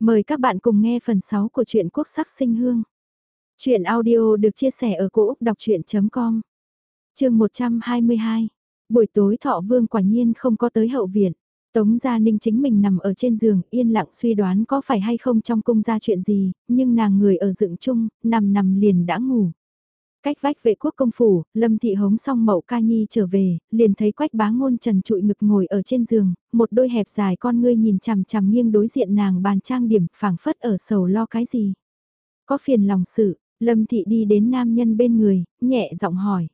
Mời các bạn cùng nghe phần 6 của truyện Quốc sắc sinh hương. truyện audio được chia sẻ ở cỗ đọc chuyện.com Trường 122 Buổi tối thọ vương quả nhiên không có tới hậu viện. Tống Gia Ninh chính mình nằm ở trên giường yên lặng suy đoán có phải hay không trong cung ra chuyện gì, nhưng nàng người ở dựng chung, nằm nằm liền đã ngủ. Cách vách vệ quốc công phủ, Lâm Thị hống xong mậu ca nhi trở về, liền thấy quách bá ngôn trần trụi ngực ngồi ở trên giường, một đôi hẹp dài con ngươi nhìn chằm chằm nghiêng đối diện nàng bàn trang điểm, phảng phất ở sầu lo cái gì. Có phiền lòng sự, Lâm Thị đi đến nam nhân bên người, nhẹ giọng hỏi.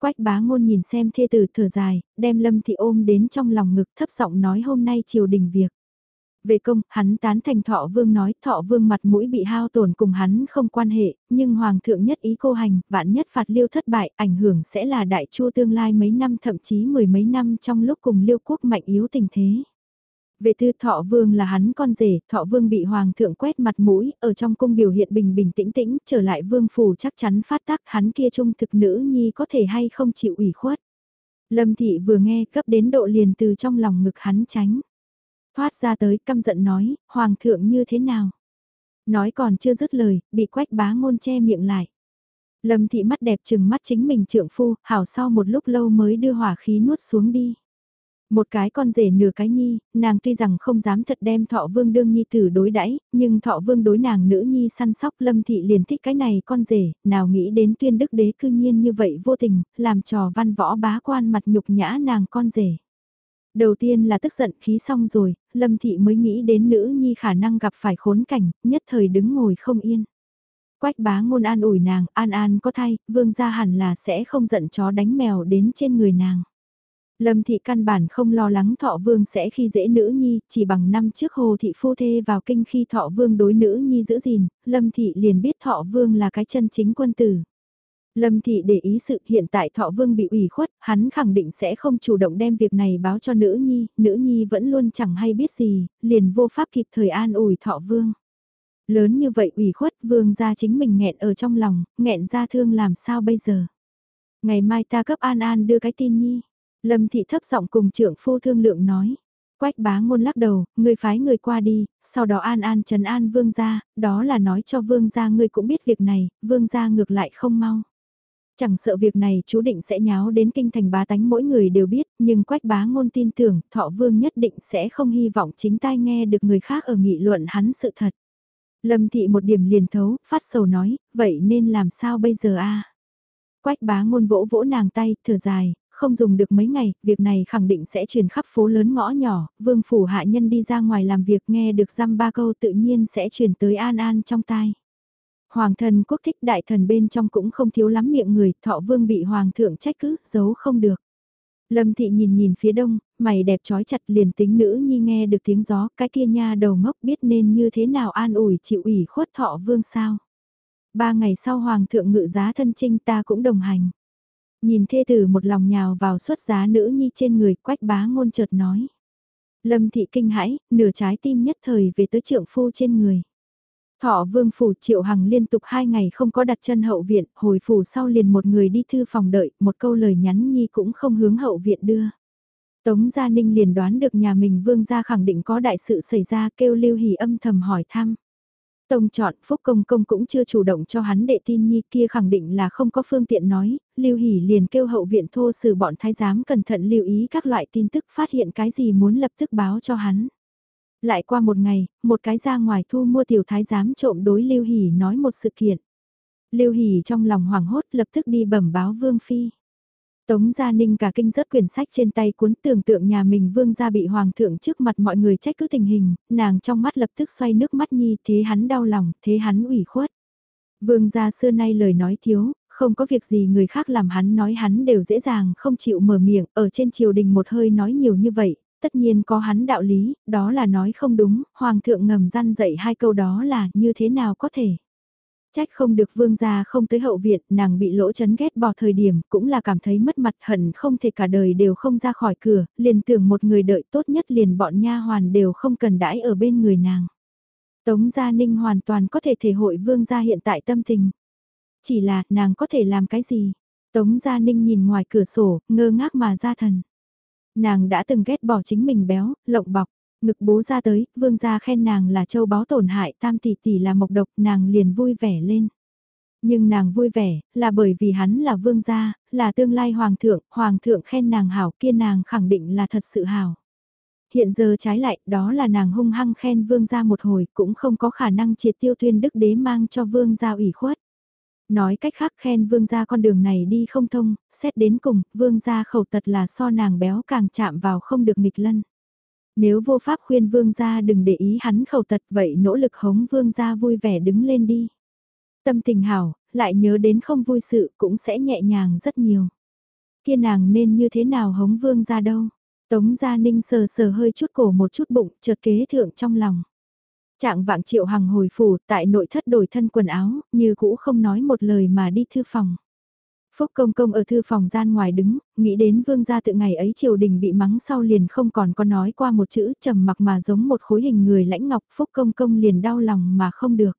Quách bá ngôn nhìn xem thê tử thở dài, đem Lâm Thị ôm đến trong lòng ngực thấp giọng nói hôm nay triều đình việc. Về công, hắn tán thành thọ vương nói thọ vương mặt mũi bị hao tổn cùng hắn không quan hệ, nhưng hoàng thượng nhất ý cô hành, vạn nhất phạt liêu thất bại, ảnh hưởng sẽ là đại chua tương lai mấy năm thậm chí mười mấy năm trong lúc cùng liêu quốc mạnh yếu tình thế. Về tư thọ vương là hắn con rể, thọ vương bị hoàng thượng quét mặt mũi, ở trong cung biểu hiện bình bình tĩnh tĩnh, trở lại vương phủ chắc chắn phát tác hắn kia trung thực nữ nhi có thể hay không chịu ủy khuất. Lâm thị vừa nghe cấp đến độ liền từ trong lòng ngực hắn tránh. Thoát ra tới căm giận nói, hoàng thượng như thế nào? Nói còn chưa dứt lời, bị quách bá ngôn che miệng lại. Lâm thị mắt đẹp chừng mắt chính mình trượng phu, hảo sau một lúc lâu mới đưa hỏa khí nuốt xuống đi. Một cái con rể nửa cái nhi, nàng tuy rằng không dám thật đem thọ vương đương nhi tử đối đãi nhưng thọ vương đối nàng nữ nhi săn sóc lâm thị liền thích cái này con rể, nào nghĩ đến tuyên đức đế cư nhiên như vậy vô tình, làm trò văn võ bá quan mặt nhục nhã nàng con rể. Đầu tiên là tức giận khí xong rồi, Lâm Thị mới nghĩ đến nữ nhi khả năng gặp phải khốn cảnh, nhất thời đứng ngồi không yên. Quách bá ngôn an ủi nàng, an an có thay, vương gia hẳn là sẽ không giận chó đánh mèo đến trên người nàng. Lâm thị căn bản không lo lắng thọ vương sẽ khi dễ nữ nhi, chỉ bằng năm trước hồ thị phu thê vào kinh khi thọ vương đối nữ nhi giữ gìn, lâm thị liền biết thọ vương là cái chân chính quân tử. Lâm Thị để ý sự hiện tại Thọ Vương bị ủy khuất, hắn khẳng định sẽ không chủ động đem việc này báo cho nữ nhi, nữ nhi vẫn luôn chẳng hay biết gì, liền vô pháp kịp thời an ủi Thọ Vương. Lớn như vậy ủy khuất Vương ra chính mình nghẹn ở trong lòng, nghẹn ra thương làm sao bây giờ. Ngày mai ta cấp An An đưa cái tin nhi. Lâm Thị thấp giọng cùng trưởng phu thương lượng nói. Quách bá ngôn lắc đầu, người phái người qua đi, sau đó an an trần an vương gia, đó là nói cho vương gia ngươi cũng biết việc này, vương gia ngược lại không mau. Chẳng sợ việc này chú định sẽ nháo đến kinh thành bá tánh mỗi người đều biết, nhưng quách bá ngôn tin tưởng thọ vương nhất định sẽ không hy vọng chính tai nghe được người khác ở nghị luận hắn sự thật. Lâm thị một điểm liền thấu, phát sầu nói, vậy nên làm sao bây giờ a? Quách bá ngôn vỗ vỗ nàng tay, thở dài, không dùng được mấy ngày, việc này khẳng định sẽ truyền khắp phố lớn ngõ nhỏ, vương phủ hạ nhân đi ra ngoài làm việc nghe được răm ba câu tự nhiên sẽ truyền tới an an trong tai. Hoàng thần quốc thích đại thần bên trong cũng không thiếu lắm miệng người, thọ vương bị hoàng thượng trách cứ, giấu không được. Lâm thị nhìn nhìn phía đông, mày đẹp trói chặt liền tính nữ nhi nghe được tiếng gió, cái kia nha đầu ngốc biết nên như thế nào an ủi chịu ủy khuất thọ vương sao. Ba ngày sau hoàng thượng ngự giá thân trinh ta cũng đồng hành. Nhìn thê tử một lòng nhào vào xuất giá nữ nhi trên người quách bá ngôn chợt nói. Lâm thị kinh hãi, nửa trái tim nhất thời về tới trượng phu trên người. Thọ vương phủ triệu hằng liên tục hai ngày không có đặt chân hậu viện, hồi phủ sau liền một người đi thư phòng đợi, một câu lời nhắn nhi cũng không hướng hậu viện đưa. Tống Gia Ninh liền đoán được nhà mình vương gia khẳng định có đại sự xảy ra kêu Lưu hỉ âm thầm hỏi thăm. Tông chọn Phúc Công Công cũng chưa chủ động cho hắn đệ tin nhi kia khẳng định là không có phương tiện nói, Lưu Hỷ liền kêu hậu viện thô sử bọn thái giám cẩn thận lưu ý các loại tin tức phát hiện cái gì muốn lập tức báo cho hắn. Lại qua một ngày, một cái ra ngoài thu mua tiểu thái giám trộm đối Lưu Hỷ nói một sự kiện. Lưu Hỷ trong lòng hoảng hốt lập tức đi bẩm báo Vương Phi. Tống Gia Ninh cả kinh rất quyển sách trên tay cuốn tưởng tượng nhà mình vương gia bị hoàng thượng trước mặt mọi người trách cứ tình hình, nàng trong mắt lập tức xoay nước mắt nhi thế hắn đau lòng, thế hắn ủy khuất. Vương gia xưa nay lời nói thiếu, không có việc gì người khác làm hắn nói hắn đều dễ dàng không chịu mở miệng, ở trên triều đình một hơi nói nhiều như vậy, tất nhiên có hắn đạo lý, đó là nói không đúng, hoàng thượng ngầm răn dậy hai câu đó là như thế nào có thể. Trách không được vương gia không tới hậu viện, nàng bị lỗ chấn ghét bỏ thời điểm, cũng là cảm thấy mất mặt hận không thể cả đời đều không ra khỏi cửa, liền tưởng một người đợi tốt nhất liền bọn nha hoàn đều không cần đãi ở bên người nàng. Tống Gia Ninh hoàn toàn có thể thể hội vương gia hiện tại tâm tình. Chỉ là, nàng có thể làm cái gì? Tống Gia Ninh nhìn ngoài cửa sổ, ngơ ngác mà ra thần. Nàng đã từng ghét bỏ chính mình béo, lộng bọc. Ngực bố ra tới, vương gia khen nàng là châu báo tổn hại, tam tỷ tỷ là mộc độc, nàng liền vui vẻ lên. Nhưng nàng vui vẻ, là bởi vì hắn là vương gia, là tương lai hoàng thượng, hoàng thượng khen nàng hảo kia nàng khẳng định là thật sự hảo. Hiện giờ trái lại, đó là nàng hung hăng khen vương gia một hồi, cũng không có khả năng triệt tiêu tuyên đức đế mang cho vương gia ủy khuất. Nói cách khác khen vương gia con đường này đi không thông, xét đến cùng, vương gia khẩu tật là so nàng béo càng chạm vào không được nghịch lân. Nếu vô pháp khuyên vương gia đừng để ý hắn khẩu tật vậy nỗ lực hống vương gia vui vẻ đứng lên đi. Tâm tình hảo, lại nhớ đến không vui sự cũng sẽ nhẹ nhàng rất nhiều. Kia nàng nên như thế nào hống vương gia đâu. Tống Gia Ninh sờ sờ hơi chút cổ một chút bụng, chợt kế thượng trong lòng. Trạng vạng triệu hằng hồi phủ, tại nội thất đổi thân quần áo, như cũ không nói một lời mà đi thư phòng. Phúc công công ở thư phòng gian ngoài đứng, nghĩ đến vương gia tự ngày ấy triều đình bị mắng sau liền không còn có nói qua một chữ trầm mặc mà giống một khối hình người lãnh ngọc phúc công công liền đau lòng mà không được.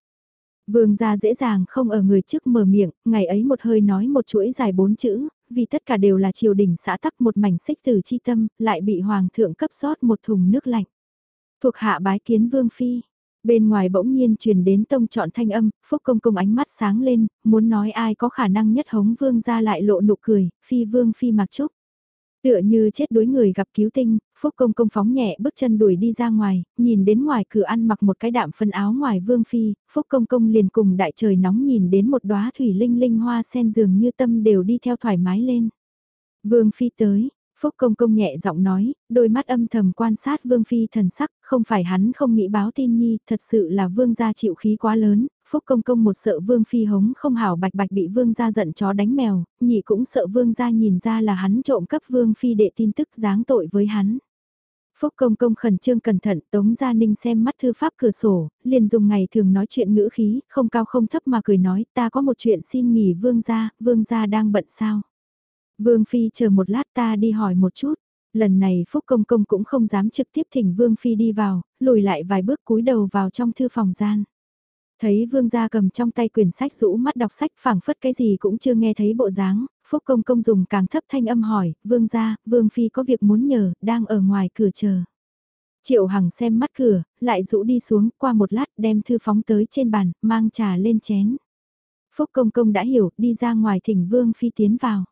Vương gia dễ dàng không ở người trước mở miệng, ngày ấy một hơi nói một chuỗi dài bốn chữ, vì tất cả đều là triều đình xã tắc một mảnh xích từ chi tâm, lại bị hoàng thượng cấp sót một thùng nước lạnh. Thuộc hạ bái kiến vương phi, bên ngoài bỗng nhiên truyền đến tông chọn thanh âm, phúc công công ánh mắt sáng lên, muốn nói ai có khả năng nhất hống vương ra lại lộ nụ cười, phi vương phi mặc trúc. Tựa như chết đuối người gặp cứu tinh, Phúc Công công phóng nhẹ bước chân đuổi đi ra ngoài, nhìn đến ngoài cửa ăn mặc một cái đạm phân áo ngoài vương phi, Phúc Công công liền cùng đại trời nóng nhìn đến một đóa thủy linh linh hoa sen dường như tâm đều đi theo thoải mái lên. Vương phi tới, Phúc Công Công nhẹ giọng nói, đôi mắt âm thầm quan sát Vương Phi thần sắc, không phải hắn không nghĩ báo tin nhi, thật sự là Vương gia chịu khí quá lớn, Phúc Công Công một sợ Vương Phi hống không hảo bạch bạch bị Vương gia giận chó đánh mèo, nhị cũng sợ Vương gia nhìn ra là hắn trộm cấp Vương Phi đệ tin tức giáng tội với hắn. Phúc Công Công khẩn trương cẩn thận Tống Gia Ninh xem mắt thư pháp cửa sổ, liền dùng ngày thường nói chuyện ngữ khí, không cao không thấp mà cười nói ta có một chuyện xin nghỉ Vương gia, Vương gia đang bận sao. Vương Phi chờ một lát ta đi hỏi một chút. Lần này Phúc Công Công cũng không dám trực tiếp thỉnh Vương Phi đi vào, lùi lại vài bước cúi đầu vào trong thư phòng gian. Thấy Vương gia cầm trong tay quyển sách rũ mắt đọc sách phảng phất cái gì cũng chưa nghe thấy bộ dáng, Phúc Công Công dùng càng thấp thanh âm hỏi, Vương gia, Vương Phi có việc muốn nhờ, đang ở ngoài cửa chờ. Triệu Hằng xem mắt cửa, lại rũ đi xuống, qua một lát đem thư phóng tới trên bàn, mang trà lên chén. Phúc Công Công đã hiểu, đi ra ngoài thỉnh Vương Phi tiến vào.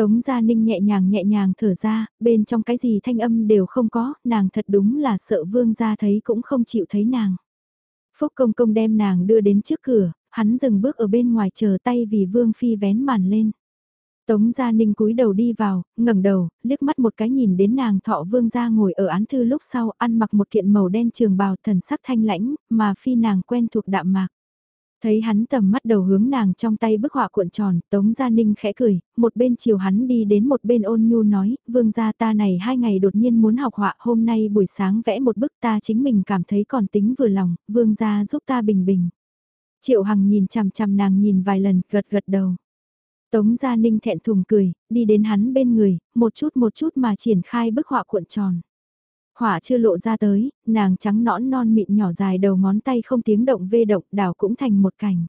Tống Gia Ninh nhẹ nhàng nhẹ nhàng thở ra, bên trong cái gì thanh âm đều không có, nàng thật đúng là sợ Vương gia thấy cũng không chịu thấy nàng. Phúc Công Công đem nàng đưa đến trước cửa, hắn dừng bước ở bên ngoài chờ tay vì Vương Phi vén màn lên. Tống Gia Ninh cúi đầu đi vào, ngẩng đầu, liếc mắt một cái nhìn đến nàng thọ Vương gia ngồi ở án thư lúc sau ăn mặc một kiện màu đen trường bào thần sắc thanh lãnh, mà Phi nàng quen thuộc đạm mạc. Thấy hắn tầm mắt đầu hướng nàng trong tay bức họa cuộn tròn, Tống Gia Ninh khẽ cười, một bên chiều hắn đi đến một bên ôn nhu nói, vương gia ta này hai ngày đột nhiên muốn học họa, hôm nay buổi sáng vẽ một bức ta chính mình cảm thấy còn tính vừa lòng, vương gia giúp ta bình bình. Triệu Hằng nhìn chằm chằm nàng nhìn vài lần, gật gật đầu. Tống Gia Ninh thẹn thùng cười, đi đến hắn bên người, một chút một chút mà triển khai bức họa cuộn tròn. Hỏa chưa lộ ra tới, nàng trắng nõn non mịn nhỏ dài đầu ngón tay không tiếng động vê động đảo cũng thành một cảnh.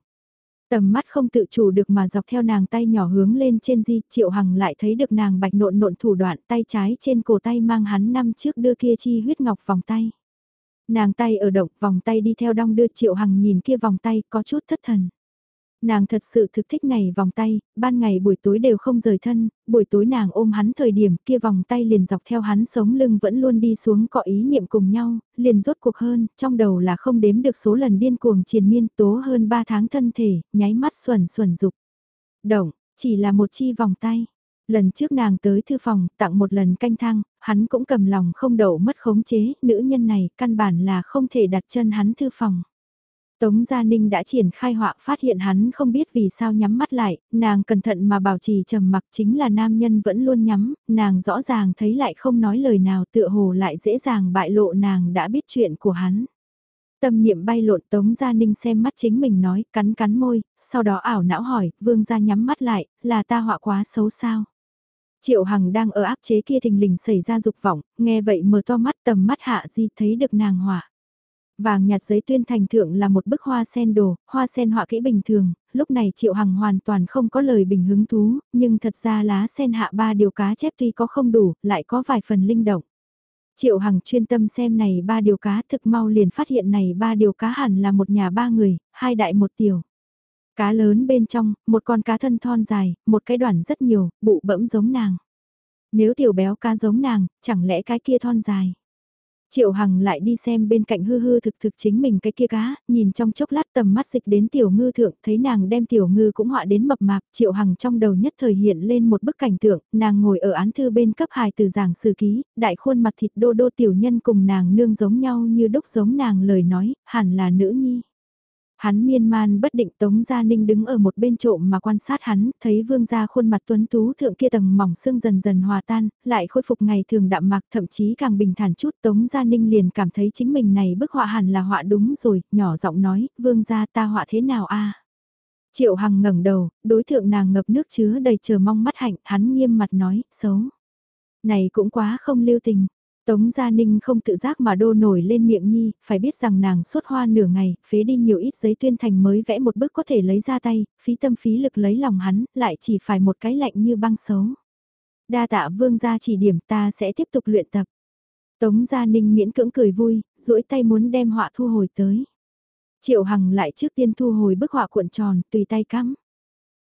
Tầm mắt không tự chủ được mà dọc theo nàng tay nhỏ hướng lên trên di, triệu hằng lại thấy được nàng bạch nộn nộn thủ đoạn tay trái trên cổ tay mang hắn năm trước đưa kia chi huyết ngọc vòng tay. Nàng tay ở động, vòng tay đi theo đong đưa triệu hằng nhìn kia vòng tay có chút thất thần. Nàng thật sự thực thích này vòng tay, ban ngày buổi tối đều không rời thân, buổi tối nàng ôm hắn thời điểm kia vòng tay liền dọc theo hắn sống lưng vẫn luôn đi xuống cọ ý niệm cùng nhau, liền rốt cuộc hơn, trong đầu là không đếm được số lần điên cuồng triền miên tố hơn 3 tháng thân thể, nháy mắt xuẩn xuẩn dục. Động, chỉ là một chi vòng tay. Lần trước nàng tới thư phòng, tặng một lần canh thang, hắn cũng cầm lòng không đậu mất khống chế, nữ nhân này căn bản là không thể đặt chân hắn thư phòng. Tống Gia Ninh đã triển khai họa phát hiện hắn không biết vì sao nhắm mắt lại, nàng cẩn thận mà bảo trì trầm mặc chính là nam nhân vẫn luôn nhắm, nàng rõ ràng thấy lại không nói lời nào tựa hồ lại dễ dàng bại lộ nàng đã biết chuyện của hắn. Tâm niệm bay lộn Tống Gia Ninh xem mắt chính mình nói, cắn cắn môi, sau đó ảo não hỏi, vương gia nhắm mắt lại, là ta họa quá xấu sao? Triệu Hằng đang ở áp chế kia thình lình xảy ra dục vọng, nghe vậy mở to mắt tầm mắt hạ di thấy được nàng họa. Vàng nhạt giấy tuyên thành thượng là một bức hoa sen đồ, hoa sen họa kỹ bình thường, lúc này Triệu Hằng hoàn toàn không có lời bình hứng thú, nhưng thật ra lá sen hạ ba điều cá chép tuy có không đủ, lại có vài phần linh động. Triệu Hằng chuyên tâm xem này ba điều cá thực mau liền phát hiện này ba điều cá hẳn là một nhà ba người, hai đại một tiểu. Cá lớn bên trong, một con cá thân thon dài, một cái đoạn rất nhiều, bụ bẫm giống nàng. Nếu tiểu béo cá giống nàng, chẳng lẽ cái kia thon dài. Triệu Hằng lại đi xem bên cạnh hư hư thực thực chính mình cái kia cá, nhìn trong chốc lát tầm mắt dịch đến tiểu ngư thượng, thấy nàng đem tiểu ngư cũng họa đến mập mạp, Triệu Hằng trong đầu nhất thời hiện lên một bức cảnh tượng, nàng ngồi ở án thư bên cấp hài từ giảng sử ký, đại khuôn mặt thịt đô đô tiểu nhân cùng nàng nương giống nhau như đúc giống nàng lời nói, hẳn là nữ nhi. Hắn miên man bất định Tống Gia Ninh đứng ở một bên trộm mà quan sát hắn, thấy vương gia khuôn mặt tuấn tú thượng kia tầng mỏng xương dần dần hòa tan, lại khôi phục ngày thường đạm mạc thậm chí càng bình thản chút. Tống Gia Ninh liền cảm thấy chính mình này bức họa hẳn là họa đúng rồi, nhỏ giọng nói, vương gia ta họa thế nào a? Triệu Hằng ngẩng đầu, đối thượng nàng ngập nước chứa đầy chờ mong mắt hạnh, hắn nghiêm mặt nói, xấu. Này cũng quá không lưu tình, Tống Gia Ninh không tự giác mà đô nổi lên miệng nhi, phải biết rằng nàng suốt hoa nửa ngày, phế đi nhiều ít giấy tuyên thành mới vẽ một bức có thể lấy ra tay, phí tâm phí lực lấy lòng hắn, lại chỉ phải một cái lạnh như băng xấu. Đa tạ vương gia chỉ điểm ta sẽ tiếp tục luyện tập. Tống Gia Ninh miễn cưỡng cười vui, duỗi tay muốn đem họa thu hồi tới. Triệu Hằng lại trước tiên thu hồi bức họa cuộn tròn, tùy tay cắm.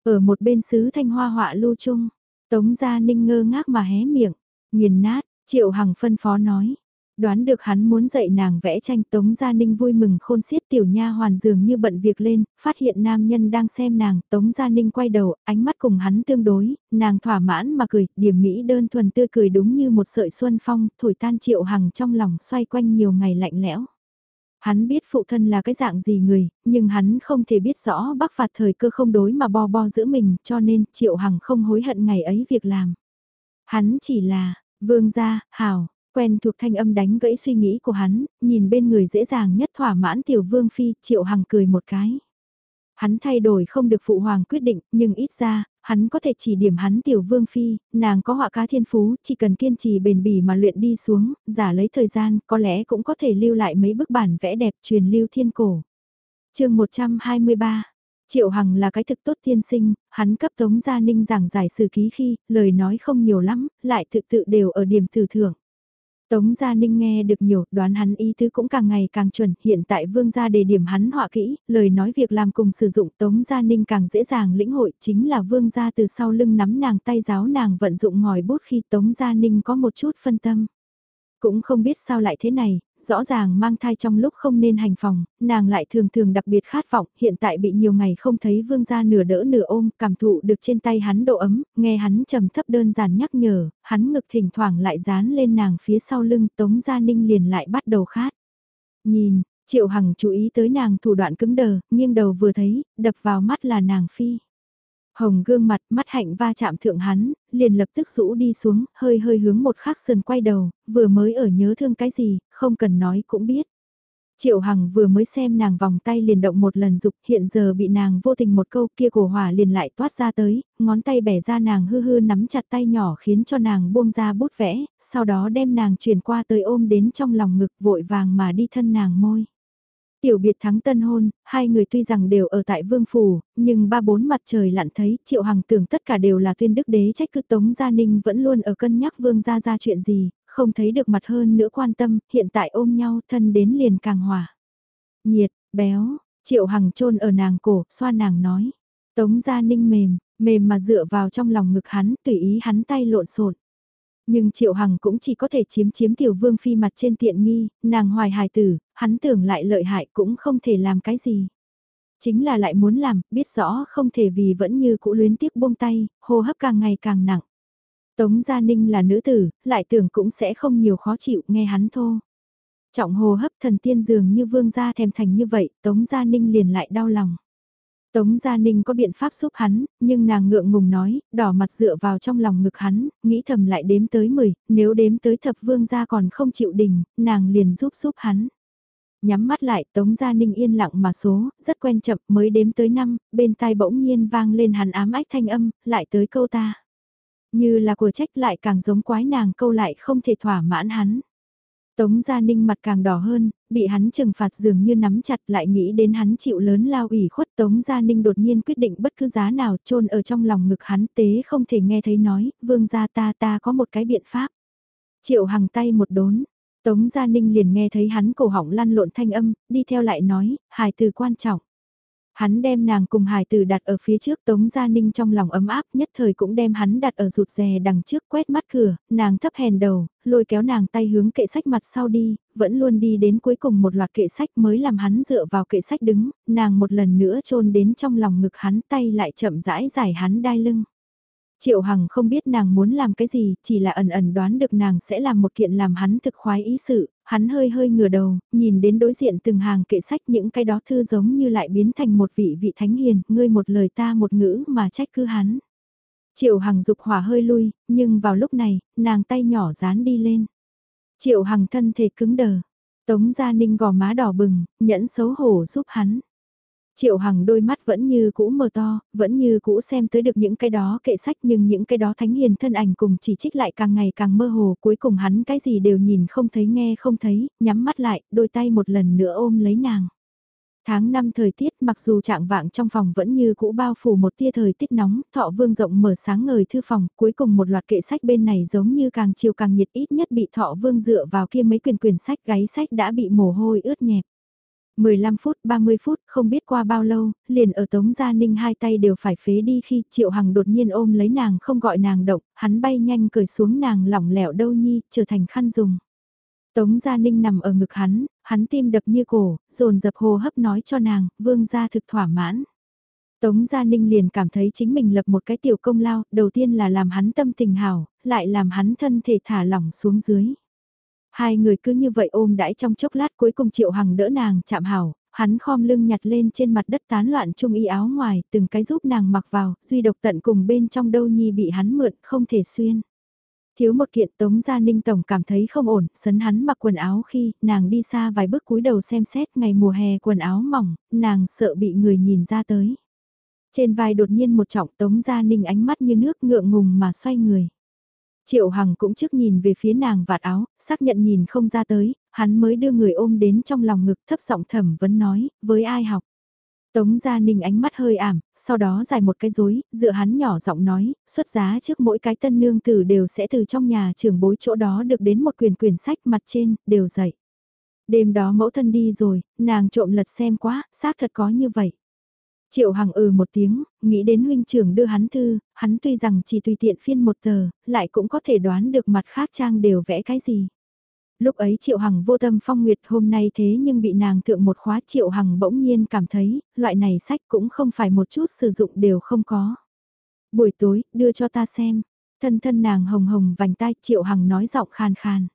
Ở một bên sứ thanh hoa họa lưu chung, Tống Gia Ninh ngơ ngác mà hé miệng, nghiền nát, Triệu Hằng phân phó nói. Đoán được hắn muốn dạy nàng vẽ tranh Tống Gia Ninh vui mừng khôn xiết tiểu nha hoàn dường như bận việc lên, phát hiện nam nhân đang xem nàng, Tống Gia Ninh quay đầu, ánh mắt cùng hắn tương đối, nàng thỏa mãn mà cười, điểm mỹ đơn thuần tươi cười đúng như một sợi xuân phong, thổi tan Triệu Hằng trong lòng xoay quanh nhiều ngày lạnh lẽo. Hắn biết phụ thân là cái dạng gì người, nhưng hắn không thể biết rõ bác phạt thời cơ không đối mà bo bo giữa mình cho nên Triệu Hằng không hối hận ngày ấy việc làm. Hắn chỉ là, Vương gia, hảo, quen thuộc thanh âm đánh gãy suy nghĩ của hắn, nhìn bên người dễ dàng nhất thỏa mãn tiểu vương phi, triệu hằng cười một cái. Hắn thay đổi không được phụ hoàng quyết định, nhưng ít ra, hắn có thể chỉ điểm hắn tiểu vương phi, nàng có họa cá thiên phú, chỉ cần kiên trì bền bỉ mà luyện đi xuống, giả lấy thời gian, có lẽ cũng có thể lưu lại mấy bức bản vẽ đẹp truyền lưu thiên cổ. chương 123 Triệu Hằng là cái thực tốt tiên sinh, hắn cấp Tống Gia Ninh giảng giải sử ký khi, lời nói không nhiều lắm, lại tự tự đều ở điểm từ thưởng. Tống Gia Ninh nghe được nhiều, đoán hắn ý tứ cũng càng ngày càng chuẩn, hiện tại vương gia đề điểm hắn họa kỹ, lời nói việc làm cùng sử dụng Tống Gia Ninh càng dễ dàng lĩnh hội, chính là vương gia từ sau lưng nắm nàng tay giáo nàng vận dụng ngòi bút khi Tống Gia Ninh có một chút phân tâm. Cũng không biết sao lại thế này, rõ ràng mang thai trong lúc không nên hành phòng, nàng lại thường thường đặc biệt khát vọng, hiện tại bị nhiều ngày không thấy vương gia nửa đỡ nửa ôm, cảm thụ được trên tay hắn độ ấm, nghe hắn trầm thấp đơn giản nhắc nhở, hắn ngực thỉnh thoảng lại dán lên nàng phía sau lưng, tống gia ninh liền lại bắt đầu khát. Nhìn, triệu hằng chú ý tới nàng thủ đoạn cứng đờ, nghiêng đầu vừa thấy, đập vào mắt là nàng phi. Hồng gương mặt, mắt hạnh va chạm thượng hắn, liền lập tức rũ đi xuống, hơi hơi hướng một khắc sườn quay đầu, vừa mới ở nhớ thương cái gì, không cần nói cũng biết. Triệu Hằng vừa mới xem nàng vòng tay liền động một lần dục hiện giờ bị nàng vô tình một câu kia cổ hỏa liền lại toát ra tới, ngón tay bẻ ra nàng hư hư nắm chặt tay nhỏ khiến cho nàng buông ra bút vẽ, sau đó đem nàng chuyển qua tới ôm đến trong lòng ngực vội vàng mà đi thân nàng môi. Tiểu biệt thắng tân hôn, hai người tuy rằng đều ở tại vương phủ, nhưng ba bốn mặt trời lặn thấy, triệu hằng tưởng tất cả đều là tuyên đức đế trách cứ tống gia ninh vẫn luôn ở cân nhắc vương gia ra chuyện gì, không thấy được mặt hơn nữa quan tâm, hiện tại ôm nhau thân đến liền càng hòa. Nhiệt, béo, triệu hằng trôn ở nàng cổ, xoa nàng nói. Tống gia ninh mềm, mềm mà dựa vào trong lòng ngực hắn, tùy ý hắn tay lộn xộn. Nhưng Triệu Hằng cũng chỉ có thể chiếm chiếm tiểu vương phi mặt trên tiện nghi, nàng hoài hài tử, hắn tưởng lại lợi hại cũng không thể làm cái gì. Chính là lại muốn làm, biết rõ không thể vì vẫn như cũ luyến tiếc buông tay, hô hấp càng ngày càng nặng. Tống Gia Ninh là nữ tử, lại tưởng cũng sẽ không nhiều khó chịu nghe hắn thô. Trọng hồ hấp thần tiên dường như vương gia thèm thành như vậy, Tống Gia Ninh liền lại đau lòng. Tống Gia Ninh có biện pháp giúp hắn, nhưng nàng ngượng ngùng nói, đỏ mặt dựa vào trong lòng ngực hắn, nghĩ thầm lại đếm tới 10, nếu đếm tới thập vương gia còn không chịu đình, nàng liền giúp giúp hắn. Nhắm mắt lại, Tống Gia Ninh yên lặng mà số, rất quen chậm mới đếm tới 5, bên tai bỗng nhiên vang lên hắn ám ách thanh âm, lại tới câu ta. Như là của trách lại càng giống quái nàng câu lại không thể thỏa mãn hắn. Tống Gia Ninh mặt càng đỏ hơn, bị hắn trừng phạt dường như nắm chặt lại nghĩ đến hắn chịu lớn lao ủy khuất Tống Gia Ninh đột nhiên quyết định bất cứ giá nào chôn ở trong lòng ngực hắn tế không thể nghe thấy nói, vương gia ta ta có một cái biện pháp. Triệu hằng tay một đốn, Tống Gia Ninh liền nghe thấy hắn cổ họng lăn lộn thanh âm, đi theo lại nói, hài từ quan trọng. Hắn đem nàng cùng hải tử đặt ở phía trước Tống Gia Ninh trong lòng ấm áp nhất thời cũng đem hắn đặt ở rụt rè đằng trước quét mắt cửa, nàng thấp hèn đầu, lôi kéo nàng tay hướng kệ sách mặt sau đi, vẫn luôn đi đến cuối cùng một loạt kệ sách mới làm hắn dựa vào kệ sách đứng, nàng một lần nữa chôn đến trong lòng ngực hắn tay lại chậm rãi giải hắn đai lưng. Triệu Hằng không biết nàng muốn làm cái gì, chỉ là ẩn ẩn đoán được nàng sẽ làm một kiện làm hắn thực khoái ý sự, hắn hơi hơi ngửa đầu, nhìn đến đối diện từng hàng kệ sách những cái đó thư giống như lại biến thành một vị vị thánh hiền, ngươi một lời ta một ngữ mà trách cứ hắn. Triệu Hằng dục hỏa hơi lui, nhưng vào lúc này, nàng tay nhỏ dán đi lên. Triệu Hằng thân thể cứng đờ, Tống Gia Ninh gò má đỏ bừng, nhẫn xấu hổ giúp hắn. Triệu Hằng đôi mắt vẫn như cũ mờ to, vẫn như cũ xem tới được những cái đó kệ sách nhưng những cái đó thánh hiền thân ảnh cùng chỉ trích lại càng ngày càng mơ hồ cuối cùng hắn cái gì đều nhìn không thấy nghe không thấy, nhắm mắt lại, đôi tay một lần nữa ôm lấy nàng. Tháng 5 thời tiết mặc dù trạng vạng trong phòng vẫn như cũ bao phủ một tia thời tiết nóng, thọ vương rộng mở sáng ngời thư phòng, cuối cùng một loạt kệ sách bên này giống như càng chiều càng nhiệt ít nhất bị thọ vương dựa vào kia mấy quyền quyền sách gáy sách đã bị mồ hôi ướt nhẹp. 15 phút, 30 phút, không biết qua bao lâu, liền ở Tống Gia Ninh hai tay đều phải phế đi khi Triệu Hằng đột nhiên ôm lấy nàng không gọi nàng động, hắn bay nhanh cởi xuống nàng lỏng lẻo đâu nhi, trở thành khăn dùng. Tống Gia Ninh nằm ở ngực hắn, hắn tim đập như cổ, dồn dập hồ hấp nói cho nàng, vương gia thực thỏa mãn. Tống Gia Ninh liền cảm thấy chính mình lập một cái tiểu công lao, đầu tiên là làm hắn tâm tình hảo, lại làm hắn thân thể thả lỏng xuống dưới. Hai người cứ như vậy ôm đãi trong chốc lát cuối cùng Triệu Hằng đỡ nàng chạm hảo, hắn khom lưng nhặt lên trên mặt đất tán loạn trung y áo ngoài, từng cái giúp nàng mặc vào, duy độc tận cùng bên trong đâu nhi bị hắn mượn, không thể xuyên. Thiếu một kiện Tống Gia Ninh Tổng cảm thấy không ổn, sấn hắn mặc quần áo khi nàng đi xa vài bước cúi đầu xem xét ngày mùa hè quần áo mỏng, nàng sợ bị người nhìn ra tới. Trên vai đột nhiên một trọng Tống Gia Ninh ánh mắt như nước ngượng ngùng mà xoay người. Triệu Hằng cũng trước nhìn về phía nàng vạt áo, xác nhận nhìn không ra tới, hắn mới đưa người ôm đến trong lòng ngực thấp giọng thẩm vấn nói, với ai học. Tống Gia Ninh ánh mắt hơi ảm, sau đó dài một cái rối, dựa hắn nhỏ giọng nói, xuất giá trước mỗi cái tân nương tử đều sẽ từ trong nhà trưởng bối chỗ đó được đến một quyền quyển sách mặt trên, đều dạy. Đêm đó mẫu thân đi rồi, nàng trộm lật xem quá, xác thật có như vậy. Triệu Hằng ừ một tiếng, nghĩ đến huynh trưởng đưa hắn thư, hắn tuy rằng chỉ tùy tiện phiên một tờ, lại cũng có thể đoán được mặt khác trang đều vẽ cái gì. Lúc ấy Triệu Hằng vô tâm phong nguyệt hôm nay thế nhưng bị nàng thượng một khóa Triệu Hằng bỗng nhiên cảm thấy, loại này sách cũng không phải một chút sử dụng đều không có. Buổi tối, đưa cho ta xem. Thân thân nàng hồng hồng vành tai Triệu Hằng nói giọng khàn khàn.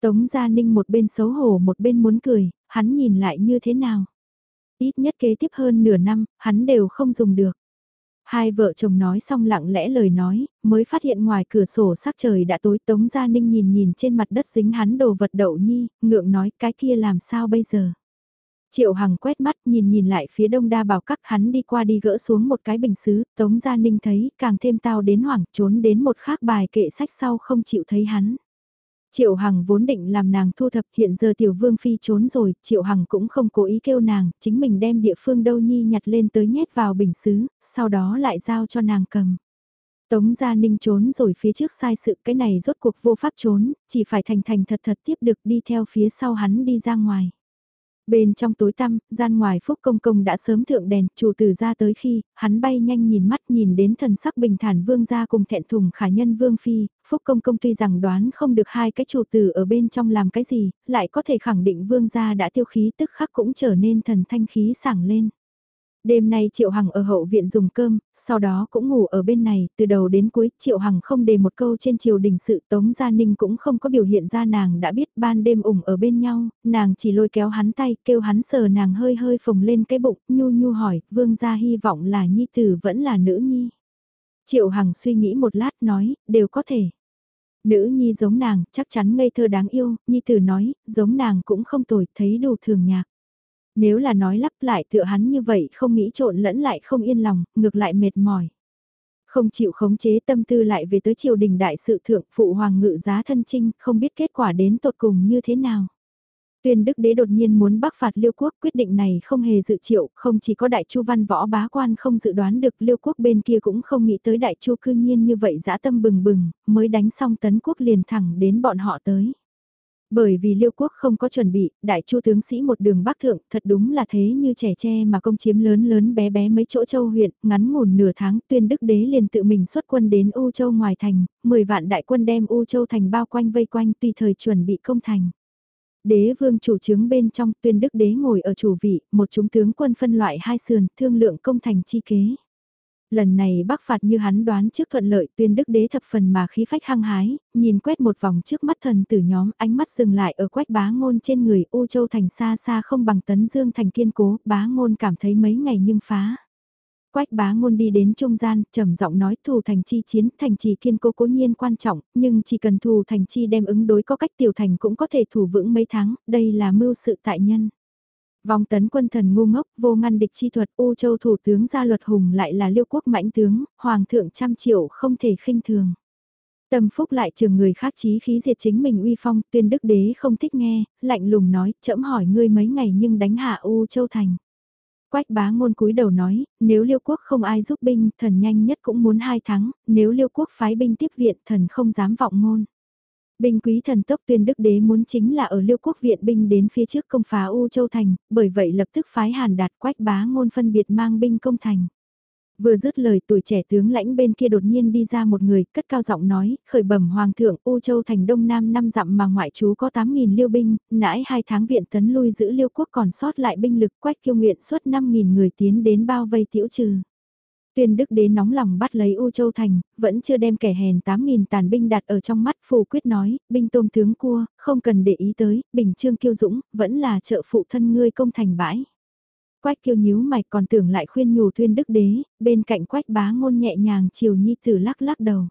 Tống Gia Ninh một bên xấu hổ một bên muốn cười, hắn nhìn lại như thế nào. Ít nhất kế tiếp hơn nửa năm, hắn đều không dùng được. Hai vợ chồng nói xong lặng lẽ lời nói, mới phát hiện ngoài cửa sổ sắc trời đã tối Tống Gia Ninh nhìn nhìn trên mặt đất dính hắn đồ vật đậu nhi, ngượng nói cái kia làm sao bây giờ. Triệu Hằng quét mắt nhìn nhìn lại phía đông đa bảo các hắn đi qua đi gỡ xuống một cái bình xứ, Tống Gia Ninh thấy càng thêm tao đến hoảng trốn đến một khác bài kệ sách sau không chịu thấy hắn. Triệu Hằng vốn định làm nàng thu thập hiện giờ tiểu vương phi trốn rồi, Triệu Hằng cũng không cố ý kêu nàng, chính mình đem địa phương đâu nhi nhặt lên tới nhét vào bình xứ, sau đó lại giao cho nàng cầm. Tống Gia Ninh trốn rồi phía trước sai sự cái này rốt cuộc vô pháp trốn, chỉ phải thành thành thật thật tiếp được đi theo phía sau hắn đi ra ngoài. Bên trong tối tăm, gian ngoài Phúc Công Công đã sớm thượng đèn, chủ tử ra tới khi, hắn bay nhanh nhìn mắt nhìn đến thần sắc bình thản vương gia cùng thẹn thùng khả nhân vương phi, Phúc Công Công tuy rằng đoán không được hai cái chủ tử ở bên trong làm cái gì, lại có thể khẳng định vương gia đã tiêu khí tức khắc cũng trở nên thần thanh khí sảng lên. Đêm nay Triệu Hằng ở hậu viện dùng cơm, sau đó cũng ngủ ở bên này, từ đầu đến cuối Triệu Hằng không đề một câu trên triều đình sự Tống Gia Ninh cũng không có biểu hiện ra nàng đã biết ban đêm ủng ở bên nhau, nàng chỉ lôi kéo hắn tay kêu hắn sờ nàng hơi hơi phồng lên cái bụng, nhu nhu hỏi, vương gia hy vọng là nhi tử vẫn là nữ nhi. Triệu Hằng suy nghĩ một lát nói, đều có thể. Nữ nhi giống nàng, chắc chắn ngây thơ đáng yêu, nhi tử nói, giống nàng cũng không tồi, thấy đủ thường nhạc. Nếu là nói lắp lại tựa hắn như vậy không nghĩ trộn lẫn lại không yên lòng, ngược lại mệt mỏi. Không chịu khống chế tâm tư lại về tới triều đình đại sự thượng phụ hoàng ngự giá thân trinh không biết kết quả đến tột cùng như thế nào. Tuyên đức đế đột nhiên muốn bắc phạt liêu quốc quyết định này không hề dự triệu, không chỉ có đại chu văn võ bá quan không dự đoán được liêu quốc bên kia cũng không nghĩ tới đại chu cư nhiên như vậy dã tâm bừng bừng, mới đánh xong tấn quốc liền thẳng đến bọn họ tới. Bởi vì liêu quốc không có chuẩn bị, đại chu tướng sĩ một đường bắc thượng, thật đúng là thế như trẻ tre mà công chiếm lớn lớn bé bé mấy chỗ châu huyện, ngắn ngủn nửa tháng tuyên đức đế liền tự mình xuất quân đến U châu ngoài thành, 10 vạn đại quân đem U châu thành bao quanh vây quanh tùy thời chuẩn bị công thành. Đế vương chủ chứng bên trong tuyên đức đế ngồi ở chủ vị, một chúng tướng quân phân loại hai sườn, thương lượng công thành chi kế. Lần này bắc phạt như hắn đoán trước thuận lợi tuyên đức đế thập phần mà khí phách hăng hái, nhìn quét một vòng trước mắt thần tử nhóm ánh mắt dừng lại ở quách bá ngôn trên người U Châu thành xa xa không bằng tấn dương thành kiên cố, bá ngôn cảm thấy mấy ngày nhưng phá. Quách bá ngôn đi đến trung gian, trầm giọng nói thù thành chi chiến, thành trì kiên cố cố nhiên quan trọng, nhưng chỉ cần thù thành chi đem ứng đối có cách tiểu thành cũng có thể thủ vững mấy tháng, đây là mưu sự tại nhân. Vòng tấn quân thần ngu ngốc, vô ngăn địch chi thuật, U Châu thủ tướng gia luật hùng lại là liêu quốc mãnh tướng, hoàng thượng trăm triệu không thể khinh thường. Tâm phúc lại trường người khác chí khí diệt chính mình uy phong, tuyên đức đế không thích nghe, lạnh lùng nói, chậm hỏi ngươi mấy ngày nhưng đánh hạ U Châu thành. Quách bá ngôn cúi đầu nói, nếu liêu quốc không ai giúp binh, thần nhanh nhất cũng muốn hai tháng, nếu liêu quốc phái binh tiếp viện, thần không dám vọng ngôn. Binh quý thần tốc tuyên đức đế muốn chính là ở liêu quốc viện binh đến phía trước công phá U Châu Thành, bởi vậy lập tức phái hàn đạt quách bá ngôn phân biệt mang binh công thành. Vừa dứt lời tuổi trẻ tướng lãnh bên kia đột nhiên đi ra một người, cất cao giọng nói, khởi bẩm hoàng thượng, U Châu thành đông nam năm dặm mà ngoại chú có 8.000 liêu binh, nãi hai tháng viện tấn lui giữ liêu quốc còn sót lại binh lực quách kiêu nguyện suốt 5.000 người tiến đến bao vây tiểu trừ. Tuyên đức đế nóng lòng bắt lấy U Châu Thành, vẫn chưa đem kẻ hèn 8.000 tàn binh đặt ở trong mắt phù quyết nói, binh tôm tướng cua, không cần để ý tới, bình trương kiêu dũng, vẫn là trợ phụ thân ngươi công thành bãi. Quách kiêu nhíu mày còn tưởng lại khuyên nhủ thuyên đức đế, bên cạnh quách bá ngôn nhẹ nhàng chiều nhi tử lắc lắc đầu.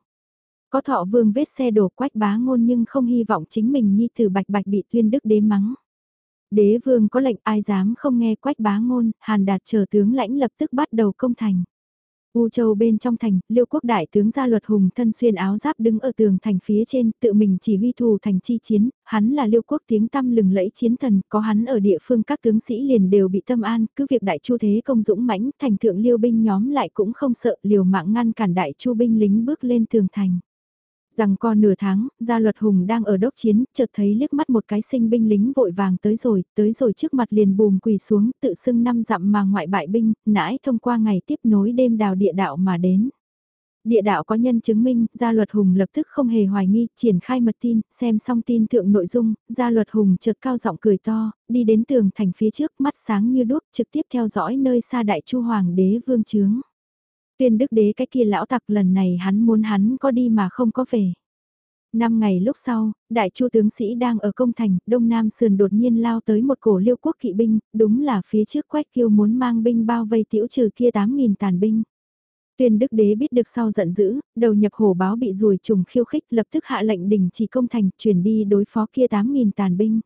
Có thọ vương vết xe đổ quách bá ngôn nhưng không hy vọng chính mình nhi tử bạch bạch bị thuyên đức đế mắng. Đế vương có lệnh ai dám không nghe quách bá ngôn, hàn đạt chờ tướng lãnh lập tức bắt đầu công thành. U Châu bên trong thành, liêu quốc đại tướng gia luật hùng thân xuyên áo giáp đứng ở tường thành phía trên, tự mình chỉ huy thù thành chi chiến, hắn là liêu quốc tiếng tăm lừng lẫy chiến thần, có hắn ở địa phương các tướng sĩ liền đều bị tâm an, cứ việc đại chu thế công dũng mãnh, thành thượng liêu binh nhóm lại cũng không sợ liều mạng ngăn cản đại chu binh lính bước lên tường thành. Rằng co nửa tháng, gia luật hùng đang ở đốc chiến, chợt thấy liếc mắt một cái sinh binh lính vội vàng tới rồi, tới rồi trước mặt liền bùm quỳ xuống, tự xưng năm dặm mà ngoại bại binh, nãi thông qua ngày tiếp nối đêm đào địa đạo mà đến. Địa đạo có nhân chứng minh, gia luật hùng lập tức không hề hoài nghi, triển khai mật tin, xem xong tin thượng nội dung, gia luật hùng chợt cao giọng cười to, đi đến tường thành phía trước, mắt sáng như đuốc, trực tiếp theo dõi nơi xa đại chu hoàng đế vương chướng. Tuyên đức đế cái kia lão tặc lần này hắn muốn hắn có đi mà không có về. Năm ngày lúc sau, đại chu tướng sĩ đang ở công thành, đông nam sườn đột nhiên lao tới một cổ liêu quốc kỵ binh, đúng là phía trước quách kiêu muốn mang binh bao vây tiểu trừ kia 8.000 tàn binh. Tuyên đức đế biết được sau giận dữ, đầu nhập hổ báo bị rùi trùng khiêu khích lập tức hạ lệnh đình chỉ công thành, chuyển đi đối phó kia 8.000 tàn binh.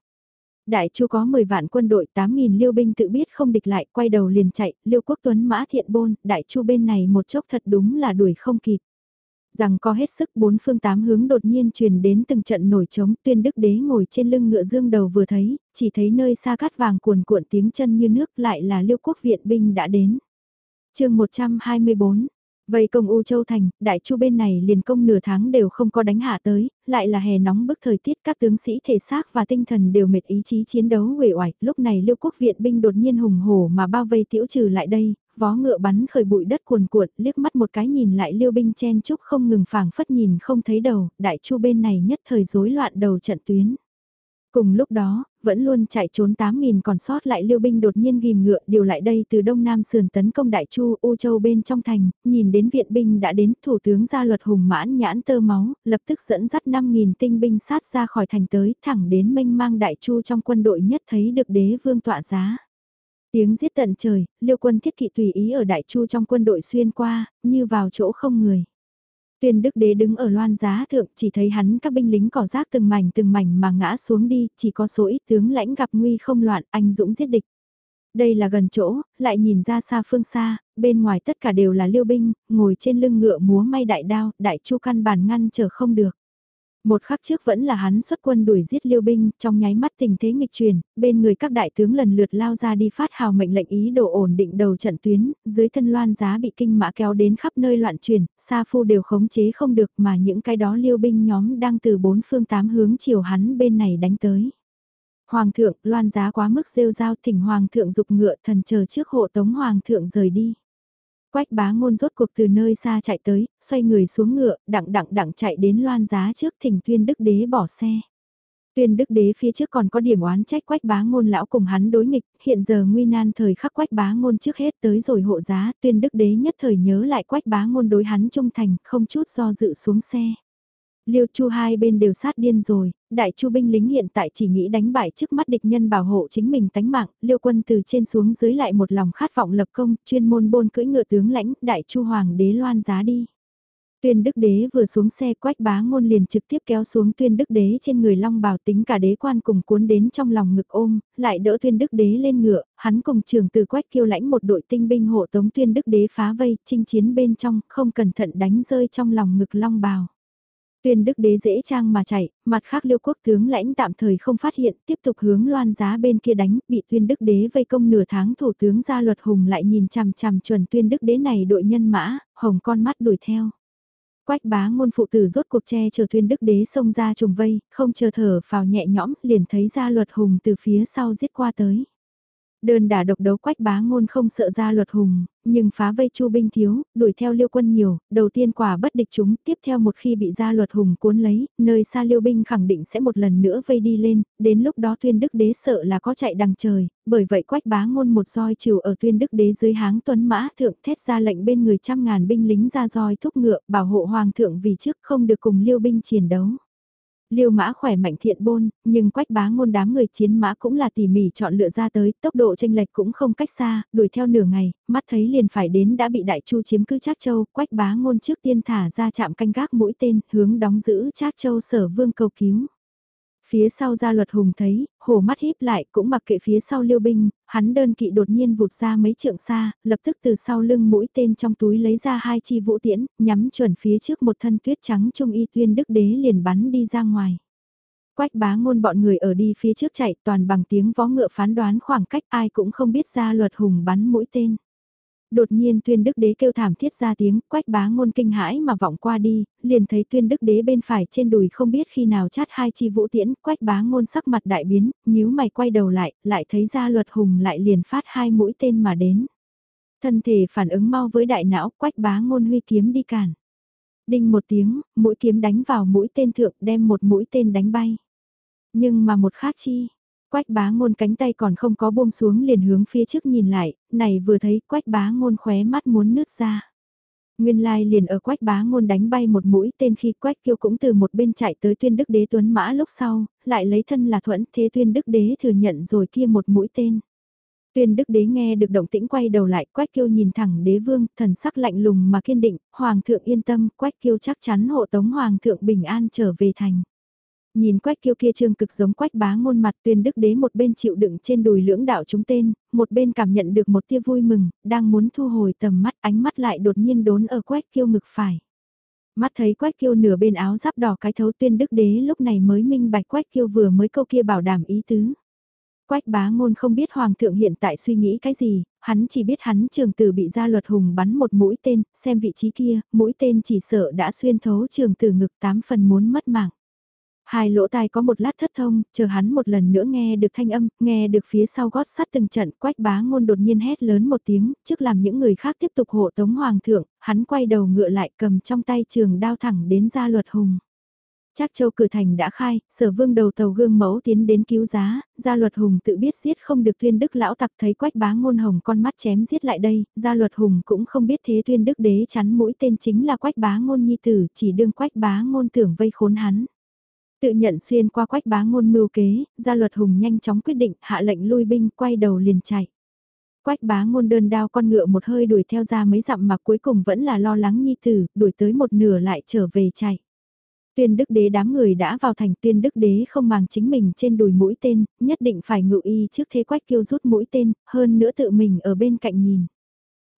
Đại chu có 10 vạn quân đội 8.000 liêu binh tự biết không địch lại, quay đầu liền chạy, liêu quốc tuấn mã thiện bôn, đại chu bên này một chốc thật đúng là đuổi không kịp. Rằng có hết sức bốn phương tám hướng đột nhiên truyền đến từng trận nổi trống tuyên đức đế ngồi trên lưng ngựa dương đầu vừa thấy, chỉ thấy nơi xa cát vàng cuồn cuộn tiếng chân như nước lại là liêu quốc viện binh đã đến. chương 124 Vây công U Châu Thành, đại chu bên này liền công nửa tháng đều không có đánh hạ tới, lại là hè nóng bức thời tiết các tướng sĩ thể xác và tinh thần đều mệt ý chí chiến đấu uể oải, lúc này Liêu Quốc viện binh đột nhiên hùng hổ mà bao vây tiểu trừ lại đây, vó ngựa bắn khởi bụi đất cuồn cuộn, liếc mắt một cái nhìn lại Liêu binh chen chúc không ngừng phảng phất nhìn không thấy đầu, đại chu bên này nhất thời rối loạn đầu trận tuyến. Cùng lúc đó, vẫn luôn chạy trốn 8.000 còn sót lại liêu binh đột nhiên ghim ngựa điều lại đây từ đông nam sườn tấn công đại chu U Châu bên trong thành, nhìn đến viện binh đã đến thủ tướng gia luật hùng mãn nhãn tơ máu, lập tức dẫn dắt 5.000 tinh binh sát ra khỏi thành tới thẳng đến mênh mang đại chu trong quân đội nhất thấy được đế vương tọa giá. Tiếng giết tận trời, liêu quân thiết kỵ tùy ý ở đại chu trong quân đội xuyên qua, như vào chỗ không người. Tuyên đức đế đứng ở loan giá thượng chỉ thấy hắn các binh lính cỏ rác từng mảnh từng mảnh mà ngã xuống đi, chỉ có số ít tướng lãnh gặp nguy không loạn, anh dũng giết địch. Đây là gần chỗ, lại nhìn ra xa phương xa, bên ngoài tất cả đều là liêu binh, ngồi trên lưng ngựa múa may đại đao, đại chu căn bản ngăn trở không được. Một khắc trước vẫn là hắn xuất quân đuổi giết liêu binh, trong nháy mắt tình thế nghịch truyền, bên người các đại tướng lần lượt lao ra đi phát hào mệnh lệnh ý đồ ổn định đầu trận tuyến, dưới thân loan giá bị kinh mã kéo đến khắp nơi loạn truyền, xa phu đều khống chế không được mà những cái đó liêu binh nhóm đang từ bốn phương tám hướng chiều hắn bên này đánh tới. Hoàng thượng, loan giá quá mức rêu rao thỉnh hoàng thượng dục ngựa thần chờ trước hộ tống hoàng thượng rời đi. Quách bá ngôn rốt cuộc từ nơi xa chạy tới, xoay người xuống ngựa, đặng đặng đặng chạy đến loan giá trước thỉnh tuyên đức đế bỏ xe. Tuyên đức đế phía trước còn có điểm oán trách quách bá ngôn lão cùng hắn đối nghịch, hiện giờ nguy nan thời khắc quách bá ngôn trước hết tới rồi hộ giá, tuyên đức đế nhất thời nhớ lại quách bá ngôn đối hắn trung thành, không chút do dự xuống xe. Liêu Chu hai bên đều sát điên rồi, đại chu binh lính hiện tại chỉ nghĩ đánh bại trước mắt địch nhân bảo hộ chính mình tánh mạng, Liêu quân từ trên xuống dưới lại một lòng khát vọng lập công, chuyên môn bôn cưỡi ngựa tướng lãnh, đại chu hoàng đế loan giá đi. Tuyên đức đế vừa xuống xe quách bá ngôn liền trực tiếp kéo xuống tuyên đức đế trên người long bào tính cả đế quan cùng cuốn đến trong lòng ngực ôm, lại đỡ tuyên đức đế lên ngựa, hắn cùng trường từ quách kiêu lãnh một đội tinh binh hộ tống tuyên đức đế phá vây, chinh chiến bên trong, không cẩn thận đánh rơi trong lòng ngực long bào. Tuyên đức đế dễ trang mà chạy, mặt khác liêu quốc tướng lãnh tạm thời không phát hiện, tiếp tục hướng loan giá bên kia đánh, bị tuyên đức đế vây công nửa tháng thủ tướng gia luật hùng lại nhìn chằm chằm chuẩn tuyên đức đế này đội nhân mã, hồng con mắt đuổi theo. Quách bá ngôn phụ tử rốt cuộc che chờ tuyên đức đế xông ra trùng vây, không chờ thở vào nhẹ nhõm, liền thấy gia luật hùng từ phía sau giết qua tới. Đơn đả độc đấu quách bá ngôn không sợ ra luật hùng, nhưng phá vây chu binh thiếu, đuổi theo liêu quân nhiều, đầu tiên quả bất địch chúng, tiếp theo một khi bị ra luật hùng cuốn lấy, nơi xa liêu binh khẳng định sẽ một lần nữa vây đi lên, đến lúc đó tuyên đức đế sợ là có chạy đằng trời, bởi vậy quách bá ngôn một roi trừ ở tuyên đức đế dưới háng tuấn mã thượng thét ra lệnh bên người trăm ngàn binh lính ra roi thúc ngựa bảo hộ hoàng thượng vì trước không được cùng liêu binh chiến đấu liêu mã khỏe mạnh thiện bôn, nhưng quách bá ngôn đám người chiến mã cũng là tỉ mỉ chọn lựa ra tới, tốc độ tranh lệch cũng không cách xa, đuổi theo nửa ngày, mắt thấy liền phải đến đã bị đại chu chiếm cứ Trác Châu, quách bá ngôn trước tiên thả ra chạm canh gác mũi tên, hướng đóng giữ Trác Châu sở vương cầu cứu. Phía sau gia luật hùng thấy, hổ mắt híp lại cũng mặc kệ phía sau liêu binh, hắn đơn kỵ đột nhiên vụt ra mấy trượng xa, lập tức từ sau lưng mũi tên trong túi lấy ra hai chi vũ tiễn, nhắm chuẩn phía trước một thân tuyết trắng trung y tuyên đức đế liền bắn đi ra ngoài. Quách bá ngôn bọn người ở đi phía trước chạy toàn bằng tiếng vó ngựa phán đoán khoảng cách ai cũng không biết ra luật hùng bắn mũi tên. Đột nhiên tuyên đức đế kêu thảm thiết ra tiếng, quách bá ngôn kinh hãi mà vọng qua đi, liền thấy tuyên đức đế bên phải trên đùi không biết khi nào chát hai chi vũ tiễn, quách bá ngôn sắc mặt đại biến, nhíu mày quay đầu lại, lại thấy ra luật hùng lại liền phát hai mũi tên mà đến. Thân thể phản ứng mau với đại não, quách bá ngôn huy kiếm đi cản. Đinh một tiếng, mũi kiếm đánh vào mũi tên thượng đem một mũi tên đánh bay. Nhưng mà một khác chi, Quách bá ngôn cánh tay còn không có buông xuống liền hướng phía trước nhìn lại, này vừa thấy quách bá ngôn khóe mắt muốn nứt ra. Nguyên lai liền ở quách bá ngôn đánh bay một mũi tên khi quách kiêu cũng từ một bên chạy tới tuyên đức đế tuấn mã lúc sau, lại lấy thân là thuẫn thế tuyên đức đế thừa nhận rồi kia một mũi tên. Tuyên đức đế nghe được động tĩnh quay đầu lại quách kiêu nhìn thẳng đế vương, thần sắc lạnh lùng mà kiên định, hoàng thượng yên tâm, quách kiêu chắc chắn hộ tống hoàng thượng bình an trở về thành. Nhìn quách kiêu kia trương cực giống quách bá ngôn mặt tuyên đức đế một bên chịu đựng trên đùi lưỡng đạo chúng tên, một bên cảm nhận được một tia vui mừng, đang muốn thu hồi tầm mắt ánh mắt lại đột nhiên đốn ở quách kiêu ngực phải. Mắt thấy quách kiêu nửa bên áo giáp đỏ cái thấu tuyên đức đế lúc này mới minh bạch quách kiêu vừa mới câu kia bảo đảm ý tứ. Quách bá ngôn không biết hoàng thượng hiện tại suy nghĩ cái gì, hắn chỉ biết hắn trường tử bị gia luật hùng bắn một mũi tên, xem vị trí kia, mũi tên chỉ sợ đã xuyên thấu trường tử ngực tám phần muốn mất mạng. Hai lỗ tai có một lát thất thông, chờ hắn một lần nữa nghe được thanh âm, nghe được phía sau gót sắt từng trận quách bá ngôn đột nhiên hét lớn một tiếng, trước làm những người khác tiếp tục hộ tống hoàng thượng, hắn quay đầu ngựa lại cầm trong tay trường đao thẳng đến gia luật hùng. Trác châu cử thành đã khai, sở vương đầu tàu gương mẫu tiến đến cứu giá, gia luật hùng tự biết giết không được tuyên đức lão tặc thấy quách bá ngôn hồng con mắt chém giết lại đây, gia luật hùng cũng không biết thế tuyên đức đế chắn mũi tên chính là quách bá ngôn nhi tử, chỉ đương quách bá ngôn tưởng vây khốn hắn. Tự nhận xuyên qua quách bá ngôn mưu kế, gia luật hùng nhanh chóng quyết định hạ lệnh lui binh quay đầu liền chạy. Quách bá ngôn đơn đao con ngựa một hơi đuổi theo ra mấy dặm mà cuối cùng vẫn là lo lắng nhi tử, đuổi tới một nửa lại trở về chạy. Tuyên đức đế đám người đã vào thành tuyên đức đế không màng chính mình trên đùi mũi tên, nhất định phải ngự y trước thế quách kêu rút mũi tên, hơn nữa tự mình ở bên cạnh nhìn.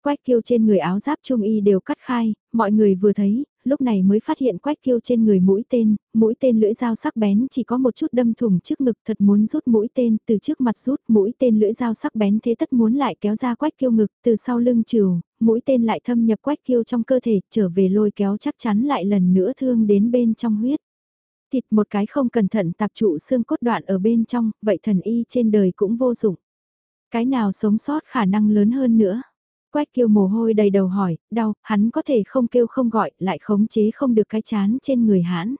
Quách kiêu trên người áo giáp trung y đều cắt khai, mọi người vừa thấy, lúc này mới phát hiện quách kiêu trên người mũi tên, mũi tên lưỡi dao sắc bén chỉ có một chút đâm thủng trước ngực thật muốn rút mũi tên từ trước mặt rút mũi tên lưỡi dao sắc bén thế tất muốn lại kéo ra quách kiêu ngực từ sau lưng trừ, mũi tên lại thâm nhập quách kiêu trong cơ thể trở về lôi kéo chắc chắn lại lần nữa thương đến bên trong huyết. Thịt một cái không cẩn thận tạp trụ xương cốt đoạn ở bên trong, vậy thần y trên đời cũng vô dụng. Cái nào sống sót khả năng lớn hơn nữa? Quách kêu mồ hôi đầy đầu hỏi, đau, hắn có thể không kêu không gọi, lại khống chế không được cái chán trên người hãn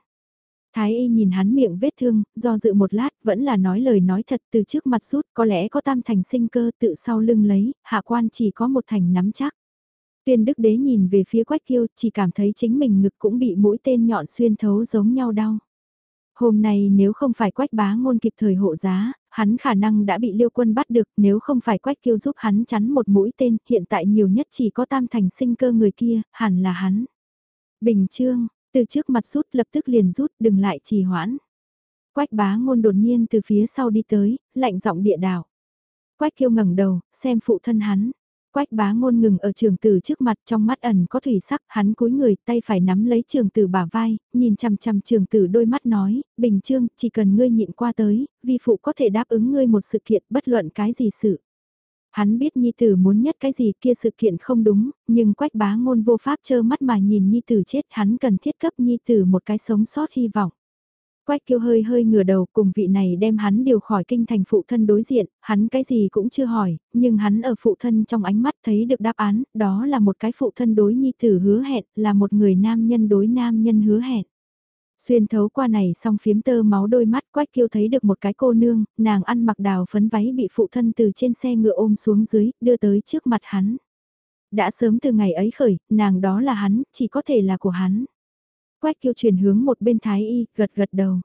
Thái y nhìn hắn miệng vết thương, do dự một lát, vẫn là nói lời nói thật từ trước mặt rút, có lẽ có tam thành sinh cơ tự sau lưng lấy, hạ quan chỉ có một thành nắm chắc. Tuyên đức đế nhìn về phía quách kiêu, chỉ cảm thấy chính mình ngực cũng bị mũi tên nhọn xuyên thấu giống nhau đau. Hôm nay nếu không phải quách bá ngôn kịp thời hộ giá, hắn khả năng đã bị liêu quân bắt được nếu không phải quách kiêu giúp hắn chắn một mũi tên, hiện tại nhiều nhất chỉ có tam thành sinh cơ người kia, hẳn là hắn. Bình trương, từ trước mặt rút lập tức liền rút đừng lại trì hoãn. Quách bá ngôn đột nhiên từ phía sau đi tới, lạnh giọng địa đảo. Quách kiêu ngẩng đầu, xem phụ thân hắn, Quách bá ngôn ngừng ở trường tử trước mặt trong mắt ẩn có thủy sắc, hắn cúi người tay phải nắm lấy trường tử bả vai, nhìn chằm chằm trường tử đôi mắt nói, bình trương, chỉ cần ngươi nhịn qua tới, vi phụ có thể đáp ứng ngươi một sự kiện bất luận cái gì sự. Hắn biết nhi tử muốn nhất cái gì kia sự kiện không đúng, nhưng quách bá ngôn vô pháp chơ mắt mà nhìn nhi tử chết hắn cần thiết cấp nhi tử một cái sống sót hy vọng. Quách kiêu hơi hơi ngửa đầu cùng vị này đem hắn điều khỏi kinh thành phụ thân đối diện, hắn cái gì cũng chưa hỏi, nhưng hắn ở phụ thân trong ánh mắt thấy được đáp án, đó là một cái phụ thân đối nhi tử hứa hẹn, là một người nam nhân đối nam nhân hứa hẹn. Xuyên thấu qua này xong phiếm tơ máu đôi mắt quách kiêu thấy được một cái cô nương, nàng ăn mặc đào phấn váy bị phụ thân từ trên xe ngựa ôm xuống dưới, đưa tới trước mặt hắn. Đã sớm từ ngày ấy khởi, nàng đó là hắn, chỉ có thể là của hắn. Quách kiêu chuyển hướng một bên Thái Y, gật gật đầu.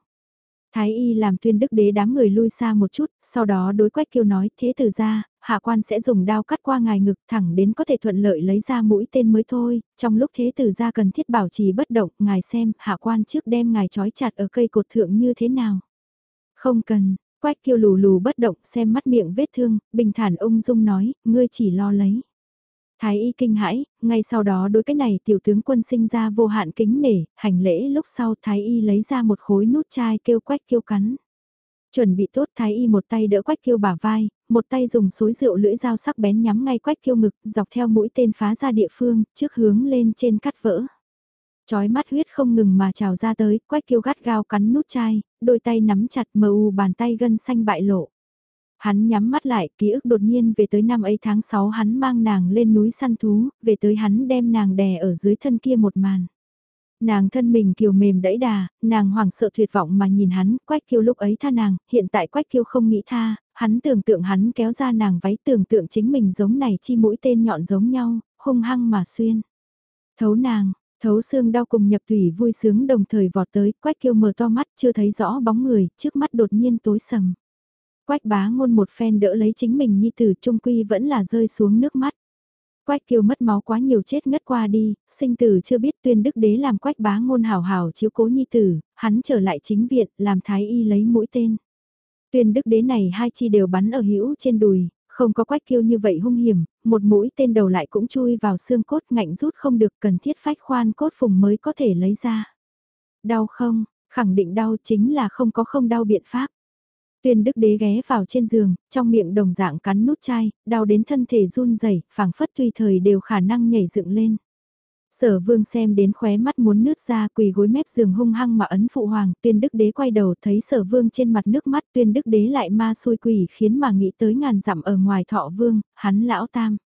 Thái Y làm tuyên đức đế đám người lui xa một chút, sau đó đối quách kiêu nói thế Tử ra, hạ quan sẽ dùng đao cắt qua ngài ngực thẳng đến có thể thuận lợi lấy ra mũi tên mới thôi, trong lúc thế tử ra cần thiết bảo trì bất động, ngài xem, hạ quan trước đem ngài trói chặt ở cây cột thượng như thế nào. Không cần, quách kiêu lù lù bất động xem mắt miệng vết thương, bình thản ông Dung nói, ngươi chỉ lo lấy. Thái y kinh hãi, ngay sau đó đối cái này tiểu tướng quân sinh ra vô hạn kính nể, hành lễ lúc sau Thái y lấy ra một khối nút chai kêu quách kêu cắn. Chuẩn bị tốt Thái y một tay đỡ quách kêu bả vai, một tay dùng suối rượu lưỡi dao sắc bén nhắm ngay quách kêu ngực, dọc theo mũi tên phá ra địa phương, trước hướng lên trên cắt vỡ. Chói mắt huyết không ngừng mà trào ra tới, quách kêu gắt gao cắn nút chai, đôi tay nắm chặt mờ u bàn tay gân xanh bại lộ. Hắn nhắm mắt lại, ký ức đột nhiên về tới năm ấy tháng 6 hắn mang nàng lên núi săn thú, về tới hắn đem nàng đè ở dưới thân kia một màn. Nàng thân mình kiều mềm đẫy đà, nàng hoảng sợ tuyệt vọng mà nhìn hắn, quách kiêu lúc ấy tha nàng, hiện tại quách kiêu không nghĩ tha, hắn tưởng tượng hắn kéo ra nàng váy tưởng tượng chính mình giống này chi mũi tên nhọn giống nhau, hung hăng mà xuyên. Thấu nàng, thấu xương đau cùng nhập thủy vui sướng đồng thời vọt tới, quách kiêu mở to mắt chưa thấy rõ bóng người, trước mắt đột nhiên tối sầm. Quách bá ngôn một phen đỡ lấy chính mình nhi tử trung quy vẫn là rơi xuống nước mắt. Quách kiều mất máu quá nhiều chết ngất qua đi, sinh tử chưa biết tuyên đức đế làm quách bá ngôn hảo hảo chiếu cố nhi tử, hắn trở lại chính viện, làm thái y lấy mũi tên. Tuyên đức đế này hai chi đều bắn ở hữu trên đùi, không có quách kiêu như vậy hung hiểm, một mũi tên đầu lại cũng chui vào xương cốt ngạnh rút không được cần thiết phách khoan cốt phùng mới có thể lấy ra. Đau không, khẳng định đau chính là không có không đau biện pháp. Tuyên đức đế ghé vào trên giường, trong miệng đồng dạng cắn nút chai, đau đến thân thể run rẩy, phảng phất tùy thời đều khả năng nhảy dựng lên. Sở vương xem đến khóe mắt muốn nước ra quỳ gối mép giường hung hăng mà ấn phụ hoàng, tuyên đức đế quay đầu thấy sở vương trên mặt nước mắt tuyên đức đế lại ma xui quỷ khiến mà nghĩ tới ngàn dặm ở ngoài thọ vương, hắn lão tam.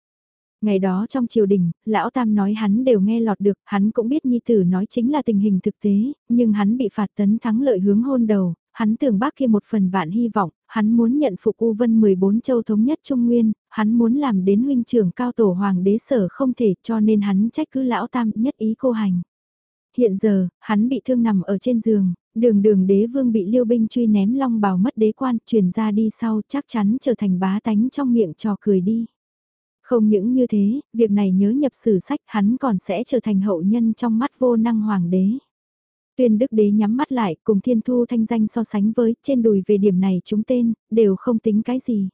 Ngày đó trong triều đình, lão tam nói hắn đều nghe lọt được, hắn cũng biết nhi tử nói chính là tình hình thực tế, nhưng hắn bị phạt tấn thắng lợi hướng hôn đầu, hắn tưởng bác kia một phần vạn hy vọng, hắn muốn nhận phục U Vân 14 châu thống nhất Trung Nguyên, hắn muốn làm đến huynh trưởng cao tổ hoàng đế sở không thể cho nên hắn trách cứ lão tam nhất ý cô hành. Hiện giờ, hắn bị thương nằm ở trên giường, đường đường đế vương bị liêu binh truy ném long bào mất đế quan, truyền ra đi sau chắc chắn trở thành bá tánh trong miệng trò cười đi. Không những như thế, việc này nhớ nhập sử sách hắn còn sẽ trở thành hậu nhân trong mắt vô năng hoàng đế. Tuyên đức đế nhắm mắt lại cùng thiên thu thanh danh so sánh với trên đùi về điểm này chúng tên, đều không tính cái gì.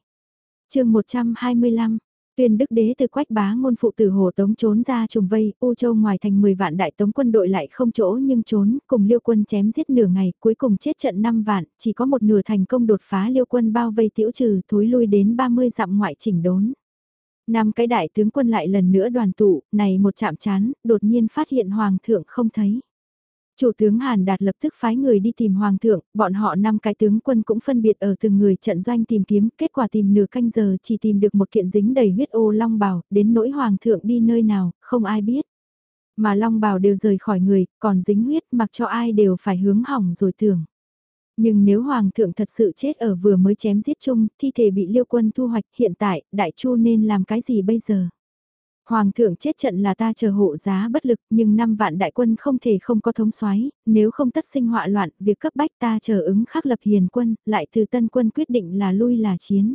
chương 125, Tuyên đức đế từ quách bá ngôn phụ tử hồ tống trốn ra trùng vây, U Châu ngoài thành 10 vạn đại tống quân đội lại không chỗ nhưng trốn, cùng liêu quân chém giết nửa ngày, cuối cùng chết trận 5 vạn, chỉ có một nửa thành công đột phá liêu quân bao vây tiểu trừ, thối lui đến 30 dặm ngoại chỉnh đốn. Năm cái đại tướng quân lại lần nữa đoàn tụ, này một chạm chán, đột nhiên phát hiện hoàng thượng không thấy. Chủ tướng Hàn Đạt lập tức phái người đi tìm Hoàng thượng, bọn họ năm cái tướng quân cũng phân biệt ở từng người trận doanh tìm kiếm, kết quả tìm nửa canh giờ chỉ tìm được một kiện dính đầy huyết ô long bào, đến nỗi Hoàng thượng đi nơi nào, không ai biết. Mà long bào đều rời khỏi người, còn dính huyết mặc cho ai đều phải hướng hỏng rồi tưởng. Nhưng nếu Hoàng thượng thật sự chết ở vừa mới chém giết chung, thi thể bị liêu quân thu hoạch hiện tại, đại chu nên làm cái gì bây giờ? Hoàng thượng chết trận là ta chờ hộ giá bất lực nhưng năm vạn đại quân không thể không có thống soái nếu không tất sinh họa loạn, việc cấp bách ta chờ ứng khắc lập hiền quân, lại từ tân quân quyết định là lui là chiến.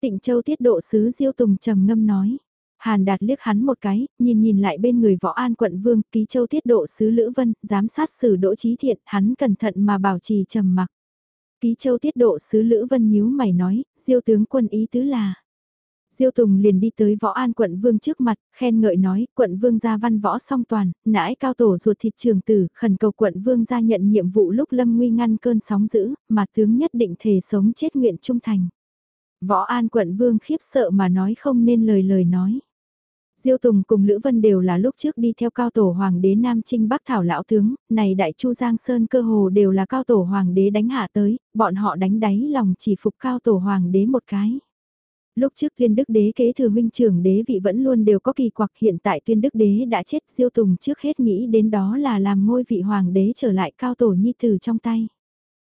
Tịnh Châu tiết độ sứ Diêu Tùng trầm ngâm nói. Hàn đạt liếc hắn một cái, nhìn nhìn lại bên người võ an quận vương, ký châu tiết độ sứ Lữ Vân, giám sát xử đỗ trí thiện, hắn cẩn thận mà bảo trì trầm mặc. Ký châu tiết độ sứ Lữ Vân nhíu mày nói, diêu tướng quân ý tứ là. Diêu Tùng liền đi tới võ an quận vương trước mặt, khen ngợi nói, quận vương gia văn võ song toàn, nãi cao tổ ruột thịt trường tử, khẩn cầu quận vương gia nhận nhiệm vụ lúc lâm nguy ngăn cơn sóng dữ, mà tướng nhất định thể sống chết nguyện trung thành. Võ an quận vương khiếp sợ mà nói không nên lời lời nói. Diêu Tùng cùng Lữ Vân đều là lúc trước đi theo cao tổ hoàng đế Nam Trinh Bắc Thảo Lão Tướng, này đại chu Giang Sơn cơ hồ đều là cao tổ hoàng đế đánh hạ tới, bọn họ đánh đáy lòng chỉ phục cao tổ hoàng đế một cái. Lúc trước tuyên đức đế kế thừa huynh trưởng đế vị vẫn luôn đều có kỳ quặc hiện tại tuyên đức đế đã chết diêu tùng trước hết nghĩ đến đó là làm ngôi vị hoàng đế trở lại cao tổ nhi tử trong tay.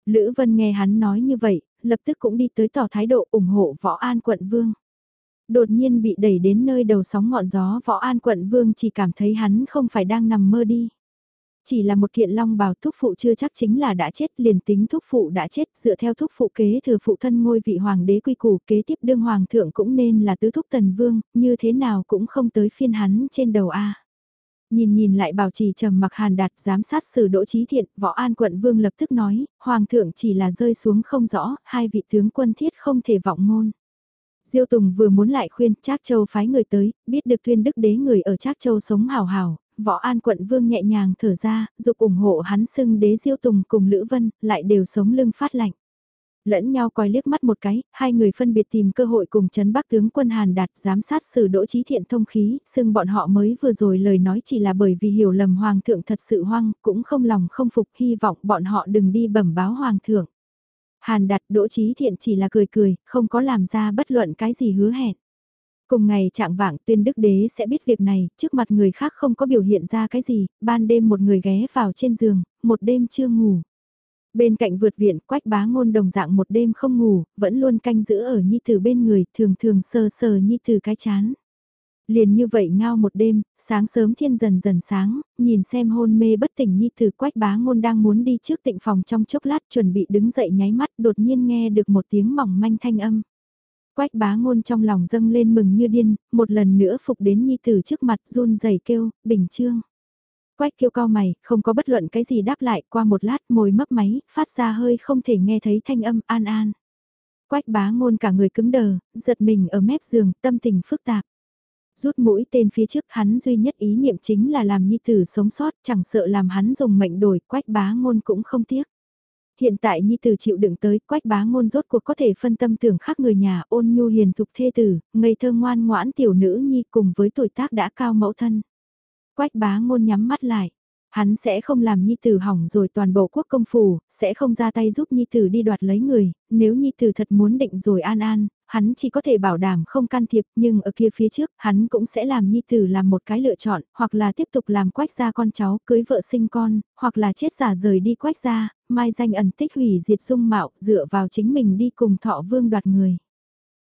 Lữ Vân nghe hắn nói như vậy, lập tức cũng đi tới tỏ thái độ ủng hộ võ an quận vương. Đột nhiên bị đẩy đến nơi đầu sóng ngọn gió võ an quận vương chỉ cảm thấy hắn không phải đang nằm mơ đi. Chỉ là một kiện long bào thúc phụ chưa chắc chính là đã chết liền tính thúc phụ đã chết dựa theo thúc phụ kế thừa phụ thân ngôi vị hoàng đế quy củ kế tiếp đương hoàng thượng cũng nên là tứ thúc tần vương, như thế nào cũng không tới phiên hắn trên đầu A. Nhìn nhìn lại bảo trì trầm mặc hàn đạt giám sát xử đỗ trí thiện, võ an quận vương lập tức nói, hoàng thượng chỉ là rơi xuống không rõ, hai vị tướng quân thiết không thể vọng ngôn. Diêu Tùng vừa muốn lại khuyên Trác Châu phái người tới, biết được tuyên đức đế người ở Trác Châu sống hào hào, võ an quận vương nhẹ nhàng thở ra, dục ủng hộ hắn xưng đế diêu tùng cùng Lữ Vân, lại đều sống lưng phát lạnh. Lẫn nhau coi liếc mắt một cái, hai người phân biệt tìm cơ hội cùng chấn bắc tướng quân Hàn Đạt giám sát xử đỗ trí thiện thông khí, xưng bọn họ mới vừa rồi lời nói chỉ là bởi vì hiểu lầm hoàng thượng thật sự hoang, cũng không lòng không phục hy vọng bọn họ đừng đi bẩm báo hoàng thượng. Hàn Đạt đỗ trí thiện chỉ là cười cười, không có làm ra bất luận cái gì hứa hẹn. Cùng ngày trạng vạng tuyên đức đế sẽ biết việc này, trước mặt người khác không có biểu hiện ra cái gì, ban đêm một người ghé vào trên giường, một đêm chưa ngủ. Bên cạnh vượt viện quách bá ngôn đồng dạng một đêm không ngủ, vẫn luôn canh giữ ở nhi tử bên người, thường thường sờ sờ nhi tử cái chán. Liền như vậy ngao một đêm, sáng sớm thiên dần dần sáng, nhìn xem hôn mê bất tỉnh nhi tử quách bá ngôn đang muốn đi trước tịnh phòng trong chốc lát chuẩn bị đứng dậy nháy mắt đột nhiên nghe được một tiếng mỏng manh thanh âm. Quách bá ngôn trong lòng dâng lên mừng như điên, một lần nữa phục đến nhi tử trước mặt run rẩy kêu, bình trương. Quách kêu cao mày, không có bất luận cái gì đáp lại, qua một lát môi mấp máy, phát ra hơi không thể nghe thấy thanh âm an an. Quách bá ngôn cả người cứng đờ, giật mình ở mép giường, tâm tình phức tạp. Rút mũi tên phía trước hắn duy nhất ý niệm chính là làm nhi tử sống sót, chẳng sợ làm hắn dùng mệnh đổi, quách bá ngôn cũng không tiếc. Hiện tại Nhi Tử chịu đựng tới, quách bá ngôn rốt cuộc có thể phân tâm tưởng khác người nhà ôn nhu hiền thục thê tử, ngây thơ ngoan ngoãn tiểu nữ Nhi cùng với tuổi tác đã cao mẫu thân. Quách bá ngôn nhắm mắt lại. Hắn sẽ không làm Nhi Tử hỏng rồi toàn bộ quốc công phủ, sẽ không ra tay giúp Nhi Tử đi đoạt lấy người, nếu Nhi Tử thật muốn định rồi an an, hắn chỉ có thể bảo đảm không can thiệp nhưng ở kia phía trước hắn cũng sẽ làm nhi tử làm một cái lựa chọn, hoặc là tiếp tục làm quách gia con cháu, cưới vợ sinh con, hoặc là chết giả rời đi quách gia, mai danh ẩn tích hủy diệt dung mạo dựa vào chính mình đi cùng thọ vương đoạt người.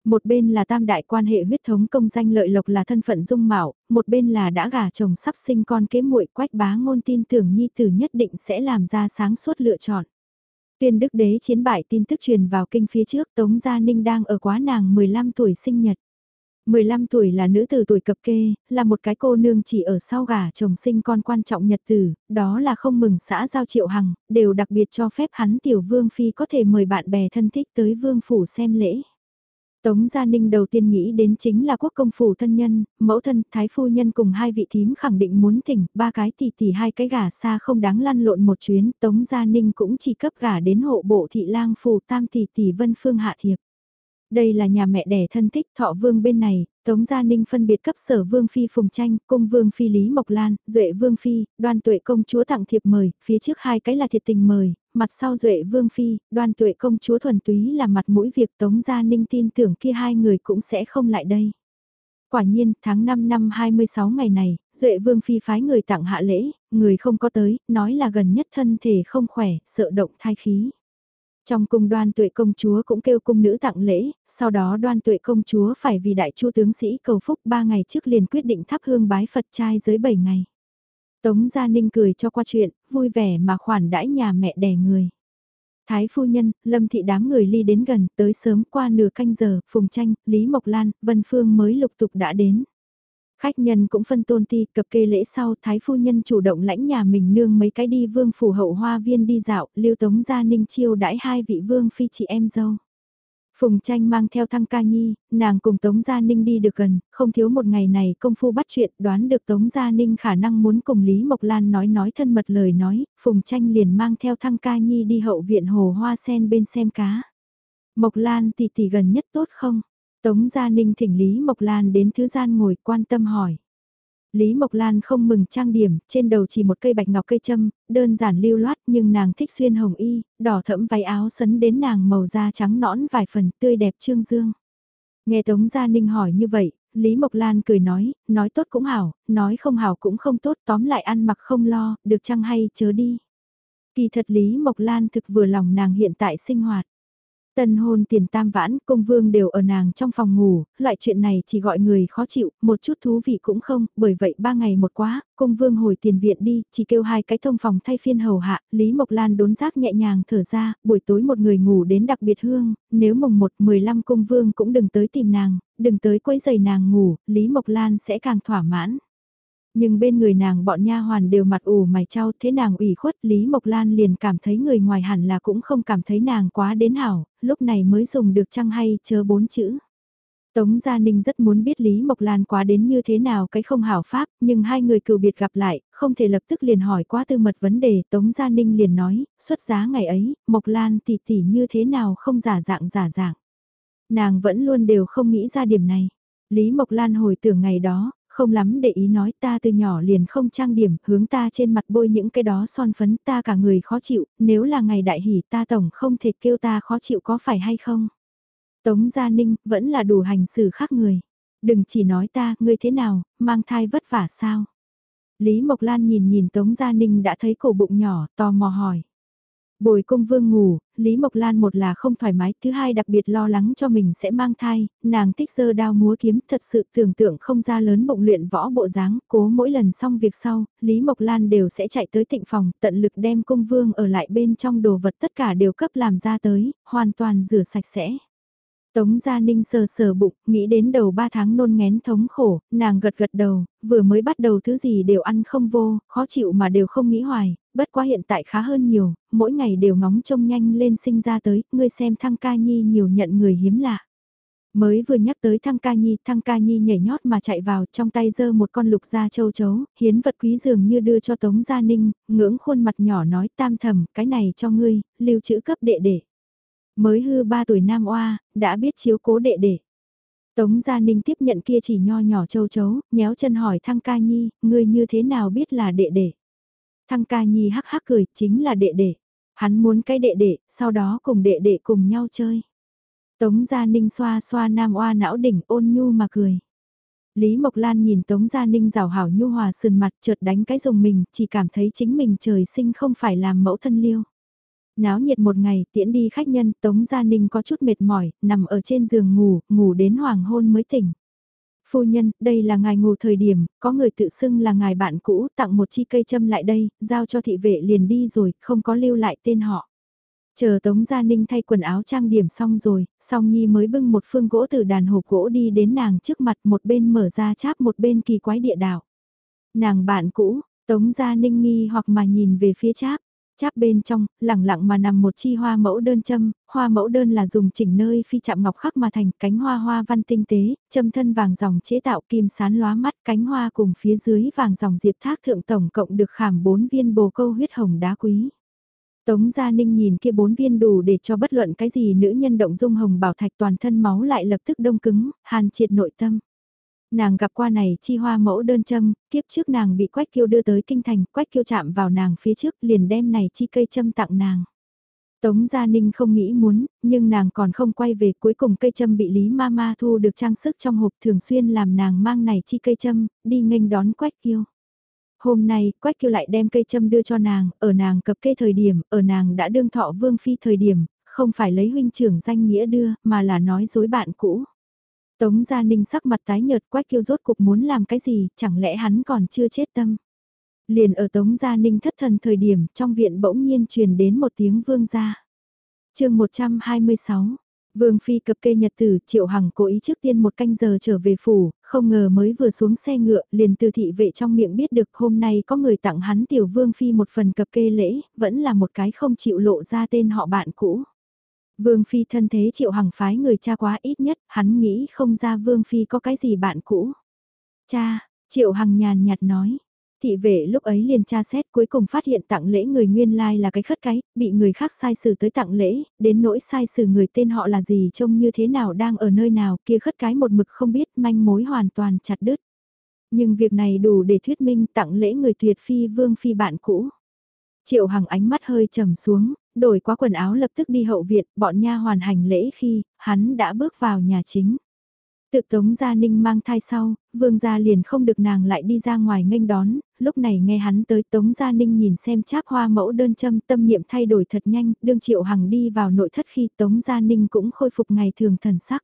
Một bên là tam đại quan hệ huyết thống công danh lợi lộc là thân phận dung mạo, một bên là đã gả chồng sắp sinh con kế muội quách bá ngôn tin tưởng nhi tử nhất định sẽ làm ra sáng suốt lựa chọn. Tuyên đức đế chiến bại tin tức truyền vào kinh phía trước Tống Gia Ninh đang ở quá nàng 15 tuổi sinh nhật. 15 tuổi là nữ tử tuổi cập kê, là một cái cô nương chỉ ở sau gả chồng sinh con quan trọng nhật tử, đó là không mừng xã giao triệu hằng, đều đặc biệt cho phép hắn tiểu vương phi có thể mời bạn bè thân thích tới vương phủ xem lễ. Tống Gia Ninh đầu tiên nghĩ đến chính là quốc công phủ thân nhân, mẫu thân, thái phu nhân cùng hai vị thím khẳng định muốn thỉnh, ba cái tỷ tỷ hai cái gả xa không đáng lăn lộn một chuyến, Tống Gia Ninh cũng chỉ cấp gả đến hộ bộ thị lang phủ tam tỷ tỷ vân phương hạ thiệp. Đây là nhà mẹ đẻ thân thích thọ vương bên này, Tống Gia Ninh phân biệt cấp sở vương phi Phùng Tranh, cung vương phi Lý Mộc Lan, duệ vương phi, đoan tuệ công chúa tặng thiệp mời, phía trước hai cái là thiệt tình mời, mặt sau duệ vương phi, đoan tuệ công chúa thuần túy là mặt mũi việc Tống Gia Ninh tin tưởng kia hai người cũng sẽ không lại đây. Quả nhiên, tháng 5 năm 26 ngày này, Duệ Vương Phi phái người tặng hạ lễ, người không có tới, nói là gần nhất thân thể không khỏe, sợ động thai khí. Trong cung đoan tuệ công chúa cũng kêu cung nữ tặng lễ, sau đó đoan tuệ công chúa phải vì đại chu tướng sĩ cầu phúc ba ngày trước liền quyết định thắp hương bái Phật trai dưới 7 ngày. Tống Gia Ninh cười cho qua chuyện, vui vẻ mà khoản đãi nhà mẹ đẻ người. Thái phu nhân, lâm thị đám người ly đến gần, tới sớm qua nửa canh giờ, Phùng Tranh, Lý Mộc Lan, Vân Phương mới lục tục đã đến. Khách nhân cũng phân tôn ti, cập kê lễ sau, thái phu nhân chủ động lãnh nhà mình nương mấy cái đi vương phủ hậu hoa viên đi dạo, lưu tống gia ninh chiêu đãi hai vị vương phi chị em dâu. Phùng tranh mang theo thăng ca nhi, nàng cùng Tống Gia Ninh đi được gần, không thiếu một ngày này công phu bắt chuyện đoán được Tống Gia Ninh khả năng muốn cùng Lý Mộc Lan nói nói thân mật lời nói, Phùng tranh liền mang theo thăng ca nhi đi hậu viện hồ hoa sen bên xem cá. Mộc Lan tỷ tỷ gần nhất tốt không? Tống Gia Ninh thỉnh Lý Mộc Lan đến thứ gian ngồi quan tâm hỏi. Lý Mộc Lan không mừng trang điểm, trên đầu chỉ một cây bạch ngọc cây châm, đơn giản lưu loát nhưng nàng thích xuyên hồng y, đỏ thẫm váy áo sấn đến nàng màu da trắng nõn vài phần tươi đẹp trương dương. Nghe Tống Gia Ninh hỏi như vậy, Lý Mộc Lan cười nói, nói tốt cũng hảo, nói không hảo cũng không tốt, tóm lại ăn mặc không lo, được chăng hay chớ đi. Kỳ thật Lý Mộc Lan thực vừa lòng nàng hiện tại sinh hoạt. Tân hôn tiền tam vãn, công vương đều ở nàng trong phòng ngủ, loại chuyện này chỉ gọi người khó chịu, một chút thú vị cũng không, bởi vậy ba ngày một quá, công vương hồi tiền viện đi, chỉ kêu hai cái thông phòng thay phiên hầu hạ, Lý Mộc Lan đốn giác nhẹ nhàng thở ra, buổi tối một người ngủ đến đặc biệt hương, nếu mùng một mười lăm công vương cũng đừng tới tìm nàng, đừng tới quấy giày nàng ngủ, Lý Mộc Lan sẽ càng thỏa mãn nhưng bên người nàng bọn nha hoàn đều mặt ủ mày trao thế nàng ủy khuất Lý Mộc Lan liền cảm thấy người ngoài hẳn là cũng không cảm thấy nàng quá đến hảo, lúc này mới dùng được chăng hay chớ bốn chữ. Tống Gia Ninh rất muốn biết Lý Mộc Lan quá đến như thế nào cái không hảo pháp, nhưng hai người cựu biệt gặp lại, không thể lập tức liền hỏi quá tư mật vấn đề. Tống Gia Ninh liền nói, xuất giá ngày ấy, Mộc Lan tỷ tỷ như thế nào không giả dạng giả dạng. Nàng vẫn luôn đều không nghĩ ra điểm này. Lý Mộc Lan hồi tưởng ngày đó, không lắm để ý nói ta từ nhỏ liền không trang điểm, hướng ta trên mặt bôi những cái đó son phấn ta cả người khó chịu, nếu là ngày đại hỷ ta tổng không thể kêu ta khó chịu có phải hay không. Tống Gia Ninh vẫn là đủ hành xử khác người. Đừng chỉ nói ta, ngươi thế nào, mang thai vất vả sao. Lý Mộc Lan nhìn nhìn Tống Gia Ninh đã thấy cổ bụng nhỏ, tò mò hỏi. Bồi công vương ngủ, Lý Mộc Lan một là không thoải mái, thứ hai đặc biệt lo lắng cho mình sẽ mang thai, nàng thích dơ đao múa kiếm thật sự tưởng tượng không ra lớn bụng luyện võ bộ dáng, cố mỗi lần xong việc sau, Lý Mộc Lan đều sẽ chạy tới tịnh phòng, tận lực đem công vương ở lại bên trong đồ vật tất cả đều cấp làm ra tới, hoàn toàn rửa sạch sẽ. Tống Gia Ninh sờ sờ bụng, nghĩ đến đầu 3 tháng nôn ngén thống khổ, nàng gật gật đầu, vừa mới bắt đầu thứ gì đều ăn không vô, khó chịu mà đều không nghĩ hoài, bất quá hiện tại khá hơn nhiều, mỗi ngày đều ngóng trông nhanh lên sinh ra tới, ngươi xem thăng ca nhi nhiều nhận người hiếm lạ. Mới vừa nhắc tới thăng ca nhi, thăng ca nhi nhảy nhót mà chạy vào, trong tay giơ một con lục da châu chấu, hiến vật quý dường như đưa cho Tống Gia Ninh, ngưỡng khuôn mặt nhỏ nói tam thầm, cái này cho ngươi, lưu trữ cấp đệ đệ. Mới hư ba tuổi nam oa, đã biết chiếu cố đệ đệ. Tống Gia Ninh tiếp nhận kia chỉ nho nhỏ châu chấu, nhéo chân hỏi Thăng Ca Nhi, ngươi như thế nào biết là đệ đệ? Thăng Ca Nhi hắc hắc cười, chính là đệ đệ. Hắn muốn cái đệ đệ, sau đó cùng đệ đệ cùng nhau chơi. Tống Gia Ninh xoa xoa nam oa não đỉnh ôn nhu mà cười. Lý Mộc Lan nhìn Tống Gia Ninh rào hảo nhu hòa sườn mặt trượt đánh cái dùng mình, chỉ cảm thấy chính mình trời sinh không phải làm mẫu thân liêu. Náo nhiệt một ngày tiễn đi khách nhân Tống Gia Ninh có chút mệt mỏi, nằm ở trên giường ngủ, ngủ đến hoàng hôn mới tỉnh. Phu nhân, đây là ngài ngủ thời điểm, có người tự xưng là ngài bạn cũ tặng một chi cây châm lại đây, giao cho thị vệ liền đi rồi, không có lưu lại tên họ. Chờ Tống Gia Ninh thay quần áo trang điểm xong rồi, song Nhi mới bưng một phương gỗ từ đàn hộp gỗ đi đến nàng trước mặt một bên mở ra cháp một bên kỳ quái địa đạo Nàng bạn cũ, Tống Gia Ninh nghi hoặc mà nhìn về phía cháp, Cháp bên trong, lẳng lặng mà nằm một chi hoa mẫu đơn châm, hoa mẫu đơn là dùng chỉnh nơi phi chạm ngọc khắc mà thành cánh hoa hoa văn tinh tế, châm thân vàng dòng chế tạo kim sán lóa mắt cánh hoa cùng phía dưới vàng dòng diệp thác thượng tổng cộng được khảm bốn viên bồ câu huyết hồng đá quý. Tống Gia Ninh nhìn kia bốn viên đủ để cho bất luận cái gì nữ nhân động dung hồng bảo thạch toàn thân máu lại lập tức đông cứng, hàn triệt nội tâm. Nàng gặp qua này chi hoa mẫu đơn châm, kiếp trước nàng bị Quách Kiêu đưa tới kinh thành, Quách Kiêu chạm vào nàng phía trước liền đem này chi cây châm tặng nàng. Tống Gia Ninh không nghĩ muốn, nhưng nàng còn không quay về cuối cùng cây châm bị Lý Mama thu được trang sức trong hộp thường xuyên làm nàng mang này chi cây châm, đi nghênh đón Quách Kiêu. Hôm nay, Quách Kiêu lại đem cây châm đưa cho nàng, ở nàng cập kê thời điểm, ở nàng đã đương thọ vương phi thời điểm, không phải lấy huynh trưởng danh nghĩa đưa, mà là nói dối bạn cũ. Tống Gia Ninh sắc mặt tái nhợt Quách Kiêu rốt cục muốn làm cái gì, chẳng lẽ hắn còn chưa chết tâm. Liền ở Tống Gia Ninh thất thần thời điểm, trong viện bỗng nhiên truyền đến một tiếng vương gia. chương 126 Vương Phi cập kê nhật tử, Triệu Hằng cố ý trước tiên một canh giờ trở về phủ, không ngờ mới vừa xuống xe ngựa, liền từ thị vệ trong miệng biết được hôm nay có người tặng hắn tiểu Vương Phi một phần cập kê lễ, vẫn là một cái không chịu lộ ra tên họ bạn cũ. Vương Phi thân thế Triệu Hằng phái người cha quá ít nhất, hắn nghĩ không ra Vương Phi có cái gì bạn cũ. Cha, Triệu Hằng nhàn nhạt nói, Thị vệ lúc ấy liền tra xét cuối cùng phát hiện tặng lễ người nguyên lai là cái khất cái, bị người khác sai xử tới tặng lễ, đến nỗi sai xử người tên họ là gì trông như thế nào đang ở nơi nào kia khất cái một mực không biết manh mối hoàn toàn chặt đứt. Nhưng việc này đủ để thuyết minh tặng lễ người tuyệt phi vương phi bạn cũ. Triệu Hằng ánh mắt hơi trầm xuống, đổi qua quần áo lập tức đi hậu viện, bọn nha hoàn hành lễ khi, hắn đã bước vào nhà chính. Tự Tống Gia Ninh mang thai sau, Vương Gia liền không được nàng lại đi ra ngoài nghênh đón, lúc này nghe hắn tới Tống Gia Ninh nhìn xem cháp hoa mẫu đơn châm tâm niệm thay đổi thật nhanh, đương Triệu Hằng đi vào nội thất khi Tống Gia Ninh cũng khôi phục ngày thường thần sắc.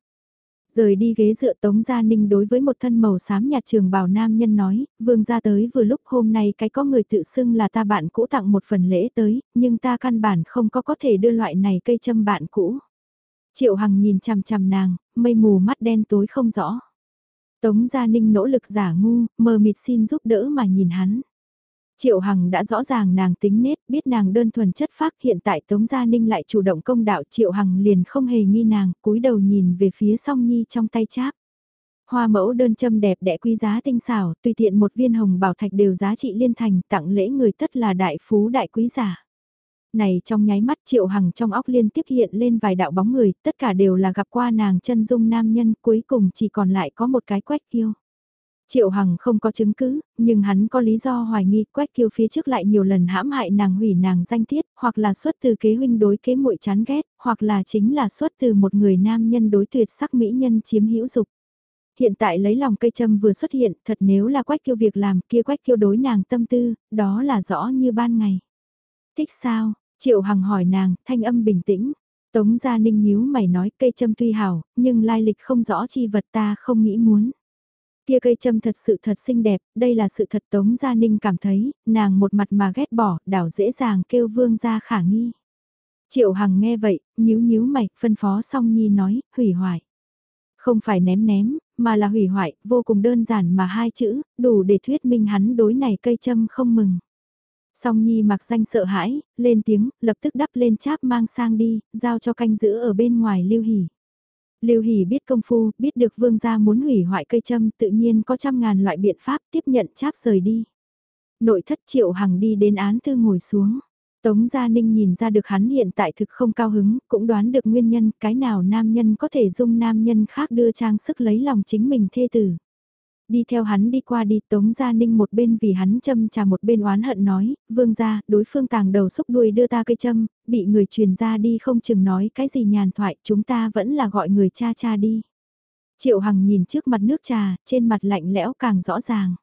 Rời đi ghế dựa Tống Gia Ninh đối với một thân màu xám nhạt trường bảo nam nhân nói, Vương Gia tới vừa lúc hôm nay cái có người tự xưng là ta bạn cũ tặng một phần lễ tới, nhưng ta căn bản không có có thể đưa loại này cây châm bạn cũ. Triệu Hằng nhìn chằm chằm nàng, mây mù mắt đen tối không rõ. Tống Gia Ninh nỗ lực giả ngu, mờ mịt xin giúp đỡ mà nhìn hắn. Triệu Hằng đã rõ ràng nàng tính nết, biết nàng đơn thuần chất phác hiện tại Tống Gia Ninh lại chủ động công đạo Triệu Hằng liền không hề nghi nàng, cúi đầu nhìn về phía song nhi trong tay cháp. Hoa mẫu đơn châm đẹp đẽ quý giá tinh xảo, tùy tiện một viên hồng bảo thạch đều giá trị liên thành tặng lễ người tất là đại phú đại quý giả. Này trong nháy mắt Triệu Hằng trong óc liên tiếp hiện lên vài đạo bóng người, tất cả đều là gặp qua nàng chân dung nam nhân, cuối cùng chỉ còn lại có một cái quách kiêu. Triệu Hằng không có chứng cứ, nhưng hắn có lý do hoài nghi quách kiêu phía trước lại nhiều lần hãm hại nàng hủy nàng danh tiết, hoặc là xuất từ kế huynh đối kế muội chán ghét, hoặc là chính là xuất từ một người nam nhân đối tuyệt sắc mỹ nhân chiếm hữu dục. Hiện tại lấy lòng cây châm vừa xuất hiện, thật nếu là quách kiêu việc làm kia quách kiêu đối nàng tâm tư, đó là rõ như ban ngày. Thích sao? Triệu Hằng hỏi nàng, thanh âm bình tĩnh. Tống Gia Ninh nhíu mày nói cây châm tuy hảo, nhưng lai lịch không rõ chi vật ta không nghĩ muốn. Kia cây châm thật sự thật xinh đẹp, đây là sự thật Tống Gia Ninh cảm thấy, nàng một mặt mà ghét bỏ, đảo dễ dàng kêu vương gia khả nghi. Triệu Hằng nghe vậy, nhíu nhíu mày, phân phó song nhi nói, hủy hoại. Không phải ném ném, mà là hủy hoại, vô cùng đơn giản mà hai chữ, đủ để thuyết minh hắn đối này cây châm không mừng. Song Nhi mặc danh sợ hãi, lên tiếng, lập tức đắp lên cháp mang sang đi, giao cho canh giữ ở bên ngoài Lưu hỉ Lưu Hỷ biết công phu, biết được vương gia muốn hủy hoại cây châm, tự nhiên có trăm ngàn loại biện pháp tiếp nhận cháp rời đi. Nội thất triệu hằng đi đến án thư ngồi xuống. Tống Gia Ninh nhìn ra được hắn hiện tại thực không cao hứng, cũng đoán được nguyên nhân cái nào nam nhân có thể dung nam nhân khác đưa trang sức lấy lòng chính mình thê tử. Đi theo hắn đi qua đi Tống Gia Ninh một bên vì hắn châm trà một bên oán hận nói, vương gia, đối phương tàng đầu xúc đuôi đưa ta cây châm, bị người truyền ra đi không chừng nói cái gì nhàn thoại, chúng ta vẫn là gọi người cha cha đi. Triệu Hằng nhìn trước mặt nước trà, trên mặt lạnh lẽo càng rõ ràng.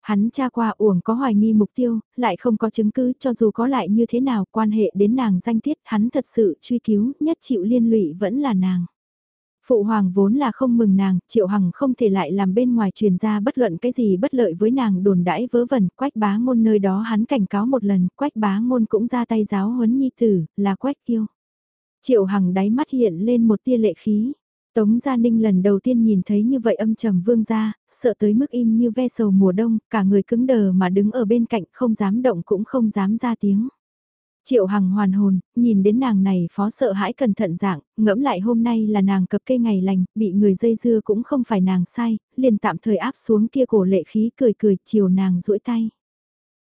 Hắn cha qua uổng có hoài nghi mục tiêu, lại không có chứng cứ cho dù có lại như thế nào quan hệ đến nàng danh tiết hắn thật sự truy cứu nhất chịu liên lụy vẫn là nàng. Phụ hoàng vốn là không mừng nàng, Triệu Hằng không thể lại làm bên ngoài truyền ra bất luận cái gì bất lợi với nàng đồn đãi vớ vẩn, quách bá ngôn nơi đó hắn cảnh cáo một lần, quách bá ngôn cũng ra tay giáo huấn nhi tử, là quách kiêu. Triệu Hằng đáy mắt hiện lên một tia lệ khí. Tống Gia Ninh lần đầu tiên nhìn thấy như vậy âm trầm vương gia, sợ tới mức im như ve sầu mùa đông, cả người cứng đờ mà đứng ở bên cạnh không dám động cũng không dám ra tiếng. Triệu Hằng hoàn hồn, nhìn đến nàng này phó sợ hãi cẩn thận dạng, ngẫm lại hôm nay là nàng cập cây ngày lành, bị người dây dưa cũng không phải nàng sai, liền tạm thời áp xuống kia cổ lệ khí cười cười chiều nàng duỗi tay.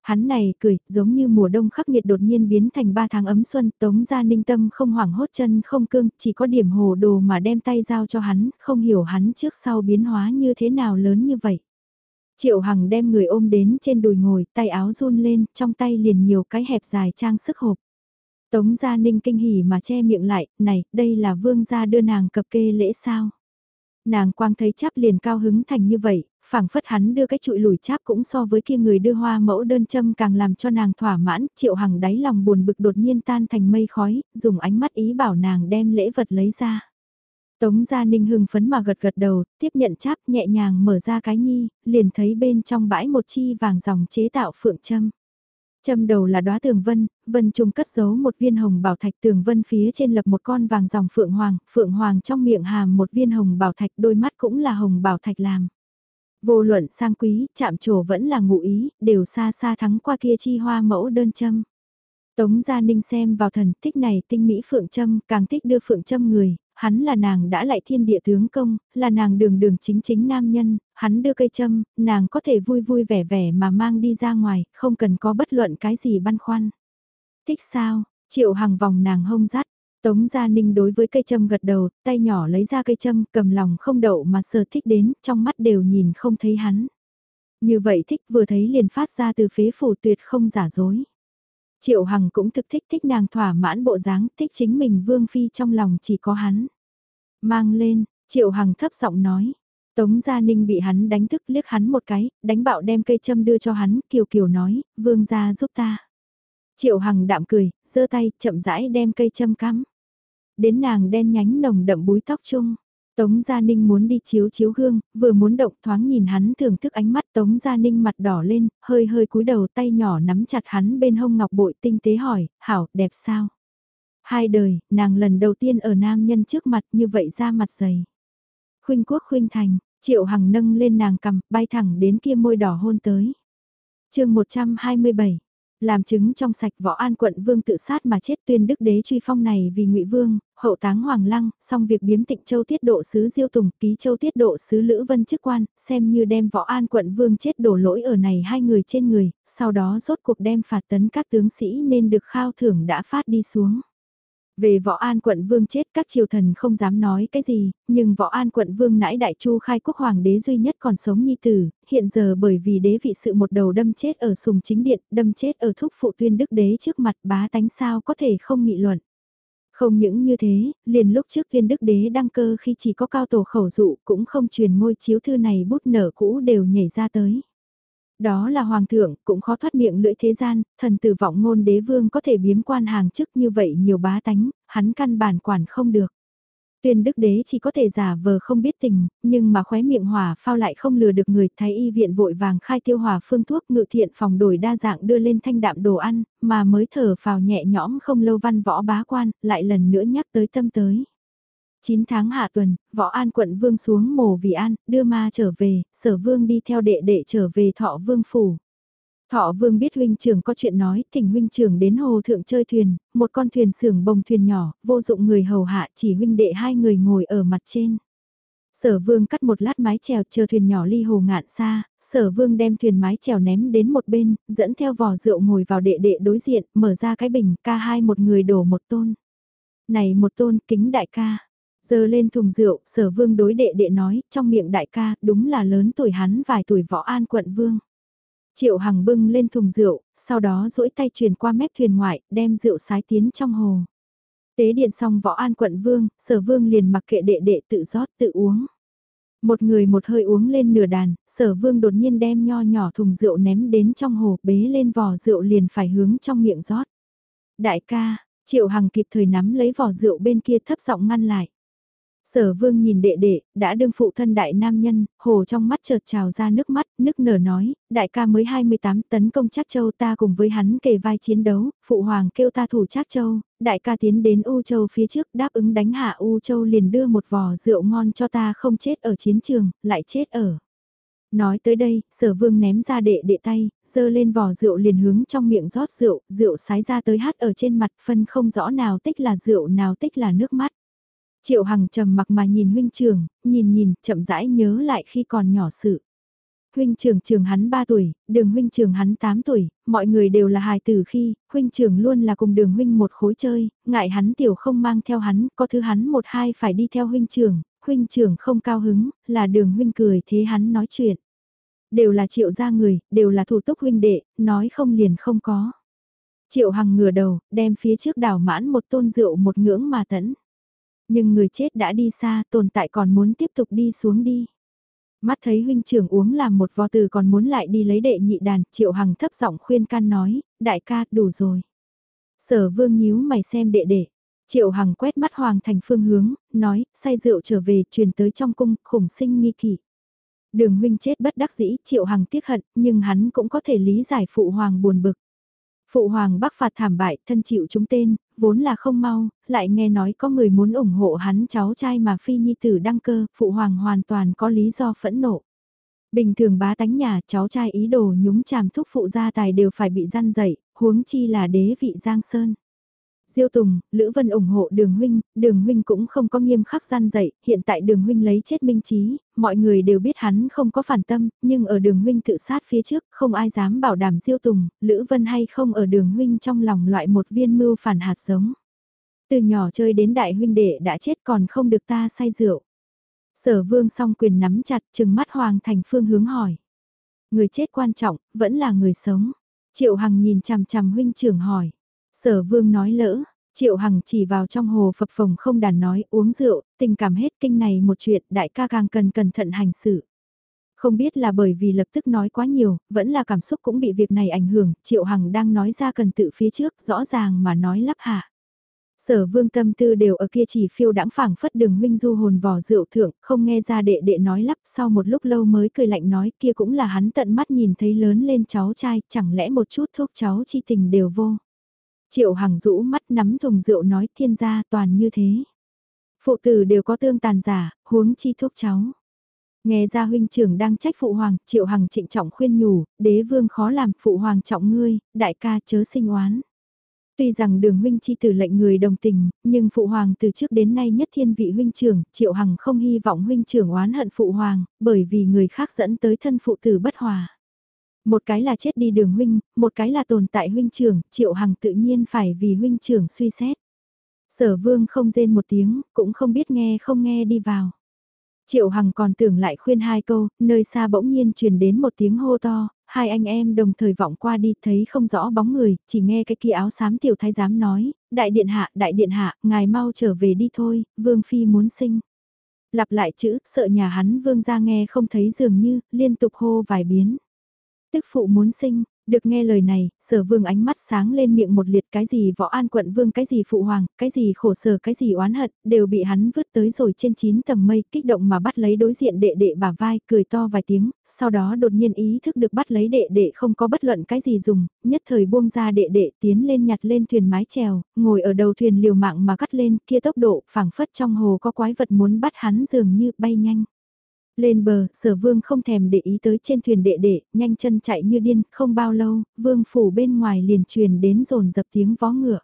Hắn này cười, giống như mùa đông khắc nghiệt đột nhiên biến thành ba tháng ấm xuân, tống ra ninh tâm không hoảng hốt chân không cương, chỉ có điểm hồ đồ mà đem tay giao cho hắn, không hiểu hắn trước sau biến hóa như thế nào lớn như vậy. Triệu Hằng đem người ôm đến trên đùi ngồi, tay áo run lên, trong tay liền nhiều cái hẹp dài trang sức hộp. Tống Gia Ninh kinh hỉ mà che miệng lại, này, đây là vương gia đưa nàng cập kê lễ sao. Nàng quang thấy chắp liền cao hứng thành như vậy, phảng phất hắn đưa cái trụi lùi cháp cũng so với kia người đưa hoa mẫu đơn châm càng làm cho nàng thỏa mãn, triệu hằng đáy lòng buồn bực đột nhiên tan thành mây khói, dùng ánh mắt ý bảo nàng đem lễ vật lấy ra. Tống Gia Ninh hưng phấn mà gật gật đầu, tiếp nhận cháp nhẹ nhàng mở ra cái nhi, liền thấy bên trong bãi một chi vàng dòng chế tạo phượng châm. Châm đầu là đóa tường vân, vân trung cất giấu một viên hồng bảo thạch tường vân phía trên lập một con vàng dòng phượng hoàng, phượng hoàng trong miệng hàm một viên hồng bảo thạch đôi mắt cũng là hồng bảo thạch làm. Vô luận sang quý, chạm trổ vẫn là ngụ ý, đều xa xa thắng qua kia chi hoa mẫu đơn châm. Tống Gia Ninh xem vào thần thích này tinh mỹ phượng châm, càng thích đưa phượng châm người, hắn là nàng đã lại thiên địa tướng công, là nàng đường đường chính chính nam nhân, hắn đưa cây châm, nàng có thể vui vui vẻ vẻ mà mang đi ra ngoài, không cần có bất luận cái gì băn khoăn. Thích sao, triệu hàng vòng nàng hông dắt, Tống Gia Ninh đối với cây châm gật đầu, tay nhỏ lấy ra cây châm, cầm lòng không đậu mà sờ thích đến, trong mắt đều nhìn không thấy hắn. Như vậy thích vừa thấy liền phát ra từ phế phủ tuyệt không giả dối. Triệu Hằng cũng thực thích thích nàng thỏa mãn bộ dáng, thích chính mình Vương Phi trong lòng chỉ có hắn. Mang lên, Triệu Hằng thấp giọng nói. Tống Gia Ninh bị hắn đánh thức liếc hắn một cái, đánh bạo đem cây châm đưa cho hắn, kiều kiều nói, Vương gia giúp ta. Triệu Hằng đạm cười, giơ tay, chậm rãi đem cây châm cắm. Đến nàng đen nhánh nồng đậm búi tóc chung. Tống Gia Ninh muốn đi chiếu chiếu gương, vừa muốn động thoáng nhìn hắn thưởng thức ánh mắt Tống Gia Ninh mặt đỏ lên, hơi hơi cúi đầu tay nhỏ nắm chặt hắn bên hông ngọc bội tinh tế hỏi, hảo, đẹp sao? Hai đời, nàng lần đầu tiên ở nam nhân trước mặt như vậy ra mặt dày. Khuynh quốc khuynh thành, triệu hằng nâng lên nàng cầm, bay thẳng đến kia môi đỏ hôn tới. chương 127 làm chứng trong sạch võ an quận vương tự sát mà chết tuyên đức đế truy phong này vì ngụy vương, hậu táng hoàng lăng, xong việc biếm tịnh châu tiết độ sứ diêu tùng, ký châu tiết độ sứ lữ vân chức quan, xem như đem võ an quận vương chết đổ lỗi ở này hai người trên người, sau đó rốt cuộc đem phạt tấn các tướng sĩ nên được khao thưởng đã phát đi xuống. Về võ an quận vương chết các triều thần không dám nói cái gì, nhưng võ an quận vương nãi đại chu khai quốc hoàng đế duy nhất còn sống nhi tử, hiện giờ bởi vì đế vị sự một đầu đâm chết ở sùng chính điện, đâm chết ở thúc phụ tuyên đức đế trước mặt bá tánh sao có thể không nghị luận. Không những như thế, liền lúc trước tuyên đức đế đăng cơ khi chỉ có cao tổ khẩu dụ cũng không truyền ngôi chiếu thư này bút nở cũ đều nhảy ra tới. Đó là hoàng thượng, cũng khó thoát miệng lưỡi thế gian, thần tử vọng ngôn đế vương có thể biếm quan hàng chức như vậy nhiều bá tánh, hắn căn bản quản không được. Tuyên đức đế chỉ có thể giả vờ không biết tình, nhưng mà khóe miệng hỏa phao lại không lừa được người thái y viện vội vàng khai tiêu hỏa phương thuốc ngự thiện phòng đổi đa dạng đưa lên thanh đạm đồ ăn, mà mới thở phào nhẹ nhõm không lâu văn võ bá quan, lại lần nữa nhắc tới tâm tới. 9 tháng hạ tuần, võ an quận vương xuống mồ vì an, đưa ma trở về, sở vương đi theo đệ đệ trở về thọ vương phủ. Thọ vương biết huynh trưởng có chuyện nói, thỉnh huynh trưởng đến hồ thượng chơi thuyền, một con thuyền sưởng bồng thuyền nhỏ, vô dụng người hầu hạ chỉ huynh đệ hai người ngồi ở mặt trên. Sở vương cắt một lát mái chèo chờ thuyền nhỏ ly hồ ngạn xa, sở vương đem thuyền mái chèo ném đến một bên, dẫn theo vò rượu ngồi vào đệ đệ đối diện, mở ra cái bình, ca hai một người đổ một tôn. Này một tôn kính đại ca, Giờ lên thùng rượu, sở vương đối đệ đệ nói, trong miệng đại ca, đúng là lớn tuổi hắn vài tuổi võ an quận vương. Triệu Hằng bưng lên thùng rượu, sau đó duỗi tay truyền qua mép thuyền ngoại, đem rượu sái tiến trong hồ. Tế điện xong võ an quận vương, sở vương liền mặc kệ đệ đệ tự rót tự uống. Một người một hơi uống lên nửa đàn, sở vương đột nhiên đem nho nhỏ thùng rượu ném đến trong hồ bế lên vò rượu liền phải hướng trong miệng rót. Đại ca, triệu hằng kịp thời nắm lấy vò rượu bên kia thấp giọng ngăn lại. Sở vương nhìn đệ đệ, đã đương phụ thân đại nam nhân, hồ trong mắt chợt trào ra nước mắt, nức nở nói, đại ca mới 28 tấn công Trác Châu ta cùng với hắn kề vai chiến đấu, phụ hoàng kêu ta thủ Trác Châu, đại ca tiến đến U Châu phía trước đáp ứng đánh hạ U Châu liền đưa một vò rượu ngon cho ta không chết ở chiến trường, lại chết ở. Nói tới đây, sở vương ném ra đệ đệ tay, dơ lên vò rượu liền hướng trong miệng rót rượu, rượu sái ra tới hát ở trên mặt phân không rõ nào tích là rượu nào tích là nước mắt. Triệu Hằng trầm mặc mà nhìn huynh trưởng, nhìn nhìn, chậm rãi nhớ lại khi còn nhỏ sự. Huynh trưởng trường hắn 3 tuổi, đường huynh trưởng hắn 8 tuổi, mọi người đều là hài tử khi, huynh trưởng luôn là cùng đường huynh một khối chơi, ngại hắn tiểu không mang theo hắn, có thứ hắn một hai phải đi theo huynh trưởng, huynh trưởng không cao hứng, là đường huynh cười thế hắn nói chuyện. Đều là triệu gia người, đều là thủ túc huynh đệ, nói không liền không có. Triệu Hằng ngửa đầu, đem phía trước đảo mãn một tôn rượu một ngưỡng mà tẫn. Nhưng người chết đã đi xa, tồn tại còn muốn tiếp tục đi xuống đi. Mắt thấy huynh trưởng uống làm một vò từ còn muốn lại đi lấy đệ nhị đàn, Triệu Hằng thấp giọng khuyên can nói, đại ca, đủ rồi. Sở vương nhíu mày xem đệ đệ. Triệu Hằng quét mắt Hoàng thành phương hướng, nói, say rượu trở về, truyền tới trong cung, khủng sinh nghi kỳ Đường huynh chết bất đắc dĩ, Triệu Hằng tiếc hận, nhưng hắn cũng có thể lý giải phụ hoàng buồn bực. Phụ hoàng bắc phạt thảm bại, thân chịu chúng tên, vốn là không mau, lại nghe nói có người muốn ủng hộ hắn cháu trai mà phi nhi tử đăng cơ, phụ hoàng hoàn toàn có lý do phẫn nộ. Bình thường bá tánh nhà cháu trai ý đồ nhúng chàm thúc phụ gia tài đều phải bị gian dậy, huống chi là đế vị Giang Sơn. Diêu Tùng, Lữ Vân ủng hộ Đường Huynh, Đường Huynh cũng không có nghiêm khắc gian dạy, hiện tại Đường Huynh lấy chết minh trí, mọi người đều biết hắn không có phản tâm, nhưng ở Đường Huynh tự sát phía trước, không ai dám bảo đảm Diêu Tùng, Lữ Vân hay không ở Đường Huynh trong lòng loại một viên mưu phản hạt giống. Từ nhỏ chơi đến đại huynh đệ đã chết còn không được ta say rượu. Sở vương song quyền nắm chặt chừng mắt Hoàng Thành Phương hướng hỏi. Người chết quan trọng, vẫn là người sống. Triệu Hằng nhìn chằm chằm huynh trưởng hỏi. Sở vương nói lỡ, Triệu Hằng chỉ vào trong hồ phập phồng không đàn nói uống rượu, tình cảm hết kinh này một chuyện đại ca càng cần cẩn thận hành xử. Không biết là bởi vì lập tức nói quá nhiều, vẫn là cảm xúc cũng bị việc này ảnh hưởng, Triệu Hằng đang nói ra cần tự phía trước, rõ ràng mà nói lắp hạ. Sở vương tâm tư đều ở kia chỉ phiêu đãng phảng phất đường huynh du hồn vò rượu thượng, không nghe ra đệ đệ nói lắp sau một lúc lâu mới cười lạnh nói kia cũng là hắn tận mắt nhìn thấy lớn lên cháu trai, chẳng lẽ một chút thuốc cháu chi tình đều vô. Triệu Hằng rũ mắt nắm thùng rượu nói thiên gia toàn như thế. Phụ tử đều có tương tàn giả, huống chi thuốc cháu. Nghe ra huynh trưởng đang trách phụ hoàng, Triệu Hằng trịnh trọng khuyên nhủ, đế vương khó làm, phụ hoàng trọng ngươi, đại ca chớ sinh oán. Tuy rằng đường huynh chi tử lệnh người đồng tình, nhưng phụ hoàng từ trước đến nay nhất thiên vị huynh trưởng, Triệu Hằng không hy vọng huynh trưởng oán hận phụ hoàng, bởi vì người khác dẫn tới thân phụ tử bất hòa. Một cái là chết đi đường huynh, một cái là tồn tại huynh trưởng, triệu hằng tự nhiên phải vì huynh trưởng suy xét. Sở vương không rên một tiếng, cũng không biết nghe không nghe đi vào. Triệu Hằng còn tưởng lại khuyên hai câu, nơi xa bỗng nhiên truyền đến một tiếng hô to, hai anh em đồng thời vọng qua đi thấy không rõ bóng người, chỉ nghe cái kia áo xám tiểu thái giám nói, đại điện hạ, đại điện hạ, ngài mau trở về đi thôi, vương phi muốn sinh. Lặp lại chữ, sợ nhà hắn vương ra nghe không thấy dường như, liên tục hô vài biến tức phụ muốn sinh, được nghe lời này, sở vương ánh mắt sáng lên miệng một liệt cái gì võ an quận vương cái gì phụ hoàng, cái gì khổ sở cái gì oán hận, đều bị hắn vứt tới rồi trên chín tầng mây, kích động mà bắt lấy đối diện đệ đệ bà vai, cười to vài tiếng, sau đó đột nhiên ý thức được bắt lấy đệ đệ không có bất luận cái gì dùng, nhất thời buông ra đệ đệ tiến lên nhặt lên thuyền mái chèo, ngồi ở đầu thuyền liều mạng mà cắt lên kia tốc độ phảng phất trong hồ có quái vật muốn bắt hắn dường như bay nhanh. Lên bờ, sở vương không thèm để ý tới trên thuyền đệ đệ, nhanh chân chạy như điên, không bao lâu, vương phủ bên ngoài liền truyền đến rồn dập tiếng vó ngựa.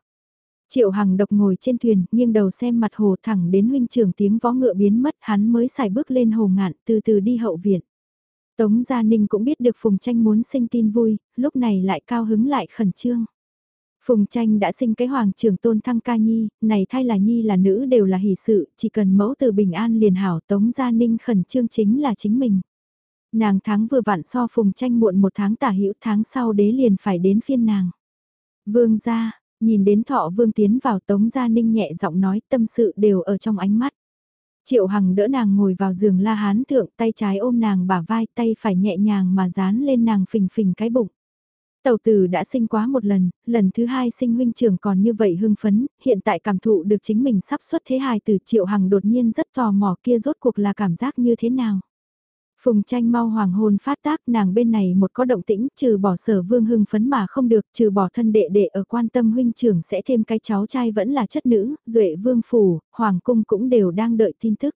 Triệu Hằng độc ngồi trên thuyền, nghiêng đầu xem mặt hồ thẳng đến huynh trưởng tiếng vó ngựa biến mất, hắn mới xài bước lên hồ ngạn, từ từ đi hậu viện. Tống Gia Ninh cũng biết được Phùng Tranh muốn sinh tin vui, lúc này lại cao hứng lại khẩn trương. Phùng tranh đã sinh cái hoàng trưởng tôn thăng ca nhi, này thay là nhi là nữ đều là hỷ sự, chỉ cần mẫu từ bình an liền hảo tống gia ninh khẩn trương chính là chính mình. Nàng tháng vừa vặn so phùng tranh muộn một tháng tả hữu tháng sau đế liền phải đến phiên nàng. Vương gia, nhìn đến thọ vương tiến vào tống gia ninh nhẹ giọng nói tâm sự đều ở trong ánh mắt. Triệu Hằng đỡ nàng ngồi vào giường la hán thượng tay trái ôm nàng bả vai tay phải nhẹ nhàng mà dán lên nàng phình phình cái bụng. Tàu tử đã sinh quá một lần, lần thứ hai sinh huynh trưởng còn như vậy hưng phấn, hiện tại cảm thụ được chính mình sắp xuất thế hài từ triệu hằng đột nhiên rất tò mò kia rốt cuộc là cảm giác như thế nào. Phùng tranh mau hoàng hôn phát tác nàng bên này một có động tĩnh trừ bỏ sở vương hưng phấn mà không được trừ bỏ thân đệ đệ ở quan tâm huynh trưởng sẽ thêm cái cháu trai vẫn là chất nữ, duệ vương phủ, hoàng cung cũng đều đang đợi tin tức.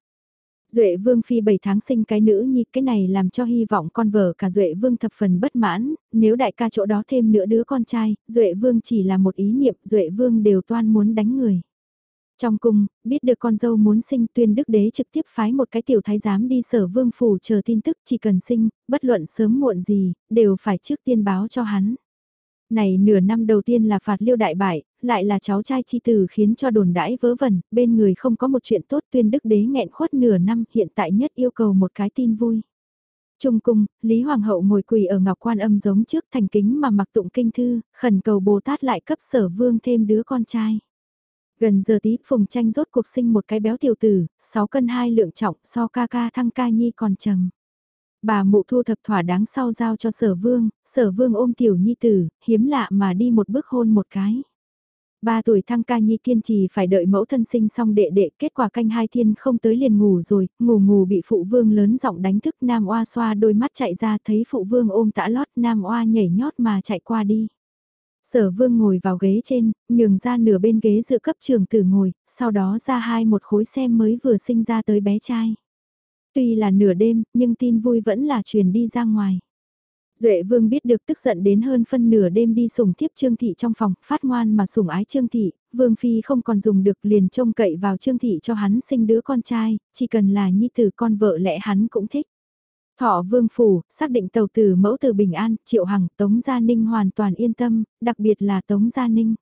Duệ Vương Phi 7 tháng sinh cái nữ nhi, cái này làm cho hy vọng con vợ cả Duệ Vương thập phần bất mãn, nếu đại ca chỗ đó thêm nữa đứa con trai, Duệ Vương chỉ là một ý niệm, Duệ Vương đều toan muốn đánh người. Trong cung, biết được con dâu muốn sinh tuyên đức đế trực tiếp phái một cái tiểu thái giám đi sở vương phủ chờ tin tức chỉ cần sinh, bất luận sớm muộn gì, đều phải trước tiên báo cho hắn. Này nửa năm đầu tiên là phạt liêu đại bại, lại là cháu trai chi tử khiến cho đồn đãi vớ vẩn, bên người không có một chuyện tốt tuyên đức đế nghẹn khuất nửa năm hiện tại nhất yêu cầu một cái tin vui. Trung cung, Lý Hoàng hậu ngồi quỳ ở ngọc quan âm giống trước thành kính mà mặc tụng kinh thư, khẩn cầu Bồ Tát lại cấp sở vương thêm đứa con trai. Gần giờ tí phùng tranh rốt cuộc sinh một cái béo tiểu tử, 6 cân 2 lượng trọng so ca ca thăng ca nhi còn trầm. Bà mụ thu thập thỏa đáng sau giao cho sở vương, sở vương ôm tiểu nhi tử, hiếm lạ mà đi một bước hôn một cái. Ba tuổi thăng ca nhi kiên trì phải đợi mẫu thân sinh xong đệ đệ, kết quả canh hai thiên không tới liền ngủ rồi, ngủ ngủ bị phụ vương lớn giọng đánh thức nam oa xoa đôi mắt chạy ra thấy phụ vương ôm tã lót nam oa nhảy nhót mà chạy qua đi. Sở vương ngồi vào ghế trên, nhường ra nửa bên ghế giữa cấp trường tử ngồi, sau đó ra hai một khối xem mới vừa sinh ra tới bé trai. Tuy là nửa đêm, nhưng tin vui vẫn là truyền đi ra ngoài. Duệ vương biết được tức giận đến hơn phân nửa đêm đi sủng thiếp Trương Thị trong phòng, phát ngoan mà sủng ái Trương Thị, vương phi không còn dùng được liền trông cậy vào Trương Thị cho hắn sinh đứa con trai, chỉ cần là nhi tử con vợ lẽ hắn cũng thích. Thọ vương phủ, xác định tàu tử mẫu từ Bình An, Triệu Hằng, Tống Gia Ninh hoàn toàn yên tâm, đặc biệt là Tống Gia Ninh.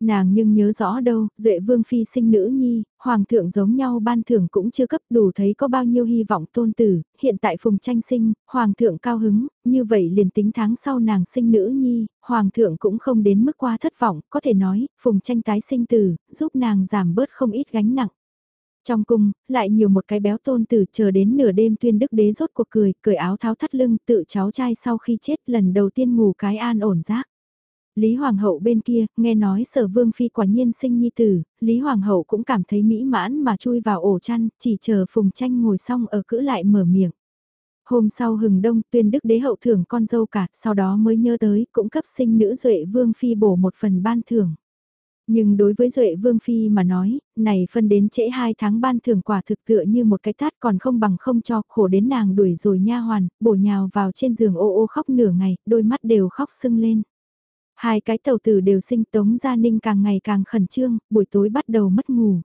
Nàng nhưng nhớ rõ đâu, Duệ Vương Phi sinh nữ nhi, Hoàng thượng giống nhau ban thưởng cũng chưa cấp đủ thấy có bao nhiêu hy vọng tôn tử, hiện tại phùng tranh sinh, Hoàng thượng cao hứng, như vậy liền tính tháng sau nàng sinh nữ nhi, Hoàng thượng cũng không đến mức qua thất vọng, có thể nói, phùng tranh tái sinh tử, giúp nàng giảm bớt không ít gánh nặng. Trong cung, lại nhiều một cái béo tôn tử chờ đến nửa đêm tuyên đức đế rốt cuộc cười, cười áo tháo thắt lưng, tự cháu trai sau khi chết lần đầu tiên ngủ cái an ổn giác. Lý Hoàng hậu bên kia, nghe nói sở vương phi quả nhiên sinh nhi tử, Lý Hoàng hậu cũng cảm thấy mỹ mãn mà chui vào ổ chăn, chỉ chờ phùng tranh ngồi xong ở cữ lại mở miệng. Hôm sau hừng đông tuyên đức đế hậu thưởng con dâu cả, sau đó mới nhớ tới, cũng cấp sinh nữ duệ vương phi bổ một phần ban thưởng. Nhưng đối với Duệ Vương Phi mà nói, này phân đến trễ 2 tháng ban thưởng quả thực tựa như một cái tát còn không bằng không cho khổ đến nàng đuổi rồi nha hoàn, bổ nhào vào trên giường ô ô khóc nửa ngày, đôi mắt đều khóc sưng lên. Hai cái tàu tử đều sinh Tống Gia Ninh càng ngày càng khẩn trương, buổi tối bắt đầu mất ngủ.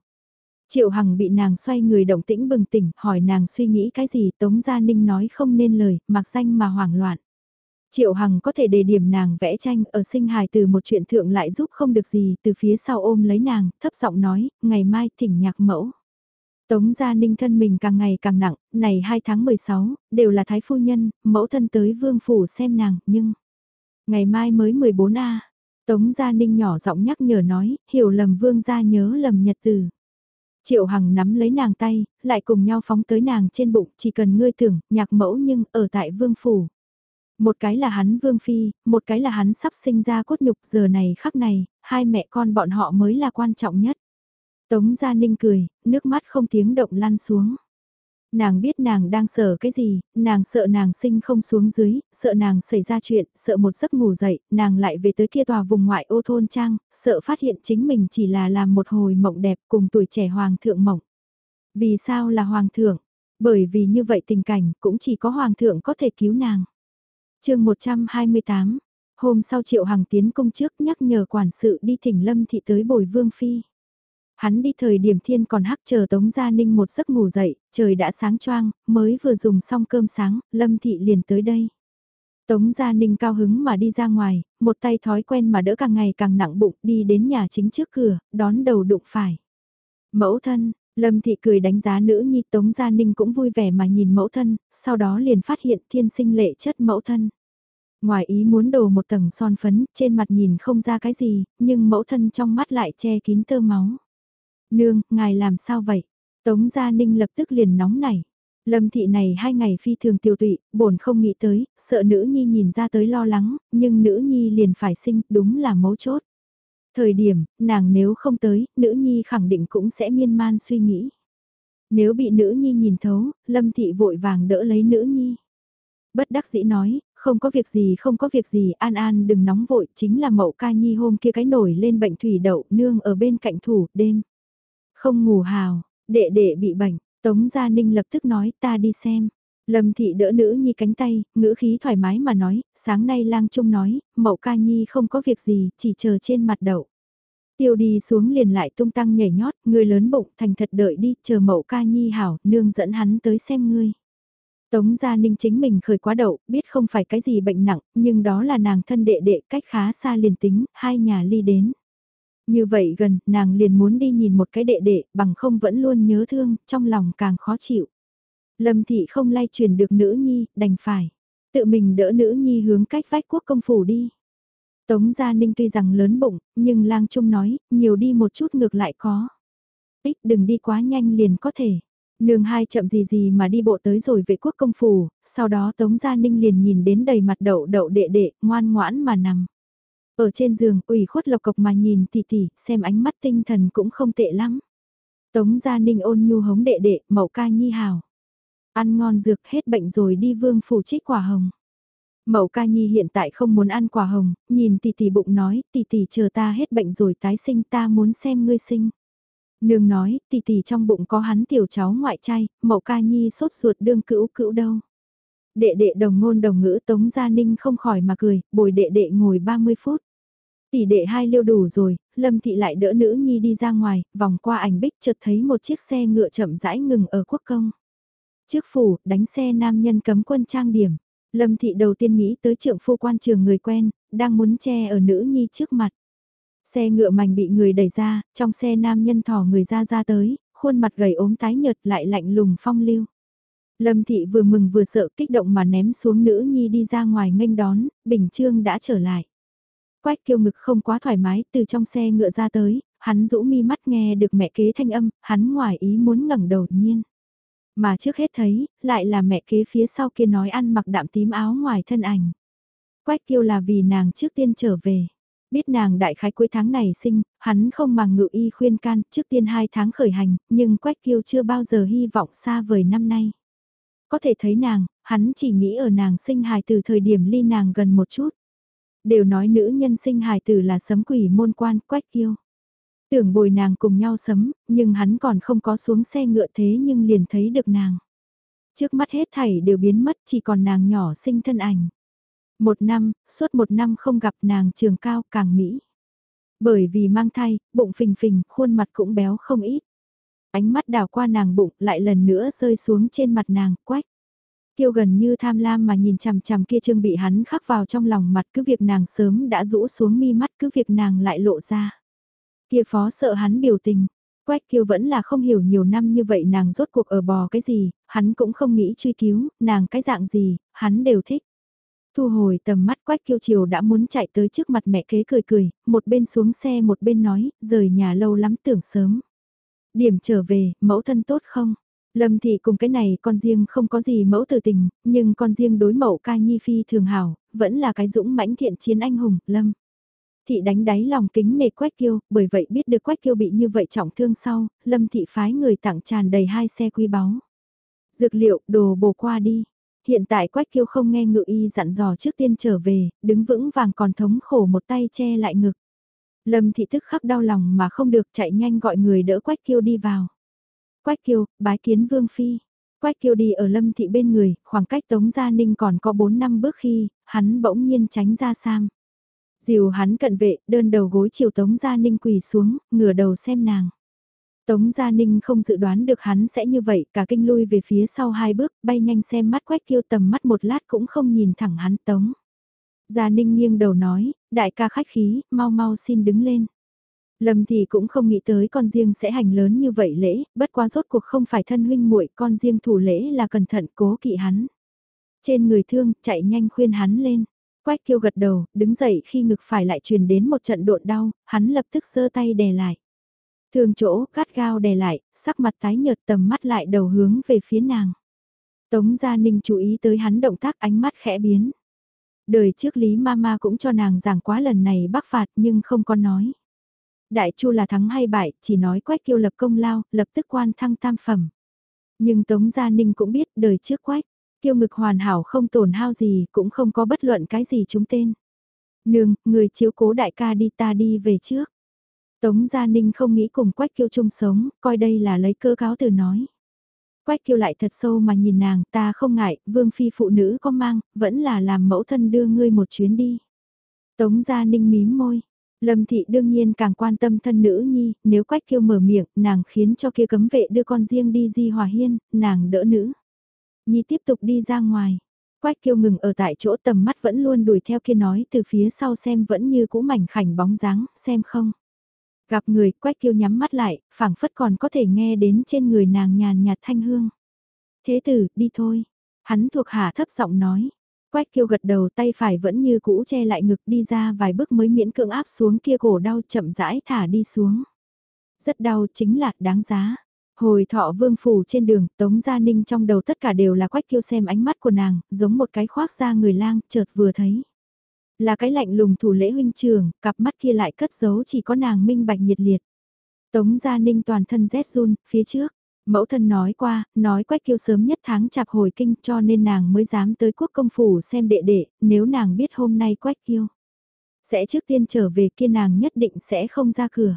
Triệu Hằng bị nàng xoay người động tĩnh bừng tỉnh, hỏi nàng suy nghĩ cái gì Tống Gia Ninh nói không nên lời, mặc danh mà hoảng loạn. Triệu Hằng có thể đề điểm nàng vẽ tranh ở sinh hài từ một chuyện thượng lại giúp không được gì từ phía sau ôm lấy nàng, thấp giọng nói, ngày mai thỉnh nhạc mẫu. Tống Gia Ninh thân mình càng ngày càng nặng, này 2 tháng 16, đều là thái phu nhân, mẫu thân tới vương phủ xem nàng, nhưng... Ngày mai mới 14A. Tống Gia Ninh nhỏ giọng nhắc nhở nói, hiểu lầm vương gia nhớ lầm nhật từ. Triệu Hằng nắm lấy nàng tay, lại cùng nhau phóng tới nàng trên bụng, chỉ cần ngươi tưởng, nhạc mẫu nhưng ở tại vương phủ. Một cái là hắn vương phi, một cái là hắn sắp sinh ra cốt nhục giờ này khắc này, hai mẹ con bọn họ mới là quan trọng nhất. Tống Gia Ninh cười, nước mắt không tiếng động lăn xuống nàng biết nàng đang sợ cái gì, nàng sợ nàng sinh không xuống dưới, sợ nàng xảy ra chuyện, sợ một giấc ngủ dậy, nàng lại về tới kia tòa vùng ngoại ô thôn trang, sợ phát hiện chính mình chỉ là làm một hồi mộng đẹp cùng tuổi trẻ hoàng thượng mộng. Vì sao là hoàng thượng? Bởi vì như vậy tình cảnh cũng chỉ có hoàng thượng có thể cứu nàng. chương 128, hôm sau triệu hằng tiến công trước nhắc nhở quản sự đi thỉnh lâm thị tới bồi vương phi. Hắn đi thời điểm thiên còn hắc chờ Tống Gia Ninh một giấc ngủ dậy, trời đã sáng choang, mới vừa dùng xong cơm sáng, Lâm Thị liền tới đây. Tống Gia Ninh cao hứng mà đi ra ngoài, một tay thói quen mà đỡ càng ngày càng nặng bụng đi đến nhà chính trước cửa, đón đầu đụng phải. Mẫu thân, Lâm Thị cười đánh giá nữ nhi Tống Gia Ninh cũng vui vẻ mà nhìn mẫu thân, sau đó liền phát hiện thiên sinh lệ chất mẫu thân. Ngoài ý muốn đổ một tầng son phấn, trên mặt nhìn không ra cái gì, nhưng mẫu thân trong mắt lại che kín tơ máu. Nương, ngài làm sao vậy? Tống Gia Ninh lập tức liền nóng nảy. Lâm thị này hai ngày phi thường tiêu tụy, bổn không nghĩ tới, sợ nữ nhi nhìn ra tới lo lắng, nhưng nữ nhi liền phải sinh, đúng là mấu chốt. Thời điểm, nàng nếu không tới, nữ nhi khẳng định cũng sẽ miên man suy nghĩ. Nếu bị nữ nhi nhìn thấu, lâm thị vội vàng đỡ lấy nữ nhi. Bất đắc dĩ nói, không có việc gì không có việc gì, an an đừng nóng vội, chính là mậu ca nhi hôm kia cái nổi lên bệnh thủy đậu, nương ở bên cạnh thủ, đêm. Không ngủ hào, đệ đệ bị bệnh, Tống Gia Ninh lập tức nói ta đi xem. Lâm thị đỡ nữ nhi cánh tay, ngữ khí thoải mái mà nói, sáng nay lang trung nói, mậu ca nhi không có việc gì, chỉ chờ trên mặt đậu. Tiêu đi xuống liền lại tung tăng nhảy nhót, người lớn bụng thành thật đợi đi, chờ mậu ca nhi hảo, nương dẫn hắn tới xem ngươi. Tống Gia Ninh chính mình khởi quá đậu, biết không phải cái gì bệnh nặng, nhưng đó là nàng thân đệ đệ cách khá xa liền tính, hai nhà ly đến. Như vậy gần, nàng liền muốn đi nhìn một cái đệ đệ, bằng không vẫn luôn nhớ thương, trong lòng càng khó chịu. Lâm thị không lay truyền được nữ nhi, đành phải. Tự mình đỡ nữ nhi hướng cách vách quốc công phủ đi. Tống Gia Ninh tuy rằng lớn bụng, nhưng lang trung nói, nhiều đi một chút ngược lại có. Ít đừng đi quá nhanh liền có thể. Nương hai chậm gì gì mà đi bộ tới rồi vệ quốc công phủ, sau đó Tống Gia Ninh liền nhìn đến đầy mặt đậu đậu đệ đệ, ngoan ngoãn mà nằm. Ở trên giường, ủy khuất lộc cộc mà nhìn tỷ tỷ, xem ánh mắt tinh thần cũng không tệ lắm. Tống Gia Ninh ôn nhu hống đệ đệ, mẫu ca nhi hào. Ăn ngon dược hết bệnh rồi đi vương phủ trích quả hồng. mẫu ca nhi hiện tại không muốn ăn quả hồng, nhìn tỷ tỷ bụng nói, tỷ tỷ chờ ta hết bệnh rồi tái sinh ta muốn xem ngươi sinh. Nương nói, tỷ tỷ trong bụng có hắn tiểu cháu ngoại trai, mẫu ca nhi sốt ruột đương cữu cữu đâu. Đệ đệ đồng ngôn đồng ngữ Tống Gia Ninh không khỏi mà cười, bồi đệ đệ ngồi 30 phút. Tỷ đệ hai liêu đủ rồi, Lâm Thị lại đỡ nữ nhi đi ra ngoài, vòng qua ảnh bích chợt thấy một chiếc xe ngựa chậm rãi ngừng ở quốc công. Trước phủ, đánh xe nam nhân cấm quân trang điểm. Lâm Thị đầu tiên nghĩ tới trượng phu quan trường người quen, đang muốn che ở nữ nhi trước mặt. Xe ngựa mảnh bị người đẩy ra, trong xe nam nhân thỏ người ra ra tới, khuôn mặt gầy ốm tái nhợt lại lạnh lùng phong lưu. Lâm Thị vừa mừng vừa sợ kích động mà ném xuống nữ nhi đi ra ngoài nghênh đón, Bình Trương đã trở lại. Quách kiêu ngực không quá thoải mái từ trong xe ngựa ra tới, hắn rũ mi mắt nghe được mẹ kế thanh âm, hắn ngoài ý muốn ngẩng đầu nhiên. Mà trước hết thấy, lại là mẹ kế phía sau kia nói ăn mặc đạm tím áo ngoài thân ảnh. Quách kiêu là vì nàng trước tiên trở về. Biết nàng đại khái cuối tháng này sinh, hắn không màng ngự y khuyên can trước tiên hai tháng khởi hành, nhưng Quách kiêu chưa bao giờ hy vọng xa vời năm nay. Có thể thấy nàng, hắn chỉ nghĩ ở nàng sinh hài từ thời điểm ly nàng gần một chút. Đều nói nữ nhân sinh hài tử là sấm quỷ môn quan quách kiêu. Tưởng bồi nàng cùng nhau sấm, nhưng hắn còn không có xuống xe ngựa thế nhưng liền thấy được nàng. Trước mắt hết thảy đều biến mất chỉ còn nàng nhỏ sinh thân ảnh. Một năm, suốt một năm không gặp nàng trường cao càng mỹ. Bởi vì mang thai, bụng phình phình, khuôn mặt cũng béo không ít. Ánh mắt đào qua nàng bụng lại lần nữa rơi xuống trên mặt nàng, quách. Kiêu gần như tham lam mà nhìn chằm chằm kia trương bị hắn khắc vào trong lòng mặt cứ việc nàng sớm đã rũ xuống mi mắt cứ việc nàng lại lộ ra. Kia phó sợ hắn biểu tình. Quách kiêu vẫn là không hiểu nhiều năm như vậy nàng rốt cuộc ở bò cái gì, hắn cũng không nghĩ truy cứu, nàng cái dạng gì, hắn đều thích. Thu hồi tầm mắt quách kiêu chiều đã muốn chạy tới trước mặt mẹ kế cười cười, một bên xuống xe một bên nói, rời nhà lâu lắm tưởng sớm. Điểm trở về, mẫu thân tốt không? Lâm thị cùng cái này con riêng không có gì mẫu từ tình, nhưng con riêng đối mẫu ca nhi phi thường hảo, vẫn là cái dũng mãnh thiện chiến anh hùng, Lâm. Thị đánh đáy lòng kính nề Quách Kiêu, bởi vậy biết được Quách Kiêu bị như vậy trọng thương sau, Lâm thị phái người tặng tràn đầy hai xe quý báu. Dược liệu, đồ bổ qua đi. Hiện tại Quách Kiêu không nghe ngự y dặn dò trước tiên trở về, đứng vững vàng còn thống khổ một tay che lại ngực. Lâm thị thức khắc đau lòng mà không được chạy nhanh gọi người đỡ Quách Kiêu đi vào. Quách Kiêu, bái kiến Vương Phi. Quách Kiêu đi ở Lâm Thị bên người, khoảng cách Tống Gia Ninh còn có 4 năm bước khi, hắn bỗng nhiên tránh ra sam. Dìu hắn cận vệ, đơn đầu gối chiều Tống Gia Ninh quỳ xuống, ngửa đầu xem nàng. Tống Gia Ninh không dự đoán được hắn sẽ như vậy, cả kinh lui về phía sau hai bước, bay nhanh xem mắt Quách Kiêu tầm mắt một lát cũng không nhìn thẳng hắn Tống. Gia Ninh nghiêng đầu nói, đại ca khách khí, mau mau xin đứng lên. Lâm thì cũng không nghĩ tới con riêng sẽ hành lớn như vậy lễ, bất quá rốt cuộc không phải thân huynh muội con riêng thủ lễ là cẩn thận cố kỵ hắn. Trên người thương, chạy nhanh khuyên hắn lên. Quách kêu gật đầu, đứng dậy khi ngực phải lại truyền đến một trận độn đau, hắn lập tức giơ tay đè lại. Thương chỗ, cát gao đè lại, sắc mặt tái nhợt tầm mắt lại đầu hướng về phía nàng. Tống Gia Ninh chú ý tới hắn động tác ánh mắt khẽ biến. Đời trước Lý Mama cũng cho nàng giảng quá lần này bác phạt nhưng không có nói. Đại Chu là thắng hay bại, chỉ nói Quách Kiêu lập công lao, lập tức quan thăng tam phẩm. Nhưng Tống Gia Ninh cũng biết đời trước Quách, Kiêu ngực hoàn hảo không tổn hao gì, cũng không có bất luận cái gì chúng tên. Nương, người chiếu cố đại ca đi ta đi về trước. Tống Gia Ninh không nghĩ cùng Quách Kiêu chung sống, coi đây là lấy cơ cáo từ nói. Quách kiêu lại thật sâu mà nhìn nàng, ta không ngại, vương phi phụ nữ có mang, vẫn là làm mẫu thân đưa ngươi một chuyến đi. Tống gia ninh mím môi. Lâm thị đương nhiên càng quan tâm thân nữ nhi, nếu quách kiêu mở miệng, nàng khiến cho kia cấm vệ đưa con riêng đi di hòa hiên, nàng đỡ nữ. Nhi tiếp tục đi ra ngoài. Quách kiêu ngừng ở tại chỗ tầm mắt vẫn luôn đuổi theo kia nói từ phía sau xem vẫn như cũ mảnh khảnh bóng dáng, xem không. Gặp người, quách kiêu nhắm mắt lại, phảng phất còn có thể nghe đến trên người nàng nhàn nhạt thanh hương. Thế tử, đi thôi. Hắn thuộc hạ thấp giọng nói. Quách kiêu gật đầu tay phải vẫn như cũ che lại ngực đi ra vài bước mới miễn cưỡng áp xuống kia cổ đau chậm rãi thả đi xuống. Rất đau chính là đáng giá. Hồi thọ vương phủ trên đường, Tống Gia Ninh trong đầu tất cả đều là quách kiêu xem ánh mắt của nàng, giống một cái khoác ra người lang, chợt vừa thấy. Là cái lạnh lùng thủ lễ huynh trường, cặp mắt kia lại cất giấu chỉ có nàng minh bạch nhiệt liệt. Tống Gia Ninh toàn thân rét run, phía trước. Mẫu thân nói qua, nói quách kiêu sớm nhất tháng chạp hồi kinh cho nên nàng mới dám tới quốc công phủ xem đệ đệ, nếu nàng biết hôm nay quách kiêu. Sẽ trước tiên trở về kia nàng nhất định sẽ không ra cửa.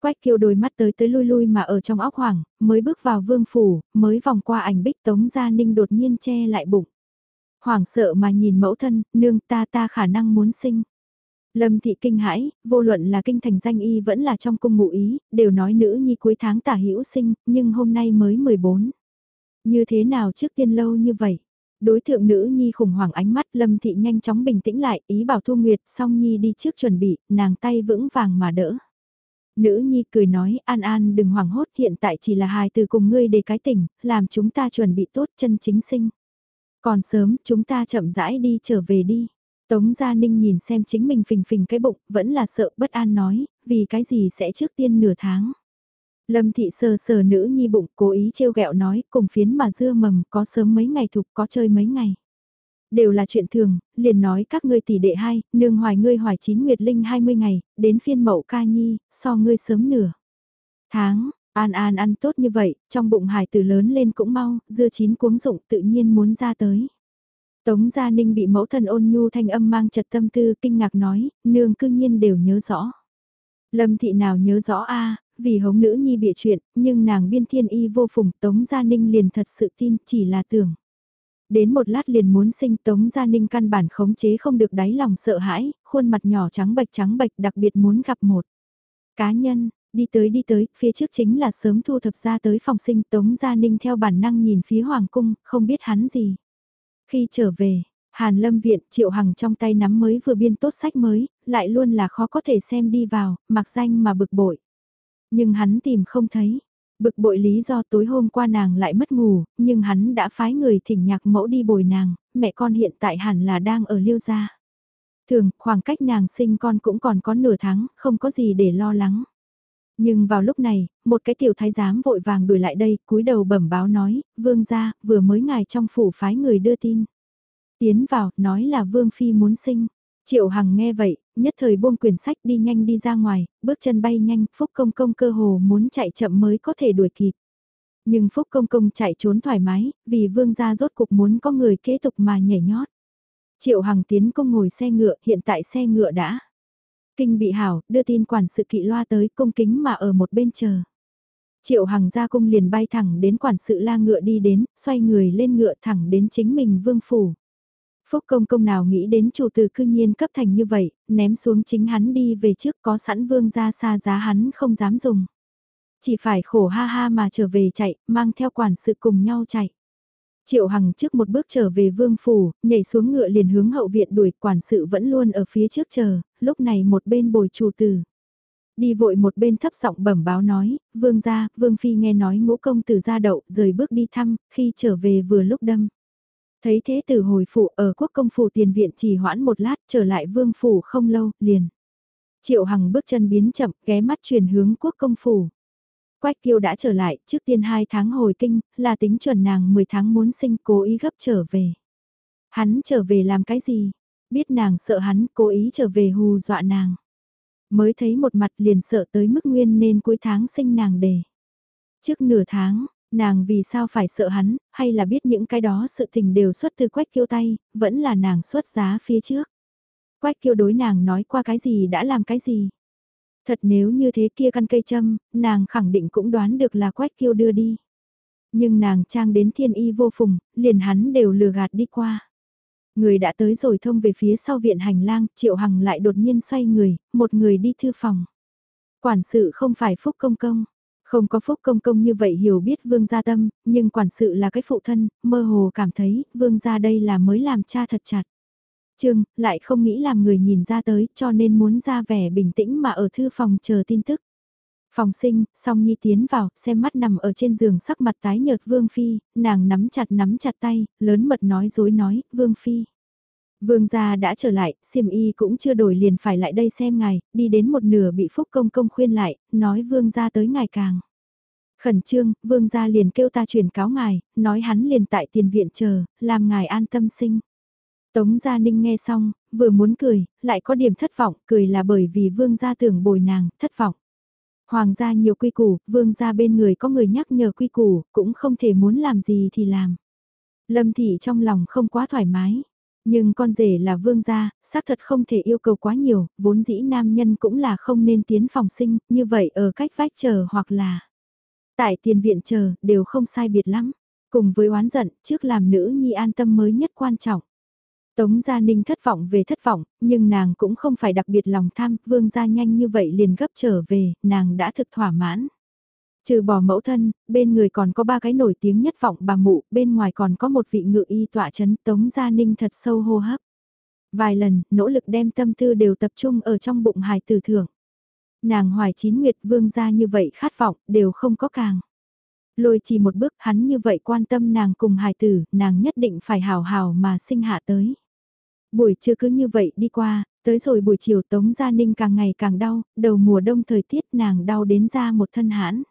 Quách kiêu đôi mắt tới tới lui lui mà ở trong óc hoảng, mới bước vào vương phủ, mới vòng qua ảnh bích tống gia ninh đột nhiên che lại bụng. Hoảng sợ mà nhìn mẫu thân, nương ta ta khả năng muốn sinh. Lâm thị kinh hãi, vô luận là kinh thành danh y vẫn là trong cung ngụ ý, đều nói nữ nhi cuối tháng tả hữu sinh, nhưng hôm nay mới 14. Như thế nào trước tiên lâu như vậy? Đối thượng nữ nhi khủng hoảng ánh mắt lâm thị nhanh chóng bình tĩnh lại, ý bảo Thu Nguyệt song nhi đi trước chuẩn bị, nàng tay vững vàng mà đỡ. Nữ nhi cười nói, an an đừng hoảng hốt hiện tại chỉ là hài từ cùng ngươi để cái tỉnh, làm chúng ta chuẩn bị tốt chân chính sinh. Còn sớm, chúng ta chậm rãi đi trở về đi. Tống Gia Ninh nhìn xem chính mình phình phình cái bụng, vẫn là sợ bất an nói, vì cái gì sẽ trước tiên nửa tháng. Lâm thị sờ sờ nữ nhi bụng, cố ý trêu ghẹo nói, cùng phiến mà dưa mầm, có sớm mấy ngày thục, có chơi mấy ngày. Đều là chuyện thường, liền nói các ngươi tỷ đệ hai, nương hoài ngươi hoài chín nguyệt linh 20 ngày, đến phiên mậu ca nhi, so ngươi sớm nửa. Tháng, an an ăn tốt như vậy, trong bụng hải tử lớn lên cũng mau, dưa chín cuống dụng tự nhiên muốn ra tới. Tống Gia Ninh bị mẫu thân ôn nhu thanh âm mang chật tâm tư kinh ngạc nói, nương cư nhiên đều nhớ rõ. Lâm thị nào nhớ rõ a vì hống nữ nhi bịa chuyện, nhưng nàng biên thiên y vô phùng Tống Gia Ninh liền thật sự tin chỉ là tưởng. Đến một lát liền muốn sinh Tống Gia Ninh căn bản khống chế không được đáy lòng sợ hãi, khuôn mặt nhỏ trắng bạch trắng bạch đặc biệt muốn gặp một. Cá nhân, đi tới đi tới, phía trước chính là sớm thu thập ra tới phòng sinh Tống Gia Ninh theo bản năng nhìn phía Hoàng Cung, không biết hắn gì. Khi trở về, Hàn Lâm Viện Triệu Hằng trong tay nắm mới vừa biên tốt sách mới, lại luôn là khó có thể xem đi vào, mặc danh mà bực bội. Nhưng hắn tìm không thấy. Bực bội lý do tối hôm qua nàng lại mất ngủ, nhưng hắn đã phái người thỉnh nhạc mẫu đi bồi nàng, mẹ con hiện tại hẳn là đang ở liêu gia. Thường, khoảng cách nàng sinh con cũng còn có nửa tháng, không có gì để lo lắng. Nhưng vào lúc này, một cái tiểu thái giám vội vàng đuổi lại đây, cúi đầu bẩm báo nói, vương gia, vừa mới ngài trong phủ phái người đưa tin. Tiến vào, nói là vương phi muốn sinh. Triệu Hằng nghe vậy, nhất thời buông quyển sách đi nhanh đi ra ngoài, bước chân bay nhanh, Phúc Công Công cơ hồ muốn chạy chậm mới có thể đuổi kịp. Nhưng Phúc Công Công chạy trốn thoải mái, vì vương gia rốt cục muốn có người kế tục mà nhảy nhót. Triệu Hằng tiến công ngồi xe ngựa, hiện tại xe ngựa đã. Kinh bị hảo, đưa tin quản sự kỵ loa tới cung kính mà ở một bên chờ. Triệu Hằng ra cung liền bay thẳng đến quản sự la ngựa đi đến, xoay người lên ngựa thẳng đến chính mình vương phủ. Phúc công công nào nghĩ đến chủ tử cư nhiên cấp thành như vậy, ném xuống chính hắn đi về trước có sẵn vương ra xa giá hắn không dám dùng. Chỉ phải khổ ha ha mà trở về chạy, mang theo quản sự cùng nhau chạy. Triệu Hằng trước một bước trở về vương phủ, nhảy xuống ngựa liền hướng hậu viện đuổi quản sự vẫn luôn ở phía trước chờ, lúc này một bên bồi chủ tử. Đi vội một bên thấp giọng bẩm báo nói, vương gia, vương phi nghe nói ngũ công tử ra đậu, rời bước đi thăm, khi trở về vừa lúc đâm. Thấy thế tử hồi phủ ở quốc công phủ tiền viện chỉ hoãn một lát trở lại vương phủ không lâu, liền. Triệu Hằng bước chân biến chậm, ghé mắt chuyển hướng quốc công phủ. Quách kiêu đã trở lại, trước tiên 2 tháng hồi kinh, là tính chuẩn nàng 10 tháng muốn sinh cố ý gấp trở về. Hắn trở về làm cái gì? Biết nàng sợ hắn, cố ý trở về hù dọa nàng. Mới thấy một mặt liền sợ tới mức nguyên nên cuối tháng sinh nàng đề. Trước nửa tháng, nàng vì sao phải sợ hắn, hay là biết những cái đó sự tình đều xuất từ quách kiêu tay, vẫn là nàng xuất giá phía trước. Quách kiêu đối nàng nói qua cái gì đã làm cái gì. Thật nếu như thế kia căn cây châm, nàng khẳng định cũng đoán được là quách kiêu đưa đi. Nhưng nàng trang đến thiên y vô phùng, liền hắn đều lừa gạt đi qua. Người đã tới rồi thông về phía sau viện hành lang, Triệu Hằng lại đột nhiên xoay người, một người đi thư phòng. Quản sự không phải Phúc Công Công. Không có Phúc Công Công như vậy hiểu biết Vương Gia Tâm, nhưng quản sự là cái phụ thân, mơ hồ cảm thấy Vương Gia đây là mới làm cha thật chặt. Trương, lại không nghĩ làm người nhìn ra tới cho nên muốn ra vẻ bình tĩnh mà ở thư phòng chờ tin tức. Phòng sinh, song nhi tiến vào, xem mắt nằm ở trên giường sắc mặt tái nhợt Vương Phi, nàng nắm chặt nắm chặt tay, lớn mật nói dối nói, Vương Phi. Vương gia đã trở lại, xiêm y cũng chưa đổi liền phải lại đây xem ngài, đi đến một nửa bị Phúc Công Công khuyên lại, nói vương gia tới ngài càng. Khẩn trương, vương gia liền kêu ta truyền cáo ngài, nói hắn liền tại tiền viện chờ, làm ngài an tâm sinh. Tống Gia Ninh nghe xong, vừa muốn cười, lại có điểm thất vọng, cười là bởi vì vương gia tưởng bồi nàng, thất vọng. Hoàng gia nhiều quy củ, vương gia bên người có người nhắc nhở quy củ, cũng không thể muốn làm gì thì làm. Lâm thị trong lòng không quá thoải mái. Nhưng con rể là vương gia, xác thật không thể yêu cầu quá nhiều, vốn dĩ nam nhân cũng là không nên tiến phòng sinh, như vậy ở cách vách chờ hoặc là tại tiền viện chờ, đều không sai biệt lắm. Cùng với oán giận, trước làm nữ nhi an tâm mới nhất quan trọng. Tống Gia Ninh thất vọng về thất vọng, nhưng nàng cũng không phải đặc biệt lòng tham, vương gia nhanh như vậy liền gấp trở về, nàng đã thực thỏa mãn. Trừ bỏ mẫu thân, bên người còn có ba cái nổi tiếng nhất vọng bà mụ, bên ngoài còn có một vị ngự y tọa chấn Tống Gia Ninh thật sâu hô hấp. Vài lần, nỗ lực đem tâm tư đều tập trung ở trong bụng hài tử thưởng. Nàng hoài chín nguyệt vương gia như vậy khát vọng, đều không có càng. Lôi chỉ một bước hắn như vậy quan tâm nàng cùng hài tử, nàng nhất định phải hào hào mà sinh hạ tới. Buổi trưa cứ như vậy đi qua, tới rồi buổi chiều Tống Gia Ninh càng ngày càng đau, đầu mùa đông thời tiết nàng đau đến ra một thân hãn.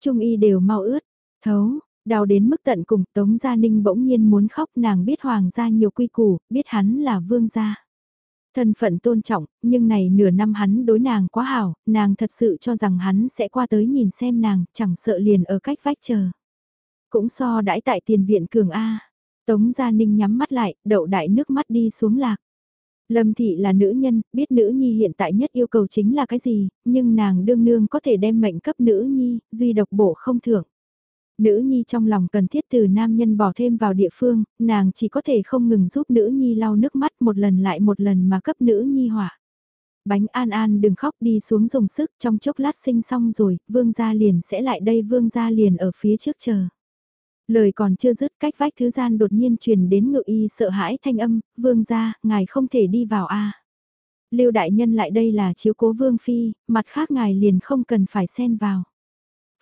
Trung y đều mau ướt, thấu, đau đến mức tận cùng Tống Gia Ninh bỗng nhiên muốn khóc nàng biết hoàng gia nhiều quy củ, biết hắn là vương gia. Thân phận tôn trọng, nhưng này nửa năm hắn đối nàng quá hảo, nàng thật sự cho rằng hắn sẽ qua tới nhìn xem nàng, chẳng sợ liền ở cách vách chờ. Cũng so đãi tại tiền viện cường A. Tống Gia Ninh nhắm mắt lại, đậu đại nước mắt đi xuống lạc. Lâm Thị là nữ nhân, biết nữ nhi hiện tại nhất yêu cầu chính là cái gì, nhưng nàng đương nương có thể đem mệnh cấp nữ nhi, duy độc bổ không thưởng. Nữ nhi trong lòng cần thiết từ nam nhân bỏ thêm vào địa phương, nàng chỉ có thể không ngừng giúp nữ nhi lau nước mắt một lần lại một lần mà cấp nữ nhi hỏa. Bánh an an đừng khóc đi xuống dùng sức trong chốc lát sinh xong rồi, vương gia liền sẽ lại đây vương gia liền ở phía trước chờ. Lời còn chưa dứt cách vách thứ gian đột nhiên truyền đến ngự y sợ hãi thanh âm, vương gia, ngài không thể đi vào a. Lưu đại nhân lại đây là chiếu cố vương phi, mặt khác ngài liền không cần phải xen vào.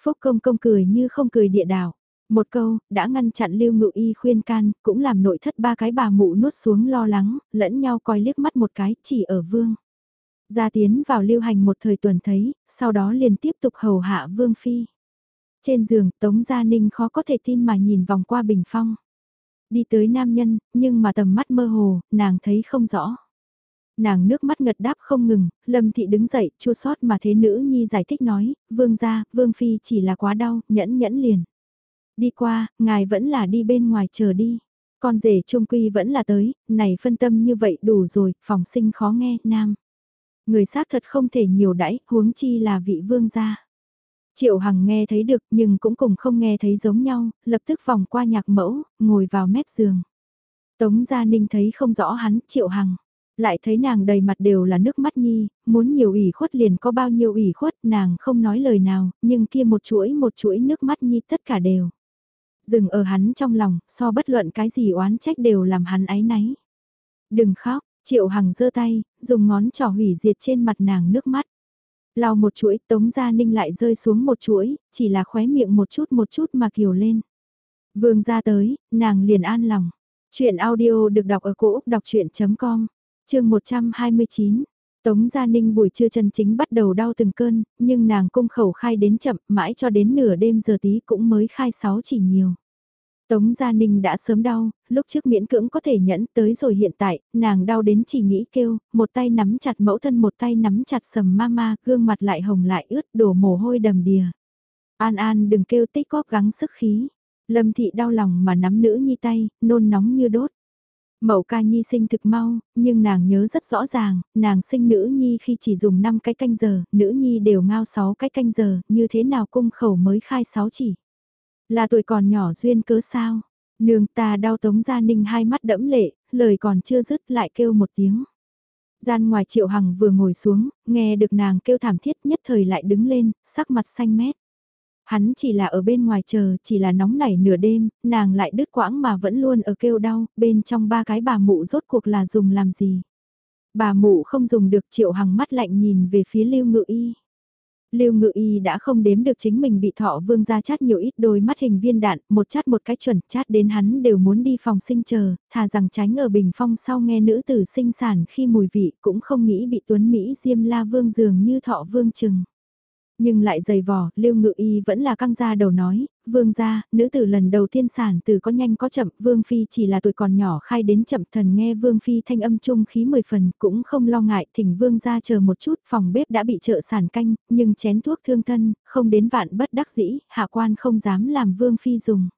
Phúc công công cười như không cười địa đảo. Một câu, đã ngăn chặn lưu ngự y khuyên can, cũng làm nội thất ba cái bà mụ nuốt xuống lo lắng, lẫn nhau coi liếc mắt một cái, chỉ ở vương. Gia tiến vào lưu hành một thời tuần thấy, sau đó liền tiếp tục hầu hạ vương phi. Trên giường, Tống Gia Ninh khó có thể tin mà nhìn vòng qua bình phong. Đi tới nam nhân, nhưng mà tầm mắt mơ hồ, nàng thấy không rõ. Nàng nước mắt ngật đáp không ngừng, Lâm Thị đứng dậy, chua sót mà thế nữ nhi giải thích nói, vương gia, vương phi chỉ là quá đau, nhẫn nhẫn liền. Đi qua, ngài vẫn là đi bên ngoài chờ đi. Con rể trung quy vẫn là tới, này phân tâm như vậy đủ rồi, phòng sinh khó nghe, nam. Người xác thật không thể nhiều đãi, huống chi là vị vương gia. Triệu Hằng nghe thấy được nhưng cũng cùng không nghe thấy giống nhau, lập tức vòng qua nhạc mẫu, ngồi vào mép giường. Tống Gia Ninh thấy không rõ hắn, Triệu Hằng. Lại thấy nàng đầy mặt đều là nước mắt nhi, muốn nhiều ủy khuất liền có bao nhiêu ủy khuất nàng không nói lời nào, nhưng kia một chuỗi một chuỗi nước mắt nhi tất cả đều. Dừng ở hắn trong lòng, so bất luận cái gì oán trách đều làm hắn áy náy. Đừng khóc, Triệu Hằng giơ tay, dùng ngón trỏ hủy diệt trên mặt nàng nước mắt. Lau một chuỗi, Tống Gia Ninh lại rơi xuống một chuỗi, chỉ là khóe miệng một chút một chút mà kiều lên. Vương ra tới, nàng liền an lòng. Chuyện audio được đọc ở cổ Úc đọc chuyện.com, chương 129. Tống Gia Ninh buổi trưa chân chính bắt đầu đau từng cơn, nhưng nàng cung khẩu khai đến chậm mãi cho đến nửa đêm giờ tí cũng mới khai sáu chỉ nhiều. Tống Gia Ninh đã sớm đau, lúc trước miễn cưỡng có thể nhẫn tới rồi hiện tại, nàng đau đến chỉ nghĩ kêu, một tay nắm chặt mẫu thân một tay nắm chặt sầm mama, gương mặt lại hồng lại ướt đổ mồ hôi đầm đìa. An An đừng kêu tích góp gắng sức khí. Lâm thị đau lòng mà nắm nữ nhi tay, nôn nóng như đốt. Mậu ca nhi sinh thực mau, nhưng nàng nhớ rất rõ ràng, nàng sinh nữ nhi khi chỉ dùng 5 cái canh giờ, nữ nhi đều ngao 6 cái canh giờ, như thế nào cung khẩu mới khai 6 chỉ. Là tuổi còn nhỏ duyên cớ sao? Nương ta đau Tống Gia Ninh hai mắt đẫm lệ, lời còn chưa dứt lại kêu một tiếng. Gian ngoài Triệu Hằng vừa ngồi xuống, nghe được nàng kêu thảm thiết nhất thời lại đứng lên, sắc mặt xanh mét. Hắn chỉ là ở bên ngoài chờ, chỉ là nóng nảy nửa đêm, nàng lại đứt quãng mà vẫn luôn ở kêu đau, bên trong ba cái bà mụ rốt cuộc là dùng làm gì. Bà mụ không dùng được Triệu Hằng mắt lạnh nhìn về phía Lưu Ngự Y. Lưu Ngự Y đã không đếm được chính mình bị thọ vương ra chát nhiều ít đôi mắt hình viên đạn, một chát một cái chuẩn, chát đến hắn đều muốn đi phòng sinh chờ, thà rằng tránh ở bình phong sau nghe nữ tử sinh sản khi mùi vị cũng không nghĩ bị tuấn Mỹ diêm la vương dường như thọ vương chừng. Nhưng lại dày vò, Lưu Ngự Y vẫn là căng ra đầu nói, vương gia, nữ tử lần đầu tiên sản từ có nhanh có chậm, vương phi chỉ là tuổi còn nhỏ khai đến chậm thần nghe vương phi thanh âm trung khí mười phần, cũng không lo ngại, thỉnh vương gia chờ một chút, phòng bếp đã bị trợ sản canh, nhưng chén thuốc thương thân, không đến vạn bất đắc dĩ, hạ quan không dám làm vương phi dùng.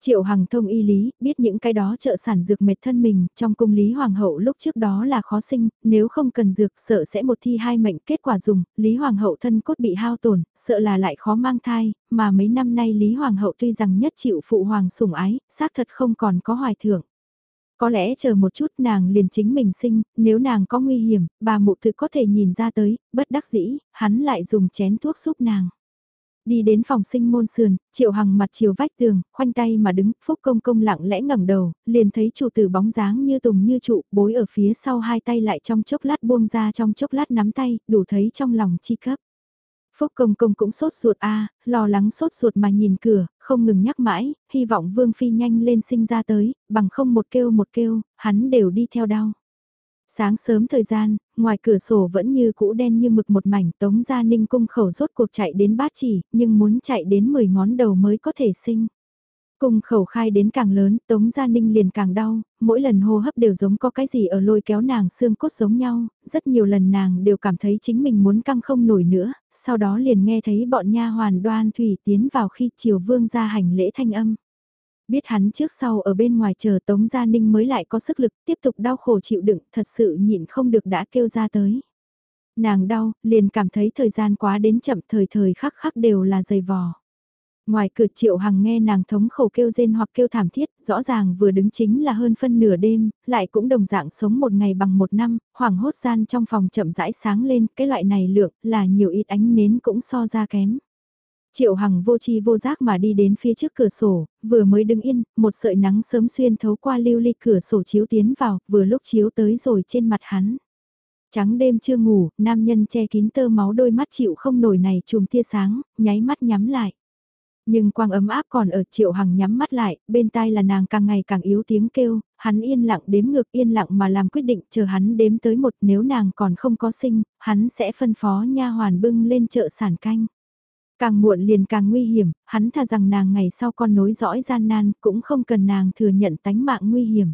Triệu Hằng thông y lý, biết những cái đó trợ sản dược mệt thân mình, trong cung Lý Hoàng hậu lúc trước đó là khó sinh, nếu không cần dược sợ sẽ một thi hai mệnh kết quả dùng, Lý Hoàng hậu thân cốt bị hao tổn, sợ là lại khó mang thai, mà mấy năm nay Lý Hoàng hậu tuy rằng nhất chịu phụ hoàng sủng ái, xác thật không còn có hoài thưởng. Có lẽ chờ một chút nàng liền chính mình sinh, nếu nàng có nguy hiểm, bà mụ thực có thể nhìn ra tới, bất đắc dĩ, hắn lại dùng chén thuốc giúp nàng. Đi đến phòng sinh môn sườn, triệu hằng mặt chiều vách tường, khoanh tay mà đứng, phúc công công lặng lẽ ngẩng đầu, liền thấy chủ tử bóng dáng như tùng như trụ, bối ở phía sau hai tay lại trong chốc lát buông ra trong chốc lát nắm tay, đủ thấy trong lòng chi cấp. Phúc công công cũng sốt ruột a lo lắng sốt ruột mà nhìn cửa, không ngừng nhắc mãi, hy vọng vương phi nhanh lên sinh ra tới, bằng không một kêu một kêu, hắn đều đi theo đau. Sáng sớm thời gian, ngoài cửa sổ vẫn như cũ đen như mực một mảnh tống gia ninh cung khẩu rốt cuộc chạy đến bát chỉ, nhưng muốn chạy đến 10 ngón đầu mới có thể sinh. Cung khẩu khai đến càng lớn, Tống Gia Ninh liền càng đau, mỗi lần hô hấp đều giống có cái gì ở lôi kéo nàng xương cốt giống nhau, rất nhiều lần nàng đều cảm thấy chính mình muốn căng không nổi nữa, sau đó liền nghe thấy bọn nha hoàn đoan thủy tiến vào khi triều vương ra hành lễ thanh âm. Biết hắn trước sau ở bên ngoài chờ Tống Gia Ninh mới lại có sức lực tiếp tục đau khổ chịu đựng thật sự nhịn không được đã kêu ra tới. Nàng đau, liền cảm thấy thời gian quá đến chậm thời thời khắc khắc đều là dày vò. Ngoài cửa triệu hằng nghe nàng thống khổ kêu rên hoặc kêu thảm thiết, rõ ràng vừa đứng chính là hơn phân nửa đêm, lại cũng đồng dạng sống một ngày bằng một năm, hoảng hốt gian trong phòng chậm rãi sáng lên, cái loại này lượng là nhiều ít ánh nến cũng so ra kém. Triệu Hằng vô chi vô giác mà đi đến phía trước cửa sổ, vừa mới đứng yên, một sợi nắng sớm xuyên thấu qua lưu ly cửa sổ chiếu tiến vào, vừa lúc chiếu tới rồi trên mặt hắn. Trắng đêm chưa ngủ, nam nhân che kín tơ máu đôi mắt chịu không nổi này chùm tia sáng, nháy mắt nhắm lại. Nhưng quang ấm áp còn ở triệu hằng nhắm mắt lại, bên tai là nàng càng ngày càng yếu tiếng kêu, hắn yên lặng đếm ngược yên lặng mà làm quyết định chờ hắn đếm tới một nếu nàng còn không có sinh, hắn sẽ phân phó nha hoàn bưng lên chợ sản canh. Càng muộn liền càng nguy hiểm, hắn thà rằng nàng ngày sau con nối dõi gian nan cũng không cần nàng thừa nhận tánh mạng nguy hiểm.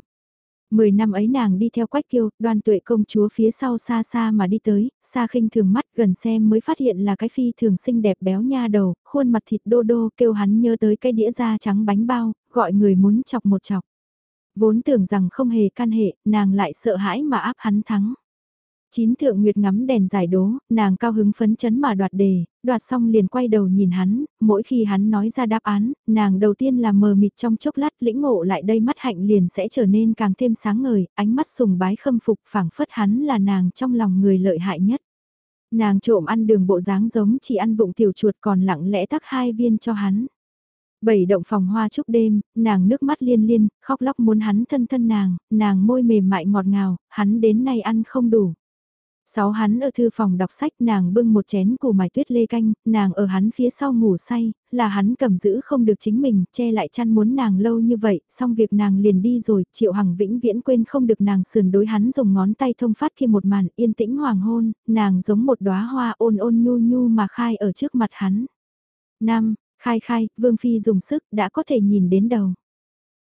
Mười năm ấy nàng đi theo quách kiêu, đoan tuệ công chúa phía sau xa xa mà đi tới, xa khinh thường mắt gần xem mới phát hiện là cái phi thường xinh đẹp béo nha đầu, khuôn mặt thịt đô đô kêu hắn nhớ tới cái đĩa da trắng bánh bao, gọi người muốn chọc một chọc. Vốn tưởng rằng không hề can hệ, nàng lại sợ hãi mà áp hắn thắng. Chín thượng nguyệt ngắm đèn giải đố, nàng cao hứng phấn chấn mà đoạt đề, đoạt xong liền quay đầu nhìn hắn, mỗi khi hắn nói ra đáp án, nàng đầu tiên là mờ mịt trong chốc lát lĩnh ngộ lại đây mắt hạnh liền sẽ trở nên càng thêm sáng ngời, ánh mắt sùng bái khâm phục phảng phất hắn là nàng trong lòng người lợi hại nhất. Nàng trộm ăn đường bộ dáng giống chỉ ăn vụng tiểu chuột còn lặng lẽ tắc hai viên cho hắn. Bảy động phòng hoa chúc đêm, nàng nước mắt liên liên, khóc lóc muốn hắn thân thân nàng, nàng môi mềm mại ngọt ngào, hắn đến nay ăn không đủ. Sáu hắn ở thư phòng đọc sách nàng bưng một chén củ mài tuyết lê canh, nàng ở hắn phía sau ngủ say, là hắn cầm giữ không được chính mình, che lại chăn muốn nàng lâu như vậy, xong việc nàng liền đi rồi, triệu hằng vĩnh viễn quên không được nàng sườn đối hắn dùng ngón tay thông phát khi một màn yên tĩnh hoàng hôn, nàng giống một đóa hoa ôn ôn nhu nhu mà khai ở trước mặt hắn. Năm, khai khai, vương phi dùng sức đã có thể nhìn đến đầu.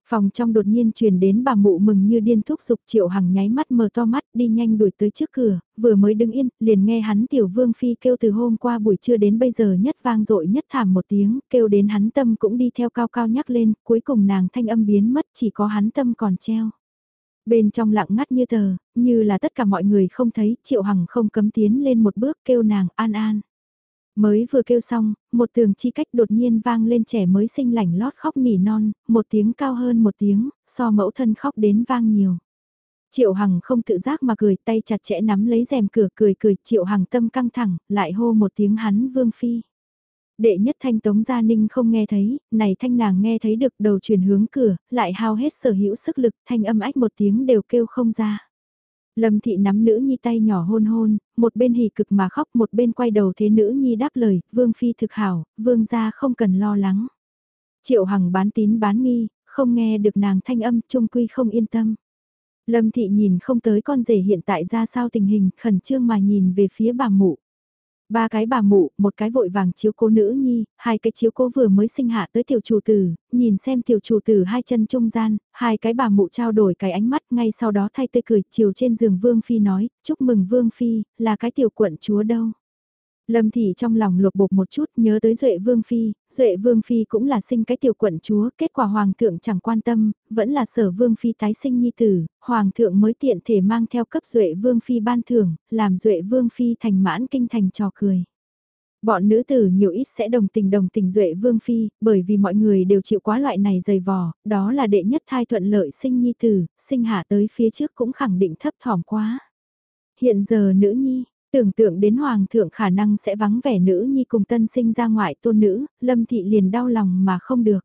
Phòng trong đột nhiên truyền đến bà mụ mừng như điên thúc giục triệu hằng nháy mắt mở to mắt đi nhanh đuổi tới trước cửa, vừa mới đứng yên, liền nghe hắn tiểu vương phi kêu từ hôm qua buổi trưa đến bây giờ nhất vang dội nhất thảm một tiếng, kêu đến hắn tâm cũng đi theo cao cao nhắc lên, cuối cùng nàng thanh âm biến mất chỉ có hắn tâm còn treo. Bên trong lặng ngắt như tờ, như là tất cả mọi người không thấy, triệu hằng không cấm tiến lên một bước kêu nàng an an. Mới vừa kêu xong, một tường chi cách đột nhiên vang lên trẻ mới sinh lảnh lót khóc nỉ non, một tiếng cao hơn một tiếng, so mẫu thân khóc đến vang nhiều. Triệu Hằng không tự giác mà cười tay chặt chẽ nắm lấy rèm cửa cười cười Triệu Hằng tâm căng thẳng, lại hô một tiếng hắn vương phi. Đệ nhất thanh Tống Gia Ninh không nghe thấy, này thanh nàng nghe thấy được đầu chuyển hướng cửa, lại hao hết sở hữu sức lực, thanh âm ách một tiếng đều kêu không ra. Lâm thị nắm nữ nhi tay nhỏ hôn hôn, một bên hỉ cực mà khóc một bên quay đầu thế nữ nhi đáp lời, vương phi thực hảo, vương gia không cần lo lắng. Triệu hằng bán tín bán nghi, không nghe được nàng thanh âm trung quy không yên tâm. Lâm thị nhìn không tới con rể hiện tại ra sao tình hình, khẩn trương mà nhìn về phía bà mụ. Ba cái bà mụ, một cái vội vàng chiếu cố nữ nhi, hai cái chiếu cố vừa mới sinh hạ tới tiểu chủ tử, nhìn xem tiểu chủ tử hai chân trung gian, hai cái bà mụ trao đổi cái ánh mắt ngay sau đó thay tươi cười chiều trên giường Vương Phi nói, chúc mừng Vương Phi, là cái tiểu quận chúa đâu. Lâm Thị trong lòng lột bột một chút nhớ tới Duệ Vương Phi, Duệ Vương Phi cũng là sinh cái tiểu quận chúa, kết quả Hoàng thượng chẳng quan tâm, vẫn là sở Vương Phi tái sinh nhi tử, Hoàng thượng mới tiện thể mang theo cấp Duệ Vương Phi ban thưởng, làm Duệ Vương Phi thành mãn kinh thành trò cười. Bọn nữ tử nhiều ít sẽ đồng tình đồng tình Duệ Vương Phi, bởi vì mọi người đều chịu quá loại này dày vò, đó là đệ nhất thai thuận lợi sinh nhi tử, sinh hạ tới phía trước cũng khẳng định thấp thỏm quá. Hiện giờ nữ nhi, Tưởng tượng đến hoàng thượng khả năng sẽ vắng vẻ nữ nhi cùng tân sinh ra ngoại tôn nữ, lâm thị liền đau lòng mà không được.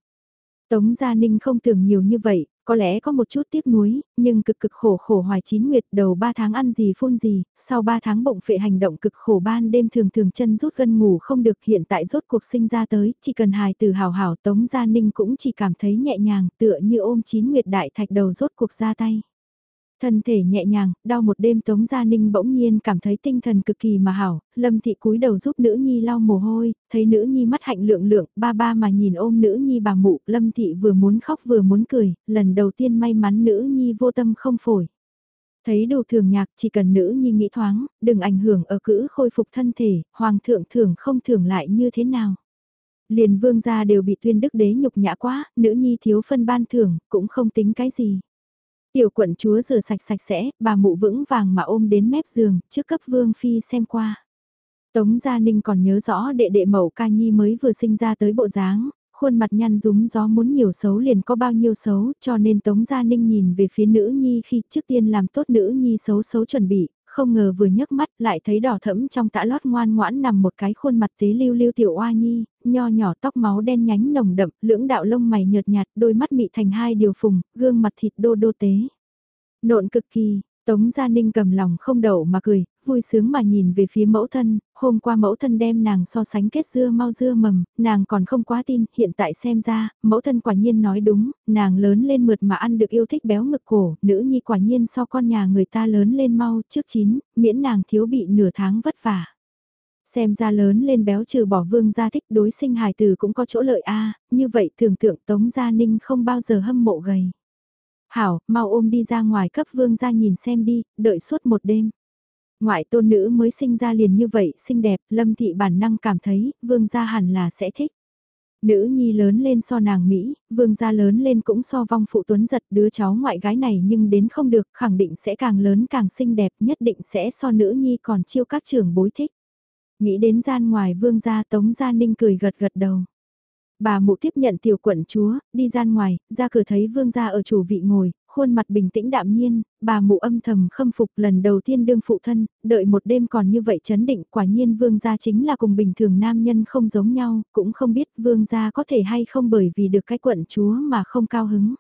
Tống Gia Ninh không tưởng nhiều như vậy, có lẽ có một chút tiếc nuối, nhưng cực cực khổ khổ hoài chín nguyệt đầu 3 tháng ăn gì phun gì, sau 3 tháng bụng phệ hành động cực khổ ban đêm thường thường chân rút gân ngủ không được hiện tại rốt cuộc sinh ra tới, chỉ cần hài từ hào hảo Tống Gia Ninh cũng chỉ cảm thấy nhẹ nhàng tựa như ôm chín nguyệt đại thạch đầu rốt cuộc ra tay. Thân thể nhẹ nhàng, đau một đêm Tống Gia Ninh bỗng nhiên cảm thấy tinh thần cực kỳ mà hảo, Lâm Thị cúi đầu giúp nữ nhi lau mồ hôi, thấy nữ nhi mắt hạnh lượng lượng, ba ba mà nhìn ôm nữ nhi bà mụ, Lâm Thị vừa muốn khóc vừa muốn cười, lần đầu tiên may mắn nữ nhi vô tâm không phổi. Thấy đồ thường nhạc chỉ cần nữ nhi nghĩ thoáng, đừng ảnh hưởng ở cữ khôi phục thân thể, hoàng thượng thưởng không thưởng lại như thế nào. Liền vương gia đều bị tuyên đức đế nhục nhã quá, nữ nhi thiếu phân ban thưởng, cũng không tính cái gì. Tiểu quận chúa rửa sạch sạch sẽ, bà mụ vững vàng mà ôm đến mép giường, trước cấp vương phi xem qua. Tống Gia Ninh còn nhớ rõ đệ đệ mẫu ca nhi mới vừa sinh ra tới bộ dáng, khuôn mặt nhăn rúng gió muốn nhiều xấu liền có bao nhiêu xấu, cho nên Tống Gia Ninh nhìn về phía nữ nhi khi trước tiên làm tốt nữ nhi xấu xấu chuẩn bị, không ngờ vừa nhấc mắt lại thấy đỏ thẫm trong tã lót ngoan ngoãn nằm một cái khuôn mặt tế lưu lưu tiểu oa nhi, nho nhỏ tóc máu đen nhánh nồng đậm, lưỡng đạo lông mày nhợt nhạt, đôi mắt mị thành hai điều phùng, gương mặt thịt đô đô tế. Nộn cực kỳ, Tống Gia Ninh cầm lòng không đậu mà cười, vui sướng mà nhìn về phía mẫu thân, hôm qua mẫu thân đem nàng so sánh kết dưa mau dưa mầm, nàng còn không quá tin, hiện tại xem ra, mẫu thân quả nhiên nói đúng, nàng lớn lên mượt mà ăn được yêu thích béo ngực cổ, nữ nhi quả nhiên so con nhà người ta lớn lên mau trước chín, miễn nàng thiếu bị nửa tháng vất vả. Xem ra lớn lên béo trừ bỏ vương gia thích đối sinh hài tử cũng có chỗ lợi a như vậy tưởng tượng Tống Gia Ninh không bao giờ hâm mộ gầy. Hảo, mau ôm đi ra ngoài cấp vương gia nhìn xem đi, đợi suốt một đêm. Ngoại tôn nữ mới sinh ra liền như vậy, xinh đẹp, lâm thị bản năng cảm thấy, vương gia hẳn là sẽ thích. Nữ nhi lớn lên so nàng Mỹ, vương gia lớn lên cũng so vong phụ tuấn giật đứa cháu ngoại gái này nhưng đến không được, khẳng định sẽ càng lớn càng xinh đẹp, nhất định sẽ so nữ nhi còn chiêu các trưởng bối thích. Nghĩ đến gian ngoài vương gia tống gia ninh cười gật gật đầu. Bà mụ tiếp nhận tiểu quận chúa, đi gian ngoài, ra cửa thấy vương gia ở chủ vị ngồi, khuôn mặt bình tĩnh đạm nhiên, bà mụ âm thầm khâm phục lần đầu tiên đương phụ thân, đợi một đêm còn như vậy chấn định quả nhiên vương gia chính là cùng bình thường nam nhân không giống nhau, cũng không biết vương gia có thể hay không bởi vì được cái quận chúa mà không cao hứng.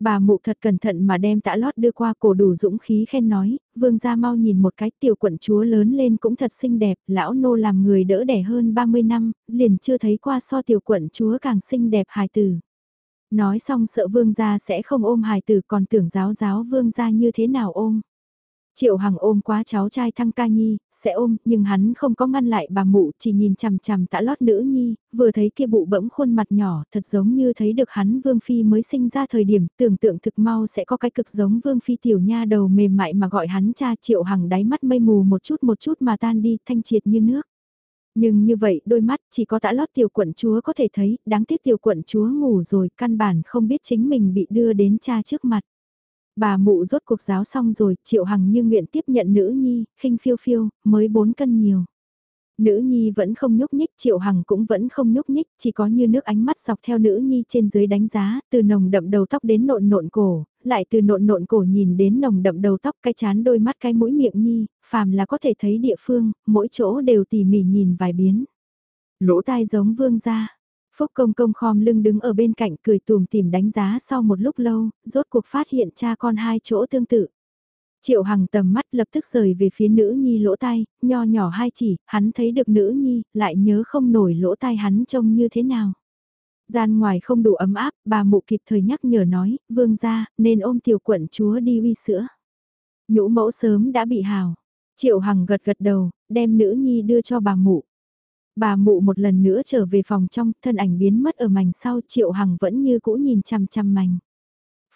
Bà mụ thật cẩn thận mà đem tã lót đưa qua cổ đủ dũng khí khen nói, vương gia mau nhìn một cái tiểu quận chúa lớn lên cũng thật xinh đẹp, lão nô làm người đỡ đẻ hơn 30 năm, liền chưa thấy qua so tiểu quận chúa càng xinh đẹp hài tử. Nói xong sợ vương gia sẽ không ôm hài tử còn tưởng giáo giáo vương gia như thế nào ôm. Triệu Hằng ôm quá cháu trai Thăng Ca Nhi, sẽ ôm, nhưng hắn không có ngăn lại bà mụ, chỉ nhìn chằm chằm tã lót nữ nhi, vừa thấy kia bụ bẫm khuôn mặt nhỏ, thật giống như thấy được hắn Vương Phi mới sinh ra thời điểm, tưởng tượng thực mau sẽ có cái cực giống Vương Phi tiểu nha đầu mềm mại mà gọi hắn cha Triệu Hằng đáy mắt mây mù một chút một chút mà tan đi, thanh triệt như nước. Nhưng như vậy đôi mắt chỉ có tã lót tiểu quận chúa có thể thấy, đáng tiếc tiểu quận chúa ngủ rồi, căn bản không biết chính mình bị đưa đến cha trước mặt. Bà mụ rốt cuộc giáo xong rồi, Triệu Hằng như nguyện tiếp nhận nữ nhi, khinh phiêu phiêu, mới 4 cân nhiều. Nữ nhi vẫn không nhúc nhích, Triệu Hằng cũng vẫn không nhúc nhích, chỉ có như nước ánh mắt dọc theo nữ nhi trên dưới đánh giá, từ nồng đậm đầu tóc đến nộn nộn cổ, lại từ nộn nộn cổ nhìn đến nồng đậm đầu tóc cái chán đôi mắt cái mũi miệng nhi, phàm là có thể thấy địa phương, mỗi chỗ đều tỉ mỉ nhìn vài biến. Lỗ tai giống vương ra. Phúc công công khom lưng đứng ở bên cạnh cười tùm tìm đánh giá sau một lúc lâu, rốt cuộc phát hiện cha con hai chỗ tương tự. Triệu Hằng tầm mắt lập tức rời về phía nữ nhi lỗ tai, nho nhỏ hai chỉ, hắn thấy được nữ nhi, lại nhớ không nổi lỗ tai hắn trông như thế nào. Gian ngoài không đủ ấm áp, bà mụ kịp thời nhắc nhở nói, vương ra, nên ôm tiểu quận chúa đi uy sữa. Nhũ mẫu sớm đã bị hào. Triệu Hằng gật gật đầu, đem nữ nhi đưa cho bà mụ. Bà mụ một lần nữa trở về phòng trong, thân ảnh biến mất ở mảnh sau, Triệu Hằng vẫn như cũ nhìn chăm chăm mảnh.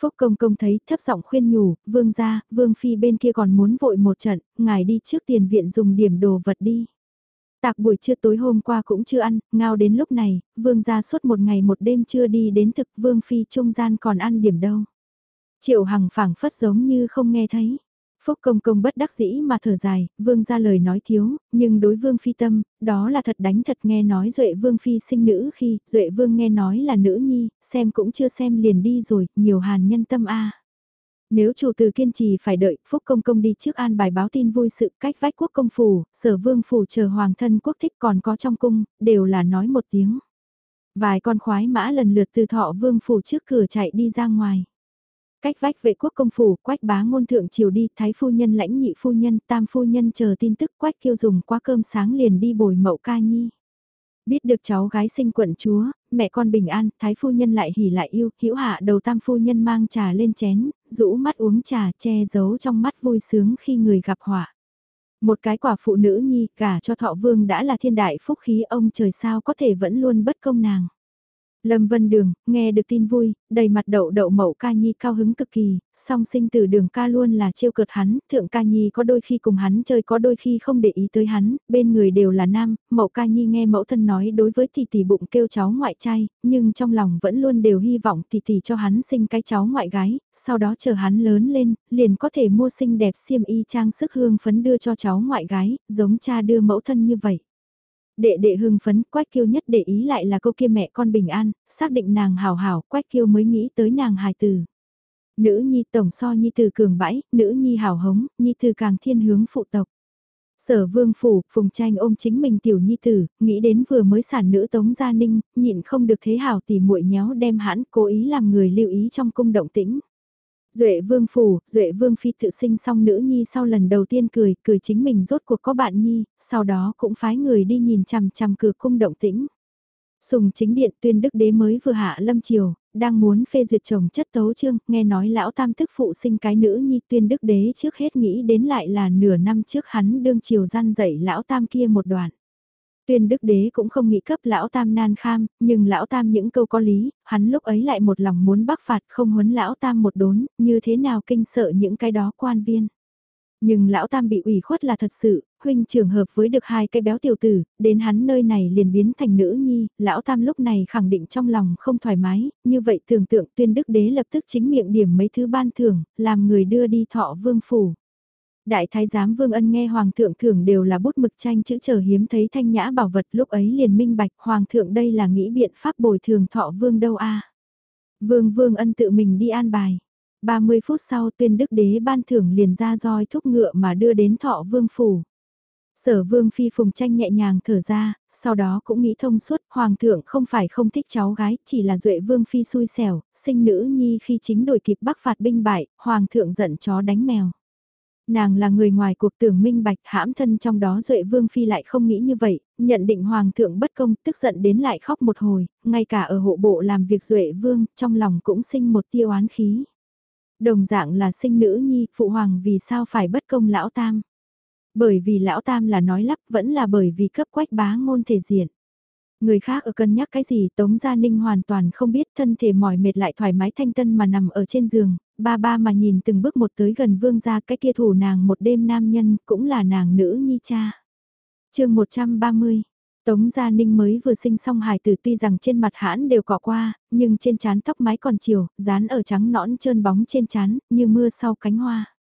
Phúc công công thấy thấp giọng khuyên nhủ, vương gia, vương phi bên kia còn muốn vội một trận, ngài đi trước tiền viện dùng điểm đồ vật đi. Tạc buổi trưa tối hôm qua cũng chưa ăn, ngao đến lúc này, vương gia suốt một ngày một đêm chưa đi đến thực vương phi trung gian còn ăn điểm đâu. Triệu hằng phảng phất giống như không nghe thấy. Phúc công công bất đắc dĩ mà thở dài, vương ra lời nói thiếu, nhưng đối vương phi tâm, đó là thật đánh thật nghe nói duệ vương phi sinh nữ khi, duệ vương nghe nói là nữ nhi, xem cũng chưa xem liền đi rồi, nhiều hàn nhân tâm a Nếu chủ từ kiên trì phải đợi, Phúc công công đi trước an bài báo tin vui sự cách vách quốc công phủ, sở vương phủ chờ hoàng thân quốc thích còn có trong cung, đều là nói một tiếng. Vài con khoái mã lần lượt từ thọ vương phủ trước cửa chạy đi ra ngoài. Cách vách vệ quốc công phủ, quách bá ngôn thượng chiều đi, thái phu nhân lãnh nhị phu nhân, tam phu nhân chờ tin tức quách kêu dùng qua cơm sáng liền đi bồi mậu ca nhi. Biết được cháu gái sinh quận chúa, mẹ con bình an, thái phu nhân lại hỉ lại yêu, hữu hạ đầu tam phu nhân mang trà lên chén, rũ mắt uống trà che giấu trong mắt vui sướng khi người gặp họa. Một cái quả phụ nữ nhi, cả cho thọ vương đã là thiên đại phúc khí ông trời sao có thể vẫn luôn bất công nàng. Lâm Vân Đường, nghe được tin vui, đầy mặt đậu đậu mậu ca nhi cao hứng cực kỳ, song sinh từ đường ca luôn là trêu cợt hắn, thượng ca nhi có đôi khi cùng hắn chơi có đôi khi không để ý tới hắn, bên người đều là nam, mậu ca nhi nghe mẫu thân nói đối với tỷ tỷ bụng kêu cháu ngoại trai, nhưng trong lòng vẫn luôn đều hy vọng tỷ tỷ cho hắn sinh cái cháu ngoại gái, sau đó chờ hắn lớn lên, liền có thể mua xinh đẹp xiêm y trang sức hương phấn đưa cho cháu ngoại gái, giống cha đưa mẫu thân như vậy. Đệ đệ hưng phấn, Quách Kiêu nhất để ý lại là câu kia mẹ con bình an, xác định nàng hào hảo, Quách Kiêu mới nghĩ tới nàng hài tử. Nữ nhi tổng so nhi từ cường bãi, nữ nhi hào hống, nhi từ càng thiên hướng phụ tộc. Sở vương phủ, phùng tranh ôm chính mình tiểu nhi tử, nghĩ đến vừa mới sản nữ tống gia ninh, nhịn không được thế hào tỉ muội nhéo đem hãn cố ý làm người lưu ý trong cung động tĩnh. Duệ vương phủ, Duệ vương phi tự sinh xong nữ nhi sau lần đầu tiên cười, cười chính mình rốt cuộc có bạn nhi, sau đó cũng phái người đi nhìn chằm chằm cửa cung động tĩnh. Sùng chính điện tuyên đức đế mới vừa hạ lâm triều, đang muốn phê duyệt chồng chất tấu chương, nghe nói lão tam thức phụ sinh cái nữ nhi tuyên đức đế trước hết nghĩ đến lại là nửa năm trước hắn đương triều gian dạy lão tam kia một đoạn. Tuyên đức đế cũng không nghĩ cấp lão tam nan kham, nhưng lão tam những câu có lý, hắn lúc ấy lại một lòng muốn bắc phạt không huấn lão tam một đốn, như thế nào kinh sợ những cái đó quan viên. Nhưng lão tam bị ủy khuất là thật sự, huynh trường hợp với được hai cái béo tiểu tử, đến hắn nơi này liền biến thành nữ nhi, lão tam lúc này khẳng định trong lòng không thoải mái, như vậy tưởng tượng tuyên đức đế lập tức chính miệng điểm mấy thứ ban thưởng, làm người đưa đi thọ vương phủ. Đại thái giám Vương Ân nghe Hoàng thượng thưởng đều là bút mực tranh chữ chờ hiếm thấy thanh nhã bảo vật lúc ấy liền minh bạch Hoàng thượng đây là nghĩ biện pháp bồi thường thọ Vương đâu a Vương Vương Ân tự mình đi an bài. 30 phút sau tuyên đức đế ban thưởng liền ra roi thúc ngựa mà đưa đến thọ Vương phủ. Sở Vương Phi Phùng Tranh nhẹ nhàng thở ra, sau đó cũng nghĩ thông suốt, Hoàng thượng không phải không thích cháu gái, chỉ là Duệ Vương Phi xui xẻo, sinh nữ nhi khi chính đổi kịp bắc phạt binh bại, Hoàng thượng giận chó đánh mèo. Nàng là người ngoài cuộc tưởng minh bạch hãm thân trong đó Duệ Vương Phi lại không nghĩ như vậy, nhận định Hoàng thượng bất công tức giận đến lại khóc một hồi, ngay cả ở hộ bộ làm việc Duệ Vương trong lòng cũng sinh một tiêu oán khí. Đồng dạng là sinh nữ nhi, phụ hoàng vì sao phải bất công lão tam. Bởi vì lão tam là nói lắp vẫn là bởi vì cấp quách bá ngôn thể diện. Người khác ở cân nhắc cái gì Tống Gia Ninh hoàn toàn không biết thân thể mỏi mệt lại thoải mái thanh tân mà nằm ở trên giường, ba ba mà nhìn từng bước một tới gần vương gia cái kia thủ nàng một đêm nam nhân cũng là nàng nữ nhi cha. chương 130 Tống Gia Ninh mới vừa sinh xong hài tử tuy rằng trên mặt hãn đều cọ qua, nhưng trên chán tóc mái còn chiều, dán ở trắng nõn trơn bóng trên chán như mưa sau cánh hoa.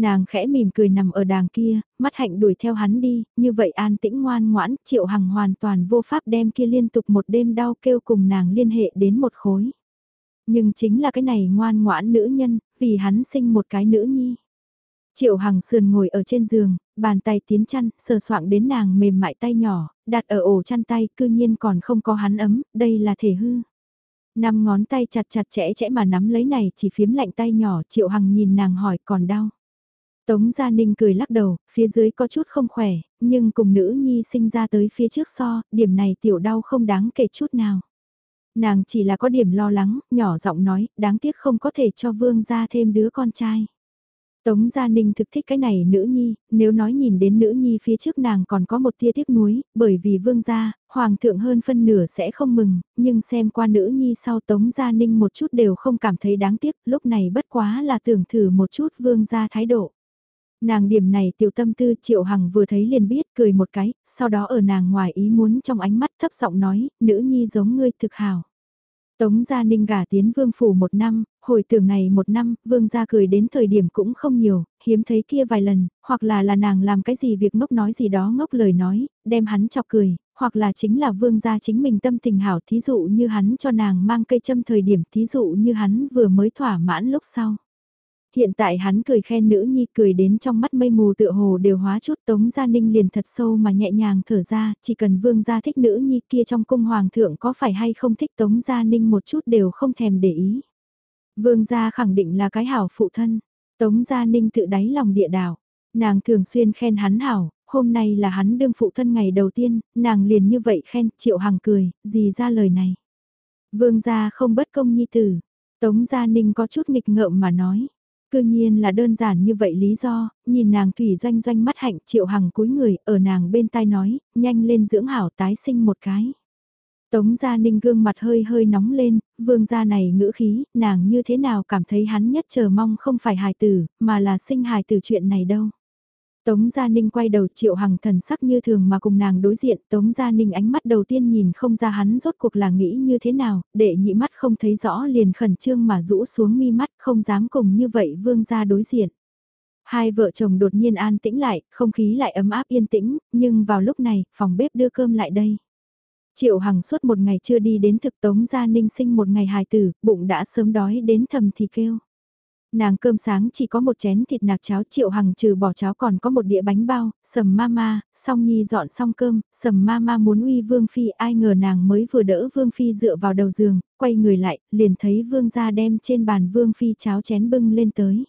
Nàng khẽ mỉm cười nằm ở đàng kia, mắt hạnh đuổi theo hắn đi, như vậy an tĩnh ngoan ngoãn, triệu hằng hoàn toàn vô pháp đem kia liên tục một đêm đau kêu cùng nàng liên hệ đến một khối. Nhưng chính là cái này ngoan ngoãn nữ nhân, vì hắn sinh một cái nữ nhi. Triệu Hằng sườn ngồi ở trên giường, bàn tay tiến chăn, sờ soạng đến nàng mềm mại tay nhỏ, đặt ở ổ chăn tay, cư nhiên còn không có hắn ấm, đây là thể hư. Năm ngón tay chặt chặt chẽ chẽ mà nắm lấy này chỉ phiếm lạnh tay nhỏ, Triệu Hằng nhìn nàng hỏi còn đau. Tống Gia Ninh cười lắc đầu, phía dưới có chút không khỏe, nhưng cùng nữ nhi sinh ra tới phía trước so, điểm này tiểu đau không đáng kể chút nào. Nàng chỉ là có điểm lo lắng, nhỏ giọng nói, đáng tiếc không có thể cho vương gia thêm đứa con trai. Tống Gia Ninh thực thích cái này nữ nhi, nếu nói nhìn đến nữ nhi phía trước nàng còn có một tia tiếc nuối, bởi vì vương gia, hoàng thượng hơn phân nửa sẽ không mừng, nhưng xem qua nữ nhi sau Tống Gia Ninh một chút đều không cảm thấy đáng tiếc, lúc này bất quá là tưởng thử một chút vương gia thái độ. Nàng điểm này tiểu tâm tư Triệu Hằng vừa thấy liền biết cười một cái, sau đó ở nàng ngoài ý muốn trong ánh mắt thấp giọng nói, nữ nhi giống ngươi thực hào. Tống Gia Ninh gả tiến vương phủ một năm, hồi tưởng này một năm, vương gia cười đến thời điểm cũng không nhiều, hiếm thấy kia vài lần, hoặc là là nàng làm cái gì việc ngốc nói gì đó ngốc lời nói, đem hắn chọc cười, hoặc là chính là vương gia chính mình tâm tình hảo thí dụ như hắn cho nàng mang cây châm thời điểm thí dụ như hắn vừa mới thỏa mãn lúc sau hiện tại hắn cười khen nữ nhi cười đến trong mắt mây mù tựa hồ đều hóa chút tống gia ninh liền thật sâu mà nhẹ nhàng thở ra, chỉ cần vương gia thích nữ nhi kia trong cung hoàng thượng có phải hay không thích tống gia ninh một chút đều không thèm để ý. Vương gia khẳng định là cái hảo phụ thân, tống gia ninh tự đáy lòng địa đảo, nàng thường xuyên khen hắn hảo, hôm nay là hắn đương phụ thân ngày đầu tiên, nàng liền như vậy khen, triệu hằng cười, gì ra lời này. Vương gia không bất công nhi tử, tống gia ninh có chút nghịch ngợm mà nói. Cư nhiên là đơn giản như vậy lý do, nhìn nàng thủy doanh doanh mắt hạnh triệu hằng cúi người ở nàng bên tai nói, nhanh lên dưỡng hảo tái sinh một cái. Tống Gia Ninh gương mặt hơi hơi nóng lên, vương gia này ngữ khí, nàng như thế nào cảm thấy hắn nhất chờ mong không phải hài tử, mà là sinh hài tử chuyện này đâu. Tống Gia Ninh quay đầu triệu hằng thần sắc như thường mà cùng nàng đối diện, Tống Gia Ninh ánh mắt đầu tiên nhìn không ra hắn rốt cuộc là nghĩ như thế nào, để nhị mắt không thấy rõ liền khẩn trương mà rũ xuống mi mắt không dám cùng như vậy vương gia đối diện. Hai vợ chồng đột nhiên an tĩnh lại, không khí lại ấm áp yên tĩnh, nhưng vào lúc này, phòng bếp đưa cơm lại đây. Triệu Hằng suốt một ngày chưa đi đến thực Tống Gia Ninh sinh một ngày hài tử, bụng đã sớm đói đến thầm thì kêu. Nàng cơm sáng chỉ có một chén thịt nạc cháo triệu hằng trừ bỏ cháo còn có một đĩa bánh bao, sầm ma ma, song nhi dọn xong cơm, sầm ma ma muốn uy vương phi ai ngờ nàng mới vừa đỡ vương phi dựa vào đầu giường, quay người lại, liền thấy vương gia đem trên bàn vương phi cháo chén bưng lên tới.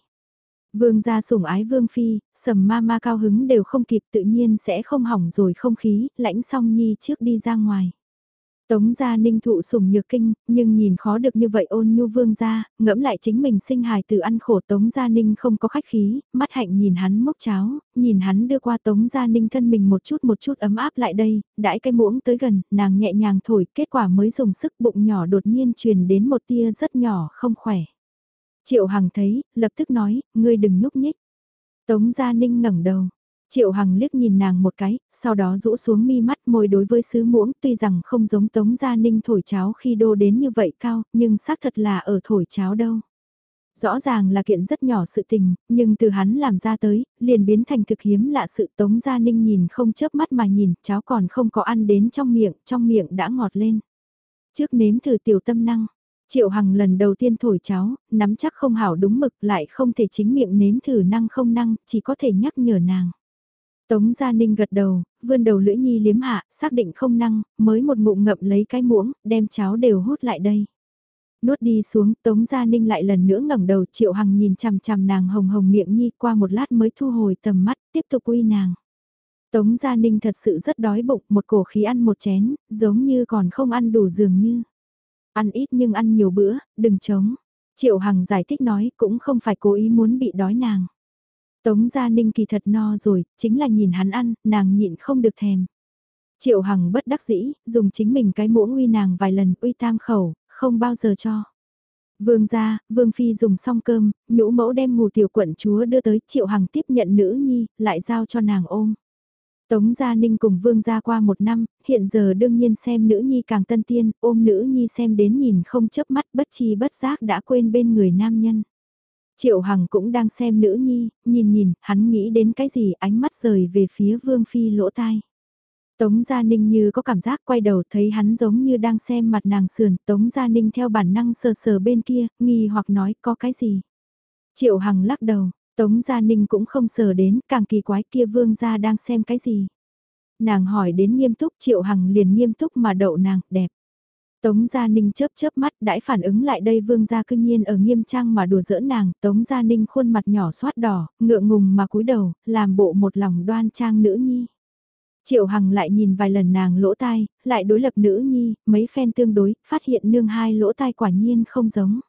Vương gia sủng ái vương phi, sầm ma ma cao hứng đều không kịp tự nhiên sẽ không hỏng rồi không khí, lãnh song nhi trước đi ra ngoài. Tống gia ninh thụ sủng nhược kinh, nhưng nhìn khó được như vậy ôn nhu vương gia, ngẫm lại chính mình sinh hài từ ăn khổ Tống gia ninh không có khách khí, mắt hạnh nhìn hắn mốc cháo, nhìn hắn đưa qua Tống gia ninh thân mình một chút một chút ấm áp lại đây, đãi cái muỗng tới gần, nàng nhẹ nhàng thổi, kết quả mới dùng sức bụng nhỏ đột nhiên truyền đến một tia rất nhỏ không khỏe. Triệu Hằng thấy, lập tức nói, ngươi đừng nhúc nhích. Tống Gia Ninh ngẩng đầu, Triệu Hằng liếc nhìn nàng một cái, sau đó rũ xuống mi mắt môi đối với sứ muỗng tuy rằng không giống Tống Gia Ninh thổi cháo khi đô đến như vậy cao, nhưng xác thật là ở thổi cháo đâu. Rõ ràng là kiện rất nhỏ sự tình, nhưng từ hắn làm ra tới, liền biến thành thực hiếm lạ sự Tống Gia Ninh nhìn không chớp mắt mà nhìn, cháo còn không có ăn đến trong miệng, trong miệng đã ngọt lên. Trước nếm thử tiểu tâm năng, Triệu Hằng lần đầu tiên thổi cháo, nắm chắc không hảo đúng mực lại không thể chính miệng nếm thử năng không năng, chỉ có thể nhắc nhở nàng. Tống Gia Ninh gật đầu, vươn đầu lưỡi nhi liếm hạ, xác định không năng, mới một ngụm ngậm lấy cái muỗng, đem cháo đều hút lại đây. Nuốt đi xuống, Tống Gia Ninh lại lần nữa ngẩng đầu, Triệu Hằng nhìn chằm chằm nàng hồng hồng miệng nhi qua một lát mới thu hồi tầm mắt, tiếp tục uy nàng. Tống Gia Ninh thật sự rất đói bụng, một cổ khí ăn một chén, giống như còn không ăn đủ dường như. Ăn ít nhưng ăn nhiều bữa, đừng chống. Triệu Hằng giải thích nói cũng không phải cố ý muốn bị đói nàng. Tống Gia Ninh kỳ thật no rồi, chính là nhìn hắn ăn, nàng nhịn không được thèm. Triệu Hằng bất đắc dĩ, dùng chính mình cái muỗng uy nàng vài lần uy tam khẩu, không bao giờ cho. Vương gia, Vương Phi dùng xong cơm, nhũ mẫu đem ngủ tiểu quận chúa đưa tới Triệu Hằng tiếp nhận nữ nhi, lại giao cho nàng ôm. Tống Gia Ninh cùng Vương Gia qua một năm, hiện giờ đương nhiên xem nữ nhi càng tân tiên, ôm nữ nhi xem đến nhìn không chớp mắt bất chi bất giác đã quên bên người nam nhân. Triệu Hằng cũng đang xem nữ nhi, nhìn nhìn, hắn nghĩ đến cái gì ánh mắt rời về phía Vương Phi lỗ tai. Tống Gia Ninh như có cảm giác quay đầu thấy hắn giống như đang xem mặt nàng sườn, Tống Gia Ninh theo bản năng sờ sờ bên kia, nghi hoặc nói có cái gì. Triệu Hằng lắc đầu, Tống Gia Ninh cũng không sờ đến, càng kỳ quái kia Vương Gia đang xem cái gì. Nàng hỏi đến nghiêm túc Triệu Hằng liền nghiêm túc mà đậu nàng, đẹp. Tống Gia Ninh chớp chớp mắt đãi phản ứng lại đây Vương Gia cưng nhiên ở nghiêm trang mà đùa giỡn nàng, Tống Gia Ninh khuôn mặt nhỏ xoát đỏ, ngượng ngùng mà cúi đầu, làm bộ một lòng đoan trang nữ nhi. Triệu Hằng lại nhìn vài lần nàng lỗ tai, lại đối lập nữ nhi, mấy phen tương đối, phát hiện nương hai lỗ tai quả nhiên không giống.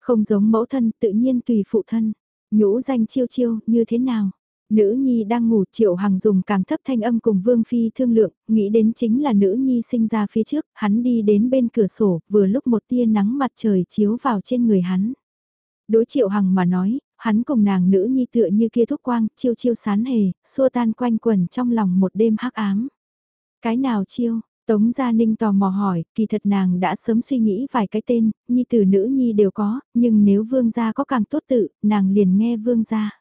Không giống mẫu thân, tự nhiên tùy phụ thân. Nhũ danh chiêu chiêu, như thế nào? Nữ nhi đang ngủ triệu hằng dùng càng thấp thanh âm cùng Vương Phi thương lượng, nghĩ đến chính là nữ nhi sinh ra phía trước, hắn đi đến bên cửa sổ, vừa lúc một tia nắng mặt trời chiếu vào trên người hắn. Đối triệu hằng mà nói, hắn cùng nàng nữ nhi tựa như kia thuốc quang, chiêu chiêu sán hề, xua tan quanh quần trong lòng một đêm hắc ám. Cái nào chiêu, Tống Gia Ninh tò mò hỏi, kỳ thật nàng đã sớm suy nghĩ vài cái tên, nhi tử nữ nhi đều có, nhưng nếu vương gia có càng tốt tự, nàng liền nghe vương gia.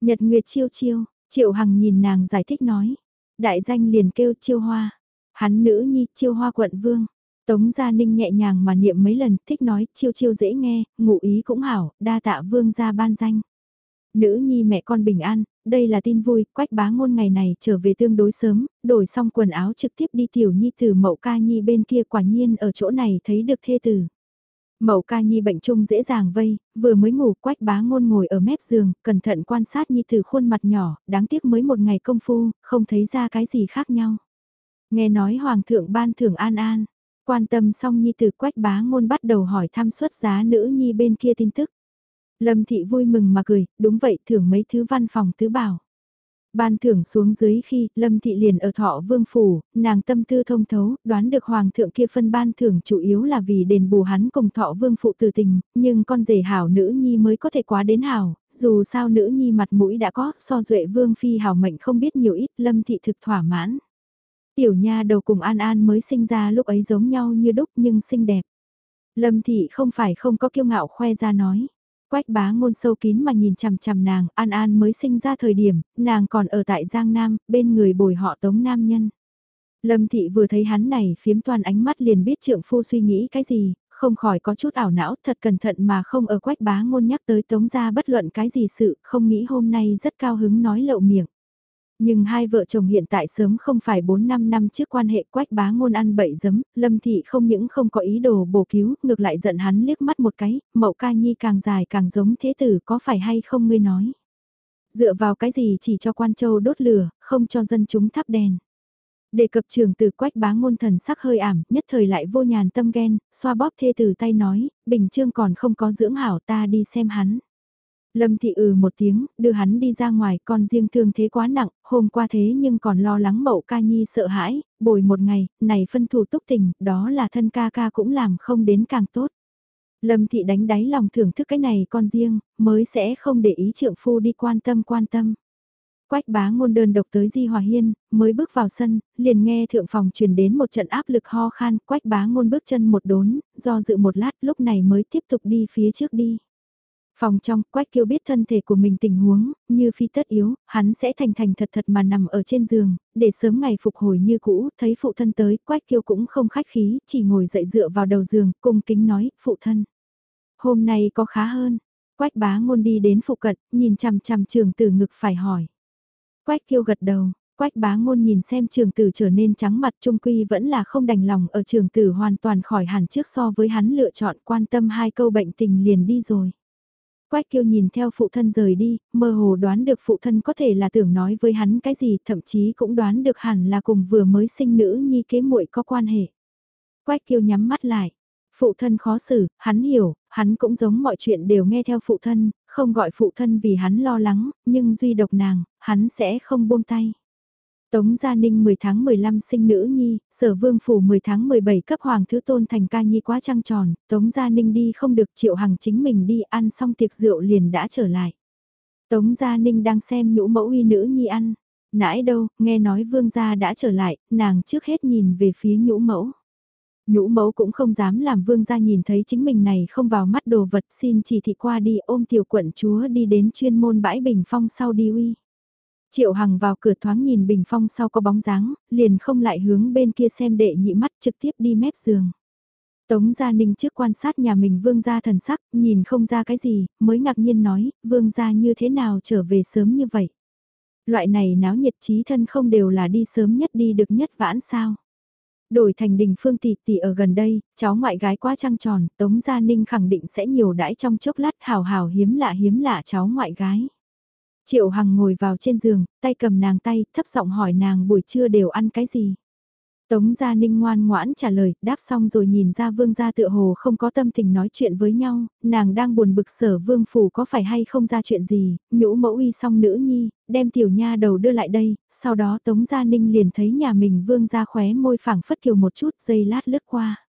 Nhật Nguyệt chiêu chiêu, Triệu Hằng nhìn nàng giải thích nói, đại danh liền kêu chiêu hoa, hắn nữ nhi chiêu hoa quận vương. Tống Gia Ninh nhẹ nhàng mà niệm mấy lần, thích nói, chiêu chiêu dễ nghe, ngụ ý cũng hảo, đa tạ vương gia ban danh. Nữ nhi mẹ con bình an, đây là tin vui, quách bá ngôn ngày này trở về tương đối sớm, đổi xong quần áo trực tiếp đi tiểu nhi từ mậu ca nhi bên kia quả nhiên ở chỗ này thấy được thê tử. Mậu ca nhi bệnh chung dễ dàng vây, vừa mới ngủ quách bá ngôn ngồi ở mép giường, cẩn thận quan sát nhi từ khuôn mặt nhỏ, đáng tiếc mới một ngày công phu, không thấy ra cái gì khác nhau. Nghe nói hoàng thượng ban thưởng an an, quan tâm xong nhi từ quách bá ngôn bắt đầu hỏi thăm xuất giá nữ nhi bên kia tin tức. Lâm thị vui mừng mà cười, đúng vậy thưởng mấy thứ văn phòng tứ bảo. Ban thưởng xuống dưới khi Lâm Thị liền ở thọ vương phủ, nàng tâm tư thông thấu, đoán được hoàng thượng kia phân ban thưởng chủ yếu là vì đền bù hắn cùng thọ vương phụ từ tình, nhưng con rể hảo nữ nhi mới có thể quá đến hảo, dù sao nữ nhi mặt mũi đã có, so duệ vương phi hảo mệnh không biết nhiều ít, Lâm Thị thực thỏa mãn. Tiểu nha đầu cùng An An mới sinh ra lúc ấy giống nhau như đúc nhưng xinh đẹp. Lâm Thị không phải không có kiêu ngạo khoe ra nói. Quách bá ngôn sâu kín mà nhìn chằm chằm nàng, An An mới sinh ra thời điểm, nàng còn ở tại Giang Nam, bên người bồi họ tống nam nhân. Lâm thị vừa thấy hắn này phiếm toàn ánh mắt liền biết trượng phu suy nghĩ cái gì, không khỏi có chút ảo não thật cẩn thận mà không ở quách bá ngôn nhắc tới tống ra bất luận cái gì sự, không nghĩ hôm nay rất cao hứng nói lậu miệng. Nhưng hai vợ chồng hiện tại sớm không phải 4-5 năm trước quan hệ quách bá ngôn ăn bậy giấm, Lâm Thị không những không có ý đồ bổ cứu, ngược lại giận hắn liếc mắt một cái, mậu ca nhi càng dài càng giống thế tử có phải hay không ngươi nói. Dựa vào cái gì chỉ cho quan châu đốt lửa, không cho dân chúng thắp đèn. Đề cập trường từ quách bá ngôn thần sắc hơi ảm, nhất thời lại vô nhàn tâm ghen, xoa bóp thê tử tay nói, bình trương còn không có dưỡng hảo ta đi xem hắn. Lâm thị ừ một tiếng, đưa hắn đi ra ngoài, con riêng thương thế quá nặng, hôm qua thế nhưng còn lo lắng mậu ca nhi sợ hãi, bồi một ngày, này phân thủ túc tình, đó là thân ca ca cũng làm không đến càng tốt. Lâm thị đánh đáy lòng thưởng thức cái này con riêng, mới sẽ không để ý trượng phu đi quan tâm quan tâm. Quách bá ngôn đơn độc tới Di Hòa Hiên, mới bước vào sân, liền nghe thượng phòng truyền đến một trận áp lực ho khan, quách bá ngôn bước chân một đốn, do dự một lát lúc này mới tiếp tục đi phía trước đi. Phòng trong, Quách Kiêu biết thân thể của mình tình huống, như phi tất yếu, hắn sẽ thành thành thật thật mà nằm ở trên giường, để sớm ngày phục hồi như cũ, thấy phụ thân tới, Quách Kiêu cũng không khách khí, chỉ ngồi dậy dựa vào đầu giường, cung kính nói, phụ thân. Hôm nay có khá hơn, Quách bá ngôn đi đến phụ cận, nhìn chằm chằm trường tử ngực phải hỏi. Quách Kiêu gật đầu, Quách bá ngôn nhìn xem trường tử trở nên trắng mặt trung quy vẫn là không đành lòng ở trường tử hoàn toàn khỏi hẳn trước so với hắn lựa chọn quan tâm hai câu bệnh tình liền đi rồi. Quách kiêu nhìn theo phụ thân rời đi, mơ hồ đoán được phụ thân có thể là tưởng nói với hắn cái gì, thậm chí cũng đoán được hẳn là cùng vừa mới sinh nữ nhi kế muội có quan hệ. Quách kiêu nhắm mắt lại. Phụ thân khó xử, hắn hiểu, hắn cũng giống mọi chuyện đều nghe theo phụ thân, không gọi phụ thân vì hắn lo lắng, nhưng duy độc nàng, hắn sẽ không buông tay. Tống Gia Ninh 10 tháng 15 sinh nữ nhi, sở vương phủ 10 tháng 17 cấp hoàng thứ tôn thành ca nhi quá trăng tròn, Tống Gia Ninh đi không được triệu hằng chính mình đi ăn xong tiệc rượu liền đã trở lại. Tống Gia Ninh đang xem nhũ mẫu uy nữ nhi ăn, nãy đâu, nghe nói vương gia đã trở lại, nàng trước hết nhìn về phía nhũ mẫu. Nhũ mẫu cũng không dám làm vương gia nhìn thấy chính mình này không vào mắt đồ vật xin chỉ thị qua đi ôm tiểu quận chúa đi đến chuyên môn bãi bình phong sau đi uy. Triệu Hằng vào cửa thoáng nhìn bình phong sau có bóng dáng, liền không lại hướng bên kia xem đệ nhị mắt trực tiếp đi mép giường. Tống Gia Ninh trước quan sát nhà mình vương gia thần sắc, nhìn không ra cái gì, mới ngạc nhiên nói, vương gia như thế nào trở về sớm như vậy. Loại này náo nhiệt trí thân không đều là đi sớm nhất đi được nhất vãn sao. Đổi thành đình phương tỷ tỷ ở gần đây, cháu ngoại gái quá trăng tròn, Tống Gia Ninh khẳng định sẽ nhiều đãi trong chốc lát hào hào hiếm lạ hiếm lạ cháu ngoại gái. Triệu Hằng ngồi vào trên giường, tay cầm nàng tay, thấp giọng hỏi nàng buổi trưa đều ăn cái gì. Tống Gia Ninh ngoan ngoãn trả lời, đáp xong rồi nhìn ra vương gia tựa hồ không có tâm tình nói chuyện với nhau, nàng đang buồn bực sở vương phủ có phải hay không ra chuyện gì, nhũ mẫu uy xong nữ nhi, đem tiểu nha đầu đưa lại đây, sau đó Tống Gia Ninh liền thấy nhà mình vương gia khóe môi phẳng phất kiều một chút giây lát lướt qua.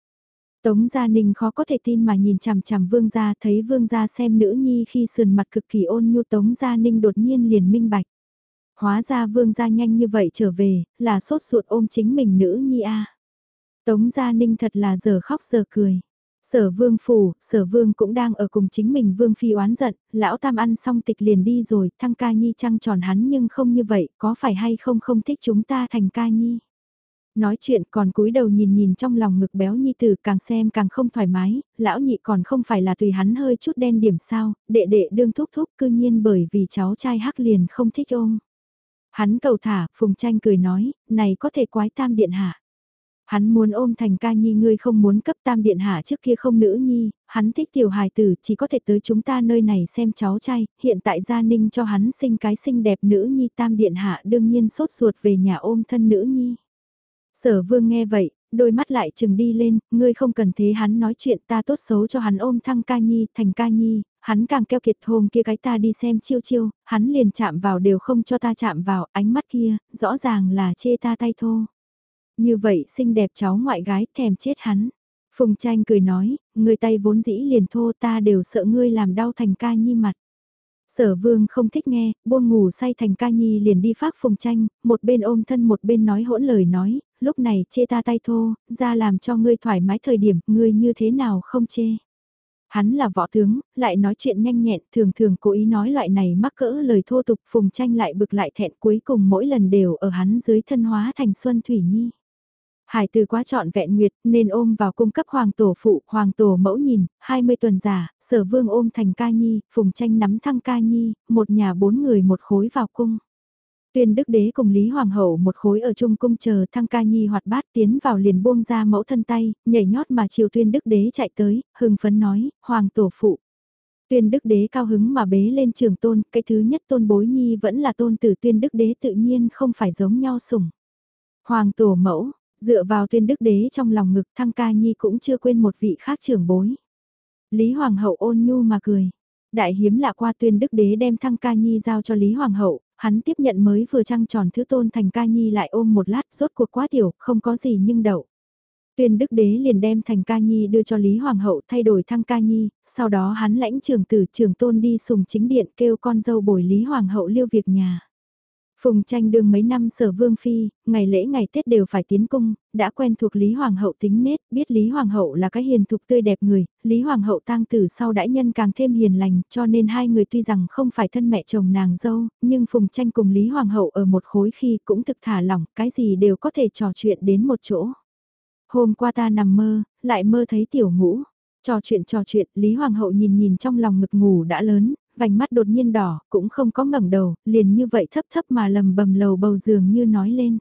Tống Gia Ninh khó có thể tin mà nhìn chằm chằm vương gia thấy vương gia xem nữ nhi khi sườn mặt cực kỳ ôn nhu Tống Gia Ninh đột nhiên liền minh bạch. Hóa ra vương gia nhanh như vậy trở về, là sốt ruột ôm chính mình nữ nhi a. Tống Gia Ninh thật là giờ khóc giờ cười. Sở vương phủ, sở vương cũng đang ở cùng chính mình vương phi oán giận, lão tam ăn xong tịch liền đi rồi, thăng ca nhi trăng tròn hắn nhưng không như vậy, có phải hay không không thích chúng ta thành ca nhi. Nói chuyện còn cúi đầu nhìn nhìn trong lòng ngực béo nhi tử càng xem càng không thoải mái, lão nhị còn không phải là tùy hắn hơi chút đen điểm sao, đệ đệ đương thúc thúc cư nhiên bởi vì cháu trai hắc liền không thích ôm. Hắn cầu thả, Phùng Tranh cười nói, này có thể quái tam điện hạ. Hắn muốn ôm thành ca nhi ngươi không muốn cấp tam điện hạ trước kia không nữ nhi, hắn thích tiểu hài tử chỉ có thể tới chúng ta nơi này xem cháu trai, hiện tại gia ninh cho hắn sinh cái xinh đẹp nữ nhi tam điện hạ đương nhiên sốt ruột về nhà ôm thân nữ nhi. Sở vương nghe vậy, đôi mắt lại chừng đi lên, ngươi không cần thế hắn nói chuyện ta tốt xấu cho hắn ôm thăng ca nhi, thành ca nhi, hắn càng keo kiệt hôm kia cái ta đi xem chiêu chiêu, hắn liền chạm vào đều không cho ta chạm vào, ánh mắt kia, rõ ràng là chê ta tay thô. Như vậy xinh đẹp cháu ngoại gái thèm chết hắn. Phùng tranh cười nói, người tay vốn dĩ liền thô ta đều sợ ngươi làm đau thành ca nhi mặt. Sở vương không thích nghe, buông ngủ say thành ca nhi liền đi phát phùng tranh, một bên ôm thân một bên nói hỗn lời nói, lúc này chê ta tay thô, ra làm cho ngươi thoải mái thời điểm, ngươi như thế nào không chê. Hắn là võ tướng, lại nói chuyện nhanh nhẹn, thường thường cố ý nói loại này mắc cỡ lời thô tục phùng tranh lại bực lại thẹn cuối cùng mỗi lần đều ở hắn dưới thân hóa thành Xuân Thủy Nhi. Hải từ quá trọn vẹn nguyệt nên ôm vào cung cấp hoàng tổ phụ, hoàng tổ mẫu nhìn, 20 tuần giả, sở vương ôm thành ca nhi, phùng tranh nắm thăng ca nhi, một nhà bốn người một khối vào cung. Tuyên đức đế cùng Lý Hoàng hậu một khối ở trung cung chờ thăng ca nhi hoạt bát tiến vào liền buông ra mẫu thân tay, nhảy nhót mà chiều tuyên đức đế chạy tới, hưng phấn nói, hoàng tổ phụ. Tuyên đức đế cao hứng mà bế lên trường tôn, cái thứ nhất tôn bối nhi vẫn là tôn tử tuyên đức đế tự nhiên không phải giống nhau sủng. Hoàng tổ mẫu, dựa vào tuyên đức đế trong lòng ngực thăng ca nhi cũng chưa quên một vị khác trưởng bối. Lý Hoàng hậu ôn nhu mà cười. Đại hiếm lạ qua tuyên đức đế đem thăng ca nhi giao cho Lý Hoàng hậu, hắn tiếp nhận mới vừa trăng tròn thứ tôn thành ca nhi lại ôm một lát rốt cuộc quá tiểu, không có gì nhưng đậu. Tuyên đức đế liền đem thành ca nhi đưa cho Lý Hoàng hậu thay đổi thăng ca nhi, sau đó hắn lãnh trưởng tử trưởng tôn đi sùng chính điện kêu con dâu bồi Lý Hoàng hậu liêu việc nhà. Phùng tranh đương mấy năm sở vương phi, ngày lễ ngày Tết đều phải tiến cung, đã quen thuộc Lý Hoàng hậu tính nết, biết Lý Hoàng hậu là cái hiền thục tươi đẹp người, Lý Hoàng hậu tang tử sau đãi nhân càng thêm hiền lành, cho nên hai người tuy rằng không phải thân mẹ chồng nàng dâu, nhưng Phùng tranh cùng Lý Hoàng hậu ở một khối khi cũng thực thả lỏng, cái gì đều có thể trò chuyện đến một chỗ. Hôm qua ta nằm mơ, lại mơ thấy tiểu ngũ. Trò chuyện trò chuyện, Lý Hoàng hậu nhìn nhìn trong lòng ngực ngủ đã lớn, vành mắt đột nhiên đỏ, cũng không có ngẩng đầu, liền như vậy thấp thấp mà lầm bầm lầu bầu giường như nói lên.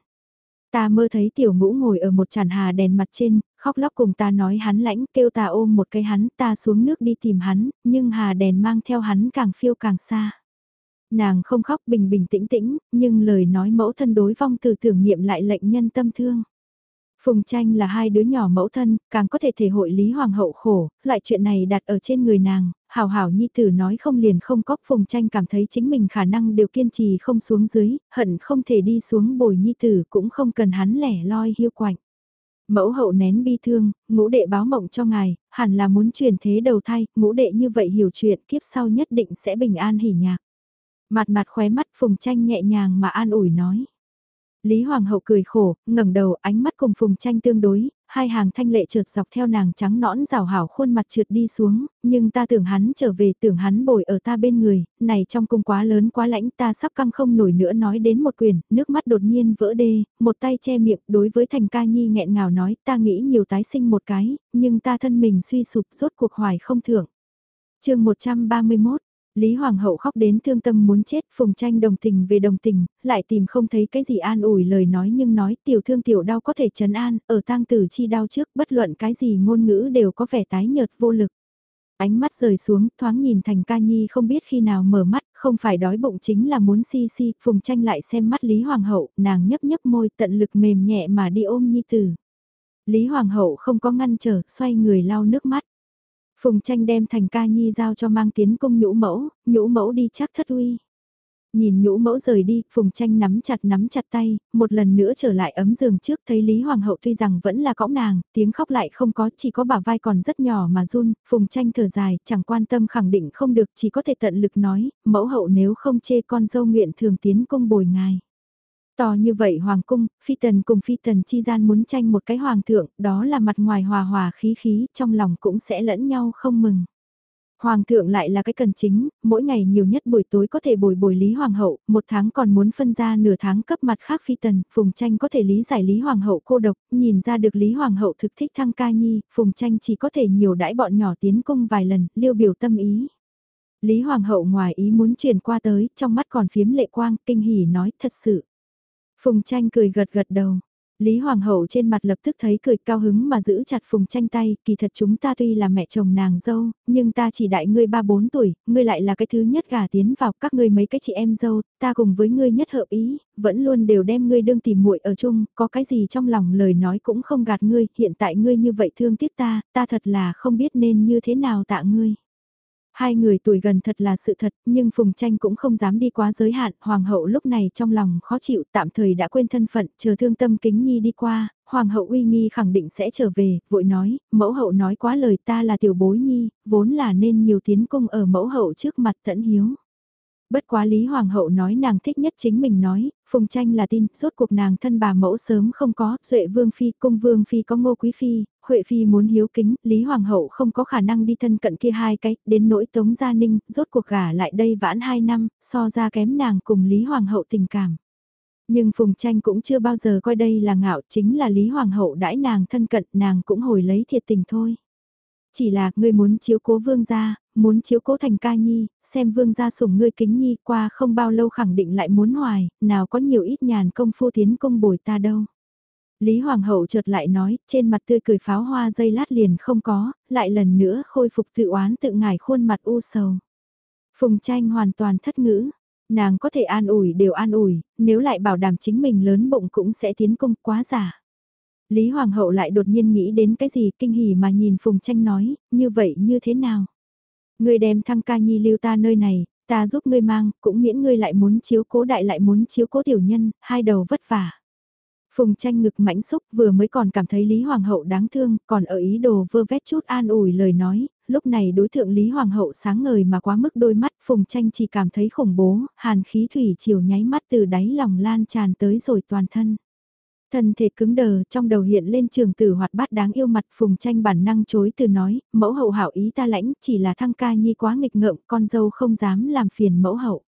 Ta mơ thấy tiểu ngũ ngồi ở một tràn hà đèn mặt trên, khóc lóc cùng ta nói hắn lãnh, kêu ta ôm một cái hắn, ta xuống nước đi tìm hắn, nhưng hà đèn mang theo hắn càng phiêu càng xa. Nàng không khóc bình bình tĩnh tĩnh, nhưng lời nói mẫu thân đối vong từ tưởng niệm lại lệnh nhân tâm thương. Phùng tranh là hai đứa nhỏ mẫu thân, càng có thể thể hội Lý Hoàng hậu khổ, loại chuyện này đặt ở trên người nàng, hào hảo nhi tử nói không liền không có Phùng tranh cảm thấy chính mình khả năng đều kiên trì không xuống dưới, hận không thể đi xuống bồi nhi tử cũng không cần hắn lẻ loi hiu quạnh. Mẫu hậu nén bi thương, ngũ đệ báo mộng cho ngài, hẳn là muốn truyền thế đầu thai, ngũ đệ như vậy hiểu chuyện kiếp sau nhất định sẽ bình an hỉ nhạc. Mặt mặt khóe mắt Phùng tranh nhẹ nhàng mà an ủi nói. Lý Hoàng hậu cười khổ, ngẩng đầu, ánh mắt cùng Phùng Tranh tương đối, hai hàng thanh lệ trượt dọc theo nàng trắng nõn rào hảo khuôn mặt trượt đi xuống, nhưng ta tưởng hắn trở về tưởng hắn bồi ở ta bên người, này trong cung quá lớn quá lãnh ta sắp căng không nổi nữa nói đến một quyền, nước mắt đột nhiên vỡ đê, một tay che miệng đối với thành ca nhi nghẹn ngào nói ta nghĩ nhiều tái sinh một cái, nhưng ta thân mình suy sụp rốt cuộc hoài không thưởng. chương 131 Lý Hoàng hậu khóc đến thương tâm muốn chết, Phùng Tranh đồng tình về đồng tình, lại tìm không thấy cái gì an ủi lời nói nhưng nói tiểu thương tiểu đau có thể trấn an, ở tang tử chi đau trước bất luận cái gì ngôn ngữ đều có vẻ tái nhợt vô lực. Ánh mắt rời xuống, thoáng nhìn thành ca nhi không biết khi nào mở mắt, không phải đói bụng chính là muốn si si, Phùng Tranh lại xem mắt Lý Hoàng hậu, nàng nhấp nhấp môi tận lực mềm nhẹ mà đi ôm nhi tử. Lý Hoàng hậu không có ngăn trở, xoay người lau nước mắt. Phùng tranh đem thành ca nhi giao cho mang tiến cung nhũ mẫu, nhũ mẫu đi chắc thất uy. Nhìn nhũ mẫu rời đi, Phùng tranh nắm chặt nắm chặt tay, một lần nữa trở lại ấm giường trước thấy Lý Hoàng hậu tuy rằng vẫn là cõng nàng, tiếng khóc lại không có, chỉ có bả vai còn rất nhỏ mà run, Phùng tranh thở dài, chẳng quan tâm khẳng định không được, chỉ có thể tận lực nói, mẫu hậu nếu không chê con dâu nguyện thường tiến cung bồi ngài. To như vậy hoàng cung, phi tần cùng phi tần chi gian muốn tranh một cái hoàng thượng, đó là mặt ngoài hòa hòa khí khí, trong lòng cũng sẽ lẫn nhau không mừng. Hoàng thượng lại là cái cần chính, mỗi ngày nhiều nhất buổi tối có thể bồi bồi lý hoàng hậu, một tháng còn muốn phân ra nửa tháng cấp mặt khác phi tần, phùng tranh có thể lý giải lý hoàng hậu cô độc, nhìn ra được lý hoàng hậu thực thích thăng ca nhi, phùng tranh chỉ có thể nhiều đãi bọn nhỏ tiến cung vài lần, liêu biểu tâm ý. Lý hoàng hậu ngoài ý muốn truyền qua tới, trong mắt còn phiếm lệ quang, kinh hỉ nói thật sự. Phùng tranh cười gật gật đầu. Lý Hoàng hậu trên mặt lập tức thấy cười cao hứng mà giữ chặt Phùng tranh tay, kỳ thật chúng ta tuy là mẹ chồng nàng dâu, nhưng ta chỉ đại ngươi ba bốn tuổi, ngươi lại là cái thứ nhất gả tiến vào các ngươi mấy cái chị em dâu, ta cùng với ngươi nhất hợp ý, vẫn luôn đều đem ngươi đương tìm muội ở chung, có cái gì trong lòng lời nói cũng không gạt ngươi, hiện tại ngươi như vậy thương tiếc ta, ta thật là không biết nên như thế nào tạ ngươi. Hai người tuổi gần thật là sự thật, nhưng Phùng Tranh cũng không dám đi quá giới hạn, Hoàng hậu lúc này trong lòng khó chịu tạm thời đã quên thân phận, chờ thương tâm kính nhi đi qua, Hoàng hậu uy nghi khẳng định sẽ trở về, vội nói, mẫu hậu nói quá lời ta là tiểu bối nhi, vốn là nên nhiều tiến cung ở mẫu hậu trước mặt thẫn hiếu. Bất quá Lý Hoàng hậu nói nàng thích nhất chính mình nói, Phùng Tranh là tin, rốt cuộc nàng thân bà mẫu sớm không có, Duệ Vương Phi, Cung Vương Phi có Ngô Quý Phi, Huệ Phi muốn hiếu kính, Lý Hoàng hậu không có khả năng đi thân cận kia hai cái, đến nỗi Tống Gia Ninh, rốt cuộc gả lại đây vãn hai năm, so ra kém nàng cùng Lý Hoàng hậu tình cảm. Nhưng Phùng Tranh cũng chưa bao giờ coi đây là ngạo, chính là Lý Hoàng hậu đãi nàng thân cận, nàng cũng hồi lấy thiệt tình thôi. Chỉ là, ngươi muốn chiếu cố vương gia, muốn chiếu cố thành ca nhi, xem vương gia sủng ngươi kính nhi qua không bao lâu khẳng định lại muốn hoài, nào có nhiều ít nhàn công phu tiến công bồi ta đâu. Lý Hoàng hậu chợt lại nói, trên mặt tươi cười pháo hoa dây lát liền không có, lại lần nữa khôi phục tự oán tự ngải khuôn mặt u sầu. Phùng tranh hoàn toàn thất ngữ, nàng có thể an ủi đều an ủi, nếu lại bảo đảm chính mình lớn bụng cũng sẽ tiến công quá giả. Lý Hoàng hậu lại đột nhiên nghĩ đến cái gì kinh hỉ mà nhìn Phùng tranh nói, như vậy như thế nào? Ngươi đem thăng ca nhi lưu ta nơi này, ta giúp ngươi mang, cũng miễn ngươi lại muốn chiếu cố đại lại muốn chiếu cố tiểu nhân, hai đầu vất vả. Phùng tranh ngực mãnh xúc vừa mới còn cảm thấy Lý Hoàng hậu đáng thương, còn ở ý đồ vơ vét chút an ủi lời nói, lúc này đối tượng Lý Hoàng hậu sáng ngời mà quá mức đôi mắt Phùng tranh chỉ cảm thấy khủng bố, hàn khí thủy chiều nháy mắt từ đáy lòng lan tràn tới rồi toàn thân. Thân thể cứng đờ, trong đầu hiện lên trường tử hoạt bát đáng yêu mặt phùng tranh bản năng chối từ nói, mẫu hậu hảo ý ta lãnh, chỉ là thăng ca nhi quá nghịch ngợm, con dâu không dám làm phiền mẫu hậu.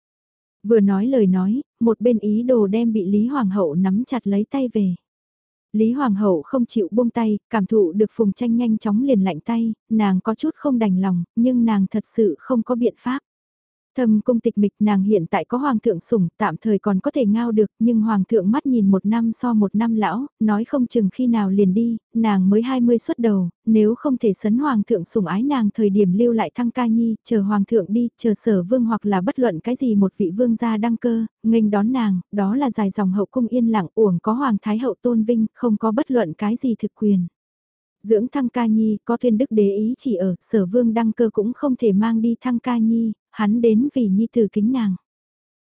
Vừa nói lời nói, một bên ý đồ đem bị Lý Hoàng hậu nắm chặt lấy tay về. Lý Hoàng hậu không chịu buông tay, cảm thụ được phùng tranh nhanh chóng liền lạnh tay, nàng có chút không đành lòng, nhưng nàng thật sự không có biện pháp. Thâm cung tịch mịch nàng hiện tại có hoàng thượng sủng, tạm thời còn có thể ngao được, nhưng hoàng thượng mắt nhìn một năm so một năm lão, nói không chừng khi nào liền đi, nàng mới 20 xuất đầu, nếu không thể sấn hoàng thượng sủng ái nàng thời điểm lưu lại thăng ca nhi, chờ hoàng thượng đi, chờ sở vương hoặc là bất luận cái gì một vị vương gia đăng cơ, nghênh đón nàng, đó là dài dòng hậu cung yên lặng uổng có hoàng thái hậu tôn vinh, không có bất luận cái gì thực quyền dưỡng thăng ca nhi có thiên đức đế ý chỉ ở sở vương đăng cơ cũng không thể mang đi thăng ca nhi hắn đến vì nhi tử kính nàng.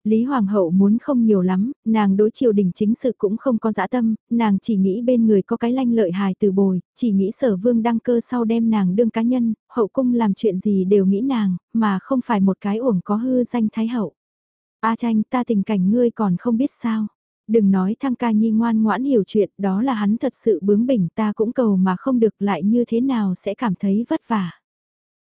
Lý Hoàng hậu muốn không nhiều lắm, nàng đối triều đình chính sự cũng không có dã tâm, nàng chỉ nghĩ bên người có cái lanh lợi hài từ bồi, chỉ nghĩ sở vương đăng cơ sau đem nàng đương cá nhân, hậu cung làm chuyện gì đều nghĩ nàng, mà không phải một cái uổng có hư danh thái hậu. A tranh ta tình cảnh ngươi còn không biết sao. Đừng nói thăng ca nhi ngoan ngoãn hiểu chuyện, đó là hắn thật sự bướng bỉnh ta cũng cầu mà không được lại như thế nào sẽ cảm thấy vất vả.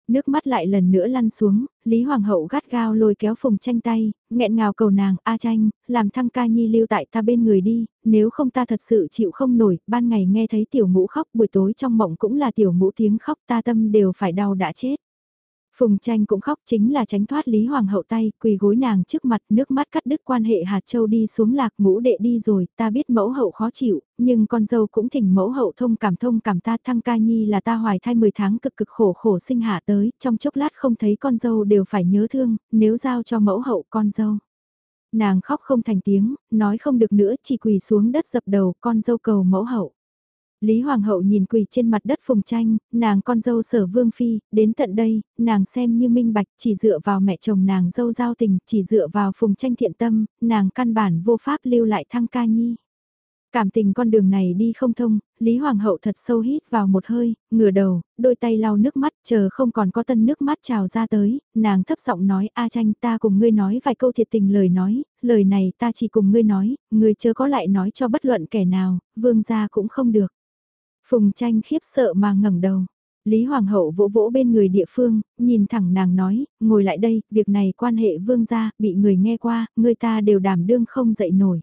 Nước mắt lại lần nữa lăn xuống, Lý Hoàng hậu gắt gao lôi kéo phùng tranh tay, nghẹn ngào cầu nàng, A tranh, làm thăng ca nhi lưu tại ta bên người đi, nếu không ta thật sự chịu không nổi, ban ngày nghe thấy tiểu ngũ khóc, buổi tối trong mộng cũng là tiểu ngũ tiếng khóc ta tâm đều phải đau đã chết. Phùng tranh cũng khóc chính là tránh thoát Lý Hoàng hậu tay, quỳ gối nàng trước mặt nước mắt cắt đứt quan hệ hạt châu đi xuống lạc ngũ đệ đi rồi, ta biết mẫu hậu khó chịu, nhưng con dâu cũng thỉnh mẫu hậu thông cảm thông cảm ta thăng ca nhi là ta hoài thai 10 tháng cực cực khổ khổ sinh hạ tới, trong chốc lát không thấy con dâu đều phải nhớ thương, nếu giao cho mẫu hậu con dâu. Nàng khóc không thành tiếng, nói không được nữa chỉ quỳ xuống đất dập đầu con dâu cầu mẫu hậu. Lý Hoàng hậu nhìn quỳ trên mặt đất phùng tranh, nàng con dâu sở vương phi, đến tận đây, nàng xem như minh bạch chỉ dựa vào mẹ chồng nàng dâu giao tình, chỉ dựa vào phùng tranh thiện tâm, nàng căn bản vô pháp lưu lại thăng ca nhi. Cảm tình con đường này đi không thông, Lý Hoàng hậu thật sâu hít vào một hơi, ngửa đầu, đôi tay lau nước mắt, chờ không còn có tân nước mắt trào ra tới, nàng thấp giọng nói, A tranh ta cùng ngươi nói vài câu thiệt tình lời nói, lời này ta chỉ cùng ngươi nói, ngươi chớ có lại nói cho bất luận kẻ nào, vương gia cũng không được. Phùng tranh khiếp sợ mà ngẩng đầu. Lý Hoàng hậu vỗ vỗ bên người địa phương, nhìn thẳng nàng nói, ngồi lại đây, việc này quan hệ vương gia, bị người nghe qua, người ta đều đảm đương không dậy nổi.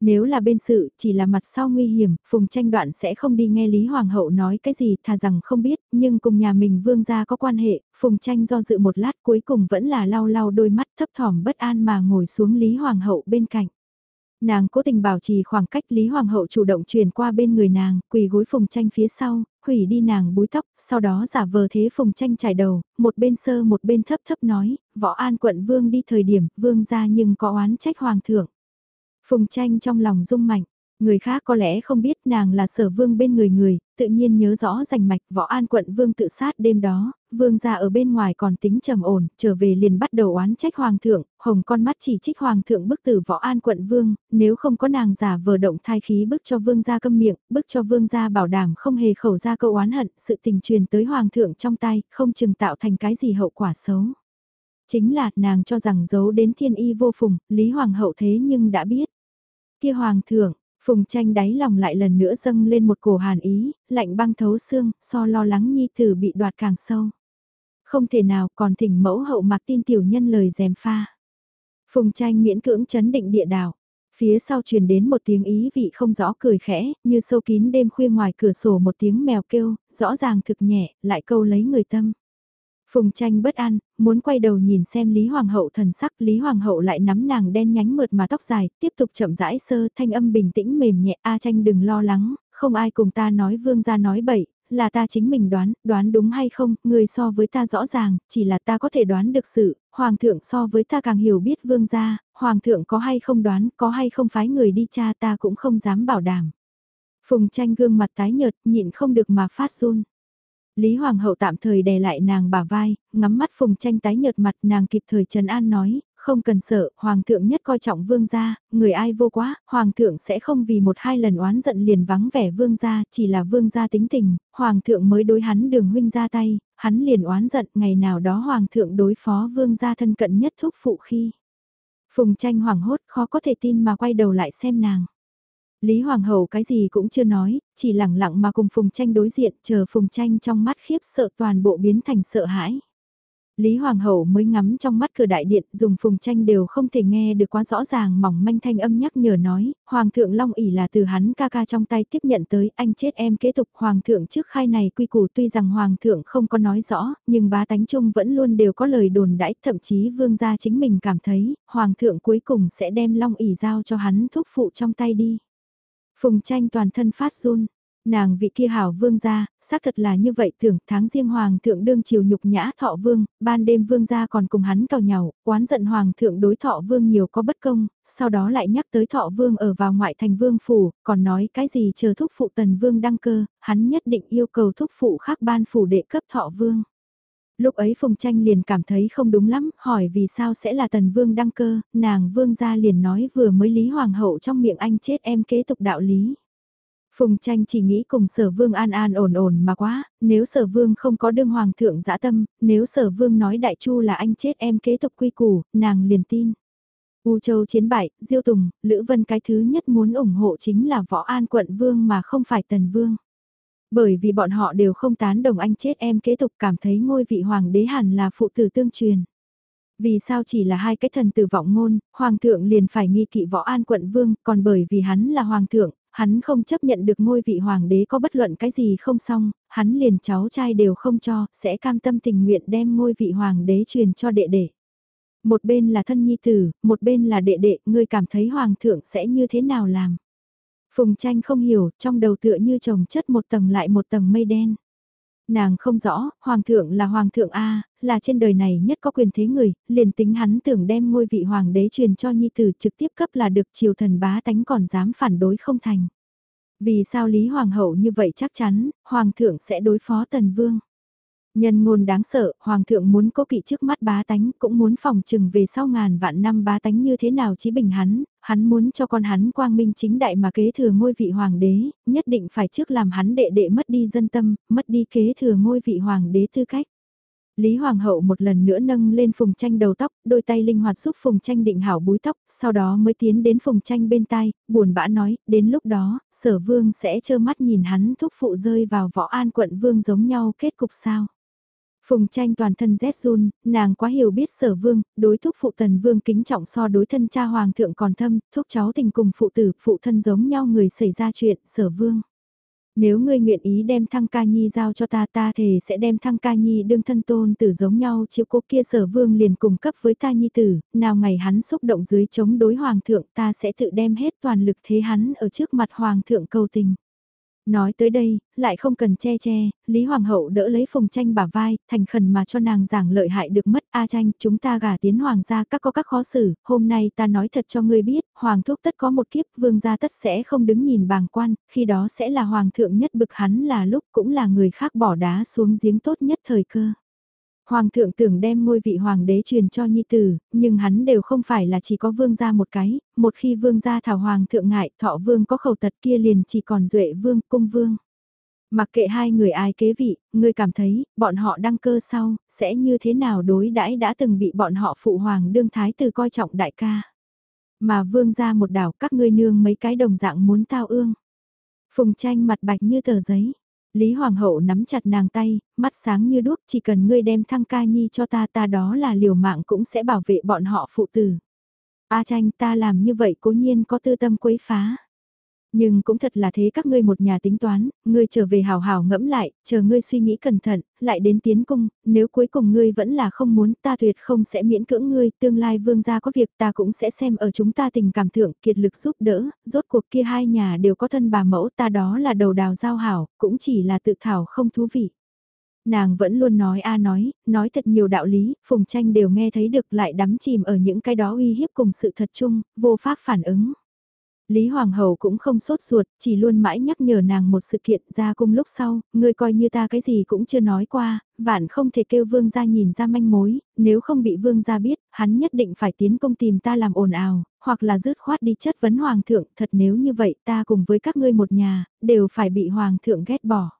Nếu là bên sự, chỉ là mặt sau nguy hiểm, Phùng tranh đoạn sẽ không đi nghe Lý Hoàng hậu nói cái gì, thà rằng không biết, nhưng cùng nhà mình vương gia có quan hệ, Phùng tranh do dự một lát cuối cùng vẫn là lau lau đôi mắt thấp thỏm bất an mà ngồi xuống Lý Hoàng hậu bên cạnh. Nàng cố tình bảo trì khoảng cách Lý Hoàng hậu chủ động truyền qua bên người nàng, quỳ gối phùng tranh phía sau, hủy đi nàng búi tóc, sau đó giả vờ thế phùng tranh trải đầu, một bên sơ một bên thấp thấp nói, võ an quận vương đi thời điểm, vương ra nhưng có oán trách hoàng thượng. Phùng tranh trong lòng rung mạnh, người khác có lẽ không biết nàng là sở vương bên người người, tự nhiên nhớ rõ rành mạch võ an quận vương tự sát đêm đó, vương gia ở bên ngoài còn tính trầm ổn, trở về liền bắt đầu oán trách hoàng thượng, hồng con mắt chỉ trích hoàng thượng bức tử võ an quận vương, nếu không có nàng giả vờ động thai khí bức cho vương gia câm miệng, bức cho vương gia bảo đảm không hề khẩu ra câu oán hận, sự tình truyền tới hoàng thượng trong tay, không chừng tạo thành cái gì hậu quả xấu. Chính là nàng cho rằng giấu đến thiên y vô phùng, lý hoàng hậu thế nhưng đã biết. Kia hoàng thượng, Phùng tranh đáy lòng lại lần nữa dâng lên một cổ hàn ý, lạnh băng thấu xương, so lo lắng nhi tử bị đoạt càng sâu. Không thể nào còn thỉnh mẫu hậu mặc tin tiểu nhân lời dèm pha. Phùng tranh miễn cưỡng chấn định địa đảo. Phía sau truyền đến một tiếng ý vị không rõ cười khẽ, như sâu kín đêm khuya ngoài cửa sổ một tiếng mèo kêu, rõ ràng thực nhẹ, lại câu lấy người tâm. Phùng tranh bất an, muốn quay đầu nhìn xem Lý Hoàng hậu thần sắc, Lý Hoàng hậu lại nắm nàng đen nhánh mượt mà tóc dài, tiếp tục chậm rãi sơ, thanh âm bình tĩnh mềm nhẹ, A tranh đừng lo lắng, không ai cùng ta nói vương gia nói bậy, là ta chính mình đoán, đoán đúng hay không, người so với ta rõ ràng, chỉ là ta có thể đoán được sự, hoàng thượng so với ta càng hiểu biết vương gia, hoàng thượng có hay không đoán, có hay không phái người đi cha ta cũng không dám bảo đảm. Phùng tranh gương mặt tái nhợt, nhịn không được mà phát run. Lý Hoàng hậu tạm thời đè lại nàng bả vai, ngắm mắt phùng tranh tái nhợt mặt nàng kịp thời trần an nói, không cần sợ, Hoàng thượng nhất coi trọng vương gia, người ai vô quá, Hoàng thượng sẽ không vì một hai lần oán giận liền vắng vẻ vương gia, chỉ là vương gia tính tình, Hoàng thượng mới đối hắn đường huynh ra tay, hắn liền oán giận ngày nào đó Hoàng thượng đối phó vương gia thân cận nhất thúc phụ khi. Phùng tranh hoảng hốt khó có thể tin mà quay đầu lại xem nàng. Lý Hoàng hậu cái gì cũng chưa nói, chỉ lẳng lặng mà cùng Phùng Tranh đối diện, chờ Phùng Tranh trong mắt khiếp sợ toàn bộ biến thành sợ hãi. Lý Hoàng hậu mới ngắm trong mắt cửa đại điện, dùng Phùng Tranh đều không thể nghe được quá rõ ràng mỏng manh thanh âm nhắc nhở nói, Hoàng thượng Long ỉ là từ hắn ca ca trong tay tiếp nhận tới, anh chết em kế tục Hoàng thượng trước khai này quy củ tuy rằng Hoàng thượng không có nói rõ, nhưng bá tánh Chung vẫn luôn đều có lời đồn đãi, thậm chí vương gia chính mình cảm thấy, Hoàng thượng cuối cùng sẽ đem Long ỉ giao cho hắn thúc phụ trong tay đi. Phùng tranh toàn thân phát run, nàng vị kia hảo vương gia, xác thật là như vậy tưởng tháng riêng hoàng thượng đương chiều nhục nhã thọ vương, ban đêm vương gia còn cùng hắn cào nhau, oán giận hoàng thượng đối thọ vương nhiều có bất công, sau đó lại nhắc tới thọ vương ở vào ngoại thành vương phủ, còn nói cái gì chờ thúc phụ tần vương đăng cơ, hắn nhất định yêu cầu thúc phụ khác ban phủ đệ cấp thọ vương. Lúc ấy Phùng Tranh liền cảm thấy không đúng lắm, hỏi vì sao sẽ là tần vương đăng cơ, nàng vương gia liền nói vừa mới Lý Hoàng hậu trong miệng anh chết em kế tục đạo lý. Phùng tranh chỉ nghĩ cùng sở vương an an ổn ổn mà quá, nếu sở vương không có đương hoàng thượng dã tâm, nếu sở vương nói đại chu là anh chết em kế tục quy củ, nàng liền tin. U Châu chiến bại, Diêu Tùng, Lữ Vân cái thứ nhất muốn ủng hộ chính là Võ An quận vương mà không phải Tần Vương. Bởi vì bọn họ đều không tán đồng anh chết em kế tục cảm thấy ngôi vị hoàng đế hẳn là phụ tử tương truyền. Vì sao chỉ là hai cái thần tử vọng ngôn, hoàng thượng liền phải nghi kỵ võ an quận vương, còn bởi vì hắn là hoàng thượng, hắn không chấp nhận được ngôi vị hoàng đế có bất luận cái gì không xong, hắn liền cháu trai đều không cho, sẽ cam tâm tình nguyện đem ngôi vị hoàng đế truyền cho đệ đệ. Một bên là thân nhi tử, một bên là đệ đệ, ngươi cảm thấy hoàng thượng sẽ như thế nào làm? Phùng tranh không hiểu, trong đầu tựa như trồng chất một tầng lại một tầng mây đen. Nàng không rõ, hoàng thượng là hoàng thượng A, là trên đời này nhất có quyền thế người, liền tính hắn tưởng đem ngôi vị hoàng đế truyền cho nhi tử trực tiếp cấp là được triều thần bá tánh còn dám phản đối không thành. Vì sao Lý Hoàng hậu như vậy chắc chắn, hoàng thượng sẽ đối phó tần vương. Nhân ngôn đáng sợ, Hoàng thượng muốn cố kỵ trước mắt bá tánh, cũng muốn phòng trừng về sau ngàn vạn năm bá tánh như thế nào chí bình hắn, hắn muốn cho con hắn quang minh chính đại mà kế thừa ngôi vị Hoàng đế, nhất định phải trước làm hắn đệ đệ mất đi dân tâm, mất đi kế thừa ngôi vị Hoàng đế tư cách. Lý Hoàng hậu một lần nữa nâng lên phùng tranh đầu tóc, đôi tay linh hoạt giúp phùng tranh định hảo búi tóc, sau đó mới tiến đến phùng tranh bên tai, buồn bã nói, đến lúc đó, sở vương sẽ trơ mắt nhìn hắn thúc phụ rơi vào võ an quận vương giống nhau kết cục sao. Phùng tranh toàn thân rét run, nàng quá hiểu biết sở vương, đối thúc phụ tần vương kính trọng so đối thân cha hoàng thượng còn thâm, thúc cháu tình cùng phụ tử, phụ thân giống nhau người xảy ra chuyện, sở vương. Nếu ngươi nguyện ý đem thăng ca nhi giao cho ta ta thề sẽ đem thăng ca nhi đương thân tôn tử giống nhau chiếu cố kia sở vương liền cùng cấp với ta nhi tử, nào ngày hắn xúc động dưới chống đối hoàng thượng ta sẽ tự đem hết toàn lực thế hắn ở trước mặt hoàng thượng cầu tình. Nói tới đây, lại không cần che che, Lý Hoàng hậu đỡ lấy phùng tranh bả vai, thành khẩn mà cho nàng giảng lợi hại được mất A tranh, chúng ta gả tiến hoàng gia các có các khó xử, hôm nay ta nói thật cho ngươi biết, hoàng thúc tất có một kiếp, vương gia tất sẽ không đứng nhìn bàng quan, khi đó sẽ là hoàng thượng nhất bực hắn là lúc cũng là người khác bỏ đá xuống giếng tốt nhất thời cơ. Hoàng thượng tưởng đem ngôi vị hoàng đế truyền cho nhi tử, nhưng hắn đều không phải là chỉ có vương gia một cái, một khi vương gia thảo hoàng thượng ngại, thọ vương có khẩu tật kia liền chỉ còn duệ vương, cung vương. Mặc kệ hai người ai kế vị, ngươi cảm thấy, bọn họ đăng cơ sau, sẽ như thế nào đối đãi đã từng bị bọn họ phụ hoàng đương thái từ coi trọng đại ca. Mà vương gia một đảo các ngươi nương mấy cái đồng dạng muốn tao ương. Phùng tranh mặt bạch như tờ giấy Lý Hoàng hậu nắm chặt nàng tay, mắt sáng như đuốc chỉ cần ngươi đem thăng ca nhi cho ta ta đó là liều mạng cũng sẽ bảo vệ bọn họ phụ tử. A tranh ta làm như vậy cố nhiên có tư tâm quấy phá. Nhưng cũng thật là thế các ngươi một nhà tính toán, ngươi trở về hào hào ngẫm lại, chờ ngươi suy nghĩ cẩn thận, lại đến tiến cung, nếu cuối cùng ngươi vẫn là không muốn ta tuyệt không sẽ miễn cưỡng ngươi, tương lai vương gia có việc ta cũng sẽ xem ở chúng ta tình cảm thượng kiệt lực giúp đỡ, rốt cuộc kia hai nhà đều có thân bà mẫu ta đó là đầu đào giao hảo, cũng chỉ là tự thảo không thú vị. Nàng vẫn luôn nói a nói, nói thật nhiều đạo lý, Phùng Tranh đều nghe thấy được lại đắm chìm ở những cái đó uy hiếp cùng sự thật chung, vô pháp phản ứng. Lý Hoàng Hậu cũng không sốt ruột, chỉ luôn mãi nhắc nhở nàng một sự kiện ra cung lúc sau, ngươi coi như ta cái gì cũng chưa nói qua, vạn không thể kêu vương gia nhìn ra manh mối, nếu không bị vương gia biết, hắn nhất định phải tiến công tìm ta làm ồn ào, hoặc là rứt khoát đi chất vấn hoàng thượng, thật nếu như vậy ta cùng với các ngươi một nhà, đều phải bị hoàng thượng ghét bỏ.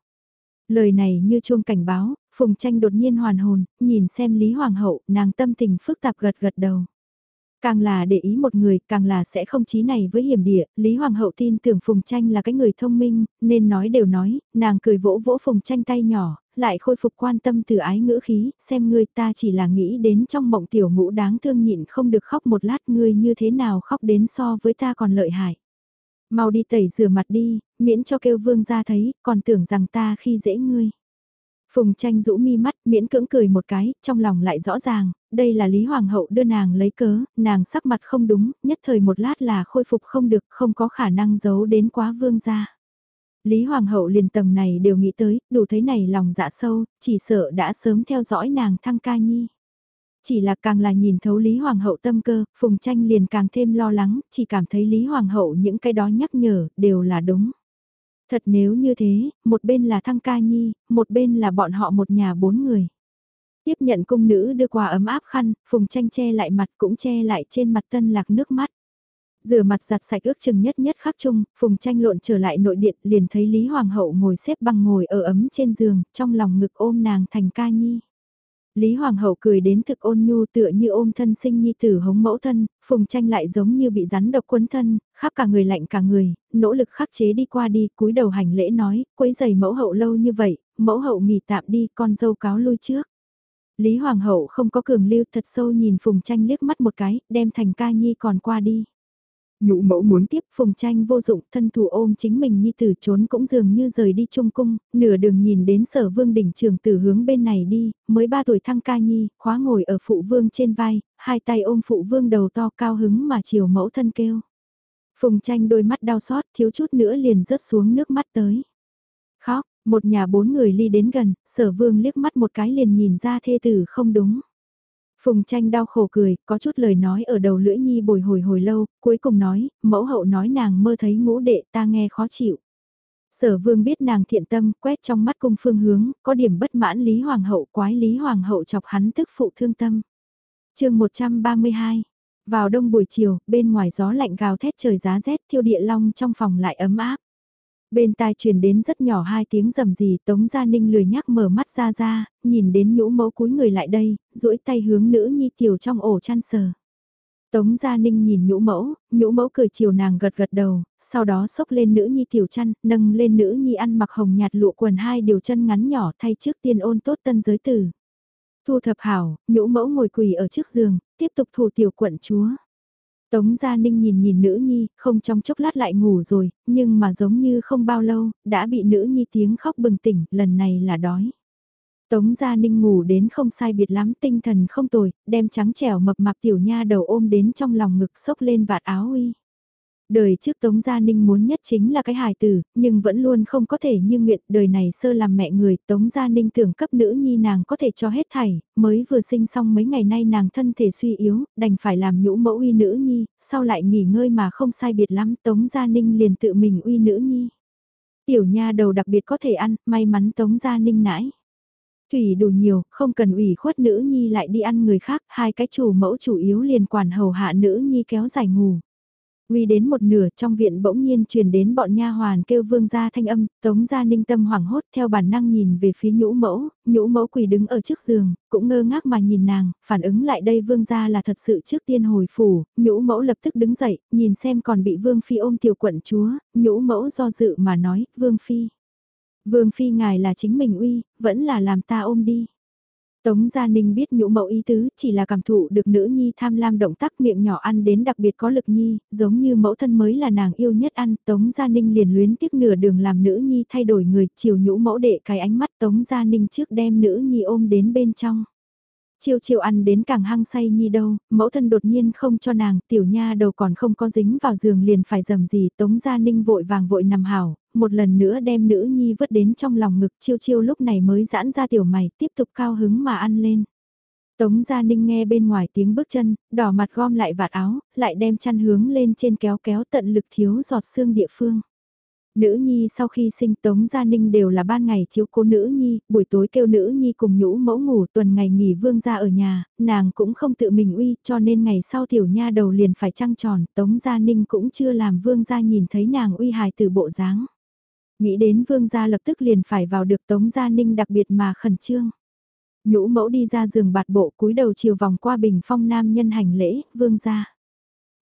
Lời này như chuông cảnh báo, Phùng Tranh đột nhiên hoàn hồn, nhìn xem Lý Hoàng hậu, nàng tâm tình phức tạp gật gật đầu. Càng là để ý một người, càng là sẽ không chí này với hiểm địa, Lý Hoàng hậu tin tưởng Phùng Tranh là cái người thông minh, nên nói đều nói, nàng cười vỗ vỗ Phùng Tranh tay nhỏ, lại khôi phục quan tâm từ ái ngữ khí, xem ngươi ta chỉ là nghĩ đến trong mộng tiểu ngũ đáng thương nhịn không được khóc một lát ngươi như thế nào khóc đến so với ta còn lợi hại. Mau đi tẩy rửa mặt đi, miễn cho kêu vương ra thấy, còn tưởng rằng ta khi dễ ngươi. Phùng tranh rũ mi mắt miễn cưỡng cười một cái, trong lòng lại rõ ràng, đây là Lý Hoàng hậu đưa nàng lấy cớ, nàng sắc mặt không đúng, nhất thời một lát là khôi phục không được, không có khả năng giấu đến quá vương gia. Lý Hoàng hậu liền tầng này đều nghĩ tới, đủ thấy này lòng dạ sâu, chỉ sợ đã sớm theo dõi nàng thăng ca nhi. Chỉ là càng là nhìn thấu Lý Hoàng hậu tâm cơ, Phùng Tranh liền càng thêm lo lắng, chỉ cảm thấy Lý Hoàng hậu những cái đó nhắc nhở, đều là đúng. Thật nếu như thế, một bên là Thăng Ca Nhi, một bên là bọn họ một nhà bốn người. Tiếp nhận cung nữ đưa quà ấm áp khăn, Phùng Tranh che lại mặt cũng che lại trên mặt tân lạc nước mắt. Rửa mặt giặt sạch ước chừng nhất nhất khắc chung, Phùng Tranh lộn trở lại nội điện liền thấy Lý Hoàng hậu ngồi xếp bằng ngồi ở ấm trên giường, trong lòng ngực ôm nàng thành ca nhi. Lý Hoàng hậu cười đến thực ôn nhu tựa như ôm thân sinh nhi tử hống mẫu thân, phùng tranh lại giống như bị rắn độc quấn thân, khắp cả người lạnh cả người, nỗ lực khắc chế đi qua đi, cúi đầu hành lễ nói, quấy giày mẫu hậu lâu như vậy, mẫu hậu nghỉ tạm đi, con dâu cáo lui trước. Lý Hoàng hậu không có cường lưu thật sâu nhìn phùng tranh liếc mắt một cái, đem thành ca nhi còn qua đi. Nhũ mẫu muốn tiếp phùng tranh vô dụng, thân thủ ôm chính mình nhi tử trốn cũng dường như rời đi trung cung, nửa đường nhìn đến sở vương đỉnh trường tử hướng bên này đi, mới ba tuổi thăng ca nhi, khóa ngồi ở phụ vương trên vai, hai tay ôm phụ vương đầu to cao hứng mà chiều mẫu thân kêu. Phùng tranh đôi mắt đau xót thiếu chút nữa liền rớt xuống nước mắt tới. Một nhà bốn người ly đến gần, sở vương liếc mắt một cái liền nhìn ra thê tử không đúng. Phùng tranh đau khổ cười, có chút lời nói ở đầu lưỡi nhi bồi hồi hồi lâu, cuối cùng nói, mẫu hậu nói nàng mơ thấy ngũ đệ ta nghe khó chịu. Sở vương biết nàng thiện tâm, quét trong mắt cung phương hướng, có điểm bất mãn Lý Hoàng hậu quái Lý Hoàng hậu chọc hắn tức phụ thương tâm. chương 132, vào đông buổi chiều, bên ngoài gió lạnh gào thét trời giá rét thiêu địa long trong phòng lại ấm áp. Bên tai truyền đến rất nhỏ hai tiếng rầm gì Tống Gia Ninh lười nhắc mở mắt ra ra, nhìn đến nhũ mẫu cúi người lại đây, duỗi tay hướng nữ nhi tiểu trong ổ chăn sờ. Tống Gia Ninh nhìn nhũ mẫu, nhũ mẫu cười chiều nàng gật gật đầu, sau đó xốc lên nữ nhi tiểu chăn, nâng lên nữ nhi ăn mặc hồng nhạt lụa quần hai điều chân ngắn nhỏ thay trước tiên ôn tốt tân giới tử. Thu thập hảo, nhũ mẫu ngồi quỳ ở trước giường, tiếp tục thủ tiểu quận chúa. Tống Gia Ninh nhìn nhìn nữ nhi, không trong chốc lát lại ngủ rồi, nhưng mà giống như không bao lâu, đã bị nữ nhi tiếng khóc bừng tỉnh, lần này là đói. Tống Gia Ninh ngủ đến không sai biệt lắm, tinh thần không tồi, đem trắng trẻo mập mạp tiểu nha đầu ôm đến trong lòng ngực sốc lên vạt áo uy. Đời trước Tống Gia Ninh muốn nhất chính là cái hài tử, nhưng vẫn luôn không có thể như nguyện đời này sơ làm mẹ người. Tống Gia Ninh tưởng cấp nữ nhi nàng có thể cho hết thảy, mới vừa sinh xong mấy ngày nay nàng thân thể suy yếu, đành phải làm nhũ mẫu uy nữ nhi, sau lại nghỉ ngơi mà không sai biệt lắm Tống Gia Ninh liền tự mình uy nữ nhi. Tiểu nha đầu đặc biệt có thể ăn, may mắn Tống Gia Ninh nãi. Thủy đủ nhiều, không cần ủy khuất nữ nhi lại đi ăn người khác, hai cái chủ mẫu chủ yếu liền quản hầu hạ nữ nhi kéo dài ngủ. Uy đến một nửa trong viện bỗng nhiên truyền đến bọn nha hoàn kêu vương gia thanh âm, tống gia ninh tâm hoảng hốt theo bản năng nhìn về phía nhũ mẫu, nhũ mẫu quỳ đứng ở trước giường, cũng ngơ ngác mà nhìn nàng, phản ứng lại đây vương gia là thật sự trước tiên hồi phủ, nhũ mẫu lập tức đứng dậy, nhìn xem còn bị vương phi ôm tiểu quận chúa, nhũ mẫu do dự mà nói, vương phi. Vương phi ngài là chính mình uy, vẫn là làm ta ôm đi. Tống Gia Ninh biết nhũ mẫu ý tứ, chỉ là cảm thụ được nữ nhi tham lam động tác miệng nhỏ ăn đến đặc biệt có lực nhi, giống như mẫu thân mới là nàng yêu nhất ăn. Tống Gia Ninh liền luyến tiếc nửa đường làm nữ nhi thay đổi người, chiều nhũ mẫu đệ cái ánh mắt Tống Gia Ninh trước đem nữ nhi ôm đến bên trong. Chiều chiều ăn đến càng hăng say nhi đâu, mẫu thân đột nhiên không cho nàng, tiểu nha đầu còn không có dính vào giường liền phải dầm gì, Tống Gia Ninh vội vàng vội nằm hảo, một lần nữa đem nữ nhi vứt đến trong lòng ngực chiêu chiêu lúc này mới giãn ra tiểu mày, tiếp tục cao hứng mà ăn lên. Tống Gia Ninh nghe bên ngoài tiếng bước chân, đỏ mặt gom lại vạt áo, lại đem chăn hướng lên trên kéo kéo tận lực thiếu giọt xương địa phương. Nữ nhi sau khi sinh Tống Gia Ninh đều là ban ngày chiếu cố nữ nhi, buổi tối kêu nữ nhi cùng nhũ mẫu ngủ tuần ngày nghỉ vương ra ở nhà, nàng cũng không tự mình uy cho nên ngày sau tiểu nha đầu liền phải trăng tròn, Tống Gia Ninh cũng chưa làm vương gia nhìn thấy nàng uy hài từ bộ dáng. Nghĩ đến vương gia lập tức liền phải vào được Tống Gia Ninh đặc biệt mà khẩn trương. Nhũ mẫu đi ra giường bạt bộ cúi đầu chiều vòng qua bình phong nam nhân hành lễ, vương gia.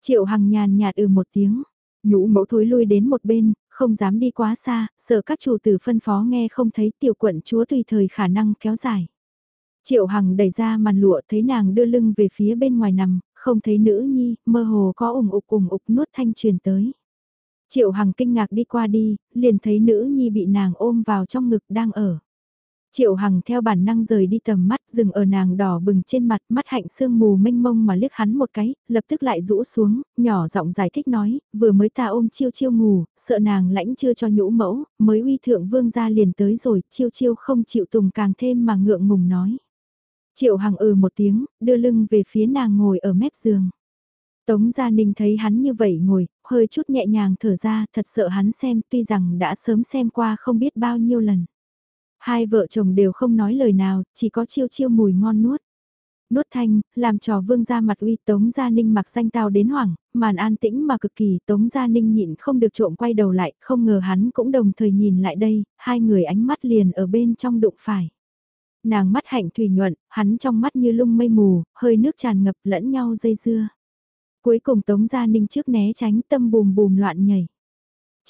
Triệu hằng nhàn nhạt ừ một tiếng, nhũ mẫu thối lui đến một bên, không dám đi quá xa, sợ các chủ tử phân phó nghe không thấy tiểu quận chúa tùy thời khả năng kéo dài. Triệu Hằng đẩy ra màn lụa thấy nàng đưa lưng về phía bên ngoài nằm, không thấy nữ nhi, mơ hồ có ủng ục ủng ục nuốt thanh truyền tới. Triệu Hằng kinh ngạc đi qua đi, liền thấy nữ nhi bị nàng ôm vào trong ngực đang ở. Triệu Hằng theo bản năng rời đi tầm mắt dừng ở nàng đỏ bừng trên mặt mắt hạnh sương mù mênh mông mà liếc hắn một cái, lập tức lại rũ xuống, nhỏ giọng giải thích nói, vừa mới ta ôm chiêu chiêu ngủ, sợ nàng lãnh chưa cho nhũ mẫu, mới uy thượng vương ra liền tới rồi, chiêu chiêu không chịu tùng càng thêm mà ngượng ngùng nói. Triệu Hằng ừ một tiếng, đưa lưng về phía nàng ngồi ở mép giường. Tống Gia Ninh thấy hắn như vậy ngồi, hơi chút nhẹ nhàng thở ra, thật sợ hắn xem, tuy rằng đã sớm xem qua không biết bao nhiêu lần. Hai vợ chồng đều không nói lời nào, chỉ có chiêu chiêu mùi ngon nuốt. Nuốt thanh, làm trò vương ra mặt uy Tống Gia Ninh mặc danh tao đến hoảng, màn an tĩnh mà cực kỳ Tống Gia Ninh nhịn không được trộm quay đầu lại, không ngờ hắn cũng đồng thời nhìn lại đây, hai người ánh mắt liền ở bên trong đụng phải. Nàng mắt hạnh thủy nhuận, hắn trong mắt như lung mây mù, hơi nước tràn ngập lẫn nhau dây dưa. Cuối cùng Tống Gia Ninh trước né tránh tâm bùm bùm loạn nhảy.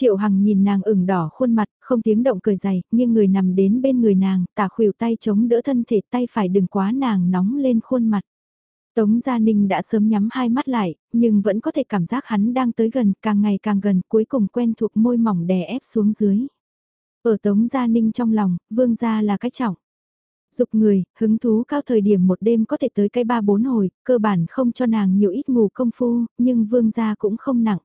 Triệu Hằng nhìn nàng ửng đỏ khuôn mặt, không tiếng động cười dày, nhưng người nằm đến bên người nàng, tả khuỷu tay chống đỡ thân thể tay phải đừng quá nàng nóng lên khuôn mặt. Tống Gia Ninh đã sớm nhắm hai mắt lại, nhưng vẫn có thể cảm giác hắn đang tới gần, càng ngày càng gần, cuối cùng quen thuộc môi mỏng đè ép xuống dưới. Ở Tống Gia Ninh trong lòng, vương gia là cái trọng. Dục người, hứng thú cao thời điểm một đêm có thể tới cái ba bốn hồi, cơ bản không cho nàng nhiều ít ngủ công phu, nhưng vương gia cũng không nặng.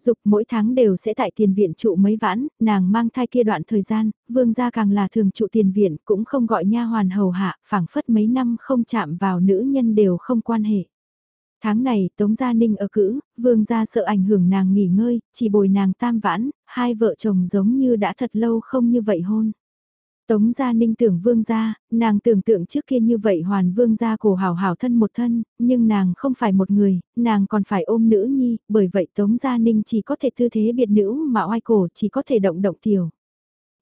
Dục mỗi tháng đều sẽ tại tiền viện trụ mấy vãn, nàng mang thai kia đoạn thời gian, vương gia càng là thường trụ tiền viện cũng không gọi nha hoàn hầu hạ, phảng phất mấy năm không chạm vào nữ nhân đều không quan hệ. Tháng này Tống Gia Ninh ở cữ, vương gia sợ ảnh hưởng nàng nghỉ ngơi, chỉ bồi nàng tam vãn, hai vợ chồng giống như đã thật lâu không như vậy hôn. Tống gia ninh tưởng vương gia, nàng tưởng tượng trước kia như vậy hoàn vương gia cổ hảo hảo thân một thân, nhưng nàng không phải một người, nàng còn phải ôm nữ nhi, bởi vậy tống gia ninh chỉ có thể tư thế biệt nữ mà oai cổ chỉ có thể động động tiểu.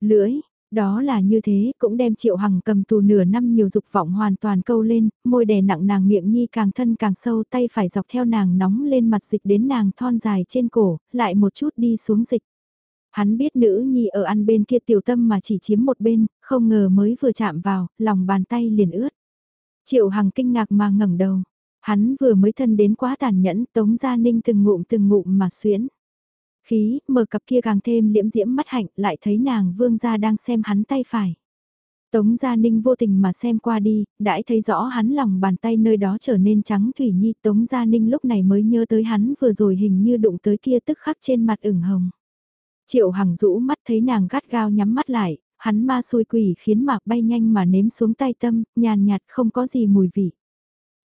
Lưỡi, đó là như thế, cũng đem triệu hằng cầm tù nửa năm nhiều dục vọng hoàn toàn câu lên, môi đè nặng nàng miệng nhi càng thân càng sâu tay phải dọc theo nàng nóng lên mặt dịch đến nàng thon dài trên cổ, lại một chút đi xuống dịch. Hắn biết nữ nhi ở ăn bên kia tiểu tâm mà chỉ chiếm một bên, không ngờ mới vừa chạm vào, lòng bàn tay liền ướt. Triệu Hằng kinh ngạc mà ngẩng đầu. Hắn vừa mới thân đến quá tàn nhẫn, Tống Gia Ninh từng ngụm từng ngụm mà xuyến. Khí, mở cặp kia càng thêm liễm diễm mắt hạnh, lại thấy nàng vương gia đang xem hắn tay phải. Tống Gia Ninh vô tình mà xem qua đi, đãi thấy rõ hắn lòng bàn tay nơi đó trở nên trắng thủy nhi. Tống Gia Ninh lúc này mới nhớ tới hắn vừa rồi hình như đụng tới kia tức khắc trên mặt ửng hồng. Triệu Hằng rũ mắt thấy nàng gắt gao nhắm mắt lại, hắn ma xui quỷ khiến mạc bay nhanh mà nếm xuống tay tâm, nhàn nhạt không có gì mùi vị.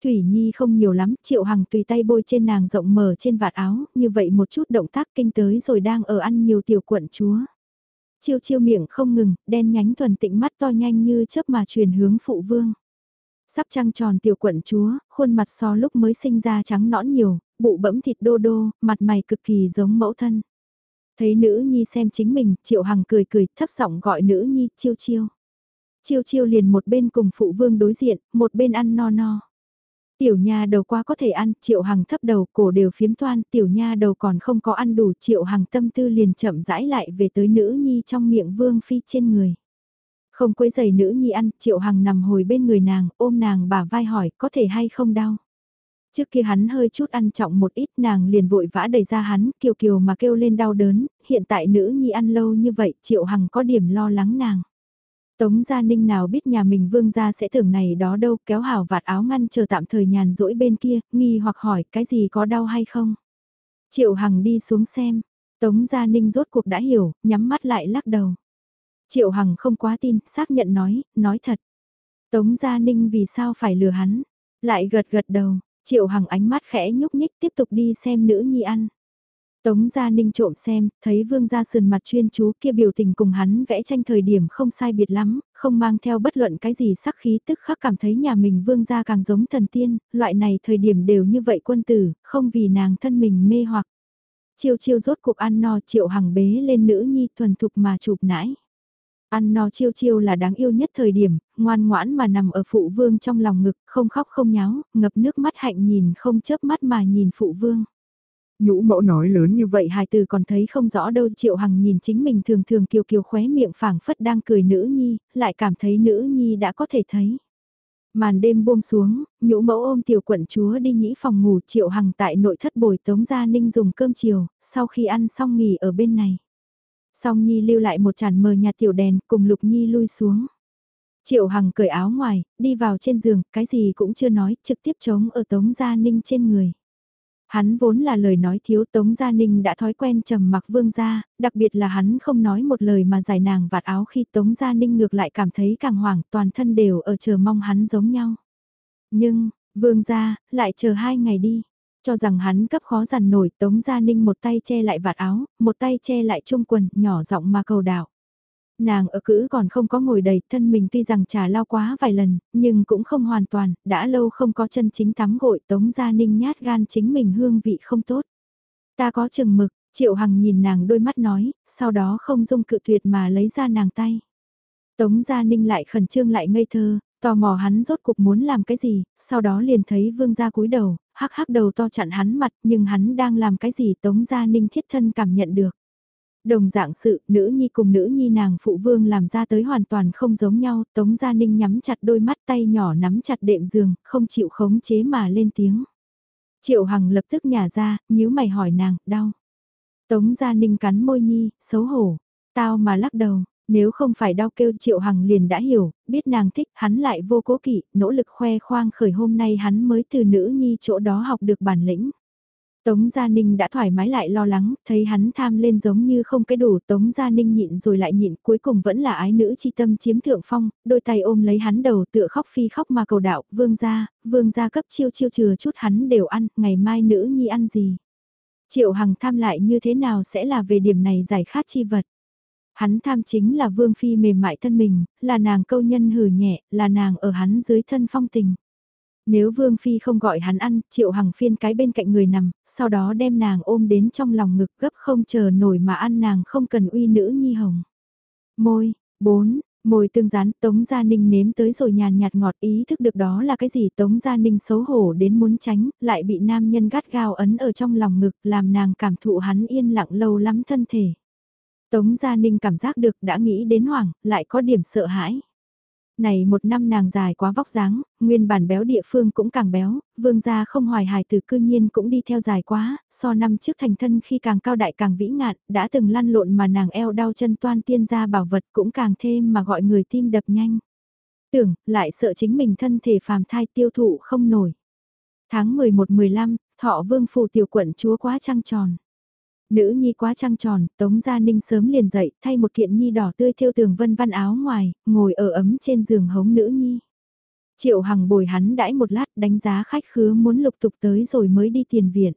Thủy Nhi không nhiều lắm, Triệu Hằng tùy tay bôi trên nàng rộng mở trên vạt áo, như vậy một chút động tác kinh tới rồi đang ở ăn nhiều tiểu quận chúa. Chiêu chiêu miệng không ngừng, đen nhánh thuần tịnh mắt to nhanh như chớp mà truyền hướng phụ vương. Sắp trăng tròn tiểu quận chúa, khuôn mặt so lúc mới sinh ra trắng nõn nhiều, bụ bẫm thịt đô đô, mặt mày cực kỳ giống mẫu thân. Thấy nữ nhi xem chính mình, triệu hằng cười cười, thấp giọng gọi nữ nhi, chiêu chiêu. Chiêu chiêu liền một bên cùng phụ vương đối diện, một bên ăn no no. Tiểu nha đầu qua có thể ăn, triệu hằng thấp đầu, cổ đều phiếm toan, tiểu nha đầu còn không có ăn đủ, triệu hằng tâm tư liền chậm rãi lại về tới nữ nhi trong miệng vương phi trên người. Không quấy giày nữ nhi ăn, triệu hằng nằm hồi bên người nàng, ôm nàng bả vai hỏi, có thể hay không đau. Trước kia hắn hơi chút ăn trọng một ít nàng liền vội vã đẩy ra hắn, kiều kiều mà kêu lên đau đớn, hiện tại nữ nhi ăn lâu như vậy, triệu hằng có điểm lo lắng nàng. Tống Gia Ninh nào biết nhà mình vương gia sẽ tưởng này đó đâu kéo hào vạt áo ngăn chờ tạm thời nhàn rỗi bên kia, nghi hoặc hỏi cái gì có đau hay không. Triệu Hằng đi xuống xem, Tống Gia Ninh rốt cuộc đã hiểu, nhắm mắt lại lắc đầu. Triệu Hằng không quá tin, xác nhận nói, nói thật. Tống Gia Ninh vì sao phải lừa hắn, lại gật gật đầu, Triệu Hằng ánh mắt khẽ nhúc nhích tiếp tục đi xem nữ nhi ăn. Tống Gia Ninh trộm xem, thấy vương gia sườn mặt chuyên chú kia biểu tình cùng hắn vẽ tranh thời điểm không sai biệt lắm, không mang theo bất luận cái gì sắc khí tức khắc cảm thấy nhà mình vương gia càng giống thần tiên, loại này thời điểm đều như vậy quân tử, không vì nàng thân mình mê hoặc. Chiêu chiêu rốt cuộc ăn no triệu hằng bế lên nữ nhi thuần thục mà chụp nãi. Ăn no chiêu chiêu là đáng yêu nhất thời điểm, ngoan ngoãn mà nằm ở phụ vương trong lòng ngực, không khóc không nháo, ngập nước mắt hạnh nhìn không chớp mắt mà nhìn phụ vương. Nhũ mẫu nói lớn như vậy hài từ còn thấy không rõ đâu triệu hằng nhìn chính mình thường thường kiều kiều khóe miệng phảng phất đang cười nữ nhi, lại cảm thấy nữ nhi đã có thể thấy. Màn đêm buông xuống, nhũ mẫu ôm tiểu quận chúa đi nhĩ phòng ngủ triệu hằng tại nội thất bồi tống gia ninh dùng cơm chiều, sau khi ăn xong nghỉ ở bên này. Song Nhi lưu lại một chản mờ nhạt tiểu đèn cùng Lục Nhi lui xuống. Triệu Hằng cởi áo ngoài, đi vào trên giường, cái gì cũng chưa nói, trực tiếp chống ở Tống Gia Ninh trên người. Hắn vốn là lời nói thiếu Tống Gia Ninh đã thói quen trầm mặc vương gia, đặc biệt là hắn không nói một lời mà giải nàng vạt áo khi Tống Gia Ninh ngược lại cảm thấy càng hoảng toàn thân đều ở chờ mong hắn giống nhau. Nhưng, vương gia, lại chờ hai ngày đi. Cho rằng hắn cấp khó dằn nổi Tống Gia Ninh một tay che lại vạt áo, một tay che lại trung quần, nhỏ giọng mà cầu đạo. Nàng ở cữ còn không có ngồi đầy, thân mình tuy rằng trà lao quá vài lần, nhưng cũng không hoàn toàn, đã lâu không có chân chính tắm gội Tống Gia Ninh nhát gan chính mình hương vị không tốt. Ta có chừng mực, Triệu Hằng nhìn nàng đôi mắt nói, sau đó không dung cự tuyệt mà lấy ra nàng tay. Tống Gia Ninh lại khẩn trương lại ngây thơ, tò mò hắn rốt cuộc muốn làm cái gì, sau đó liền thấy vương gia cúi đầu, hắc hắc đầu to chặn hắn mặt nhưng hắn đang làm cái gì Tống Gia Ninh thiết thân cảm nhận được. Đồng dạng sự, nữ nhi cùng nữ nhi nàng phụ vương làm ra tới hoàn toàn không giống nhau, Tống Gia Ninh nhắm chặt đôi mắt tay nhỏ nắm chặt đệm giường, không chịu khống chế mà lên tiếng. Triệu Hằng lập tức nhả ra, nhíu mày hỏi nàng, đau. Tống Gia Ninh cắn môi nhi, xấu hổ. Tao mà lắc đầu, nếu không phải đau kêu Triệu Hằng liền đã hiểu, biết nàng thích hắn lại vô cố kỵ, nỗ lực khoe khoang khởi hôm nay hắn mới từ nữ nhi chỗ đó học được bản lĩnh. Tống Gia Ninh đã thoải mái lại lo lắng, thấy hắn tham lên giống như không cái đủ, Tống Gia Ninh nhịn rồi lại nhịn, cuối cùng vẫn là ái nữ chi tâm chiếm thượng phong, đôi tay ôm lấy hắn đầu tựa khóc phi khóc mà cầu đạo, vương gia, vương gia cấp chiêu chiêu chừa chút hắn đều ăn, ngày mai nữ nhi ăn gì. Triệu Hằng tham lại như thế nào sẽ là về điểm này giải khát chi vật. Hắn tham chính là vương phi mềm mại thân mình, là nàng câu nhân hử nhẹ, là nàng ở hắn dưới thân phong tình. Nếu Vương Phi không gọi hắn ăn, Triệu Hằng phiên cái bên cạnh người nằm, sau đó đem nàng ôm đến trong lòng ngực gấp không chờ nổi mà ăn nàng không cần uy nữ nhi hồng. Môi, bốn, môi tương rán Tống Gia Ninh nếm tới rồi nhàn nhạt ngọt ý thức được đó là cái gì Tống Gia Ninh xấu hổ đến muốn tránh, lại bị nam nhân gắt gao ấn ở trong lòng ngực làm nàng cảm thụ hắn yên lặng lâu lắm thân thể. Tống Gia Ninh cảm giác được đã nghĩ đến hoảng, lại có điểm sợ hãi. Này một năm nàng dài quá vóc dáng, nguyên bản béo địa phương cũng càng béo, vương gia không hoài hài từ cư nhiên cũng đi theo dài quá, so năm trước thành thân khi càng cao đại càng vĩ ngạn, đã từng lăn lộn mà nàng eo đau chân toan tiên gia bảo vật cũng càng thêm mà gọi người tim đập nhanh. Tưởng, lại sợ chính mình thân thể phàm thai tiêu thụ không nổi. Tháng 11-15, thọ vương phù tiểu quận chúa quá trăng tròn. Nữ nhi quá trăng tròn, Tống Gia Ninh sớm liền dậy, thay một kiện nhi đỏ tươi theo tường vân văn áo ngoài, ngồi ở ấm trên giường hống nữ nhi. Triệu Hằng bồi hắn đãi một lát đánh giá khách khứa muốn lục tục tới rồi mới đi tiền viện.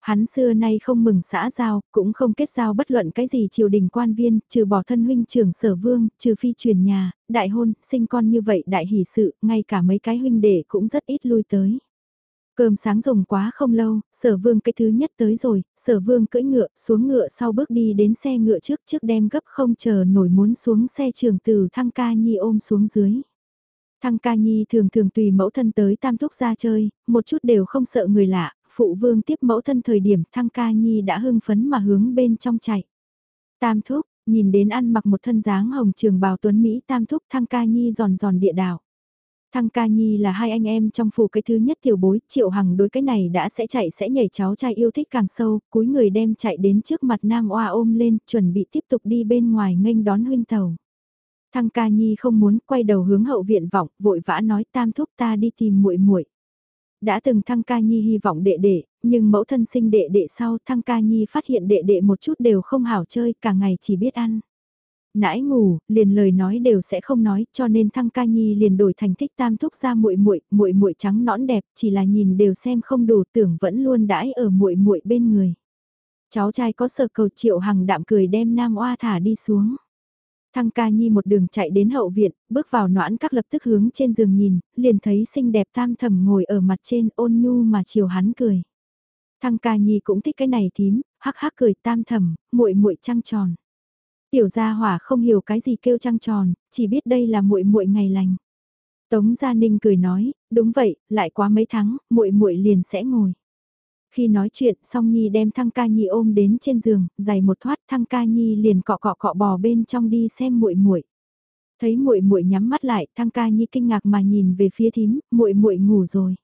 Hắn xưa nay không mừng xã giao, cũng không kết giao bất luận cái gì triều đình quan viên, trừ bỏ thân huynh trưởng sở vương, trừ phi truyền nhà, đại hôn, sinh con như vậy đại hỷ sự, ngay cả mấy cái huynh đệ cũng rất ít lui tới. Cơm sáng dùng quá không lâu, sở vương cái thứ nhất tới rồi, sở vương cưỡi ngựa, xuống ngựa sau bước đi đến xe ngựa trước trước đem gấp không chờ nổi muốn xuống xe trường từ thăng ca nhi ôm xuống dưới. Thăng ca nhi thường thường tùy mẫu thân tới tam thúc ra chơi, một chút đều không sợ người lạ, phụ vương tiếp mẫu thân thời điểm thăng ca nhi đã hưng phấn mà hướng bên trong chạy. Tam thúc, nhìn đến ăn mặc một thân dáng hồng trường bào tuấn Mỹ tam thúc thăng ca nhi giòn giòn địa đảo. Thăng ca nhi là hai anh em trong phủ cái thứ nhất tiểu bối, triệu hằng đối cái này đã sẽ chạy sẽ nhảy cháu trai yêu thích càng sâu, cúi người đem chạy đến trước mặt nam oa ôm lên, chuẩn bị tiếp tục đi bên ngoài nghênh đón huynh tàu. Thăng ca nhi không muốn quay đầu hướng hậu viện vọng, vội vã nói tam thúc ta đi tìm muội muội. Đã từng thăng ca nhi hy vọng đệ đệ, nhưng mẫu thân sinh đệ đệ sau thăng ca nhi phát hiện đệ đệ một chút đều không hảo chơi, cả ngày chỉ biết ăn nãi ngủ, liền lời nói đều sẽ không nói, cho nên Thăng Ca Nhi liền đổi thành thích tam thúc ra muội muội, muội muội trắng nõn đẹp, chỉ là nhìn đều xem không đủ, tưởng vẫn luôn đãi ở muội muội bên người. Cháu trai có sợ cầu Triệu Hằng đạm cười đem Nam Oa thả đi xuống. Thăng ca nhi một đường chạy đến hậu viện, bước vào noãn các lập tức hướng trên giường nhìn, liền thấy xinh đẹp tam thầm ngồi ở mặt trên ôn nhu mà chiều hắn cười. Thăng ca nhi cũng thích cái này thím, hắc hắc cười tam thầm, muội muội trăng tròn. Tiểu gia hỏa không hiểu cái gì kêu trăng tròn, chỉ biết đây là muội muội ngày lành. Tống Gia Ninh cười nói, đúng vậy, lại quá mấy tháng, muội muội liền sẽ ngồi. Khi nói chuyện, Song Nhi đem Thăng Ca Nhi ôm đến trên giường, giày một thoát, Thăng Ca Nhi liền cọ cọ cọ bò bên trong đi xem muội muội. Thấy muội muội nhắm mắt lại, Thăng Ca Nhi kinh ngạc mà nhìn về phía thím, muội muội ngủ rồi.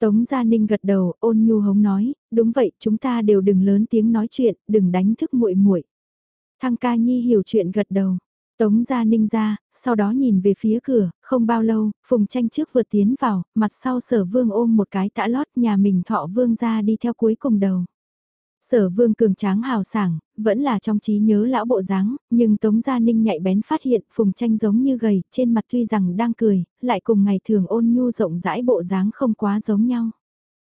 Tống Gia Ninh gật đầu, ôn nhu hống nói, đúng vậy, chúng ta đều đừng lớn tiếng nói chuyện, đừng đánh thức muội muội. Thăng ca nhi hiểu chuyện gật đầu. Tống ra ninh ra, sau đó nhìn về phía cửa, không bao lâu, phùng tranh trước vượt tiến vào, mặt sau sở vương ôm một cái tã lót nhà mình thọ vương ra đi theo cuối cùng đầu. Sở vương cường tráng hào sảng, vẫn là trong trí nhớ lão bộ dáng, nhưng Tống Gia Ninh nhạy bén phát hiện phùng tranh giống như gầy, trên mặt tuy rằng đang cười, lại cùng ngày thường ôn nhu rộng rãi bộ dáng không quá giống nhau.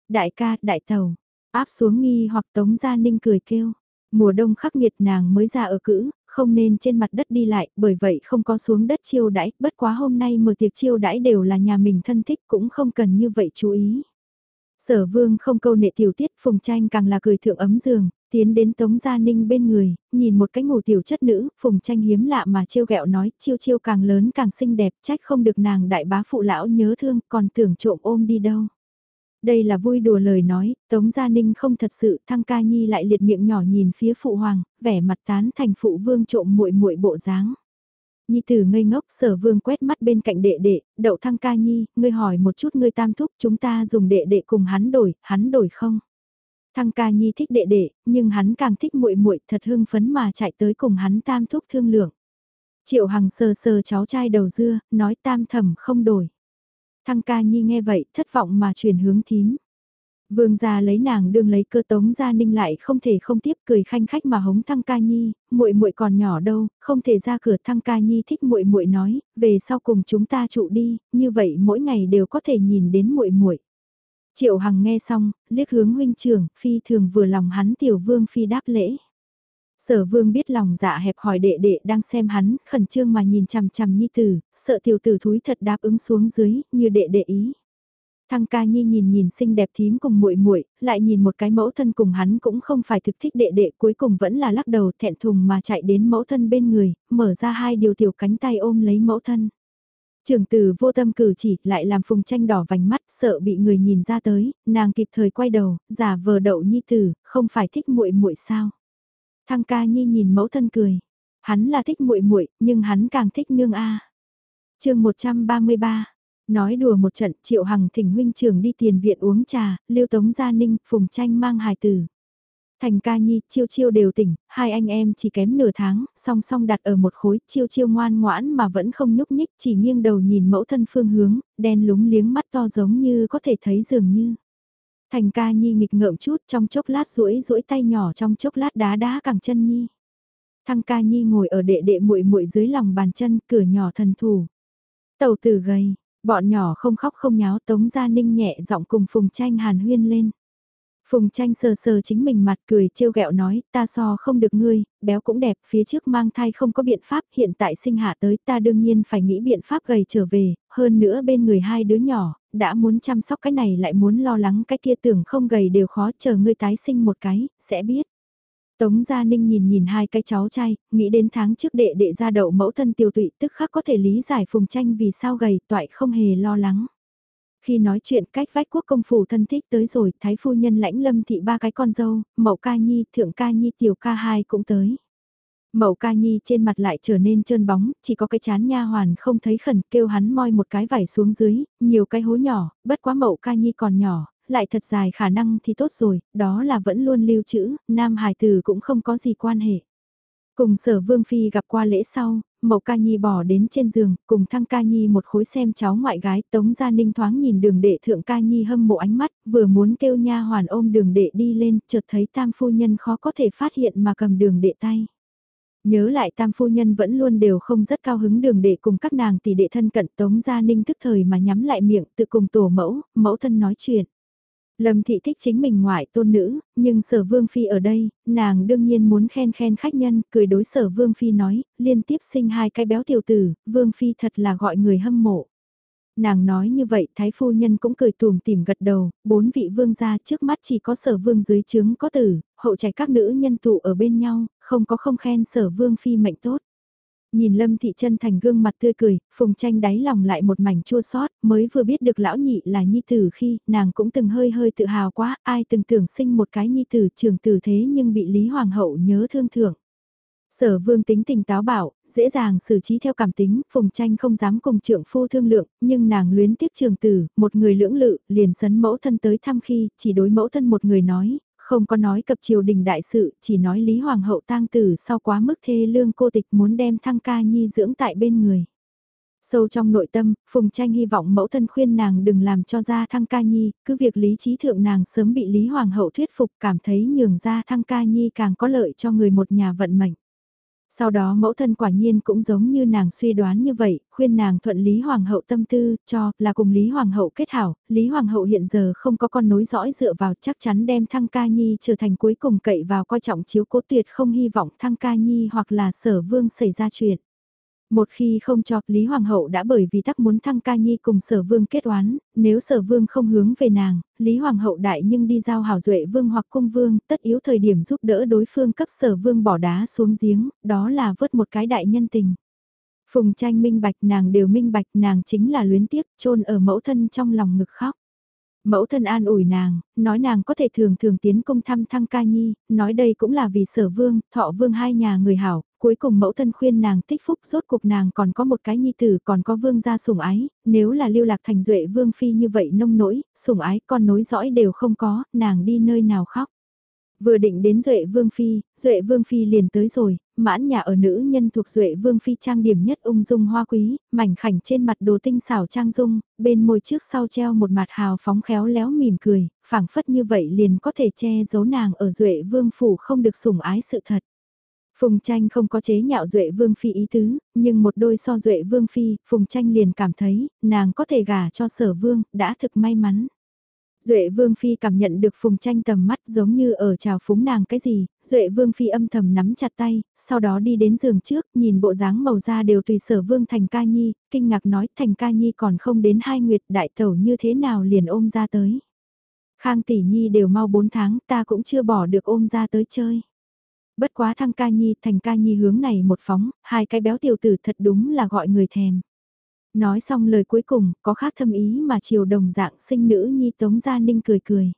Đại ca, đại tàu, áp xuống nghi hoặc Tống Gia Ninh cười kêu. Mùa đông khắc nghiệt nàng mới ra ở cữ, không nên trên mặt đất đi lại, bởi vậy không có xuống đất chiêu đãi, bất quá hôm nay mở tiệc chiêu đãi đều là nhà mình thân thích cũng không cần như vậy chú ý. Sở vương không câu nệ tiểu tiết phùng tranh càng là cười thượng ấm giường, tiến đến Tống Gia Ninh bên người, nhìn một cái ngủ tiểu chất nữ, phùng tranh hiếm lạ mà trêu ghẹo nói, chiêu chiêu càng lớn càng xinh đẹp, trách không được nàng đại bá phụ lão nhớ thương, còn tưởng trộm ôm đi đâu. Đây là vui đùa lời nói, Tống Gia Ninh không thật sự, Thăng Ca Nhi lại liệt miệng nhỏ nhìn phía phụ hoàng, vẻ mặt tán thành phụ vương trộm muội muội bộ dáng. Nhi tử ngây ngốc sở vương quét mắt bên cạnh đệ đệ, đậu thăng ca nhi, ngươi hỏi một chút ngươi tam thúc chúng ta dùng đệ đệ cùng hắn đổi, hắn đổi không? Thăng ca nhi thích đệ đệ, nhưng hắn càng thích muội muội thật hưng phấn mà chạy tới cùng hắn tam thúc thương lượng. Triệu hằng sờ sờ cháu trai đầu dưa, nói tam thầm không đổi. Thăng ca nhi nghe vậy thất vọng mà chuyển hướng thím. Vương gia lấy nàng đương lấy cơ tống gia ninh lại không thể không tiếp cười khanh khách mà hống thăng ca nhi, muội muội còn nhỏ đâu, không thể ra cửa thăng ca nhi thích muội muội nói, về sau cùng chúng ta trụ đi, như vậy mỗi ngày đều có thể nhìn đến muội muội. Triệu Hằng nghe xong, liếc hướng huynh trưởng, phi thường vừa lòng hắn tiểu vương phi đáp lễ. Sở vương biết lòng dạ hẹp hỏi đệ đệ đang xem hắn, khẩn trương mà nhìn chằm chằm nhi tử, sợ tiểu tử thúi thật đáp ứng xuống dưới, như đệ đệ ý. Thăng ca nhi nhìn nhìn xinh đẹp thím cùng muội muội, lại nhìn một cái mẫu thân cùng hắn cũng không phải thực thích đệ đệ cuối cùng vẫn là lắc đầu thẹn thùng mà chạy đến mẫu thân bên người, mở ra hai điều tiểu cánh tay ôm lấy mẫu thân. Trường tử vô tâm cử chỉ lại làm phùng tranh đỏ vành mắt sợ bị người nhìn ra tới, nàng kịp thời quay đầu, giả vờ đậu nhi tử, không phải thích muội muội sao. Thăng ca nhi nhìn mẫu thân cười, hắn là thích muội muội nhưng hắn càng thích nương A. chương 133 Nói đùa một trận, Triệu Hằng thỉnh huynh trưởng đi tiền viện uống trà, Lưu Tống Gia Ninh, Phùng Tranh mang hài tử. Thành ca nhi, chiêu chiêu đều tỉnh, hai anh em chỉ kém nửa tháng, song song đặt ở một khối, chiêu chiêu ngoan ngoãn mà vẫn không nhúc nhích, chỉ nghiêng đầu nhìn mẫu thân phương hướng, đen lúng liếng mắt to giống như có thể thấy dường như. Thành ca nhi nghịch ngợm chút trong chốc lát duỗi duỗi tay nhỏ trong chốc lát đá đá cẳng chân nhi. Thăng ca nhi ngồi ở đệ đệ muội muội dưới lòng bàn chân cửa nhỏ thần thủ. Tàu tử gầy, Bọn nhỏ không khóc không nháo Tống Gia Ninh nhẹ giọng cùng Phùng Tranh hàn huyên lên. Phùng Tranh sờ sờ chính mình mặt cười trêu ghẹo nói, ta so không được ngươi, béo cũng đẹp, phía trước mang thai không có biện pháp, hiện tại sinh hạ tới ta đương nhiên phải nghĩ biện pháp gầy trở về, hơn nữa bên người hai đứa nhỏ, đã muốn chăm sóc cái này lại muốn lo lắng cái kia tưởng không gầy đều khó chờ ngươi tái sinh một cái, sẽ biết. Tống Gia Ninh nhìn nhìn hai cái cháu trai, nghĩ đến tháng trước đệ đệ ra đậu mẫu thân tiêu tụy tức khắc có thể lý giải phùng tranh vì sao gầy toại không hề lo lắng. Khi nói chuyện cách vách quốc công phủ thân thích tới rồi, thái phu nhân lãnh lâm thị ba cái con dâu, mậu ca nhi, thượng ca nhi, tiểu ca hai cũng tới. Mậu ca nhi trên mặt lại trở nên trơn bóng, chỉ có cái chán nha hoàn không thấy khẩn kêu hắn moi một cái vải xuống dưới, nhiều cái hố nhỏ, bất quá mậu ca nhi còn nhỏ, lại thật dài khả năng thì tốt rồi, đó là vẫn luôn lưu trữ, nam hài tử cũng không có gì quan hệ. Cùng sở vương phi gặp qua lễ sau, mậu ca nhi bỏ đến trên giường, cùng thăng ca nhi một khối xem cháu ngoại gái, tống gia ninh thoáng nhìn đường đệ thượng ca nhi hâm mộ ánh mắt, vừa muốn kêu nha hoàn ôm đường đệ đi lên, chợt thấy tam phu nhân khó có thể phát hiện mà cầm đường đệ tay. Nhớ lại tam phu nhân vẫn luôn đều không rất cao hứng đường để cùng các nàng tỷ đệ thân cận tống gia ninh thức thời mà nhắm lại miệng tự cùng tổ mẫu, mẫu thân nói chuyện. Lâm thị thích chính mình ngoại tôn nữ, nhưng sở vương phi ở đây, nàng đương nhiên muốn khen khen khách nhân, cười đối sở vương phi nói, liên tiếp sinh hai cái béo tiểu tử, vương phi thật là gọi người hâm mộ. Nàng nói như vậy, thái phu nhân cũng cười tùm tìm gật đầu, bốn vị vương gia trước mắt chỉ có sở vương dưới trướng có tử, hậu trạch các nữ nhân tụ ở bên nhau, không có không khen sở vương phi mệnh tốt. Nhìn Lâm Thị chân thành gương mặt tươi cười, Phùng Tranh đáy lòng lại một mảnh chua xót mới vừa biết được lão nhị là nhi tử khi nàng cũng từng hơi hơi tự hào quá, ai từng tưởng sinh một cái nhi tử trường tử thế nhưng bị Lý Hoàng hậu nhớ thương thưởng. Sở vương tính tình táo bảo, dễ dàng xử trí theo cảm tính, Phùng Tranh không dám cùng trưởng phu thương lượng, nhưng nàng luyến tiếc trường tử, một người lưỡng lự, liền sấn mẫu thân tới thăm khi, chỉ đối mẫu thân một người nói, không có nói cập triều đình đại sự, chỉ nói Lý Hoàng hậu tang tử sau quá mức thê lương cô tịch muốn đem thăng ca nhi dưỡng tại bên người. Sâu trong nội tâm, Phùng Tranh hy vọng mẫu thân khuyên nàng đừng làm cho ra thăng ca nhi, cứ việc lý trí thượng nàng sớm bị Lý Hoàng hậu thuyết phục cảm thấy nhường ra thăng ca nhi càng có lợi cho người một nhà vận mệnh. Sau đó mẫu thân quả nhiên cũng giống như nàng suy đoán như vậy, khuyên nàng thuận Lý Hoàng hậu tâm tư, cho, là cùng Lý Hoàng hậu kết hảo, Lý Hoàng hậu hiện giờ không có con nối dõi dựa vào chắc chắn đem Thăng Ca Nhi trở thành cuối cùng cậy vào coi trọng chiếu cố tuyệt không hy vọng Thăng Ca Nhi hoặc là sở vương xảy ra chuyện. Một khi không cho, Lý Hoàng hậu đã bởi vì tắc muốn thăng ca nhi cùng sở vương kết oán, nếu sở vương không hướng về nàng, Lý Hoàng hậu đại nhưng đi giao hảo duệ vương hoặc cung vương, tất yếu thời điểm giúp đỡ đối phương cấp sở vương bỏ đá xuống giếng, đó là vớt một cái đại nhân tình. Phùng tranh minh bạch nàng đều minh bạch nàng chính là luyến tiếc chôn ở mẫu thân trong lòng ngực khóc. Mẫu thân an ủi nàng, nói nàng có thể thường thường tiến công thăm thăng ca nhi, nói đây cũng là vì sở vương, thọ vương hai nhà người hảo, cuối cùng mẫu thân khuyên nàng tích phúc rốt cuộc nàng còn có một cái nhi tử còn có vương gia sủng ái, nếu là lưu lạc thành duệ vương phi như vậy nông nỗi, sủng ái con nối dõi đều không có, nàng đi nơi nào khóc. Vừa định đến Duệ Vương Phi, Duệ Vương Phi liền tới rồi, mãn nhà ở nữ nhân thuộc Duệ Vương Phi trang điểm nhất ung dung hoa quý, mảnh khảnh trên mặt đồ tinh xảo trang dung, bên môi trước sau treo một mặt hào phóng khéo léo mỉm cười, phảng phất như vậy liền có thể che giấu nàng ở Duệ Vương Phủ không được sủng ái sự thật. Phùng tranh không có chế nhạo Duệ Vương Phi ý tứ, nhưng một đôi so Duệ Vương Phi, Phùng tranh liền cảm thấy, nàng có thể gả cho sở vương, đã thực may mắn. Duệ Vương Phi cảm nhận được Phùng Tranh tầm mắt giống như ở chào phúng nàng cái gì, Duệ Vương Phi âm thầm nắm chặt tay, sau đó đi đến giường trước, nhìn bộ dáng màu da đều tùy sở Vương Thành Ca Nhi, kinh ngạc nói Thành Ca Nhi còn không đến hai nguyệt đại tẩu như thế nào liền ôm ra tới. Khang Tỷ Nhi đều mau bốn tháng ta cũng chưa bỏ được ôm ra tới chơi. Bất quá thăng Ca Nhi Thành Ca Nhi hướng này một phóng, hai cái béo tiểu tử thật đúng là gọi người thèm. Nói xong lời cuối cùng, có khác thâm ý mà chiều đồng dạng sinh nữ nhi Tống Gia Ninh cười cười.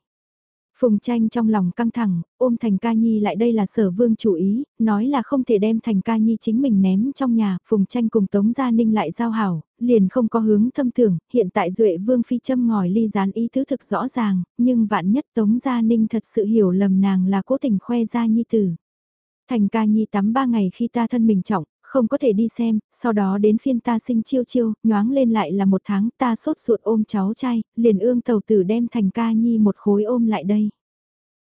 Phùng tranh trong lòng căng thẳng, ôm Thành Ca Nhi lại đây là sở vương chủ ý, nói là không thể đem Thành Ca Nhi chính mình ném trong nhà, Phùng tranh cùng Tống Gia Ninh lại giao hảo, liền không có hướng thâm tưởng, hiện tại Duệ Vương Phi châm ngòi ly gián ý thứ thực rõ ràng, nhưng vạn nhất Tống Gia Ninh thật sự hiểu lầm nàng là cố tình khoe ra Nhi tử. Thành Ca Nhi tắm ba ngày khi ta thân mình trọng, không có thể đi xem, sau đó đến phiên ta sinh chiêu chiêu, nhoáng lên lại là một tháng ta sốt ruột ôm cháu trai, liền ương tàu tử đem thành ca nhi một khối ôm lại đây.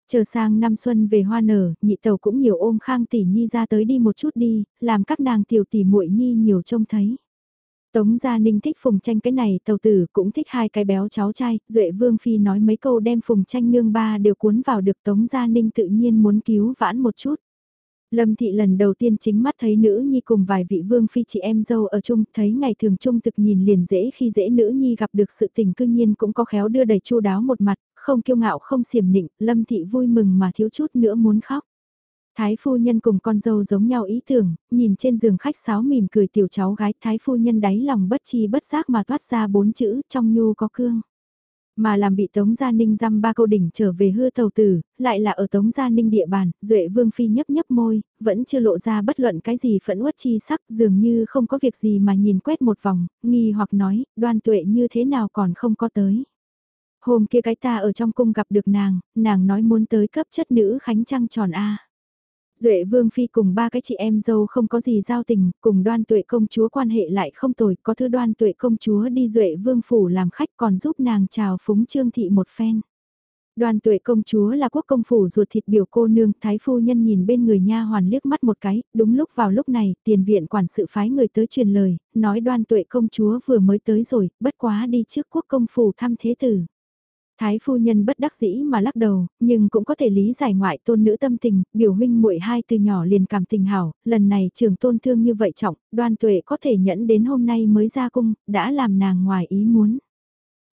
Chờ sang năm xuân về hoa nở, nhị tàu cũng nhiều ôm khang tỷ nhi ra tới đi một chút đi, làm các nàng tiểu tỷ muội nhi nhiều trông thấy. Tống Gia Ninh thích Phùng Tranh cái này tàu tử cũng thích hai cái béo cháu trai, Duệ Vương Phi nói mấy câu đem Phùng Tranh nương ba đều cuốn vào được Tống Gia Ninh tự nhiên muốn cứu vãn một chút. Lâm Thị lần đầu tiên chính mắt thấy nữ nhi cùng vài vị vương phi chị em dâu ở chung, thấy ngày thường chung thực nhìn liền dễ khi dễ nữ nhi gặp được sự tình cư nhiên cũng có khéo đưa đầy chu đáo một mặt, không kiêu ngạo không xiểm nịnh, Lâm Thị vui mừng mà thiếu chút nữa muốn khóc. Thái phu nhân cùng con dâu giống nhau ý tưởng, nhìn trên giường khách sáo mỉm cười tiểu cháu gái thái phu nhân đáy lòng bất chi bất giác mà thoát ra bốn chữ trong nhu có cương. Mà làm bị Tống Gia Ninh dăm ba câu đỉnh trở về hư tàu tử, lại là ở Tống Gia Ninh địa bàn, Duệ Vương Phi nhấp nhấp môi, vẫn chưa lộ ra bất luận cái gì phẫn uất chi sắc dường như không có việc gì mà nhìn quét một vòng, nghi hoặc nói, đoan tuệ như thế nào còn không có tới. Hôm kia cái ta ở trong cung gặp được nàng, nàng nói muốn tới cấp chất nữ khánh trăng tròn A. Duệ Vương Phi cùng ba cái chị em dâu không có gì giao tình, cùng đoan tuệ công chúa quan hệ lại không tồi, có thứ đoan tuệ công chúa đi Duệ Vương Phủ làm khách còn giúp nàng chào phúng Trương Thị một phen. Đoàn tuệ công chúa là quốc công phủ ruột thịt biểu cô nương, thái phu nhân nhìn bên người nha hoàn liếc mắt một cái, đúng lúc vào lúc này, tiền viện quản sự phái người tới truyền lời, nói đoan tuệ công chúa vừa mới tới rồi, bất quá đi trước quốc công phủ thăm thế tử. Thái phu nhân bất đắc dĩ mà lắc đầu, nhưng cũng có thể lý giải ngoại tôn nữ tâm tình, biểu huynh muội hai từ nhỏ liền cảm tình hảo, lần này trường tôn thương như vậy trọng, đoan tuệ có thể nhẫn đến hôm nay mới ra cung, đã làm nàng ngoài ý muốn.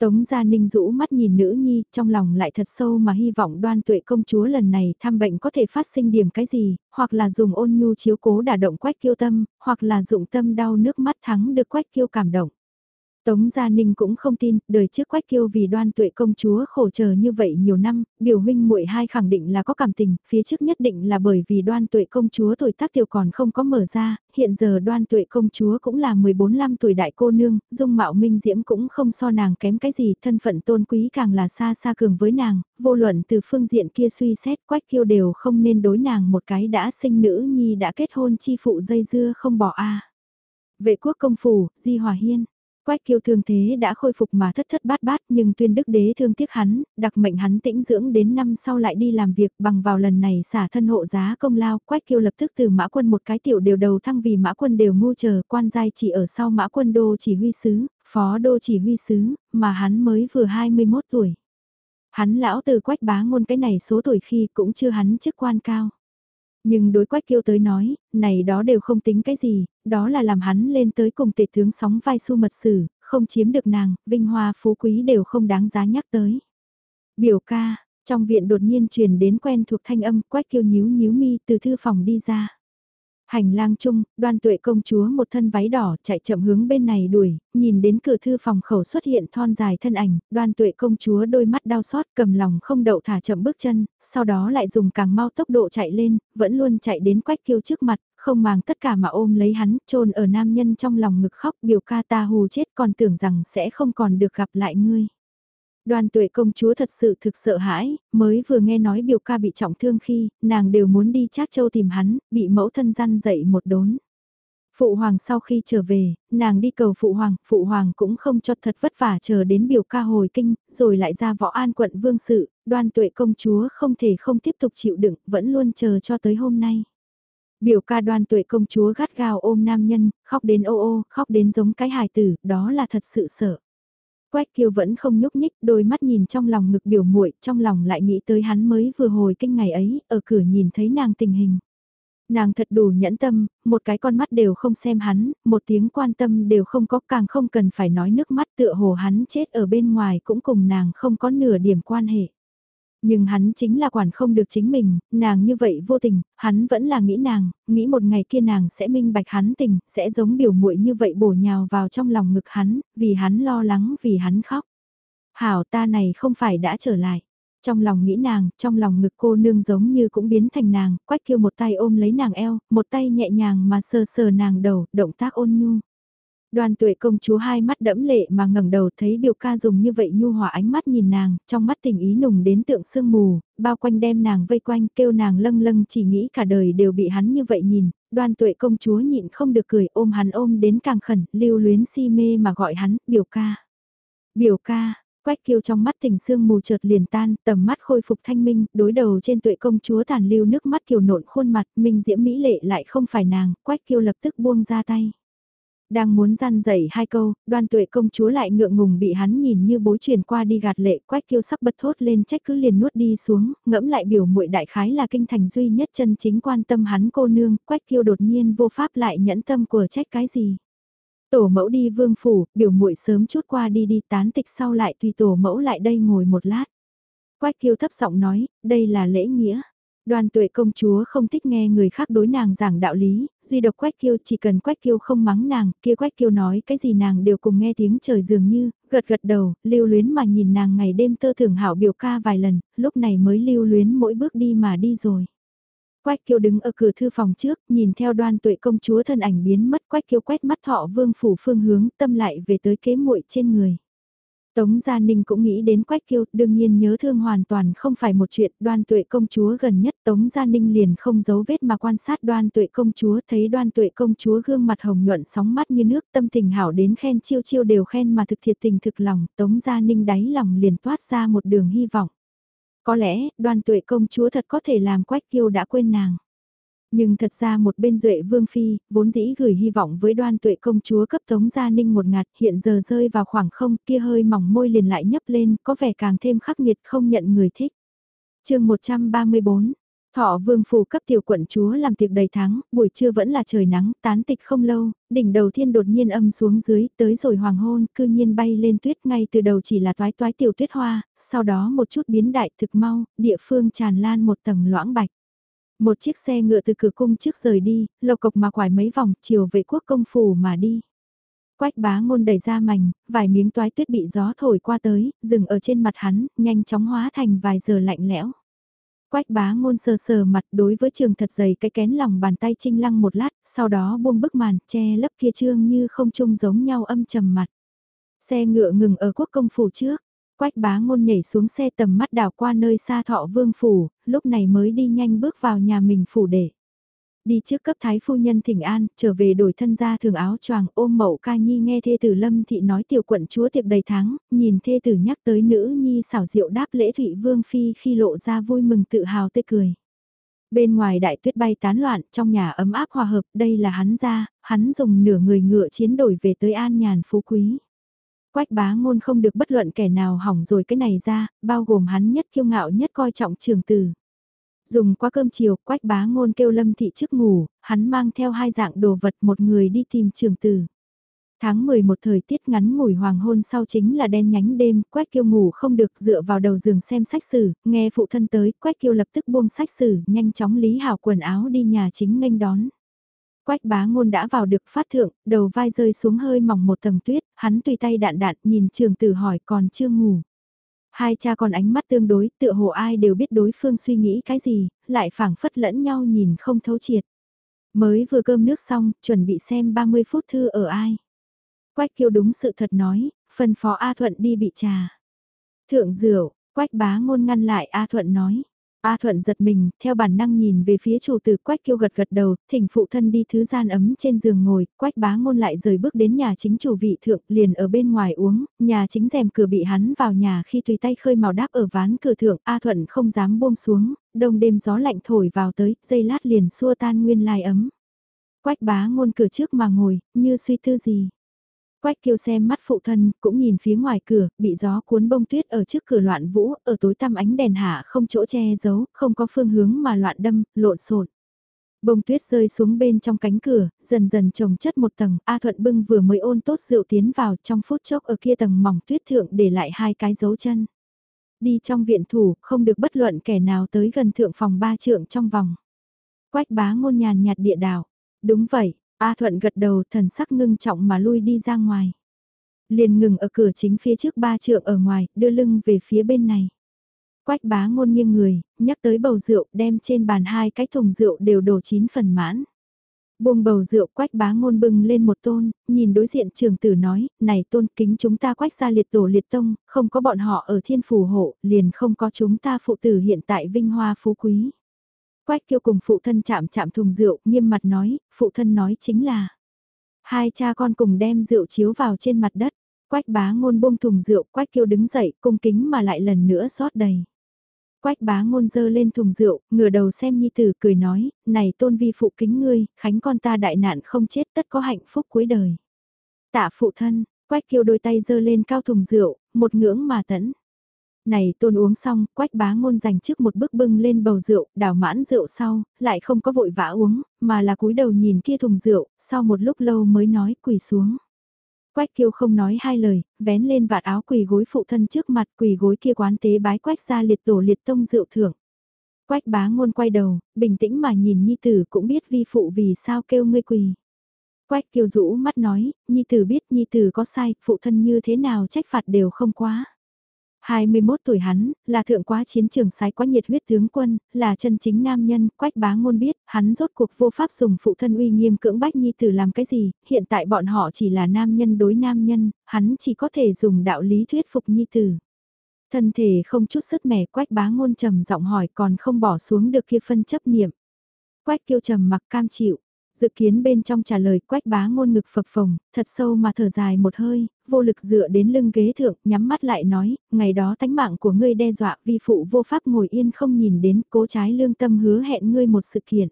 Tống Gia Ninh rũ mắt nhìn nữ nhi, trong lòng lại thật sâu mà hy vọng đoan tuệ công chúa lần này thăm bệnh có thể phát sinh điểm cái gì, hoặc là dùng ôn nhu chiếu cố đả động quách kiêu tâm, hoặc là dụng tâm đau nước mắt thắng được quách kiêu cảm động. Tống Gia Ninh cũng không tin, đời trước Quách Kiêu vì đoan tuệ công chúa khổ chờ như vậy nhiều năm, biểu huynh muội hai khẳng định là có cảm tình, phía trước nhất định là bởi vì đoan tuệ công chúa tuổi tác tiểu còn không có mở ra, hiện giờ đoan tuệ công chúa cũng là 14-15 tuổi đại cô nương, dung mạo minh diễm cũng không so nàng kém cái gì, thân phận tôn quý càng là xa xa cường với nàng, vô luận từ phương diện kia suy xét Quách Kiêu đều không nên đối nàng một cái đã sinh nữ nhi đã kết hôn chi phụ dây dưa không bỏ a. Vệ quốc công phủ, Di Hòa Hiên. Quách kiêu thương thế đã khôi phục mà thất thất bát bát nhưng tuyên đức đế thương tiếc hắn, đặc mệnh hắn tĩnh dưỡng đến năm sau lại đi làm việc bằng vào lần này xả thân hộ giá công lao. Quách kiêu lập tức từ mã quân một cái tiểu đều đầu thăng vì mã quân đều ngu chờ quan giai chỉ ở sau mã quân đô chỉ huy sứ, phó đô chỉ huy sứ, mà hắn mới vừa 21 tuổi. Hắn lão từ quách bá ngôn cái này số tuổi khi cũng chưa hắn chức quan cao. Nhưng đối quách kiêu tới nói, này đó đều không tính cái gì, đó là làm hắn lên tới cùng tệ tướng sóng vai su mật sử, không chiếm được nàng, vinh hoa phú quý đều không đáng giá nhắc tới. Biểu ca, trong viện đột nhiên truyền đến quen thuộc thanh âm quách kiêu nhíu nhíu mi từ thư phòng đi ra. Hành lang chung, đoan tuệ công chúa một thân váy đỏ chạy chậm hướng bên này đuổi, nhìn đến cửa thư phòng khẩu xuất hiện thon dài thân ảnh, đoan tuệ công chúa đôi mắt đau xót cầm lòng không đậu thả chậm bước chân, sau đó lại dùng càng mau tốc độ chạy lên, vẫn luôn chạy đến quách kiêu trước mặt, không màng tất cả mà ôm lấy hắn, trôn ở nam nhân trong lòng ngực khóc biểu ca ta hù chết còn tưởng rằng sẽ không còn được gặp lại ngươi. Đoan tuệ công chúa thật sự thực sợ hãi, mới vừa nghe nói biểu ca bị trọng thương khi, nàng đều muốn đi Trác Châu tìm hắn, bị mẫu thân gian dậy một đốn. Phụ hoàng sau khi trở về, nàng đi cầu phụ hoàng, phụ hoàng cũng không cho thật vất vả chờ đến biểu ca hồi kinh, rồi lại ra võ an quận vương sự, đoan tuệ công chúa không thể không tiếp tục chịu đựng, vẫn luôn chờ cho tới hôm nay. Biểu ca đoan tuệ công chúa gắt gao ôm nam nhân, khóc đến ô ô, khóc đến giống cái hài tử, đó là thật sự sợ. Quách kiêu vẫn không nhúc nhích, đôi mắt nhìn trong lòng ngực biểu muội trong lòng lại nghĩ tới hắn mới vừa hồi kinh ngày ấy, ở cửa nhìn thấy nàng tình hình. Nàng thật đủ nhẫn tâm, một cái con mắt đều không xem hắn, một tiếng quan tâm đều không có càng không cần phải nói nước mắt tựa hồ hắn chết ở bên ngoài cũng cùng nàng không có nửa điểm quan hệ. Nhưng hắn chính là quản không được chính mình, nàng như vậy vô tình, hắn vẫn là nghĩ nàng, nghĩ một ngày kia nàng sẽ minh bạch hắn tình, sẽ giống biểu muội như vậy bổ nhào vào trong lòng ngực hắn, vì hắn lo lắng, vì hắn khóc. Hảo ta này không phải đã trở lại. Trong lòng nghĩ nàng, trong lòng ngực cô nương giống như cũng biến thành nàng, quách kêu một tay ôm lấy nàng eo, một tay nhẹ nhàng mà sờ sờ nàng đầu, động tác ôn nhu. Đoàn tuệ công chúa hai mắt đẫm lệ mà ngẩng đầu thấy biểu ca dùng như vậy nhu hòa ánh mắt nhìn nàng, trong mắt tình ý nùng đến tượng sương mù, bao quanh đem nàng vây quanh kêu nàng lâng lâng chỉ nghĩ cả đời đều bị hắn như vậy nhìn, đoàn tuệ công chúa nhịn không được cười ôm hắn ôm đến càng khẩn, lưu luyến si mê mà gọi hắn, biểu ca. Biểu ca, Quách kiêu trong mắt tình sương mù chợt liền tan, tầm mắt khôi phục thanh minh, đối đầu trên tuệ công chúa tàn lưu nước mắt kiều nộn khuôn mặt, minh diễm mỹ lệ lại không phải nàng, quách kiêu lập tức buông ra tay. Đang muốn gian dậy hai câu, đoan tuệ công chúa lại ngượng ngùng bị hắn nhìn như bối truyền qua đi gạt lệ quách kiêu sắp bật thốt lên trách cứ liền nuốt đi xuống, ngẫm lại biểu muội đại khái là kinh thành duy nhất chân chính quan tâm hắn cô nương, quách kiêu đột nhiên vô pháp lại nhẫn tâm của trách cái gì. Tổ mẫu đi vương phủ, biểu muội sớm chút qua đi đi tán tịch sau lại tùy tổ mẫu lại đây ngồi một lát. Quách kiêu thấp giọng nói, đây là lễ nghĩa. Đoan tuệ công chúa không thích nghe người khác đối nàng giảng đạo lý, duy độc quách kiêu chỉ cần quách kiêu không mắng nàng, kia quách kiêu nói cái gì nàng đều cùng nghe tiếng trời dường như, gật gật đầu, lưu luyến mà nhìn nàng ngày đêm tơ thường hảo biểu ca vài lần, lúc này mới lưu luyến mỗi bước đi mà đi rồi. Quách kiêu đứng ở cửa thư phòng trước, nhìn theo đoan tuệ công chúa thân ảnh biến mất quách kiêu quét mắt thọ vương phủ phương hướng tâm lại về tới kế muội trên người. Tống Gia Ninh cũng nghĩ đến Quách Kiêu, đương nhiên nhớ thương hoàn toàn không phải một chuyện, đoan tuệ công chúa gần nhất Tống Gia Ninh liền không giấu vết mà quan sát đoan tuệ công chúa, thấy đoan tuệ công chúa gương mặt hồng nhuận sóng mắt như nước tâm tình hảo đến khen chiêu chiêu đều khen mà thực thiệt tình thực lòng, Tống Gia Ninh đáy lòng liền toát ra một đường hy vọng. Có lẽ, đoan tuệ công chúa thật có thể làm Quách Kiêu đã quên nàng. Nhưng thật ra một bên duệ vương phi, vốn dĩ gửi hy vọng với đoan tuệ công chúa cấp tống gia ninh một ngạt hiện giờ rơi vào khoảng không kia hơi mỏng môi liền lại nhấp lên có vẻ càng thêm khắc nghiệt không nhận người thích. chương 134 Thọ vương phủ cấp tiểu quận chúa làm tiệc đầy tháng, buổi trưa vẫn là trời nắng, tán tịch không lâu, đỉnh đầu thiên đột nhiên âm xuống dưới, tới rồi hoàng hôn, cư nhiên bay lên tuyết ngay từ đầu chỉ là toái toái tiểu tuyết hoa, sau đó một chút biến đại thực mau, địa phương tràn lan một tầng loãng bạch. Một chiếc xe ngựa từ cửa cung trước rời đi, lộc cộc mà quải mấy vòng, chiều vệ quốc công phủ mà đi. Quách bá ngôn đẩy ra mảnh, vài miếng toái tuyết bị gió thổi qua tới, dừng ở trên mặt hắn, nhanh chóng hóa thành vài giờ lạnh lẽo. Quách bá ngôn sờ sờ mặt đối với trường thật dày cái kén lòng bàn tay trinh lăng một lát, sau đó buông bức màn, che lấp kia trương như không chung giống nhau âm trầm mặt. Xe ngựa ngừng ở quốc công phủ trước, Quách bá ngôn nhảy xuống xe tầm mắt đảo qua nơi xa thọ vương phủ, lúc này mới đi nhanh bước vào nhà mình phủ để. Đi trước cấp thái phu nhân thỉnh an, trở về đổi thân ra thường áo choàng ôm mậu ca nhi nghe thê tử lâm thị nói tiểu quận chúa tiệc đầy tháng, nhìn thê tử nhắc tới nữ nhi xảo diệu đáp lễ thụy vương phi khi lộ ra vui mừng tự hào tê cười. Bên ngoài đại tuyết bay tán loạn, trong nhà ấm áp hòa hợp, đây là hắn ra, hắn dùng nửa người ngựa chiến đổi về tới an nhàn phú quý. Quách bá ngôn không được bất luận kẻ nào hỏng rồi cái này ra, bao gồm hắn nhất kiêu ngạo nhất coi trọng trường tử. Dùng qua cơm chiều, quách bá ngôn kêu lâm thị trước ngủ, hắn mang theo hai dạng đồ vật một người đi tìm trường tử. Tháng 11 thời tiết ngắn ngủi hoàng hôn sau chính là đen nhánh đêm, Quách Kiêu ngủ không được dựa vào đầu giường xem sách sử, nghe phụ thân tới, Quách Kiêu lập tức buông sách sử, nhanh chóng lý hảo quần áo đi nhà chính nghênh đón. Quách bá ngôn đã vào được phát thượng, đầu vai rơi xuống hơi mỏng một tầng tuyết, hắn tùy tay đạn đạn nhìn trường tử hỏi còn chưa ngủ. Hai cha con ánh mắt tương đối, tựa hồ ai đều biết đối phương suy nghĩ cái gì, lại phảng phất lẫn nhau nhìn không thấu triệt. Mới vừa cơm nước xong, chuẩn bị xem 30 phút thư ở ai. Quách kiêu đúng sự thật nói, phân phó A Thuận đi bị trà. Thượng rượu, quách bá ngôn ngăn lại A Thuận nói. A Thuận giật mình, theo bản năng nhìn về phía chủ tử Quách Kiêu gật gật đầu, thỉnh phụ thân đi thứ gian ấm trên giường ngồi, Quách bá ngôn lại rời bước đến nhà chính chủ vị thượng, liền ở bên ngoài uống, nhà chính rèm cửa bị hắn vào nhà khi tùy tay khơi màu đáp ở ván cửa thượng, A Thuận không dám buông xuống, đông đêm gió lạnh thổi vào tới, dây lát liền xua tan nguyên lai ấm. Quách bá ngôn cửa trước mà ngồi, như suy tư gì. Quách kiêu xem mắt phụ thân, cũng nhìn phía ngoài cửa, bị gió cuốn bông tuyết ở trước cửa loạn vũ, ở tối tăm ánh đèn hạ không chỗ che giấu, không có phương hướng mà loạn đâm, lộn xộn. Bông tuyết rơi xuống bên trong cánh cửa, dần dần trồng chất một tầng, A Thuận bưng vừa mới ôn tốt rượu tiến vào trong phút chốc ở kia tầng mỏng tuyết thượng để lại hai cái dấu chân. Đi trong viện thủ, không được bất luận kẻ nào tới gần thượng phòng ba trượng trong vòng. Quách bá ngôn nhàn nhạt địa đảo. Đúng vậy, A Thuận gật đầu thần sắc ngưng trọng mà lui đi ra ngoài. Liền ngừng ở cửa chính phía trước ba trượng ở ngoài, đưa lưng về phía bên này. Quách bá ngôn nghiêng người, nhắc tới bầu rượu, đem trên bàn hai cái thùng rượu đều đổ chín phần mãn. Buông bầu rượu quách bá ngôn bưng lên một tôn, nhìn đối diện trường tử nói, này tôn kính chúng ta quách ra liệt tổ liệt tông, không có bọn họ ở thiên phủ hộ, liền không có chúng ta phụ tử hiện tại vinh hoa phú quý. Quách kiêu cùng phụ thân chạm chạm thùng rượu, nghiêm mặt nói, phụ thân nói chính là. Hai cha con cùng đem rượu chiếu vào trên mặt đất. Quách bá ngôn buông thùng rượu, quách kiêu đứng dậy, cung kính mà lại lần nữa rót đầy. Quách bá ngôn dơ lên thùng rượu, ngửa đầu xem nhi tử cười nói, này tôn vi phụ kính ngươi, khánh con ta đại nạn không chết tất có hạnh phúc cuối đời. Tạ phụ thân, quách kiêu đôi tay dơ lên cao thùng rượu, một ngưỡng mà tẫn. Này tôn uống xong, quách bá ngôn dành trước một bước bưng lên bầu rượu, đảo mãn rượu sau, lại không có vội vã uống, mà là cúi đầu nhìn kia thùng rượu, sau một lúc lâu mới nói quỳ xuống. Quách kiêu không nói hai lời, vén lên vạt áo quỳ gối phụ thân trước mặt quỳ gối kia quán tế bái quách ra liệt tổ liệt tông rượu thưởng. Quách bá ngôn quay đầu, bình tĩnh mà nhìn Nhi Tử cũng biết vi phụ vì sao kêu ngươi quỳ. Quách kiêu rũ mắt nói, Nhi Tử biết Nhi Tử có sai, phụ thân như thế nào trách phạt đều không quá. 21 tuổi hắn, là thượng quá chiến trường sái quá nhiệt huyết tướng quân, là chân chính nam nhân, quách bá ngôn biết, hắn rốt cuộc vô pháp dùng phụ thân uy nghiêm cưỡng bách nhi tử làm cái gì, hiện tại bọn họ chỉ là nam nhân đối nam nhân, hắn chỉ có thể dùng đạo lý thuyết phục nhi tử. Thân thể không chút sức mẻ quách bá ngôn trầm giọng hỏi còn không bỏ xuống được kia phân chấp niệm. Quách kiêu trầm mặc cam chịu, Dự kiến bên trong trả lời quách bá ngôn ngực phập phồng, thật sâu mà thở dài một hơi, vô lực dựa đến lưng ghế thượng, nhắm mắt lại nói, ngày đó tánh mạng của ngươi đe dọa vi phụ vô pháp ngồi yên không nhìn đến cố trái lương tâm hứa hẹn ngươi một sự kiện.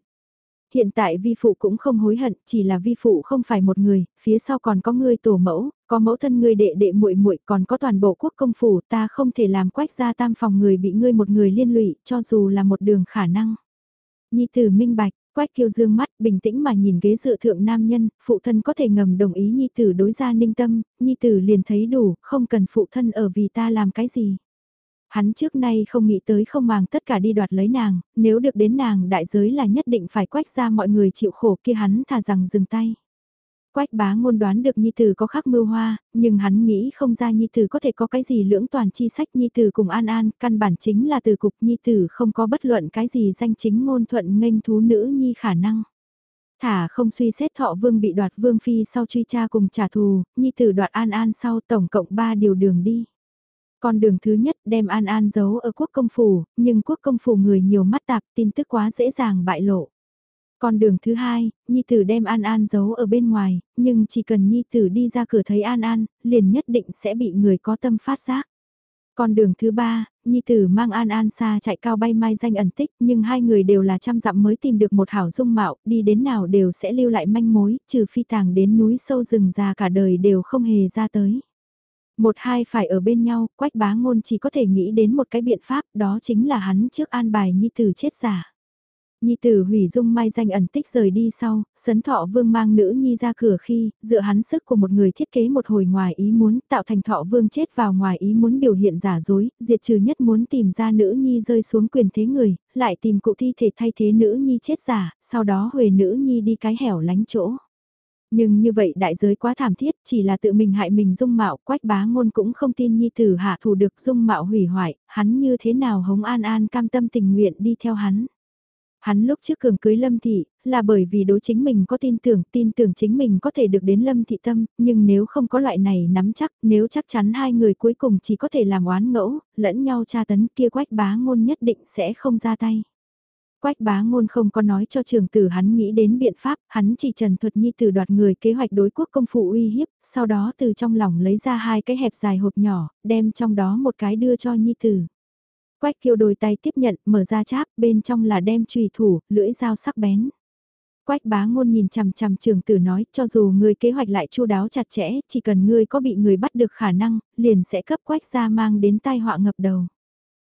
Hiện tại vi phụ cũng không hối hận, chỉ là vi phụ không phải một người, phía sau còn có ngươi tổ mẫu, có mẫu thân ngươi đệ đệ muội muội, còn có toàn bộ quốc công phủ, ta không thể làm quách ra tam phòng người bị ngươi một người liên lụy, cho dù là một đường khả năng. Nhi tử minh bạch, Quách kiêu dương mắt bình tĩnh mà nhìn ghế dựa thượng nam nhân, phụ thân có thể ngầm đồng ý nhi tử đối ra ninh tâm, nhi tử liền thấy đủ, không cần phụ thân ở vì ta làm cái gì. Hắn trước nay không nghĩ tới không màng tất cả đi đoạt lấy nàng, nếu được đến nàng đại giới là nhất định phải quách ra mọi người chịu khổ kia hắn thà rằng dừng tay. Quách bá ngôn đoán được Nhi Tử có khắc mưu hoa, nhưng hắn nghĩ không ra Nhi Tử có thể có cái gì lưỡng toàn chi sách Nhi Tử cùng An An, căn bản chính là từ cục Nhi Tử không có bất luận cái gì danh chính ngôn thuận nghênh thú nữ Nhi khả năng. Thả không suy xét thọ vương bị đoạt vương phi sau truy tra cùng trả thù, Nhi Tử đoạt An An sau tổng cộng 3 điều đường đi. Con đường thứ nhất đem An An giấu ở quốc công phủ, nhưng quốc công phủ người nhiều mắt tạp tin tức quá dễ dàng bại lộ. Con đường thứ hai, Nhi Tử đem An An giấu ở bên ngoài, nhưng chỉ cần Nhi Tử đi ra cửa thấy An An, liền nhất định sẽ bị người có tâm phát giác. Con đường thứ ba, Nhi Tử mang An An xa chạy cao bay mai danh ẩn tích nhưng hai người đều là trăm dặm mới tìm được một hảo dung mạo, đi đến nào đều sẽ lưu lại manh mối, trừ phi tàng đến núi sâu rừng già cả đời đều không hề ra tới. Một hai phải ở bên nhau, quách bá ngôn chỉ có thể nghĩ đến một cái biện pháp, đó chính là hắn trước an bài nhi tử chết giả. Nhi tử hủy dung mai danh ẩn tích rời đi sau, sấn thọ vương mang nữ nhi ra cửa khi, dựa hắn sức của một người thiết kế một hồi ngoài ý muốn, tạo thành thọ vương chết vào ngoài ý muốn biểu hiện giả dối, diệt trừ nhất muốn tìm ra nữ nhi rơi xuống quyền thế người, lại tìm cụ thi thể thay thế nữ nhi chết giả, sau đó huề nữ nhi đi cái hẻo lánh chỗ. Nhưng như vậy đại giới quá thảm thiết, chỉ là tự mình hại mình dung mạo, quách bá ngôn cũng không tin nhi tử hạ thủ được dung mạo hủy hoại, hắn như thế nào hống an an cam tâm tình nguyện đi theo hắn. Hắn lúc trước cường cưới Lâm Thị, là bởi vì đối chính mình có tin tưởng, tin tưởng chính mình có thể được đến Lâm Thị tâm, nhưng nếu không có loại này nắm chắc, nếu chắc chắn hai người cuối cùng chỉ có thể làm oán ngẫu, lẫn nhau tra tấn kia quách bá ngôn nhất định sẽ không ra tay. Quách bá ngôn không có nói cho trường tử hắn nghĩ đến biện pháp, hắn chỉ trần thuật nhi tử đoạt người kế hoạch đối quốc công phụ uy hiếp, sau đó từ trong lòng lấy ra hai cái hẹp dài hộp nhỏ, đem trong đó một cái đưa cho nhi tử. Quách kiêu đôi tay tiếp nhận, mở ra cháp, bên trong là đem trùy thủ, lưỡi dao sắc bén. Quách bá ngôn nhìn chằm chằm trường tử nói, cho dù người kế hoạch lại chu đáo chặt chẽ, chỉ cần ngươi có bị người bắt được khả năng, liền sẽ cấp quách ra mang đến tai họa ngập đầu.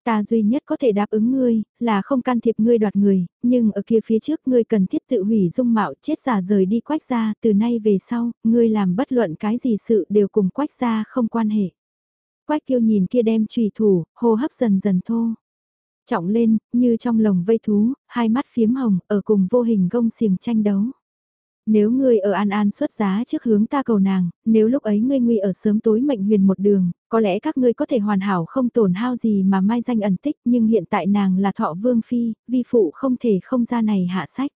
Ta duy nhất có thể đáp ứng ngươi, là không can thiệp ngươi đoạt người, nhưng ở kia phía trước ngươi cần thiết tự hủy dung mạo chết giả rời đi quách ra, từ nay về sau, ngươi làm bất luận cái gì sự đều cùng quách ra không quan hệ. Quách kiêu nhìn kia đem trùy thủ, hô hấp dần dần thô. Trọng lên, như trong lồng vây thú, hai mắt phiếm hồng, ở cùng vô hình gông xiềng tranh đấu. Nếu ngươi ở An An xuất giá trước hướng ta cầu nàng, nếu lúc ấy ngươi nguy ở sớm tối mệnh huyền một đường, có lẽ các ngươi có thể hoàn hảo không tổn hao gì mà mai danh ẩn tích nhưng hiện tại nàng là thọ vương phi, vi phụ không thể không ra này hạ sách.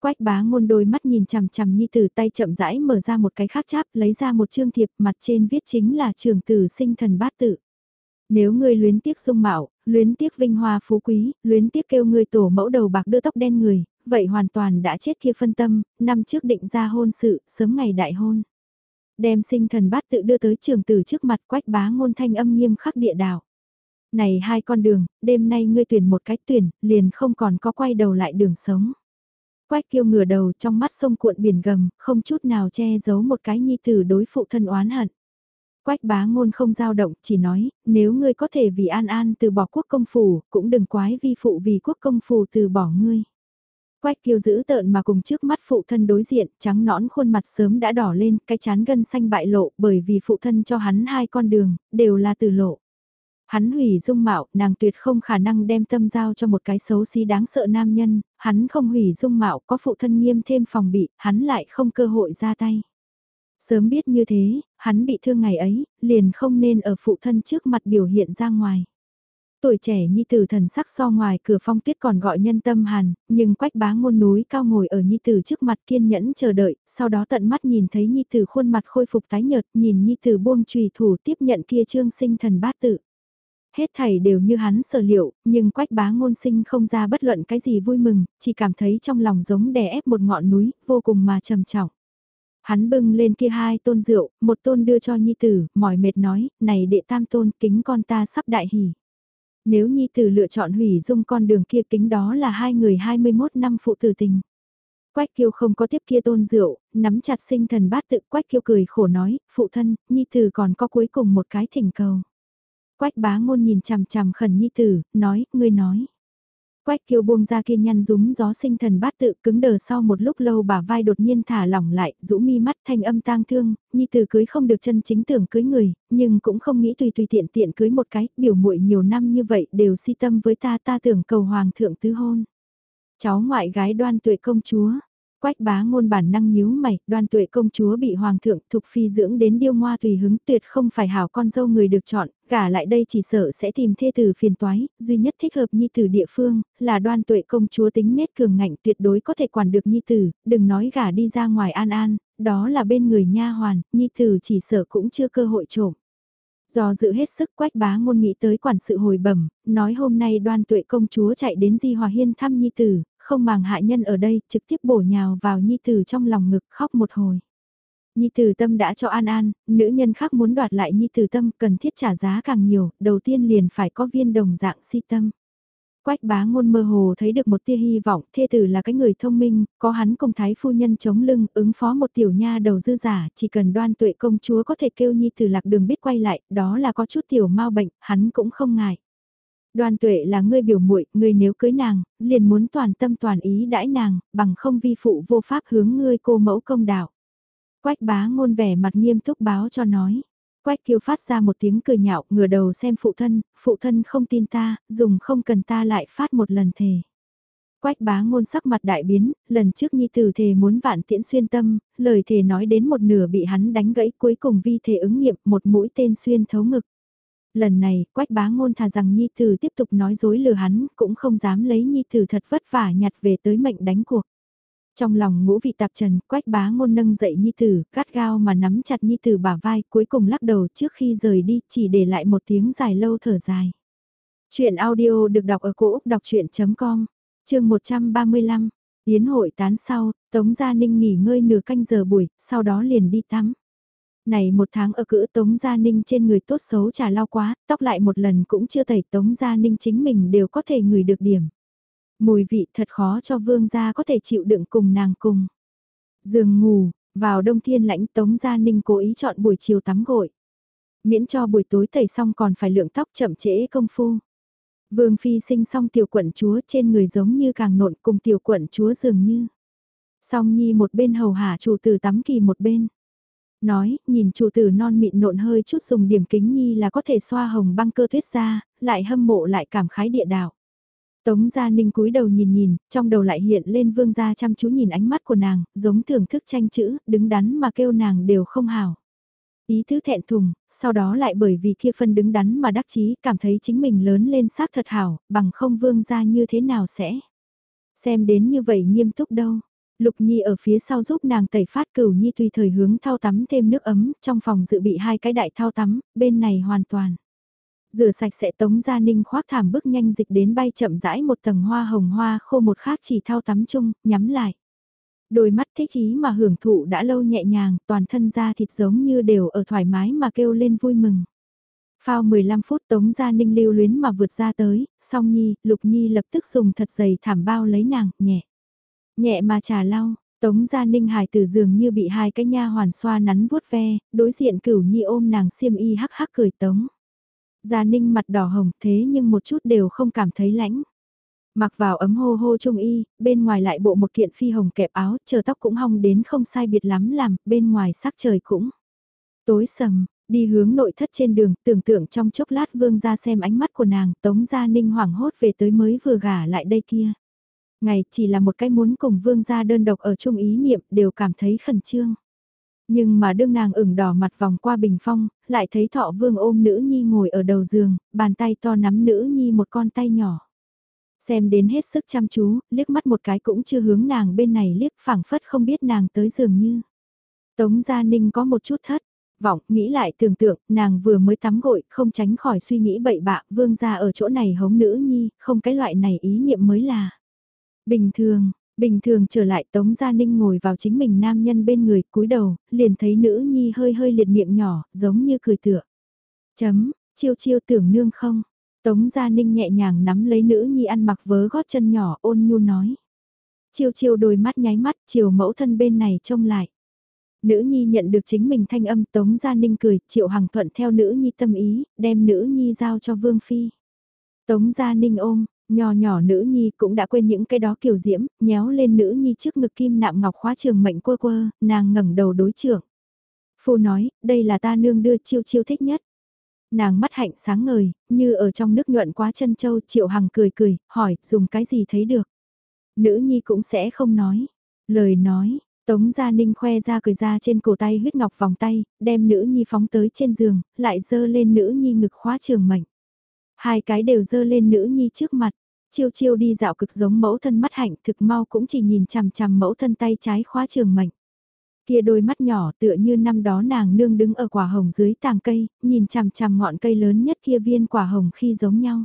Quách bá ngôn đôi mắt nhìn chằm chằm nhi tử tay chậm rãi mở ra một cái khác cháp lấy ra một chương thiệp mặt trên viết chính là trường tử sinh thần bát tự. Nếu ngươi luyến tiếc dung mạo, luyến tiếc vinh hoa phú quý, luyến tiếc kêu ngươi tổ mẫu đầu bạc đưa tóc đen người, vậy hoàn toàn đã chết kia phân tâm, năm trước định ra hôn sự, sớm ngày đại hôn. Đem sinh thần bát tự đưa tới trường tử trước mặt quách bá ngôn thanh âm nghiêm khắc địa đạo. Này hai con đường, đêm nay ngươi tuyển một cái tuyển, liền không còn có quay đầu lại đường sống. Quách kiêu ngửa đầu trong mắt sông cuộn biển gầm, không chút nào che giấu một cái nhi tử đối phụ thân oán hận. Quách bá ngôn không dao động, chỉ nói, nếu ngươi có thể vì an an từ bỏ quốc công phủ, cũng đừng quái vi phụ vì quốc công phủ từ bỏ ngươi. Quách kiêu giữ tợn mà cùng trước mắt phụ thân đối diện, trắng nõn khuôn mặt sớm đã đỏ lên, cái chán gân xanh bại lộ bởi vì phụ thân cho hắn hai con đường, đều là từ lộ. Hắn hủy dung mạo, nàng tuyệt không khả năng đem tâm giao cho một cái xấu xí đáng sợ nam nhân, hắn không hủy dung mạo có phụ thân nghiêm thêm phòng bị, hắn lại không cơ hội ra tay. Sớm biết như thế, hắn bị thương ngày ấy, liền không nên ở phụ thân trước mặt biểu hiện ra ngoài. Tuổi trẻ nhi tử thần sắc so ngoài cửa phong tuyết còn gọi nhân tâm hàn, nhưng quách bá ngôn núi cao ngồi ở nhi tử trước mặt kiên nhẫn chờ đợi, sau đó tận mắt nhìn thấy nhi tử khuôn mặt khôi phục tái nhợt, nhìn nhi tử buông trùy thủ tiếp nhận kia trương sinh thần bát tự. Hết thảy đều như hắn sở liệu, nhưng quách bá ngôn sinh không ra bất luận cái gì vui mừng, chỉ cảm thấy trong lòng giống đè ép một ngọn núi, vô cùng mà trầm trọng. Hắn bưng lên kia hai tôn rượu, một tôn đưa cho nhi tử, mỏi mệt nói, này đệ tam tôn kính con ta sắp đại hỉ. Nếu nhi tử lựa chọn hủy dung con đường kia kính đó là hai người 21 năm phụ tử tình. Quách kiêu không có tiếp kia tôn rượu, nắm chặt sinh thần bát tự quách kiêu cười khổ nói, phụ thân, nhi tử còn có cuối cùng một cái thỉnh cầu. Quách bá ngôn nhìn chằm chằm khẩn nhi tử, nói, ngươi nói. Quách kiều buông ra kia nhăn rúm gió sinh thần bát tự cứng đờ sau một lúc lâu bà vai đột nhiên thả lỏng lại, rũ mi mắt thanh âm tang thương, nhi tử cưới không được chân chính tưởng cưới người, nhưng cũng không nghĩ tùy tùy tiện tiện cưới một cái, biểu muội nhiều năm như vậy đều si tâm với ta ta tưởng cầu hoàng thượng tứ hôn. Cháu ngoại gái đoan tuệ công chúa, Quách bá ngôn bản năng nhíu mày, đoan tuệ công chúa bị hoàng thượng thục phi dưỡng đến điêu ngoa tùy hứng tuyệt không phải hảo con dâu người được chọn, gả lại đây chỉ sợ sẽ tìm thê tử phiền toái, duy nhất thích hợp nhi tử địa phương, là đoan tuệ công chúa tính nết cường ngạnh tuyệt đối có thể quản được nhi tử, đừng nói gả đi ra ngoài an an, đó là bên người nha hoàn, nhi tử chỉ sợ cũng chưa cơ hội trộm. Do dự hết sức quách bá ngôn nghĩ tới quản sự hồi bẩm, nói hôm nay đoan tuệ công chúa chạy đến Di Hòa Hiên thăm Nhi Tử, không màng hạ nhân ở đây, trực tiếp bổ nhào vào Nhi Tử trong lòng ngực khóc một hồi. Nhi Tử Tâm đã cho An An, nữ nhân khác muốn đoạt lại Nhi Tử Tâm cần thiết trả giá càng nhiều, đầu tiên liền phải có viên đồng dạng si tâm. Quách bá ngôn mơ hồ thấy được một tia hy vọng, thê tử là cái người thông minh, có hắn cùng thái phu nhân chống lưng, ứng phó một tiểu nha đầu dư giả, chỉ cần đoan tuệ công chúa có thể kêu nhi tử lạc đường biết quay lại, đó là có chút tiểu mau bệnh, hắn cũng không ngại. Đoan tuệ là ngươi biểu muội, ngươi nếu cưới nàng, liền muốn toàn tâm toàn ý đãi nàng, bằng không vi phụ vô pháp hướng ngươi cô mẫu công đạo. Quách bá ngôn vẻ mặt nghiêm túc báo cho nói. Quách kiêu phát ra một tiếng cười nhạo, ngửa đầu xem phụ thân, phụ thân không tin ta, dùng không cần ta lại phát một lần thề. Quách bá ngôn sắc mặt đại biến, lần trước nhi tử thề muốn vạn tiễn xuyên tâm, lời thề nói đến một nửa bị hắn đánh gãy cuối cùng vi thề ứng nghiệm một mũi tên xuyên thấu ngực. Lần này, quách bá ngôn thà rằng nhi tử tiếp tục nói dối lừa hắn, cũng không dám lấy nhi tử thật vất vả nhặt về tới mệnh đánh cuộc. Trong lòng ngũ vị tạp trần, quách bá ngôn nâng dậy Nhi Tử, cắt gao mà nắm chặt Nhi Tử bả vai, cuối cùng lắc đầu trước khi rời đi, chỉ để lại một tiếng dài lâu thở dài. Chuyện audio được đọc ở cổ Úc đọc chuyện.com, chương 135, Yến hội tán sau, Tống Gia Ninh nghỉ ngơi nửa canh giờ buổi, sau đó liền đi tắm. Này một tháng ở cữ Tống Gia Ninh trên người tốt xấu trà lau quá, tóc lại một lần cũng chưa tẩy Tống Gia Ninh chính mình đều có thể ngửi được điểm. Mùi vị thật khó cho vương gia có thể chịu đựng cùng nàng cùng. Giường ngủ, vào đông thiên lãnh tống gia ninh cố ý chọn buổi chiều tắm gội. Miễn cho buổi tối tẩy xong còn phải lượng tóc chậm trễ công phu. Vương phi sinh xong tiểu quận chúa trên người giống như càng nộn cùng tiểu quận chúa dường như. Song nhi một bên hầu hạ chủ tử tắm kỳ một bên. Nói, nhìn chủ tử non mịn nộn hơi chút dùng điểm kính nhi là có thể xoa hồng băng cơ tuyết ra, lại hâm mộ lại cảm khái địa đạo. Tống Gia Ninh cúi đầu nhìn nhìn, trong đầu lại hiện lên vương gia chăm chú nhìn ánh mắt của nàng, giống thưởng thức tranh chữ, đứng đắn mà kêu nàng đều không hào. Ý thứ thẹn thùng, sau đó lại bởi vì kia phân đứng đắn mà đắc chí cảm thấy chính mình lớn lên xác thật hảo, bằng không vương gia như thế nào sẽ. Xem đến như vậy nghiêm túc đâu. Lục Nhi ở phía sau giúp nàng tẩy phát cửu Nhi tùy thời hướng thao tắm thêm nước ấm, trong phòng dự bị hai cái đại thao tắm, bên này hoàn toàn. Rửa sạch sẽ tống gia ninh khoác thảm bước nhanh dịch đến bay chậm rãi một tầng hoa hồng hoa khô một khác chỉ thao tắm chung, nhắm lại. Đôi mắt thích ý mà hưởng thụ đã lâu nhẹ nhàng, toàn thân da thịt giống như đều ở thoải mái mà kêu lên vui mừng. Phao 15 phút Tống Gia Ninh lưu luyến mà vượt ra tới, song Nhi, Lục Nhi lập tức dùng thật dày thảm bao lấy nàng, nhẹ. Nhẹ mà trà lau, Tống Gia Ninh hài từ giường như bị hai cái nha hoàn xoa nắn vuốt ve, đối diện cửu Nhi ôm nàng xiêm y hắc hắc cười Tống. Gia Ninh mặt đỏ hồng thế nhưng một chút đều không cảm thấy lãnh. Mặc vào ấm hô hô trung y, bên ngoài lại bộ một kiện phi hồng kẹp áo, chờ tóc cũng hong đến không sai biệt lắm làm, bên ngoài sắc trời cũng tối sầm, đi hướng nội thất trên đường, tưởng tượng trong chốc lát vương ra xem ánh mắt của nàng, tống gia ninh hoảng hốt về tới mới vừa gả lại đây kia. Ngày chỉ là một cái muốn cùng vương gia đơn độc ở chung ý niệm đều cảm thấy khẩn trương. Nhưng mà đương nàng ửng đỏ mặt vòng qua bình phong, lại thấy thọ vương ôm nữ nhi ngồi ở đầu giường, bàn tay to nắm nữ nhi một con tay nhỏ. Xem đến hết sức chăm chú, liếc mắt một cái cũng chưa hướng nàng bên này liếc phảng phất không biết nàng tới giường như. Tống Gia Ninh có một chút thất, vọng, nghĩ lại tưởng tượng, nàng vừa mới tắm gội, không tránh khỏi suy nghĩ bậy bạ, vương gia ở chỗ này hống nữ nhi, không cái loại này ý niệm mới là. Bình thường, Bình thường trở lại Tống Gia Ninh ngồi vào chính mình nam nhân bên người, cúi đầu, liền thấy nữ nhi hơi hơi liệt miệng nhỏ, giống như cười tựa. Chấm, chiêu chiêu tưởng nương không? Tống Gia Ninh nhẹ nhàng nắm lấy nữ nhi ăn mặc vớ gót chân nhỏ ôn nhu nói. Chiêu chiêu đôi mắt nháy mắt, chiều mẫu thân bên này trông lại. Nữ nhi nhận được chính mình thanh âm Tống Gia Ninh cười, triệu hằng thuận theo nữ nhi tâm ý, đem nữ nhi giao cho Vương Phi. Tống Gia Ninh ôm, Nhỏ nhỏ nữ nhi cũng đã quên những cái đó kiều diễm, nhéo lên nữ nhi trước ngực kim nạm ngọc khóa trường mệnh quơ quơ, nàng ngẩng đầu đối trưởng. Phu nói, đây là ta nương đưa chiêu chiêu thích nhất. Nàng mắt hạnh sáng ngời, như ở trong nước nhuận quá chân châu triệu hằng cười cười, hỏi, dùng cái gì thấy được. Nữ nhi cũng sẽ không nói. Lời nói, Tống Gia Ninh khoe ra cười ra trên cổ tay huyết ngọc vòng tay, đem nữ nhi phóng tới trên giường, lại dơ lên nữ nhi ngực khóa trường mệnh. Hai cái đều dơ lên nữ nhi trước mặt, chiêu chiêu đi dạo cực giống mẫu thân mắt hạnh thực mau cũng chỉ nhìn chằm chằm mẫu thân tay trái khóa trường mệnh. Kia đôi mắt nhỏ tựa như năm đó nàng nương đứng ở quả hồng dưới tàng cây, nhìn chằm chằm ngọn cây lớn nhất kia viên quả hồng khi giống nhau.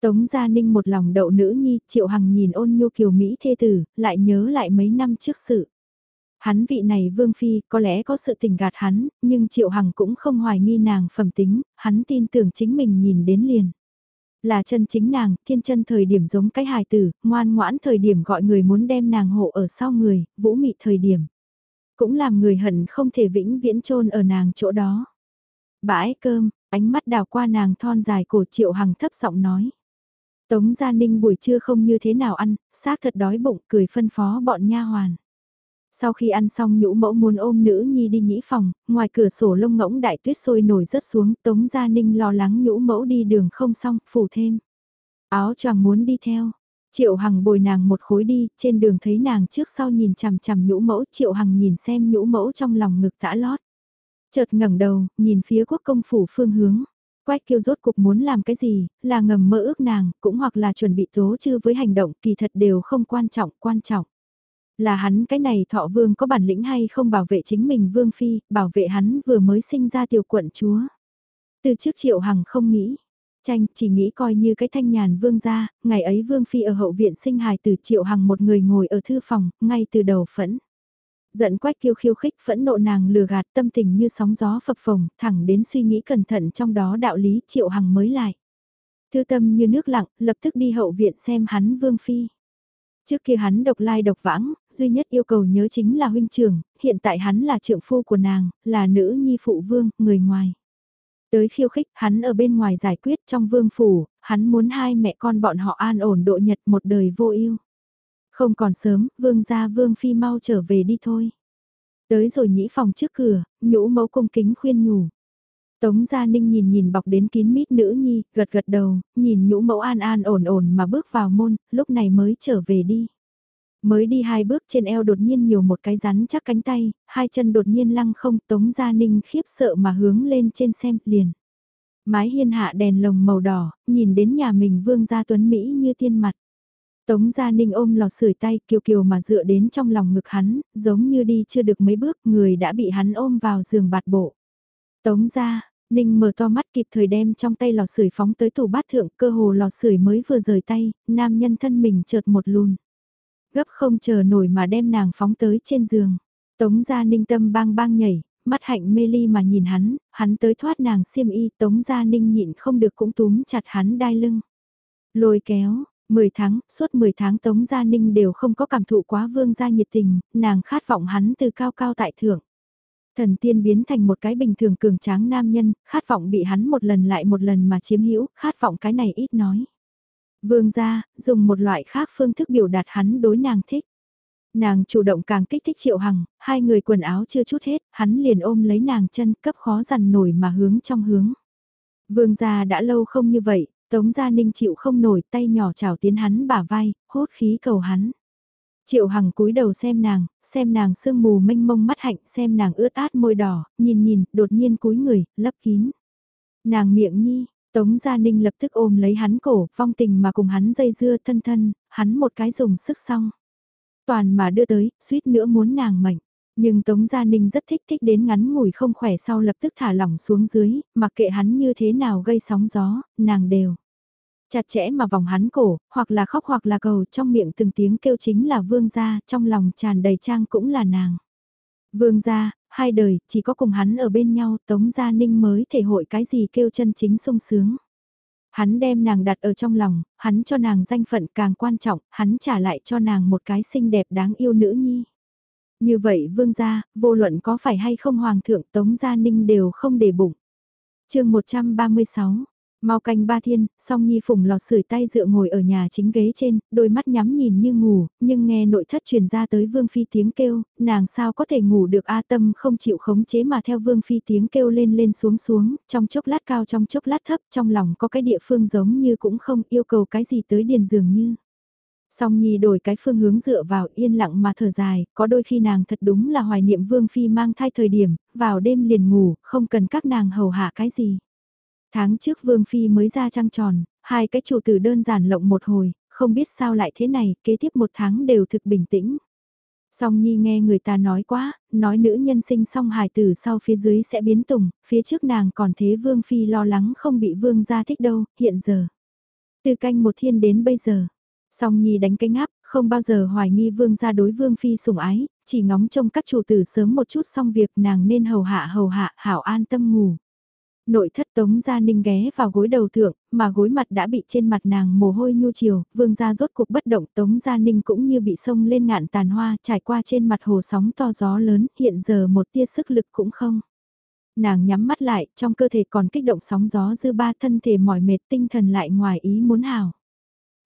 Tống Gia Ninh một lòng đậu nữ nhi, Triệu Hằng nhìn ôn nhu kiều Mỹ thê tử, lại nhớ lại mấy năm trước sự. Hắn vị này Vương Phi có lẽ có sự tình gạt hắn, nhưng Triệu Hằng cũng không hoài nghi nàng phẩm tính, hắn tin tưởng chính mình nhìn đến liền. Là chân chính nàng, thiên chân thời điểm giống cái hài tử, ngoan ngoãn thời điểm gọi người muốn đem nàng hộ ở sau người, vũ mị thời điểm. Cũng làm người hận không thể vĩnh viễn chôn ở nàng chỗ đó. Bãi cơm, ánh mắt đào qua nàng thon dài cổ triệu hằng thấp giọng nói. Tống Gia Ninh buổi trưa không như thế nào ăn, xác thật đói bụng cười phân phó bọn nha hoàn. Sau khi ăn xong nhũ mẫu muốn ôm nữ nhi đi nhĩ phòng, ngoài cửa sổ lông ngỗng đại tuyết sôi nổi rớt xuống, Tống Gia Ninh lo lắng nhũ mẫu đi đường không xong, phủ thêm. Áo choàng muốn đi theo. Triệu Hằng bồi nàng một khối đi, trên đường thấy nàng trước sau nhìn chằm chằm nhũ mẫu, Triệu Hằng nhìn xem nhũ mẫu trong lòng ngực tã lót. Chợt ngẩng đầu, nhìn phía quốc công phủ phương hướng. Quách kiêu rốt cục muốn làm cái gì, là ngầm mơ ước nàng, cũng hoặc là chuẩn bị tố chư với hành động kỳ thật đều không quan trọng, quan trọng. Là hắn cái này thọ vương có bản lĩnh hay không bảo vệ chính mình vương phi, bảo vệ hắn vừa mới sinh ra tiểu quận chúa. Từ trước triệu hằng không nghĩ, tranh chỉ nghĩ coi như cái thanh nhàn vương gia, ngày ấy vương phi ở hậu viện sinh hài từ triệu hằng một người ngồi ở thư phòng, ngay từ đầu phẫn. Giận quách kiêu khiêu khích phẫn nộ nàng lừa gạt tâm tình như sóng gió phập phồng, thẳng đến suy nghĩ cẩn thận trong đó đạo lý triệu hằng mới lại. Thư tâm như nước lặng, lập tức đi hậu viện xem hắn vương phi. Trước kia hắn độc lai độc vãng, duy nhất yêu cầu nhớ chính là huynh trưởng, hiện tại hắn là trượng phu của nàng, là nữ nhi phụ vương, người ngoài. Tới khiêu khích, hắn ở bên ngoài giải quyết trong vương phủ, hắn muốn hai mẹ con bọn họ an ổn độ nhật một đời vô ưu. Không còn sớm, vương gia vương phi mau trở về đi thôi. Tới rồi nhĩ phòng trước cửa, nhũ mẫu cung kính khuyên nhủ. Tống Gia Ninh nhìn nhìn bọc đến kín mít nữ nhi, gật gật đầu, nhìn nhũ mẫu an an ổn ổn mà bước vào môn, lúc này mới trở về đi. Mới đi hai bước trên eo đột nhiên nhiều một cái rắn chắc cánh tay, hai chân đột nhiên lăng không Tống Gia Ninh khiếp sợ mà hướng lên trên xem liền. Mái hiên hạ đèn lồng màu đỏ, nhìn đến nhà mình vương gia tuấn Mỹ như tiên mặt. Tống Gia Ninh ôm lò sưởi tay kiều kiều mà dựa đến trong lòng ngực hắn, giống như đi chưa được mấy bước người đã bị hắn ôm vào giường bạt bộ. Tống Gia, Ninh mở to mắt kịp thời đem trong tay lò sưởi phóng tới tủ bát thượng cơ hồ lò sưởi mới vừa rời tay, nam nhân thân mình chợt một lùn. Gấp không chờ nổi mà đem nàng phóng tới trên giường. Tống Gia Ninh tâm bang bang nhảy, mắt hạnh mê ly mà nhìn hắn, hắn tới thoát nàng xiêm y Tống Gia Ninh nhịn không được cũng túm chặt hắn đai lưng. Lôi kéo, 10 tháng, suốt 10 tháng Tống Gia Ninh đều không có cảm thụ quá vương gia nhiệt tình, nàng khát vọng hắn từ cao cao tại thượng. Thần tiên biến thành một cái bình thường cường tráng nam nhân, khát vọng bị hắn một lần lại một lần mà chiếm hữu, khát vọng cái này ít nói. Vương gia, dùng một loại khác phương thức biểu đạt hắn đối nàng thích. Nàng chủ động càng kích thích triệu hằng, hai người quần áo chưa chút hết, hắn liền ôm lấy nàng chân cấp khó dằn nổi mà hướng trong hướng. Vương gia đã lâu không như vậy, Tống Gia Ninh chịu không nổi tay nhỏ chào tiến hắn bả vai, hốt khí cầu hắn. Triệu Hằng cúi đầu xem nàng, xem nàng sương mù mênh mông mắt hạnh, xem nàng ướt át môi đỏ, nhìn nhìn, đột nhiên cúi người, lấp kín. Nàng miệng nhi, Tống Gia Ninh lập tức ôm lấy hắn cổ, vong tình mà cùng hắn dây dưa thân thân, hắn một cái dùng sức xong. Toàn mà đưa tới, suýt nữa muốn nàng mệnh. Nhưng Tống Gia Ninh rất thích thích đến ngắn ngủi không khỏe sau lập tức thả lỏng xuống dưới, mặc kệ hắn như thế nào gây sóng gió, nàng đều. Chặt chẽ mà vòng hắn cổ, hoặc là khóc hoặc là cầu trong miệng từng tiếng kêu chính là vương gia, trong lòng tràn đầy trang cũng là nàng. Vương gia, hai đời, chỉ có cùng hắn ở bên nhau, Tống Gia Ninh mới thể hội cái gì kêu chân chính sung sướng. Hắn đem nàng đặt ở trong lòng, hắn cho nàng danh phận càng quan trọng, hắn trả lại cho nàng một cái xinh đẹp đáng yêu nữ nhi. Như vậy vương gia, vô luận có phải hay không hoàng thượng Tống Gia Ninh đều không để bụng. chương 136 Mau canh ba thiên, song nhi phùng lọt sưởi tay dựa ngồi ở nhà chính ghế trên, đôi mắt nhắm nhìn như ngủ, nhưng nghe nội thất truyền ra tới vương phi tiếng kêu, nàng sao có thể ngủ được a tâm không chịu khống chế mà theo vương phi tiếng kêu lên lên xuống xuống, trong chốc lát cao trong chốc lát thấp, trong lòng có cái địa phương giống như cũng không yêu cầu cái gì tới điền dường như. Song Nhi đổi cái phương hướng dựa vào yên lặng mà thở dài, có đôi khi nàng thật đúng là hoài niệm Vương Phi mang thai thời điểm, vào đêm liền ngủ, không cần các nàng hầu hạ cái gì. Tháng trước Vương Phi mới ra trăng tròn, hai cái chủ tử đơn giản lộng một hồi, không biết sao lại thế này, kế tiếp một tháng đều thực bình tĩnh. Song Nhi nghe người ta nói quá, nói nữ nhân sinh xong hài tử sau phía dưới sẽ biến tùng, phía trước nàng còn thế Vương Phi lo lắng không bị Vương gia thích đâu, hiện giờ. Từ canh một thiên đến bây giờ, Song Nhi đánh cái ngáp, không bao giờ hoài nghi Vương gia đối Vương Phi sủng ái, chỉ ngóng trông các chủ tử sớm một chút xong việc nàng nên hầu hạ hầu hạ hảo an tâm ngủ. Nội thất Tống Gia Ninh ghé vào gối đầu thượng, mà gối mặt đã bị trên mặt nàng mồ hôi nhu chiều, vương gia rốt cuộc bất động Tống Gia Ninh cũng như bị sông lên ngạn tàn hoa trải qua trên mặt hồ sóng to gió lớn, hiện giờ một tia sức lực cũng không. Nàng nhắm mắt lại, trong cơ thể còn kích động sóng gió dư ba thân thể mỏi mệt tinh thần lại ngoài ý muốn hào.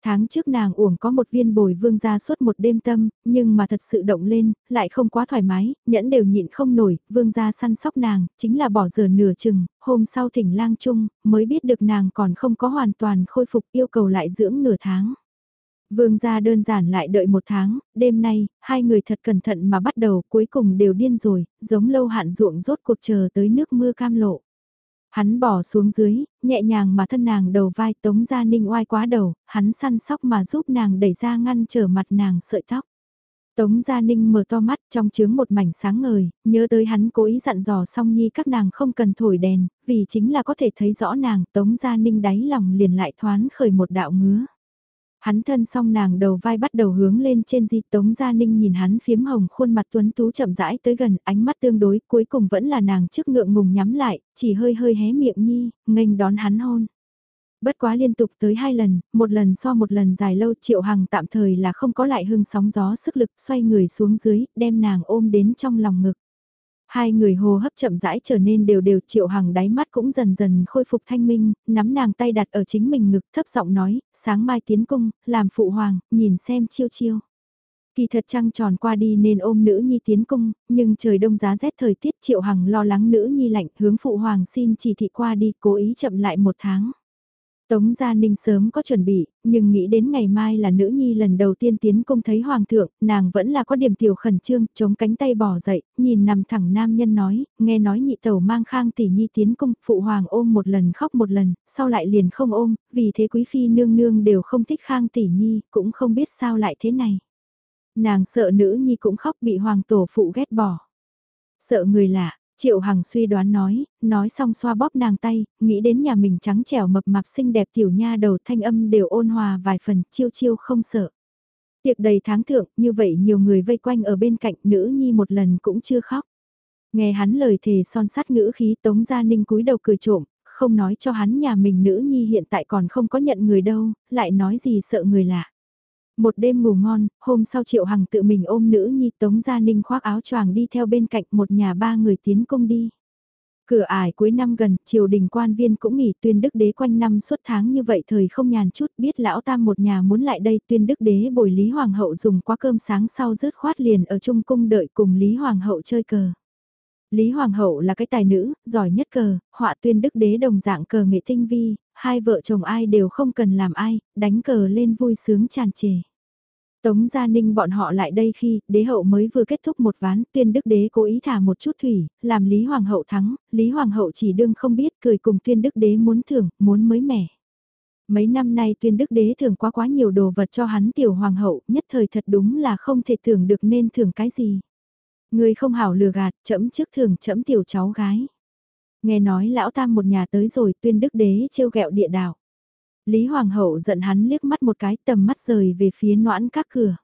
Tháng trước nàng uổng có một viên bồi vương ra suốt một đêm tâm, nhưng mà thật sự động lên, lại không quá thoải mái, nhẫn đều nhịn không nổi, vương ra săn sóc nàng, chính là bỏ giờ nửa chừng, hôm sau thỉnh lang chung, mới biết được nàng còn không có hoàn toàn khôi phục yêu cầu lại dưỡng nửa tháng. Vương gia đơn giản lại đợi một tháng, đêm nay, hai người thật cẩn thận mà bắt đầu cuối cùng đều điên rồi, giống lâu hạn ruộng rốt cuộc chờ tới nước mưa cam lộ. Hắn bỏ xuống dưới, nhẹ nhàng mà thân nàng đầu vai tống ra ninh oai quá đầu, hắn săn sóc mà giúp nàng đẩy ra ngăn trở mặt nàng sợi tóc. Tống Gia Ninh mở to mắt trong chướng một mảnh sáng ngời, nhớ tới hắn cố ý dặn dò song nhi các nàng không cần thổi đèn, vì chính là có thể thấy rõ nàng Tống Gia Ninh đáy lòng liền lại thoáng khởi một đạo ngứa. Hắn thân xong nàng đầu vai bắt đầu hướng lên trên di tống gia ninh nhìn hắn phiếm hồng khuôn mặt tuấn tú chậm rãi tới gần ánh mắt tương đối cuối cùng vẫn là nàng trước ngượng ngùng nhắm lại, chỉ hơi hơi hé miệng nhi, nghênh đón hắn hôn. Bất quá liên tục tới hai lần, một lần so một lần dài lâu triệu hằng tạm thời là không có lại hưng sóng gió sức lực xoay người xuống dưới, đem nàng ôm đến trong lòng ngực. Hai người hô hấp chậm rãi trở nên đều đều triệu hằng đáy mắt cũng dần dần khôi phục thanh minh, nắm nàng tay đặt ở chính mình ngực thấp giọng nói, sáng mai tiến cung, làm phụ hoàng, nhìn xem chiêu chiêu. Kỳ thật trăng tròn qua đi nên ôm nữ nhi tiến cung, nhưng trời đông giá rét thời tiết triệu hằng lo lắng nữ nhi lạnh hướng phụ hoàng xin chỉ thị qua đi cố ý chậm lại một tháng. Tống Gia Ninh sớm có chuẩn bị, nhưng nghĩ đến ngày mai là nữ nhi lần đầu tiên tiến cung thấy hoàng thượng, nàng vẫn là có điểm tiểu khẩn trương, chống cánh tay bỏ dậy, nhìn nằm thẳng nam nhân nói, nghe nói nhị tẩu mang khang tỷ nhi tiến cung, phụ hoàng ôm một lần khóc một lần, sau lại liền không ôm, vì thế quý phi nương nương đều không thích khang tỷ nhi, cũng không biết sao lại thế này. Nàng sợ nữ nhi cũng khóc bị hoàng tổ phụ ghét bỏ. Sợ người lạ, Triệu Hằng suy đoán nói, nói xong xoa bóp nàng tay, nghĩ đến nhà mình trắng trẻo mập mạp xinh đẹp tiểu nha đầu thanh âm đều ôn hòa vài phần, chiêu chiêu không sợ. Tiệc đầy tháng thượng, như vậy nhiều người vây quanh ở bên cạnh nữ nhi một lần cũng chưa khóc. Nghe hắn lời thề son sắt ngữ khí tống gia ninh cúi đầu cười trộm, không nói cho hắn nhà mình nữ nhi hiện tại còn không có nhận người đâu, lại nói gì sợ người lạ. Một đêm ngủ ngon, hôm sau Triệu Hằng tự mình ôm nữ nhi Tống Gia Ninh khoác áo choàng đi theo bên cạnh một nhà ba người tiến công đi. Cửa ải cuối năm gần, triều đình quan viên cũng nghỉ tuyên đức đế quanh năm suốt tháng như vậy thời không nhàn chút biết lão tam một nhà muốn lại đây tuyên đức đế bồi Lý Hoàng hậu dùng qua cơm sáng sau rớt khoát liền ở trung cung đợi cùng Lý Hoàng hậu chơi cờ. Lý Hoàng hậu là cái tài nữ, giỏi nhất cờ, họa tuyên đức đế đồng dạng cờ nghệ tinh vi, hai vợ chồng ai đều không cần làm ai, đánh cờ lên vui sướng tràn trề. Tống Gia Ninh bọn họ lại đây khi đế hậu mới vừa kết thúc một ván tuyên đức đế cố ý thả một chút thủy, làm Lý Hoàng hậu thắng, Lý Hoàng hậu chỉ đương không biết cười cùng tuyên đức đế muốn thưởng, muốn mới mẻ. Mấy năm nay tuyên đức đế thưởng quá quá nhiều đồ vật cho hắn tiểu hoàng hậu, nhất thời thật đúng là không thể thưởng được nên thưởng cái gì. Người không hảo lừa gạt, chẫm trước thưởng chẫm tiểu cháu gái. Nghe nói lão tam một nhà tới rồi tuyên đức đế trêu ghẹo địa đạo. Lý Hoàng hậu giận hắn liếc mắt một cái tầm mắt rời về phía noãn các cửa.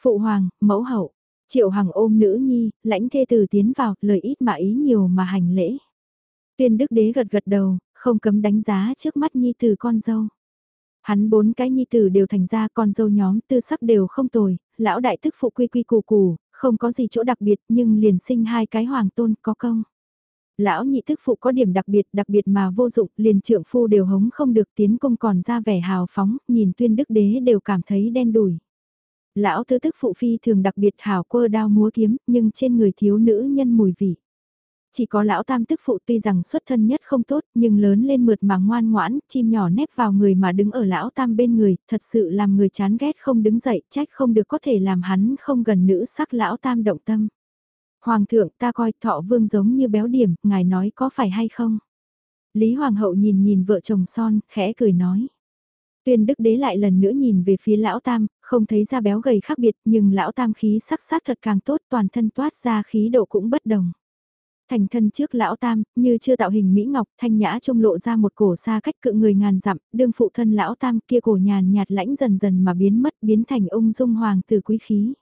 Phụ hoàng, mẫu hậu, triệu hằng ôm nữ nhi, lãnh thê từ tiến vào, lời ít mà ý nhiều mà hành lễ. Tuyên đức đế gật gật đầu, không cấm đánh giá trước mắt nhi từ con dâu. Hắn bốn cái nhi tử đều thành ra con dâu nhóm tư sắc đều không tồi, lão đại tức phụ quy quy củ củ, không có gì chỗ đặc biệt nhưng liền sinh hai cái hoàng tôn có công. Lão nhị thức phụ có điểm đặc biệt đặc biệt mà vô dụng, liền trượng phu đều hống không được tiến công còn ra vẻ hào phóng, nhìn tuyên đức đế đều cảm thấy đen đủi. Lão tứ tức phụ phi thường đặc biệt hào quơ đao múa kiếm, nhưng trên người thiếu nữ nhân mùi vị. Chỉ có lão tam tức phụ tuy rằng xuất thân nhất không tốt nhưng lớn lên mượt mà ngoan ngoãn, chim nhỏ nép vào người mà đứng ở lão tam bên người, thật sự làm người chán ghét không đứng dậy, trách không được có thể làm hắn không gần nữ sắc lão tam động tâm. Hoàng thượng ta coi thọ vương giống như béo điểm, ngài nói có phải hay không? Lý Hoàng hậu nhìn nhìn vợ chồng son, khẽ cười nói. Tuyên đức đế lại lần nữa nhìn về phía lão tam, không thấy ra béo gầy khác biệt nhưng lão tam khí sắc sắc thật càng tốt toàn thân toát ra khí độ cũng bất đồng. Thành thân trước lão tam, như chưa tạo hình Mỹ Ngọc, thanh nhã trông lộ ra một cổ xa cách cự người ngàn dặm, đương phụ thân lão tam kia cổ nhàn nhạt lãnh dần dần mà biến mất biến thành ung dung hoàng từ quý khí.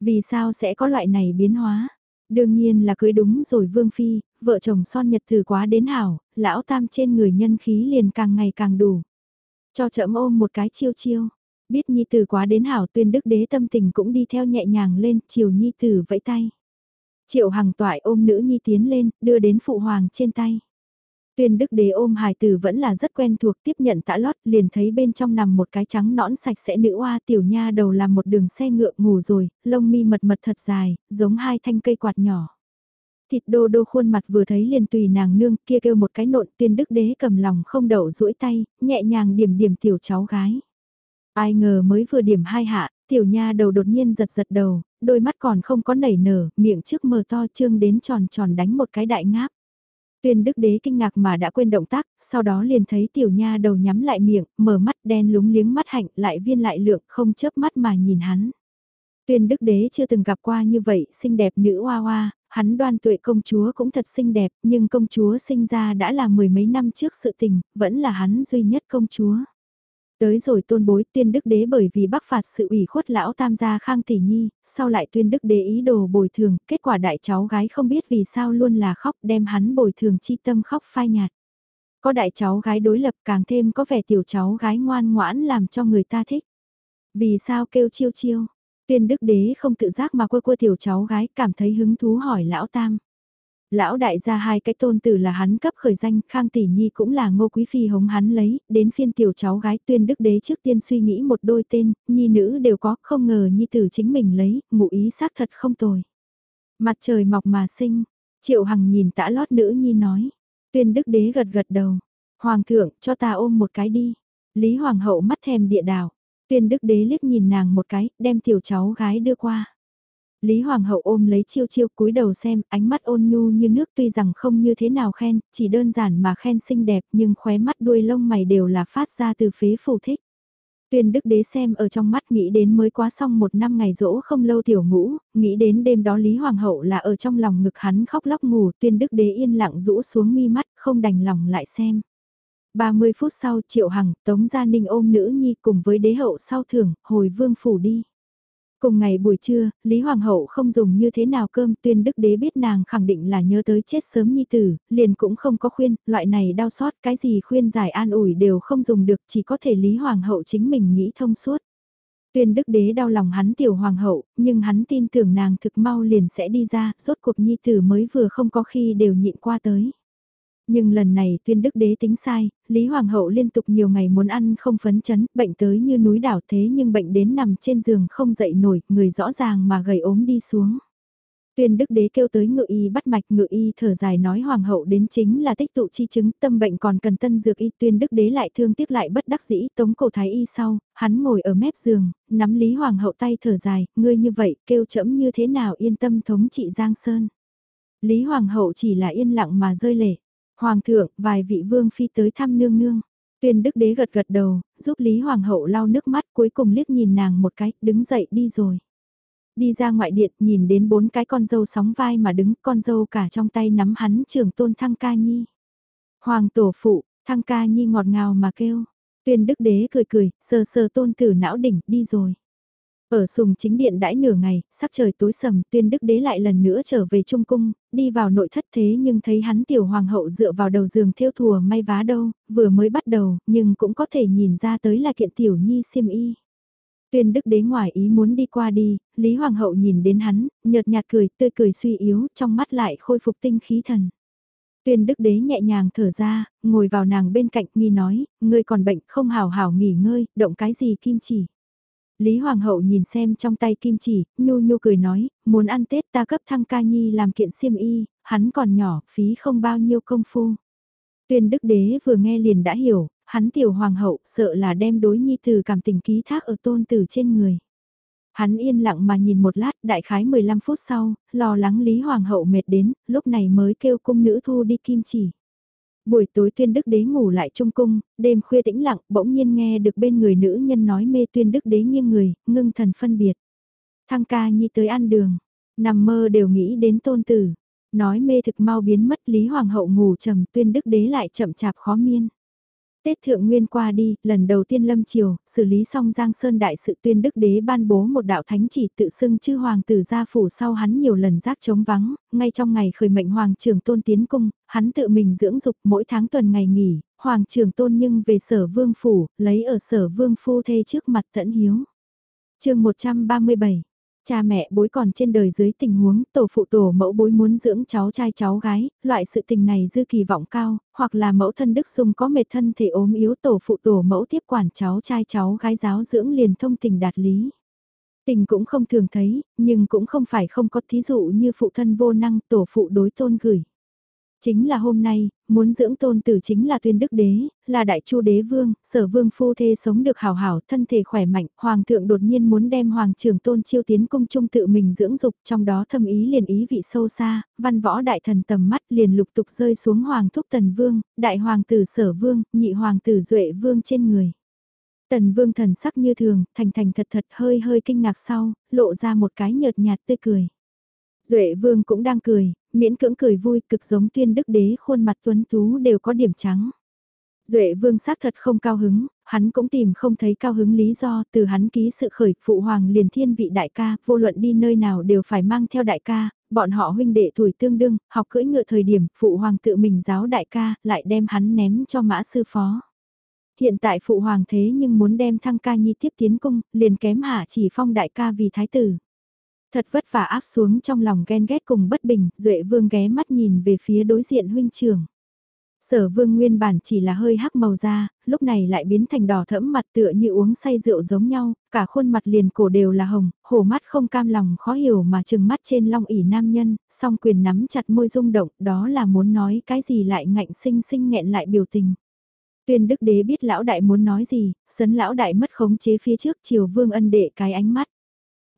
Vì sao sẽ có loại này biến hóa? Đương nhiên là cưới đúng rồi Vương Phi, vợ chồng son nhật thử quá đến hảo, lão tam trên người nhân khí liền càng ngày càng đủ. Cho chậm ôm một cái chiêu chiêu, biết nhi tử quá đến hảo tuyên đức đế tâm tình cũng đi theo nhẹ nhàng lên, chiều nhi tử vẫy tay. Triệu hằng toại ôm nữ nhi tiến lên, đưa đến phụ hoàng trên tay. Tuyên đức đế ôm hài tử vẫn là rất quen thuộc tiếp nhận tã lót liền thấy bên trong nằm một cái trắng nõn sạch sẽ nữ oa tiểu nha đầu làm một đường xe ngựa ngủ rồi, lông mi mật mật thật dài, giống hai thanh cây quạt nhỏ. Thịt đô đô khuôn mặt vừa thấy liền tùy nàng nương kia kêu một cái nộn tuyên đức đế cầm lòng không đậu duỗi tay, nhẹ nhàng điểm điểm tiểu cháu gái. Ai ngờ mới vừa điểm hai hạ, tiểu nha đầu đột nhiên giật giật đầu, đôi mắt còn không có nảy nở, miệng trước mờ to trương đến tròn tròn đánh một cái đại ngáp. Tuyên đức đế kinh ngạc mà đã quên động tác, sau đó liền thấy tiểu nha đầu nhắm lại miệng, mở mắt đen lúng liếng mắt hạnh lại viên lại lượng không chớp mắt mà nhìn hắn. Tuyên đức đế chưa từng gặp qua như vậy, xinh đẹp nữ hoa hoa, hắn đoan tuệ công chúa cũng thật xinh đẹp, nhưng công chúa sinh ra đã là mười mấy năm trước sự tình, vẫn là hắn duy nhất công chúa. Tới rồi tôn bối tuyên đức đế bởi vì bắc phạt sự ủy khuất lão tam gia khang tỷ nhi, sau lại tuyên đức đế ý đồ bồi thường, kết quả đại cháu gái không biết vì sao luôn là khóc đem hắn bồi thường chi tâm khóc phai nhạt. Có đại cháu gái đối lập càng thêm có vẻ tiểu cháu gái ngoan ngoãn làm cho người ta thích. Vì sao kêu chiêu chiêu, tuyên đức đế không tự giác mà quơ quơ tiểu cháu gái cảm thấy hứng thú hỏi lão tam. Lão đại gia hai cái tôn tử là hắn cấp khởi danh, Khang Tỷ Nhi cũng là ngô quý phi hống hắn lấy, đến phiên tiểu cháu gái tuyên đức đế trước tiên suy nghĩ một đôi tên, nhi nữ đều có, không ngờ nhi tử chính mình lấy, ngụ ý xác thật không tồi. Mặt trời mọc mà sinh, triệu hằng nhìn tã lót nữ nhi nói, tuyên đức đế gật gật đầu, hoàng thượng cho ta ôm một cái đi, lý hoàng hậu mắt thèm địa đào tuyên đức đế liếc nhìn nàng một cái, đem tiểu cháu gái đưa qua. Lý Hoàng hậu ôm lấy chiêu chiêu cúi đầu xem, ánh mắt ôn nhu như nước tuy rằng không như thế nào khen, chỉ đơn giản mà khen xinh đẹp nhưng khóe mắt đuôi lông mày đều là phát ra từ phế phủ thích. Tuyên đức đế xem ở trong mắt nghĩ đến mới quá xong một năm ngày rỗ không lâu tiểu ngũ, nghĩ đến đêm đó Lý Hoàng hậu là ở trong lòng ngực hắn khóc lóc ngủ, tuyên đức đế yên lặng rũ xuống mi mắt, không đành lòng lại xem. 30 phút sau Triệu Hằng, Tống Gia Ninh ôm nữ nhi cùng với đế hậu sau thưởng, hồi vương phủ đi. Cùng ngày buổi trưa, Lý Hoàng hậu không dùng như thế nào cơm tuyên đức đế biết nàng khẳng định là nhớ tới chết sớm nhi tử, liền cũng không có khuyên, loại này đau xót cái gì khuyên giải an ủi đều không dùng được chỉ có thể Lý Hoàng hậu chính mình nghĩ thông suốt. Tuyên đức đế đau lòng hắn tiểu hoàng hậu, nhưng hắn tin tưởng nàng thực mau liền sẽ đi ra, rốt cuộc nhi tử mới vừa không có khi đều nhịn qua tới. Nhưng lần này tuyên đức đế tính sai, Lý Hoàng hậu liên tục nhiều ngày muốn ăn không phấn chấn, bệnh tới như núi đảo thế nhưng bệnh đến nằm trên giường không dậy nổi, người rõ ràng mà gầy ốm đi xuống. Tuyên đức đế kêu tới ngự y bắt mạch ngự y thở dài nói hoàng hậu đến chính là tích tụ chi chứng tâm bệnh còn cần tân dược y tuyên đức đế lại thương tiếc lại bất đắc dĩ tống cổ thái y sau, hắn ngồi ở mép giường, nắm lý hoàng hậu tay thở dài, ngươi như vậy kêu chẫm như thế nào yên tâm thống trị Giang Sơn. Lý hoàng hậu chỉ là yên lặng mà rơi lệ. Hoàng thượng, vài vị vương phi tới thăm nương nương. Tuyên đức đế gật gật đầu, giúp Lý Hoàng hậu lau nước mắt cuối cùng liếc nhìn nàng một cái, đứng dậy đi rồi. Đi ra ngoại điện, nhìn đến bốn cái con dâu sóng vai mà đứng, con dâu cả trong tay nắm hắn trường tôn thăng ca nhi. Hoàng tổ phụ, thăng ca nhi ngọt ngào mà kêu. Tuyên đức đế cười cười, sờ sờ tôn tử não đỉnh, đi rồi. Ở sùng chính điện đãi nửa ngày, sắc trời tối sầm, tuyên đức đế lại lần nữa trở về trung cung, đi vào nội thất thế nhưng thấy hắn tiểu hoàng hậu dựa vào đầu giường theo thùa may vá đâu, vừa mới bắt đầu, nhưng cũng có thể nhìn ra tới là kiện tiểu nhi xiêm y. Tuyên đức đế ngoài ý muốn đi qua đi, Lý Hoàng hậu nhìn đến hắn, nhợt nhạt cười, tươi cười suy yếu, trong mắt lại khôi phục tinh khí thần. Tuyên đức đế nhẹ nhàng thở ra, ngồi vào nàng bên cạnh nghi nói, ngươi còn bệnh không hào hào nghỉ ngơi, động cái gì kim chỉ. Lý Hoàng hậu nhìn xem trong tay kim chỉ, nhu nhu cười nói, muốn ăn Tết ta cấp thăng ca nhi làm kiện xiêm y, hắn còn nhỏ, phí không bao nhiêu công phu. Tuyên đức đế vừa nghe liền đã hiểu, hắn tiểu hoàng hậu sợ là đem đối nhi từ cảm tình ký thác ở tôn tử trên người. Hắn yên lặng mà nhìn một lát, đại khái 15 phút sau, lo lắng Lý Hoàng hậu mệt đến, lúc này mới kêu cung nữ thu đi kim chỉ. Buổi tối tuyên đức đế ngủ lại trong cung, đêm khuya tĩnh lặng, bỗng nhiên nghe được bên người nữ nhân nói mê tuyên đức đế nghiêng người, ngưng thần phân biệt. Thăng ca nhi tới ăn đường, nằm mơ đều nghĩ đến tôn tử. Nói mê thực mau biến mất Lý Hoàng hậu ngủ trầm tuyên đức đế lại chậm chạp khó miên. Tết Thượng Nguyên qua đi, lần đầu tiên lâm triều, xử lý xong Giang Sơn đại sự tuyên đức đế ban bố một đạo thánh chỉ tự xưng chư hoàng tử gia phủ sau hắn nhiều lần giác chống vắng, ngay trong ngày khởi mệnh hoàng trường tôn tiến cung, hắn tự mình dưỡng dục mỗi tháng tuần ngày nghỉ, hoàng trường tôn nhưng về sở vương phủ, lấy ở sở vương phu thê trước mặt tẫn hiếu. chương 137 Cha mẹ bối còn trên đời dưới tình huống tổ phụ tổ mẫu bối muốn dưỡng cháu trai cháu gái, loại sự tình này dư kỳ vọng cao, hoặc là mẫu thân đức sung có mệt thân thể ốm yếu tổ phụ tổ mẫu tiếp quản cháu trai cháu gái giáo dưỡng liền thông tình đạt lý. Tình cũng không thường thấy, nhưng cũng không phải không có thí dụ như phụ thân vô năng tổ phụ đối tôn gửi. Chính là hôm nay, muốn dưỡng tôn tử chính là tuyên đức đế, là đại chu đế vương, sở vương phu thê sống được hào hảo, thân thể khỏe mạnh, hoàng thượng đột nhiên muốn đem hoàng trưởng tôn chiêu tiến cung trung tự mình dưỡng dục, trong đó thâm ý liền ý vị sâu xa, văn võ đại thần tầm mắt liền lục tục rơi xuống hoàng thúc tần vương, đại hoàng tử sở vương, nhị hoàng tử duệ vương trên người. Tần vương thần sắc như thường, thành thành thật thật hơi hơi kinh ngạc sau, lộ ra một cái nhợt nhạt tươi cười. Duệ vương cũng đang cười, miễn cưỡng cười vui cực giống tuyên đức đế khuôn mặt tuấn tú đều có điểm trắng. Duệ vương xác thật không cao hứng, hắn cũng tìm không thấy cao hứng lý do từ hắn ký sự khởi phụ hoàng liền thiên vị đại ca, vô luận đi nơi nào đều phải mang theo đại ca, bọn họ huynh đệ tuổi tương đương, học cưỡi ngựa thời điểm phụ hoàng tự mình giáo đại ca, lại đem hắn ném cho mã sư phó. Hiện tại phụ hoàng thế nhưng muốn đem thăng ca nhi tiếp tiến cung, liền kém hạ chỉ phong đại ca vì thái tử. Thật vất vả áp xuống trong lòng ghen ghét cùng bất bình, Duệ Vương ghé mắt nhìn về phía đối diện huynh trường. Sở Vương nguyên bản chỉ là hơi hắc màu da, lúc này lại biến thành đỏ thẫm mặt tựa như uống say rượu giống nhau, cả khuôn mặt liền cổ đều là hồng, hổ mắt không cam lòng khó hiểu mà chừng mắt trên long ỉ nam nhân, song quyền nắm chặt môi rung động, đó là muốn nói cái gì lại ngạnh sinh sinh nghẹn lại biểu tình. Tuyên đức đế biết lão đại muốn nói gì, sấn lão đại mất khống chế phía trước chiều vương ân đệ cái ánh mắt.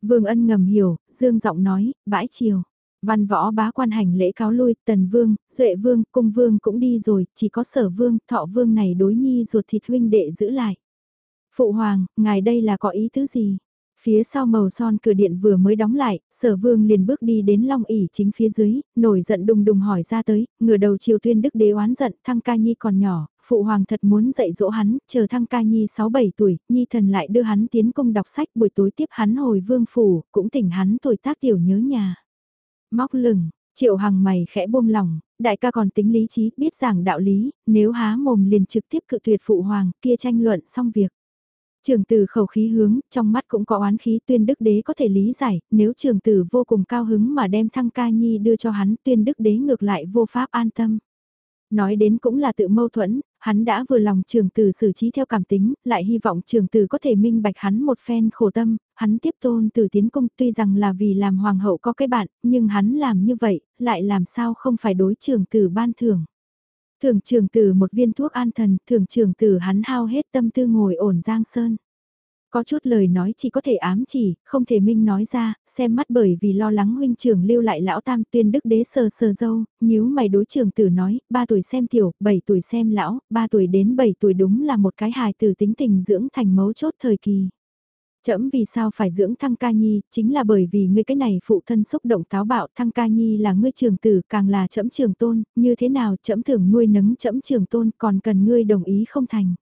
Vương ân ngầm hiểu, dương giọng nói, bãi chiều. Văn võ bá quan hành lễ cáo lui, tần vương, duệ vương, cung vương cũng đi rồi, chỉ có sở vương, thọ vương này đối nhi ruột thịt huynh đệ giữ lại. Phụ hoàng, ngài đây là có ý thứ gì? Phía sau màu son cửa điện vừa mới đóng lại, sở vương liền bước đi đến long ỉ chính phía dưới, nổi giận đùng đùng hỏi ra tới, ngửa đầu triều tuyên đức đế oán giận, thăng ca nhi còn nhỏ, phụ hoàng thật muốn dạy dỗ hắn, chờ thăng ca nhi 6-7 tuổi, nhi thần lại đưa hắn tiến cung đọc sách buổi tối tiếp hắn hồi vương phủ, cũng tỉnh hắn tuổi tác tiểu nhớ nhà. Móc lừng, triệu hằng mày khẽ buông lòng, đại ca còn tính lý trí, biết giảng đạo lý, nếu há mồm liền trực tiếp cự tuyệt phụ hoàng, kia tranh luận xong việc. Trường tử khẩu khí hướng, trong mắt cũng có oán khí tuyên đức đế có thể lý giải, nếu trường tử vô cùng cao hứng mà đem thăng ca nhi đưa cho hắn tuyên đức đế ngược lại vô pháp an tâm. Nói đến cũng là tự mâu thuẫn, hắn đã vừa lòng trường tử xử trí theo cảm tính, lại hy vọng trường tử có thể minh bạch hắn một phen khổ tâm, hắn tiếp tôn từ tiến công tuy rằng là vì làm hoàng hậu có cái bạn, nhưng hắn làm như vậy, lại làm sao không phải đối trường tử ban thưởng. Thường trường tử một viên thuốc an thần, thường trường tử hắn hao hết tâm tư ngồi ổn giang sơn. Có chút lời nói chỉ có thể ám chỉ, không thể minh nói ra, xem mắt bởi vì lo lắng huynh trưởng lưu lại lão tam tuyên đức đế sờ sờ dâu, nhíu mày đối trường tử nói, ba tuổi xem tiểu, bảy tuổi xem lão, ba tuổi đến bảy tuổi đúng là một cái hài tử tính tình dưỡng thành mấu chốt thời kỳ. Chấm vì sao phải dưỡng Thăng Ca Nhi, chính là bởi vì ngươi cái này phụ thân xúc động táo bạo Thăng Ca Nhi là ngươi trường tử càng là chấm trường tôn, như thế nào chấm thường nuôi nấng chấm trường tôn còn cần ngươi đồng ý không thành.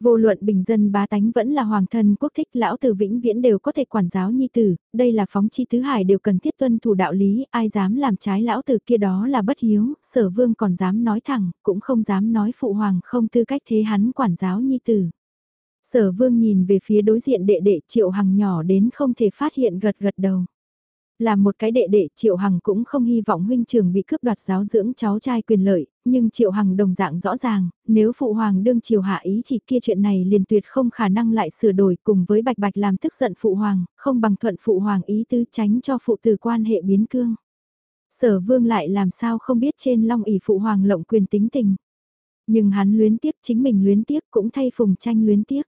Vô luận bình dân bá tánh vẫn là hoàng thân quốc thích lão tử vĩnh viễn đều có thể quản giáo nhi tử, đây là phóng chi tứ hải đều cần thiết tuân thủ đạo lý, ai dám làm trái lão tử kia đó là bất hiếu, sở vương còn dám nói thẳng, cũng không dám nói phụ hoàng không tư cách thế hắn quản giáo nhi tử. Sở vương nhìn về phía đối diện đệ đệ triệu hằng nhỏ đến không thể phát hiện gật gật đầu. Là một cái đệ đệ Triệu Hằng cũng không hy vọng huynh trường bị cướp đoạt giáo dưỡng cháu trai quyền lợi, nhưng Triệu Hằng đồng dạng rõ ràng, nếu Phụ Hoàng đương Triều hạ ý chỉ kia chuyện này liền tuyệt không khả năng lại sửa đổi cùng với Bạch Bạch làm tức giận Phụ Hoàng, không bằng thuận Phụ Hoàng ý tứ tránh cho phụ tử quan hệ biến cương. Sở Vương lại làm sao không biết trên long ỷ Phụ Hoàng lộng quyền tính tình. Nhưng hắn luyến tiếc chính mình luyến tiếc cũng thay Phùng Tranh luyến tiếc.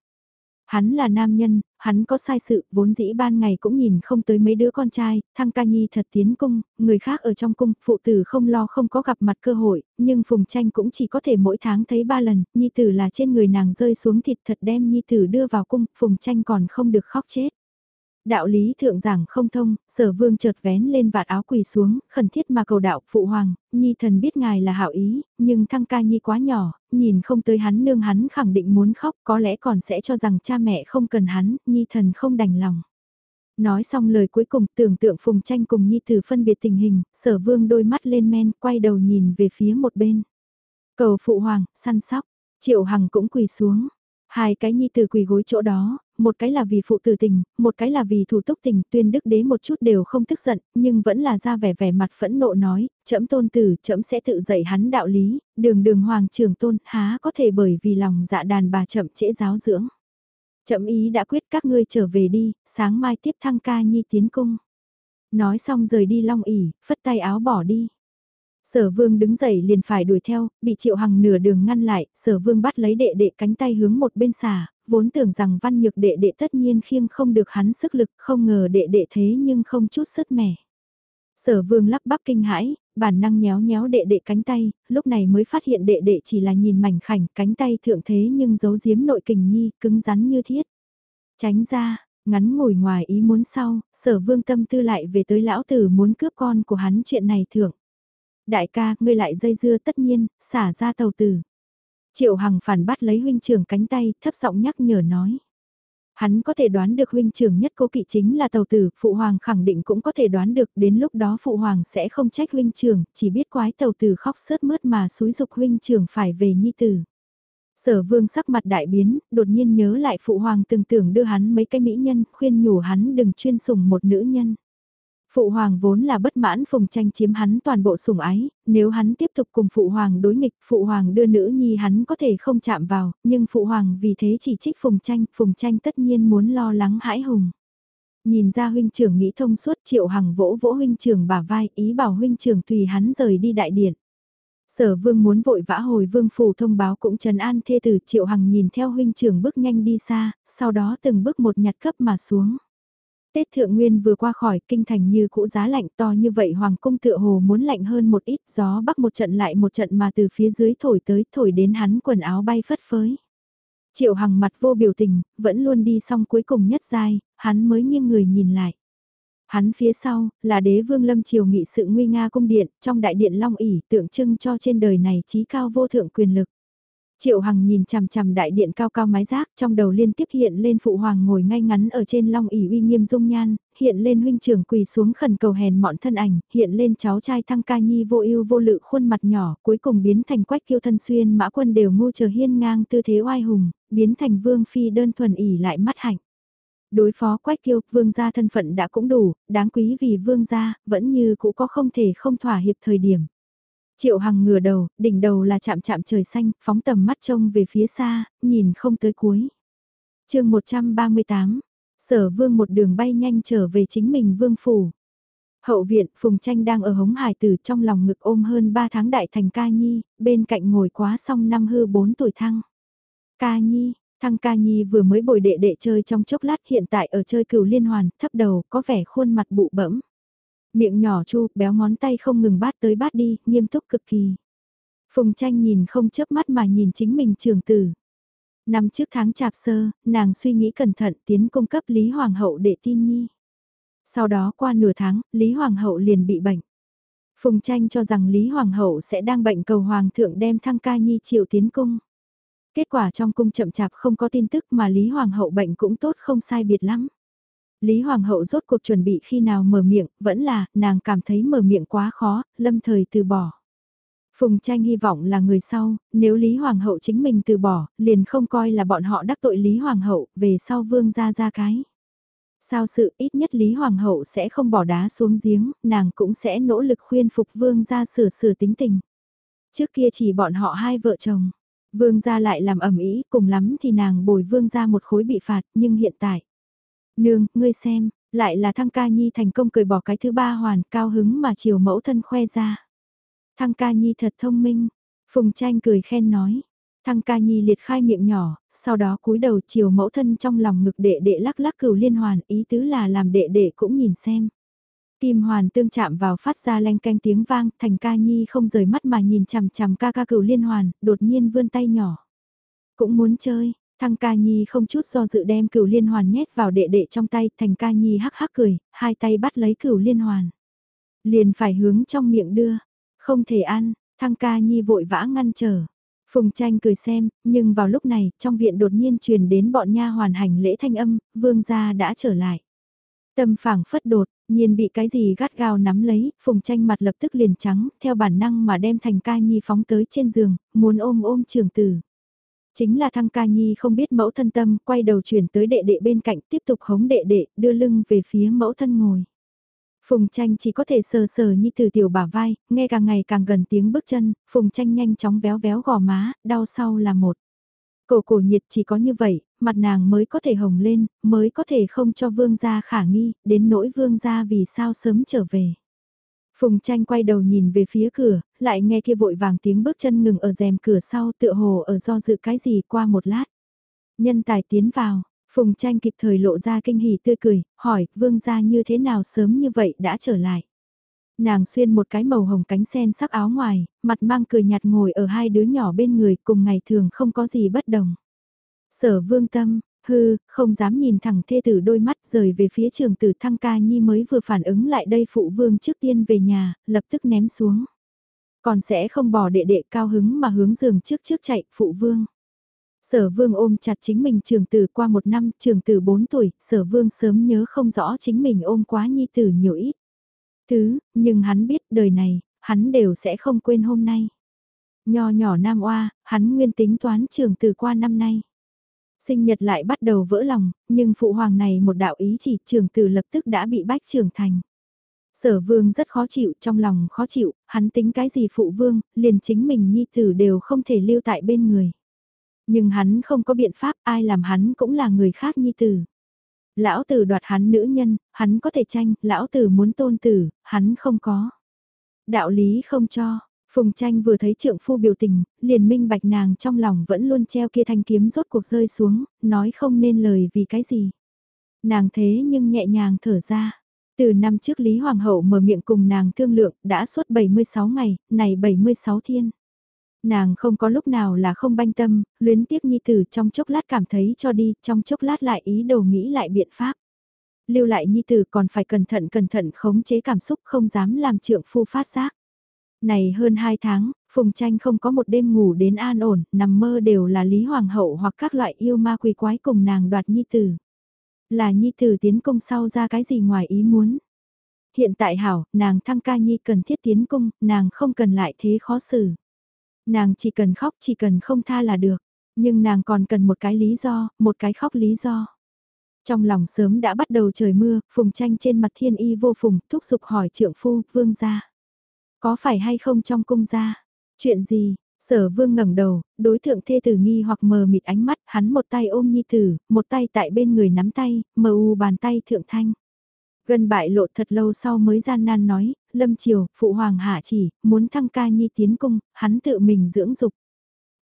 Hắn là nam nhân, hắn có sai sự, vốn dĩ ban ngày cũng nhìn không tới mấy đứa con trai, thăng ca nhi thật tiến cung, người khác ở trong cung, phụ tử không lo không có gặp mặt cơ hội, nhưng Phùng Tranh cũng chỉ có thể mỗi tháng thấy ba lần, nhi tử là trên người nàng rơi xuống thịt thật đem nhi tử đưa vào cung, Phùng Tranh còn không được khóc chết. Đạo lý thượng giảng không thông, sở vương chợt vén lên vạt áo quỳ xuống, khẩn thiết mà cầu đạo, phụ hoàng, nhi thần biết ngài là hảo ý, nhưng thăng ca nhi quá nhỏ, nhìn không tới hắn nương hắn khẳng định muốn khóc, có lẽ còn sẽ cho rằng cha mẹ không cần hắn, nhi thần không đành lòng. Nói xong lời cuối cùng tưởng tượng phùng tranh cùng nhi tử phân biệt tình hình, sở vương đôi mắt lên men, quay đầu nhìn về phía một bên. Cầu phụ hoàng, săn sóc, triệu hằng cũng quỳ xuống. Hai cái nhi tử quỳ gối chỗ đó, một cái là vì phụ tử tình, một cái là vì thủ túc tình, tuyên đức đế một chút đều không tức giận, nhưng vẫn là ra vẻ vẻ mặt phẫn nộ nói, chấm tôn tử, chấm sẽ tự dạy hắn đạo lý, đường đường hoàng trường tôn, há có thể bởi vì lòng dạ đàn bà chậm trễ giáo dưỡng. chậm ý đã quyết các ngươi trở về đi, sáng mai tiếp thăng ca nhi tiến cung. Nói xong rời đi long ỉ, phất tay áo bỏ đi. Sở vương đứng dậy liền phải đuổi theo, bị triệu hằng nửa đường ngăn lại, sở vương bắt lấy đệ đệ cánh tay hướng một bên xà, vốn tưởng rằng văn nhược đệ đệ tất nhiên khiêng không được hắn sức lực, không ngờ đệ đệ thế nhưng không chút sức mẻ. Sở vương lắp bắp kinh hãi, bản năng nhéo nhéo đệ đệ cánh tay, lúc này mới phát hiện đệ đệ chỉ là nhìn mảnh khảnh cánh tay thượng thế nhưng giấu giếm nội kình nhi, cứng rắn như thiết. Tránh ra, ngắn ngồi ngoài ý muốn sau, sở vương tâm tư lại về tới lão tử muốn cướp con của hắn chuyện này thượng. Đại ca, ngươi lại dây dưa tất nhiên, xả ra tàu tử. Triệu Hằng phản bắt lấy huynh trưởng cánh tay, thấp giọng nhắc nhở nói. Hắn có thể đoán được huynh trưởng nhất cố kỵ chính là tàu tử, phụ hoàng khẳng định cũng có thể đoán được, đến lúc đó phụ hoàng sẽ không trách huynh trưởng, chỉ biết quái tàu tử khóc sớt mướt mà xúi dục huynh trưởng phải về nhi tử. Sở vương sắc mặt đại biến, đột nhiên nhớ lại phụ hoàng từng tưởng đưa hắn mấy cái mỹ nhân, khuyên nhủ hắn đừng chuyên sủng một nữ nhân. Phụ hoàng vốn là bất mãn phùng tranh chiếm hắn toàn bộ sủng ái, nếu hắn tiếp tục cùng phụ hoàng đối nghịch, phụ hoàng đưa nữ nhi hắn có thể không chạm vào, nhưng phụ hoàng vì thế chỉ trích phùng tranh, phùng tranh tất nhiên muốn lo lắng hãi hùng. Nhìn ra huynh trưởng nghĩ thông suốt triệu hằng vỗ vỗ huynh trưởng bả vai ý bảo huynh trưởng tùy hắn rời đi đại điện. Sở vương muốn vội vã hồi vương phủ thông báo cũng trần an thê tử triệu hằng nhìn theo huynh trưởng bước nhanh đi xa, sau đó từng bước một nhặt cấp mà xuống. Tết thượng nguyên vừa qua khỏi kinh thành như cũ giá lạnh to như vậy hoàng cung tựa hồ muốn lạnh hơn một ít gió bắc một trận lại một trận mà từ phía dưới thổi tới thổi đến hắn quần áo bay phất phới. Triệu hằng mặt vô biểu tình, vẫn luôn đi xong cuối cùng nhất giai, hắn mới nghiêng người nhìn lại. Hắn phía sau, là đế vương lâm triều nghị sự nguy nga cung điện, trong đại điện long ỉ tượng trưng cho trên đời này trí cao vô thượng quyền lực. Triệu Hằng nhìn chằm chằm đại điện cao cao mái rác, trong đầu liên tiếp hiện lên phụ hoàng ngồi ngay ngắn ở trên long ỷ uy nghiêm dung nhan, hiện lên huynh trưởng quỳ xuống khẩn cầu hèn mọn thân ảnh, hiện lên cháu trai thăng ca nhi vô ưu vô lự khuôn mặt nhỏ, cuối cùng biến thành quách kiêu thân xuyên mã quân đều ngu chờ hiên ngang tư thế oai hùng, biến thành vương phi đơn thuần ỉ lại mắt hạnh. Đối phó quách kiêu, vương gia thân phận đã cũng đủ, đáng quý vì vương gia, vẫn như cũ có không thể không thỏa hiệp thời điểm. Triệu Hằng ngửa đầu, đỉnh đầu là chạm chạm trời xanh, phóng tầm mắt trông về phía xa, nhìn không tới cuối. chương 138, sở vương một đường bay nhanh trở về chính mình vương phủ. Hậu viện, Phùng Tranh đang ở hống hải tử trong lòng ngực ôm hơn 3 tháng đại thành ca nhi, bên cạnh ngồi quá xong năm hư 4 tuổi thăng. Ca nhi, thăng ca nhi vừa mới bồi đệ đệ chơi trong chốc lát hiện tại ở chơi cửu liên hoàn, thấp đầu, có vẻ khuôn mặt bụ bẫm. Miệng nhỏ chu, béo ngón tay không ngừng bát tới bát đi, nghiêm túc cực kỳ. Phùng tranh nhìn không chớp mắt mà nhìn chính mình trường tử. Năm trước tháng chạp sơ, nàng suy nghĩ cẩn thận tiến cung cấp Lý Hoàng hậu để tin nhi. Sau đó qua nửa tháng, Lý Hoàng hậu liền bị bệnh. Phùng tranh cho rằng Lý Hoàng hậu sẽ đang bệnh cầu Hoàng thượng đem thăng ca nhi triệu tiến cung. Kết quả trong cung chậm chạp không có tin tức mà Lý Hoàng hậu bệnh cũng tốt không sai biệt lắm. Lý Hoàng hậu rốt cuộc chuẩn bị khi nào mở miệng, vẫn là, nàng cảm thấy mở miệng quá khó, lâm thời từ bỏ. Phùng tranh hy vọng là người sau, nếu Lý Hoàng hậu chính mình từ bỏ, liền không coi là bọn họ đắc tội Lý Hoàng hậu, về sau vương ra ra cái. Sao sự ít nhất Lý Hoàng hậu sẽ không bỏ đá xuống giếng, nàng cũng sẽ nỗ lực khuyên phục vương ra sửa sửa tính tình. Trước kia chỉ bọn họ hai vợ chồng, vương gia lại làm ẩm ý, cùng lắm thì nàng bồi vương gia một khối bị phạt, nhưng hiện tại Nương, ngươi xem, lại là thăng ca nhi thành công cười bỏ cái thứ ba hoàn cao hứng mà chiều mẫu thân khoe ra. Thăng ca nhi thật thông minh, Phùng tranh cười khen nói. Thăng ca nhi liệt khai miệng nhỏ, sau đó cúi đầu chiều mẫu thân trong lòng ngực đệ đệ lắc lắc cửu liên hoàn, ý tứ là làm đệ đệ cũng nhìn xem. Kim hoàn tương chạm vào phát ra leng canh tiếng vang, thành ca nhi không rời mắt mà nhìn chằm chằm ca ca cửu liên hoàn, đột nhiên vươn tay nhỏ. Cũng muốn chơi, Thăng ca nhi không chút do dự đem cửu liên hoàn nhét vào đệ đệ trong tay, thành ca nhi hắc hắc cười, hai tay bắt lấy cửu liên hoàn. Liền phải hướng trong miệng đưa, không thể ăn, thăng ca nhi vội vã ngăn trở. Phùng tranh cười xem, nhưng vào lúc này, trong viện đột nhiên truyền đến bọn nha hoàn hành lễ thanh âm, vương gia đã trở lại. Tâm phảng phất đột, nhiên bị cái gì gắt gao nắm lấy, phùng tranh mặt lập tức liền trắng, theo bản năng mà đem thành ca nhi phóng tới trên giường, muốn ôm ôm trường tử. Chính là thăng ca nhi không biết mẫu thân tâm, quay đầu chuyển tới đệ đệ bên cạnh tiếp tục hống đệ đệ, đưa lưng về phía mẫu thân ngồi. Phùng tranh chỉ có thể sờ sờ như từ tiểu bả vai, nghe càng ngày càng gần tiếng bước chân, phùng tranh nhanh chóng véo véo gò má, đau sau là một. Cổ cổ nhiệt chỉ có như vậy, mặt nàng mới có thể hồng lên, mới có thể không cho vương gia khả nghi, đến nỗi vương gia vì sao sớm trở về. Phùng tranh quay đầu nhìn về phía cửa, lại nghe kia vội vàng tiếng bước chân ngừng ở rèm cửa sau tựa hồ ở do dự cái gì qua một lát. Nhân tài tiến vào, Phùng tranh kịp thời lộ ra kinh hỉ tươi cười, hỏi vương gia như thế nào sớm như vậy đã trở lại. Nàng xuyên một cái màu hồng cánh sen sắc áo ngoài, mặt mang cười nhạt ngồi ở hai đứa nhỏ bên người cùng ngày thường không có gì bất đồng. Sở vương tâm, hư, không dám nhìn thẳng thê tử đôi mắt rời về phía trường tử thăng ca nhi mới vừa phản ứng lại đây phụ vương trước tiên về nhà, lập tức ném xuống. Còn sẽ không bỏ đệ đệ cao hứng mà hướng giường trước trước chạy, phụ vương. Sở vương ôm chặt chính mình trường tử qua một năm, trường tử bốn tuổi, sở vương sớm nhớ không rõ chính mình ôm quá nhi tử nhiều ít. Thứ, nhưng hắn biết đời này, hắn đều sẽ không quên hôm nay. Nho nhỏ nam oa, hắn nguyên tính toán trường tử qua năm nay. Sinh nhật lại bắt đầu vỡ lòng, nhưng phụ hoàng này một đạo ý chỉ trường tử lập tức đã bị bách trưởng thành. Sở vương rất khó chịu, trong lòng khó chịu, hắn tính cái gì phụ vương, liền chính mình nhi tử đều không thể lưu tại bên người. Nhưng hắn không có biện pháp, ai làm hắn cũng là người khác nhi tử. Lão tử đoạt hắn nữ nhân, hắn có thể tranh, lão tử muốn tôn tử, hắn không có. Đạo lý không cho, Phùng tranh vừa thấy trượng phu biểu tình, liền minh bạch nàng trong lòng vẫn luôn treo kia thanh kiếm rốt cuộc rơi xuống, nói không nên lời vì cái gì. Nàng thế nhưng nhẹ nhàng thở ra. Từ năm trước Lý Hoàng hậu mở miệng cùng nàng thương lượng, đã suốt 76 ngày, này 76 thiên. Nàng không có lúc nào là không banh tâm, luyến tiếc nhi tử trong chốc lát cảm thấy cho đi, trong chốc lát lại ý đồ nghĩ lại biện pháp. Lưu lại nhi tử còn phải cẩn thận cẩn thận khống chế cảm xúc không dám làm trượng phu phát giác. Này hơn 2 tháng, Phùng Tranh không có một đêm ngủ đến an ổn, nằm mơ đều là Lý Hoàng hậu hoặc các loại yêu ma quỷ quái cùng nàng đoạt nhi tử. Là nhi tử tiến công sau ra cái gì ngoài ý muốn. Hiện tại hảo, nàng thăng ca nhi cần thiết tiến cung, nàng không cần lại thế khó xử. Nàng chỉ cần khóc chỉ cần không tha là được, nhưng nàng còn cần một cái lý do, một cái khóc lý do. Trong lòng sớm đã bắt đầu trời mưa, phùng tranh trên mặt thiên y vô phùng, thúc giục hỏi trượng phu, vương gia. Có phải hay không trong cung gia? Chuyện gì? Sở vương ngẩng đầu, đối thượng thê tử nghi hoặc mờ mịt ánh mắt, hắn một tay ôm nhi tử, một tay tại bên người nắm tay, mờ u bàn tay thượng thanh. Gần bại lộ thật lâu sau mới gian nan nói, lâm triều, phụ hoàng hạ chỉ, muốn thăng ca nhi tiến cung, hắn tự mình dưỡng dục.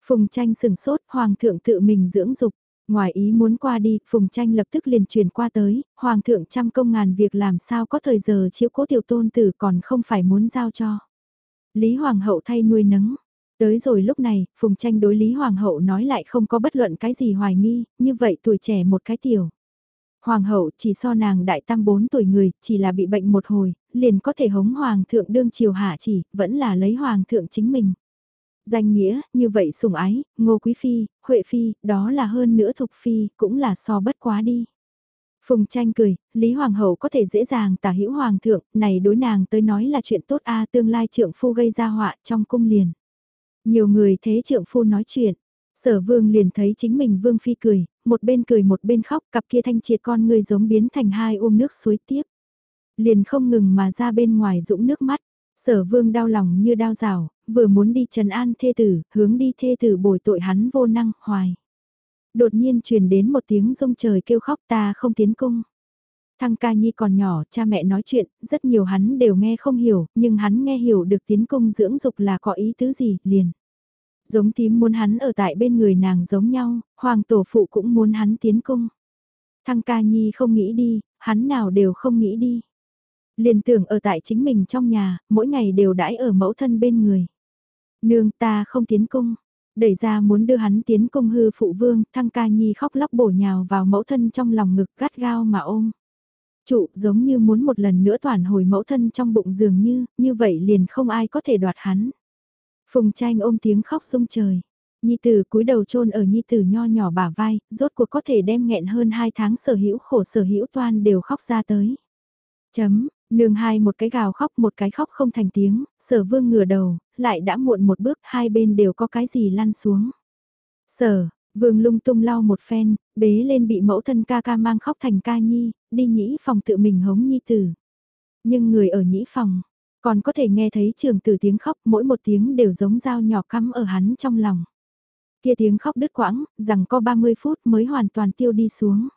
Phùng tranh sừng sốt, hoàng thượng tự mình dưỡng dục. Ngoài ý muốn qua đi, Phùng Tranh lập tức liền truyền qua tới, Hoàng thượng trăm công ngàn việc làm sao có thời giờ chiếu cố tiểu tôn tử còn không phải muốn giao cho. Lý Hoàng hậu thay nuôi nấng. Tới rồi lúc này, Phùng Tranh đối Lý Hoàng hậu nói lại không có bất luận cái gì hoài nghi, như vậy tuổi trẻ một cái tiểu. Hoàng hậu chỉ so nàng đại tam 4 tuổi người, chỉ là bị bệnh một hồi, liền có thể hống hoàng thượng đương triều hạ chỉ, vẫn là lấy hoàng thượng chính mình. Danh nghĩa, như vậy sủng ái, ngô quý phi, huệ phi, đó là hơn nữa thục phi, cũng là so bất quá đi. Phùng tranh cười, Lý Hoàng hậu có thể dễ dàng tả hữu Hoàng thượng, này đối nàng tới nói là chuyện tốt a tương lai trượng phu gây ra họa trong cung liền. Nhiều người thế trượng phu nói chuyện, sở vương liền thấy chính mình vương phi cười, một bên cười một bên khóc, cặp kia thanh triệt con người giống biến thành hai ôm nước suối tiếp. Liền không ngừng mà ra bên ngoài dũng nước mắt, sở vương đau lòng như đau rào, vừa muốn đi trần an thê tử, hướng đi thê tử bồi tội hắn vô năng, hoài. Đột nhiên truyền đến một tiếng rông trời kêu khóc ta không tiến cung. Thăng ca nhi còn nhỏ, cha mẹ nói chuyện, rất nhiều hắn đều nghe không hiểu, nhưng hắn nghe hiểu được tiến cung dưỡng dục là có ý tứ gì, liền. Giống tím muốn hắn ở tại bên người nàng giống nhau, hoàng tổ phụ cũng muốn hắn tiến cung. Thăng ca nhi không nghĩ đi, hắn nào đều không nghĩ đi. Liền tưởng ở tại chính mình trong nhà, mỗi ngày đều đãi ở mẫu thân bên người. Nương ta không tiến cung, Đẩy ra muốn đưa hắn tiến công hư phụ vương, thăng ca nhi khóc lóc bổ nhào vào mẫu thân trong lòng ngực gắt gao mà ôm. Trụ giống như muốn một lần nữa toàn hồi mẫu thân trong bụng dường như, như vậy liền không ai có thể đoạt hắn. Phùng tranh ôm tiếng khóc sung trời. Nhi tử cúi đầu chôn ở nhi tử nho nhỏ bả vai, rốt cuộc có thể đem nghẹn hơn hai tháng sở hữu khổ sở hữu toan đều khóc ra tới. Chấm, nương hai một cái gào khóc một cái khóc không thành tiếng, sở vương ngửa đầu, lại đã muộn một bước hai bên đều có cái gì lăn xuống. Sở, vương lung tung lau một phen, bế lên bị mẫu thân ca ca mang khóc thành ca nhi, đi nhĩ phòng tự mình hống nhi tử. Nhưng người ở nhĩ phòng, còn có thể nghe thấy trường tử tiếng khóc mỗi một tiếng đều giống dao nhỏ cắm ở hắn trong lòng. Kia tiếng khóc đứt quãng, rằng có 30 phút mới hoàn toàn tiêu đi xuống.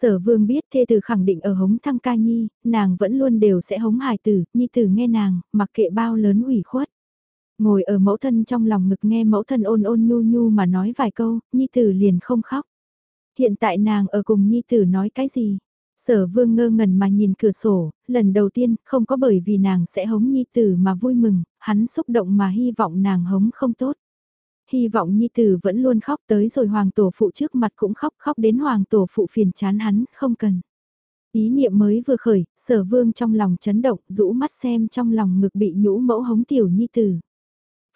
Sở vương biết thê tử khẳng định ở hống thăng ca nhi, nàng vẫn luôn đều sẽ hống hài tử, nhi tử nghe nàng, mặc kệ bao lớn ủy khuất. Ngồi ở mẫu thân trong lòng ngực nghe mẫu thân ôn ôn nhu nhu mà nói vài câu, nhi tử liền không khóc. Hiện tại nàng ở cùng nhi tử nói cái gì? Sở vương ngơ ngẩn mà nhìn cửa sổ, lần đầu tiên không có bởi vì nàng sẽ hống nhi tử mà vui mừng, hắn xúc động mà hy vọng nàng hống không tốt hy vọng Nhi Tử vẫn luôn khóc tới rồi Hoàng Tổ Phụ trước mặt cũng khóc khóc đến Hoàng Tổ Phụ phiền chán hắn, không cần. Ý niệm mới vừa khởi, sở vương trong lòng chấn động, rũ mắt xem trong lòng ngực bị nhũ mẫu hống tiểu Nhi Tử.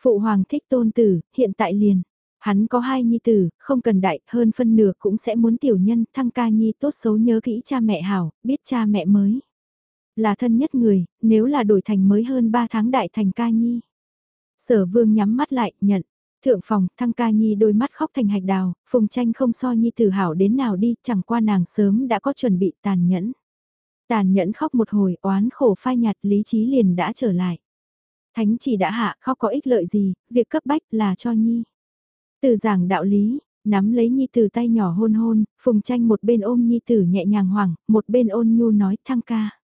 Phụ Hoàng thích tôn tử, hiện tại liền. Hắn có hai nhi tử, không cần đại, hơn phân nửa cũng sẽ muốn tiểu nhân, thăng ca nhi tốt xấu nhớ kỹ cha mẹ hảo, biết cha mẹ mới. Là thân nhất người, nếu là đổi thành mới hơn ba tháng đại thành ca nhi. Sở vương nhắm mắt lại, nhận, Thượng phòng, thăng ca nhi đôi mắt khóc thành hạch đào, phùng tranh không so nhi tử hảo đến nào đi, chẳng qua nàng sớm đã có chuẩn bị tàn nhẫn. Tàn nhẫn khóc một hồi, oán khổ phai nhạt, lý trí liền đã trở lại. Thánh chỉ đã hạ, khóc có ích lợi gì, việc cấp bách là cho nhi. Từ giảng đạo lý, nắm lấy nhi tử tay nhỏ hôn hôn, phùng tranh một bên ôm nhi tử nhẹ nhàng hoảng, một bên ôn nhu nói thăng ca.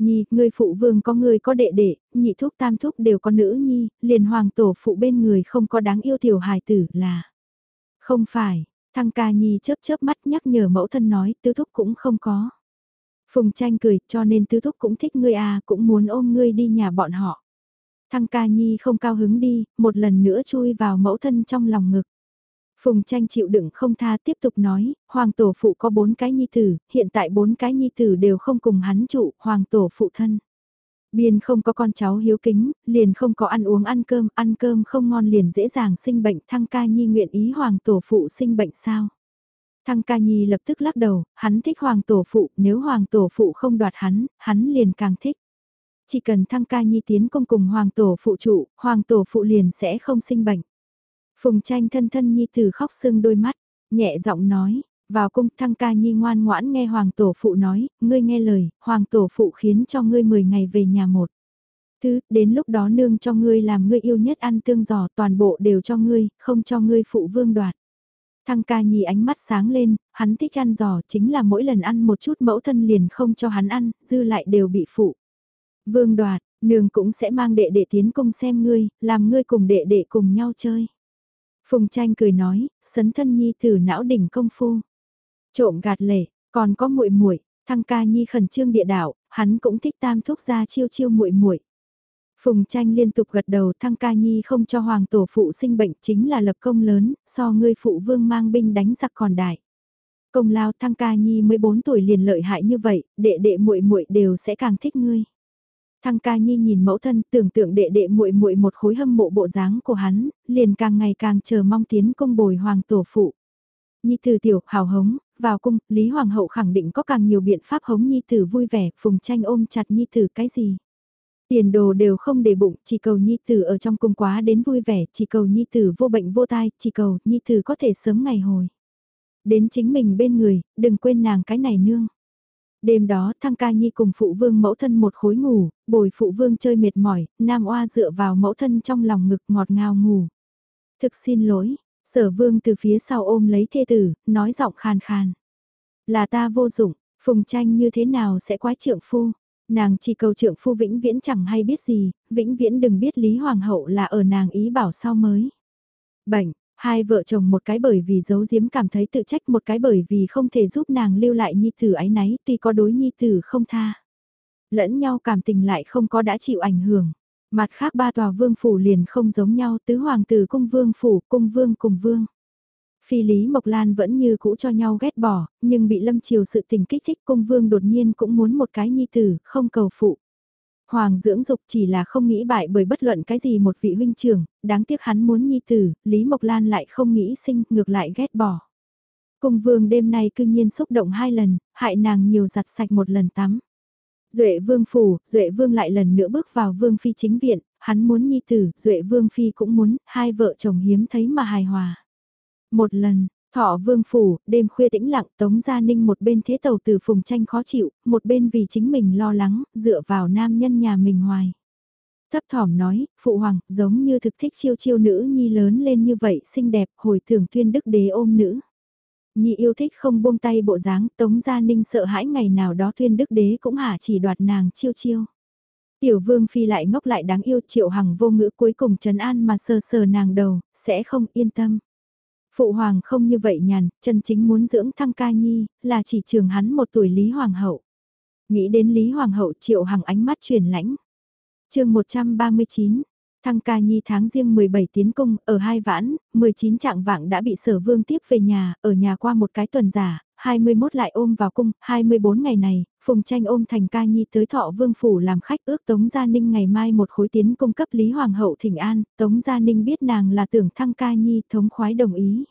Nhi, người phụ vương có người có đệ đệ, nhị thúc tam thúc đều có nữ nhi, liền hoàng tổ phụ bên người không có đáng yêu tiểu hài tử là. Không phải, thăng ca nhi chớp chớp mắt nhắc nhở mẫu thân nói tứ thúc cũng không có. Phùng tranh cười cho nên tứ thúc cũng thích ngươi à cũng muốn ôm ngươi đi nhà bọn họ. Thăng ca nhi không cao hứng đi, một lần nữa chui vào mẫu thân trong lòng ngực. Phùng tranh chịu đựng không tha tiếp tục nói, hoàng tổ phụ có bốn cái nhi tử, hiện tại bốn cái nhi tử đều không cùng hắn trụ, hoàng tổ phụ thân. Biên không có con cháu hiếu kính, liền không có ăn uống ăn cơm, ăn cơm không ngon liền dễ dàng sinh bệnh, thăng ca nhi nguyện ý hoàng tổ phụ sinh bệnh sao. Thăng ca nhi lập tức lắc đầu, hắn thích hoàng tổ phụ, nếu hoàng tổ phụ không đoạt hắn, hắn liền càng thích. Chỉ cần thăng ca nhi tiến công cùng hoàng tổ phụ trụ, hoàng tổ phụ liền sẽ không sinh bệnh. Phùng tranh thân thân nhi tử khóc sưng đôi mắt, nhẹ giọng nói, vào cung thăng ca nhi ngoan ngoãn nghe hoàng tổ phụ nói, ngươi nghe lời, hoàng tổ phụ khiến cho ngươi 10 ngày về nhà một. Thứ, đến lúc đó nương cho ngươi làm ngươi yêu nhất ăn tương giò toàn bộ đều cho ngươi, không cho ngươi phụ vương đoạt. Thăng ca nhi ánh mắt sáng lên, hắn thích ăn giò chính là mỗi lần ăn một chút mẫu thân liền không cho hắn ăn, dư lại đều bị phụ. Vương đoạt, nương cũng sẽ mang đệ đệ tiến cung xem ngươi, làm ngươi cùng đệ đệ cùng nhau chơi. Phùng tranh cười nói, sấn thân nhi thử não đỉnh công phu. Trộm gạt lệ, còn có muội muội, thăng ca nhi khẩn trương địa đạo, hắn cũng thích tam thúc ra chiêu chiêu muội muội. Phùng tranh liên tục gật đầu thăng ca nhi không cho hoàng tổ phụ sinh bệnh chính là lập công lớn, so ngươi phụ vương mang binh đánh giặc còn đại. Công lao thăng ca nhi 14 tuổi liền lợi hại như vậy, đệ đệ muội muội đều sẽ càng thích ngươi. Thăng ca nhi nhìn mẫu thân tưởng tượng đệ đệ muội muội một khối hâm mộ bộ dáng của hắn, liền càng ngày càng chờ mong tiến công bồi hoàng tổ phụ. Nhi tử tiểu, hào hống, vào cung, Lý Hoàng hậu khẳng định có càng nhiều biện pháp hống Nhi tử vui vẻ, phùng tranh ôm chặt Nhi tử cái gì. Tiền đồ đều không để bụng, chỉ cầu Nhi tử ở trong cung quá đến vui vẻ, chỉ cầu Nhi tử vô bệnh vô tai, chỉ cầu Nhi tử có thể sớm ngày hồi. Đến chính mình bên người, đừng quên nàng cái này nương. Đêm đó Thăng Ca Nhi cùng phụ vương mẫu thân một khối ngủ, bồi phụ vương chơi mệt mỏi, nam oa dựa vào mẫu thân trong lòng ngực ngọt ngào ngủ. Thực xin lỗi, sở vương từ phía sau ôm lấy thê tử, nói giọng khàn khàn. Là ta vô dụng, phùng tranh như thế nào sẽ quái trượng phu. Nàng chỉ cầu trượng phu vĩnh viễn chẳng hay biết gì, vĩnh viễn đừng biết Lý Hoàng hậu là ở nàng ý bảo sau mới. Bệnh, Hai vợ chồng một cái bởi vì giấu giếm cảm thấy tự trách một cái bởi vì không thể giúp nàng lưu lại nhi tử ái náy tuy có đối nhi tử không tha. Lẫn nhau cảm tình lại không có đã chịu ảnh hưởng. Mặt khác ba tòa vương phủ liền không giống nhau, tứ hoàng tử cung vương phủ, cung vương cùng vương. Phi Lý Mộc Lan vẫn như cũ cho nhau ghét bỏ, nhưng bị lâm chiều sự tình kích thích cung vương đột nhiên cũng muốn một cái nhi tử, không cầu phụ. Hoàng dưỡng dục chỉ là không nghĩ bại bởi bất luận cái gì một vị huynh trưởng, đáng tiếc hắn muốn nhi tử, Lý Mộc Lan lại không nghĩ sinh, ngược lại ghét bỏ. Cung vương đêm nay cương nhiên xúc động hai lần, hại nàng nhiều giặt sạch một lần tắm. Duệ vương phủ, Duệ vương lại lần nữa bước vào vương phi chính viện, hắn muốn nhi tử, Duệ vương phi cũng muốn, hai vợ chồng hiếm thấy mà hài hòa. Một lần, thọ vương phủ, đêm khuya tĩnh lặng tống gia ninh một bên thế tàu từ phùng tranh khó chịu, một bên vì chính mình lo lắng, dựa vào nam nhân nhà mình hoài. Thấp thỏm nói, phụ hoàng, giống như thực thích chiêu chiêu nữ nhi lớn lên như vậy xinh đẹp, hồi thường tuyên đức đế ôm nữ. Nhi yêu thích không buông tay bộ dáng, Tống Gia Ninh sợ hãi ngày nào đó tuyên đức đế cũng hả chỉ đoạt nàng chiêu chiêu. Tiểu vương phi lại ngốc lại đáng yêu triệu hằng vô ngữ cuối cùng trấn an mà sờ sờ nàng đầu, sẽ không yên tâm. Phụ hoàng không như vậy nhàn, chân chính muốn dưỡng thăng ca nhi, là chỉ trường hắn một tuổi Lý Hoàng hậu. Nghĩ đến Lý Hoàng hậu triệu hằng ánh mắt truyền lãnh. chương 139, Thăng ca nhi tháng riêng 17 tiến cung, ở hai vãn, 19 trạng vạng đã bị sở vương tiếp về nhà, ở nhà qua một cái tuần giả, 21 lại ôm vào cung, 24 ngày này, Phùng Tranh ôm thành ca nhi tới thọ vương phủ làm khách ước Tống Gia Ninh ngày mai một khối tiến cung cấp Lý Hoàng hậu thỉnh an, Tống Gia Ninh biết nàng là tưởng thăng ca nhi, thống khoái đồng ý.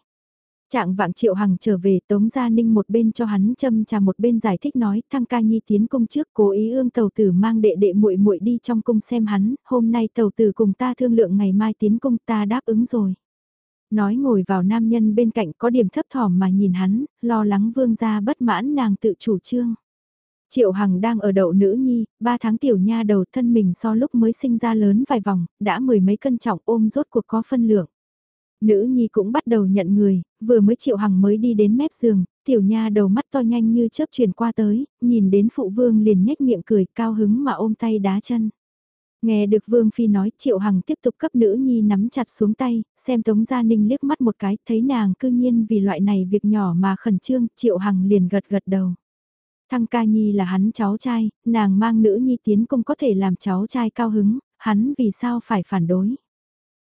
Trạng vạng triệu hằng trở về Tống Gia Ninh một bên cho hắn châm trà một bên giải thích nói thăng ca nhi tiến cung trước cố ý ương tàu tử mang đệ đệ muội muội đi trong cung xem hắn, hôm nay tàu tử cùng ta thương lượng ngày mai tiến cung ta đáp ứng rồi. Nói ngồi vào nam nhân bên cạnh có điểm thấp thỏm mà nhìn hắn, lo lắng vương gia bất mãn nàng tự chủ trương. Triệu Hằng đang ở đậu nữ nhi, ba tháng tiểu nha đầu thân mình so lúc mới sinh ra lớn vài vòng, đã mười mấy cân trọng ôm rốt cuộc có phân lượng. Nữ nhi cũng bắt đầu nhận người, vừa mới Triệu Hằng mới đi đến mép giường, tiểu nha đầu mắt to nhanh như chớp truyền qua tới, nhìn đến phụ vương liền nhếch miệng cười cao hứng mà ôm tay đá chân. Nghe được Vương Phi nói Triệu Hằng tiếp tục cấp nữ nhi nắm chặt xuống tay, xem Tống Gia Ninh liếc mắt một cái, thấy nàng cư nhiên vì loại này việc nhỏ mà khẩn trương, Triệu Hằng liền gật gật đầu. Thăng ca nhi là hắn cháu trai, nàng mang nữ nhi tiến cung có thể làm cháu trai cao hứng, hắn vì sao phải phản đối.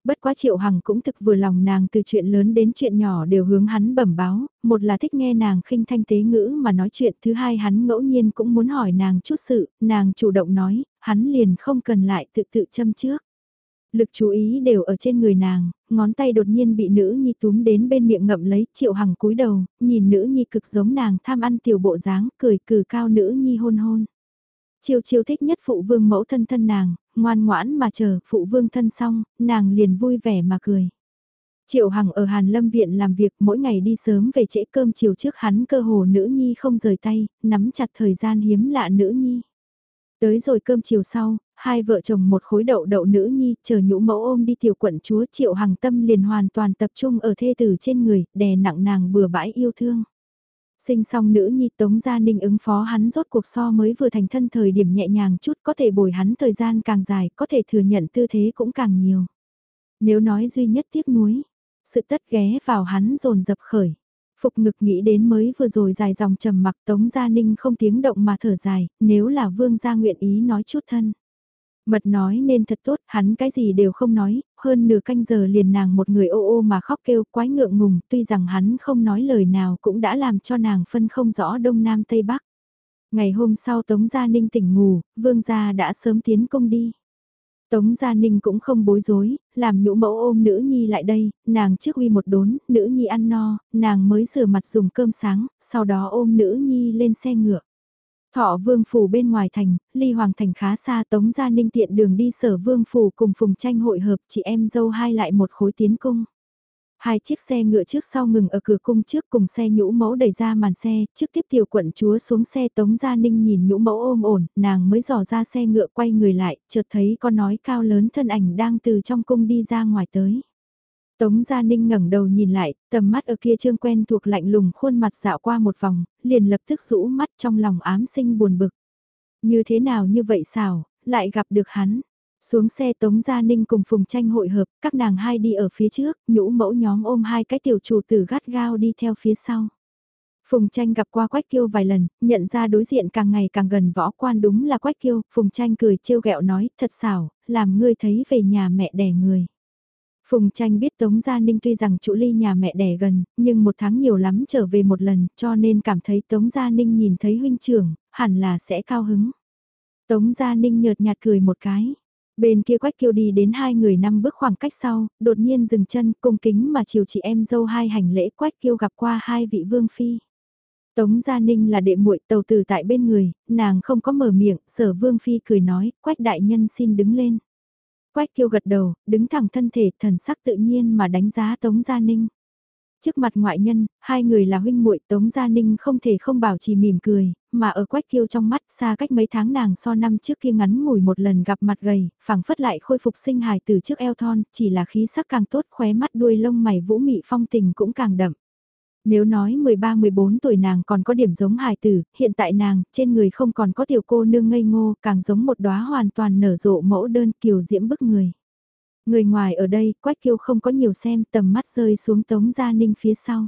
Bất quá Triệu Hằng cũng thực vừa lòng nàng từ chuyện lớn đến chuyện nhỏ đều hướng hắn bẩm báo, một là thích nghe nàng khinh thanh tế ngữ mà nói chuyện, thứ hai hắn ngẫu nhiên cũng muốn hỏi nàng chút sự, nàng chủ động nói, hắn liền không cần lại tự tự châm trước. Lực chú ý đều ở trên người nàng, ngón tay đột nhiên bị nữ nhi túm đến bên miệng ngậm lấy, Triệu Hằng cúi đầu, nhìn nữ nhi cực giống nàng tham ăn tiểu bộ dáng, cười cử cao nữ nhi hôn hôn. Chiêu chiêu thích nhất phụ vương mẫu thân thân nàng, ngoan ngoãn mà chờ phụ vương thân xong, nàng liền vui vẻ mà cười. Triệu Hằng ở Hàn Lâm Viện làm việc mỗi ngày đi sớm về trễ cơm chiều trước hắn cơ hồ nữ nhi không rời tay, nắm chặt thời gian hiếm lạ nữ nhi. Tới rồi cơm chiều sau, hai vợ chồng một khối đậu đậu nữ nhi chờ nhũ mẫu ôm đi tiểu quận chúa Triệu Hằng tâm liền hoàn toàn tập trung ở thê tử trên người, đè nặng nàng bừa bãi yêu thương. Sinh xong nữ nhi Tống Gia Ninh ứng phó hắn rốt cuộc so mới vừa thành thân thời điểm nhẹ nhàng chút có thể bồi hắn thời gian càng dài, có thể thừa nhận tư thế cũng càng nhiều. Nếu nói duy nhất tiếc nuối, sự tất ghé vào hắn dồn dập khởi. Phục ngực nghĩ đến mới vừa rồi dài dòng trầm mặc Tống Gia Ninh không tiếng động mà thở dài, nếu là vương gia nguyện ý nói chút thân. Mật nói nên thật tốt, hắn cái gì đều không nói, hơn nửa canh giờ liền nàng một người ô ô mà khóc kêu quái ngượng ngùng, tuy rằng hắn không nói lời nào cũng đã làm cho nàng phân không rõ đông nam tây bắc. Ngày hôm sau Tống Gia Ninh tỉnh ngủ, vương gia đã sớm tiến công đi. Tống Gia Ninh cũng không bối rối, làm nhũ mẫu ôm nữ nhi lại đây, nàng trước uy một đốn, nữ nhi ăn no, nàng mới rửa mặt dùng cơm sáng, sau đó ôm nữ nhi lên xe ngựa. Thọ vương phủ bên ngoài thành, ly hoàng thành khá xa tống gia ninh tiện đường đi sở vương phủ cùng phùng tranh hội hợp chị em dâu hai lại một khối tiến cung. Hai chiếc xe ngựa trước sau ngừng ở cửa cung trước cùng xe nhũ mẫu đẩy ra màn xe, trước tiếp tiểu quận chúa xuống xe Tống Gia Ninh nhìn nhũ mẫu ôm ổn, nàng mới dò ra xe ngựa quay người lại, chợt thấy con nói cao lớn thân ảnh đang từ trong cung đi ra ngoài tới. Tống Gia Ninh ngẩng đầu nhìn lại, tầm mắt ở kia trương quen thuộc lạnh lùng khuôn mặt dạo qua một vòng, liền lập tức rũ mắt trong lòng ám sinh buồn bực. Như thế nào như vậy xảo, lại gặp được hắn. Xuống xe Tống Gia Ninh cùng Phùng Tranh hội hợp, các nàng hai đi ở phía trước, nhũ mẫu nhóm ôm hai cái tiểu chủ tử gắt gao đi theo phía sau. Phùng Tranh gặp qua Quách Kiêu vài lần, nhận ra đối diện càng ngày càng gần võ quan đúng là Quách Kiêu, Phùng Tranh cười trêu ghẹo nói, thật xảo, làm ngươi thấy về nhà mẹ đẻ người. Phùng Tranh biết Tống Gia Ninh tuy rằng chủ ly nhà mẹ đẻ gần, nhưng một tháng nhiều lắm trở về một lần, cho nên cảm thấy Tống Gia Ninh nhìn thấy huynh trưởng, hẳn là sẽ cao hứng. Tống Gia Ninh nhợt nhạt cười một cái. Bên kia Quách Kiêu đi đến hai người năm bước khoảng cách sau, đột nhiên dừng chân cung kính mà chiều chị em dâu hai hành lễ Quách Kiêu gặp qua hai vị vương phi. Tống Gia Ninh là đệ muội tàu tử tại bên người, nàng không có mở miệng, sở vương phi cười nói, Quách đại nhân xin đứng lên. Quách Kiêu gật đầu, đứng thẳng thân thể, thần sắc tự nhiên mà đánh giá Tống Gia Ninh. Trước mặt ngoại nhân, hai người là huynh muội Tống Gia Ninh không thể không bảo trì mỉm cười, mà ở Quách Kiêu trong mắt xa cách mấy tháng nàng so năm trước kia ngắn ngủi một lần gặp mặt gầy, phảng phất lại khôi phục sinh hài từ trước eo thon, chỉ là khí sắc càng tốt khóe mắt đuôi lông mày vũ mị phong tình cũng càng đậm. Nếu nói 13-14 tuổi nàng còn có điểm giống hài tử, hiện tại nàng, trên người không còn có tiểu cô nương ngây ngô, càng giống một đóa hoàn toàn nở rộ mẫu đơn kiều diễm bức người. Người ngoài ở đây, Quách Kiêu không có nhiều xem tầm mắt rơi xuống Tống Gia Ninh phía sau.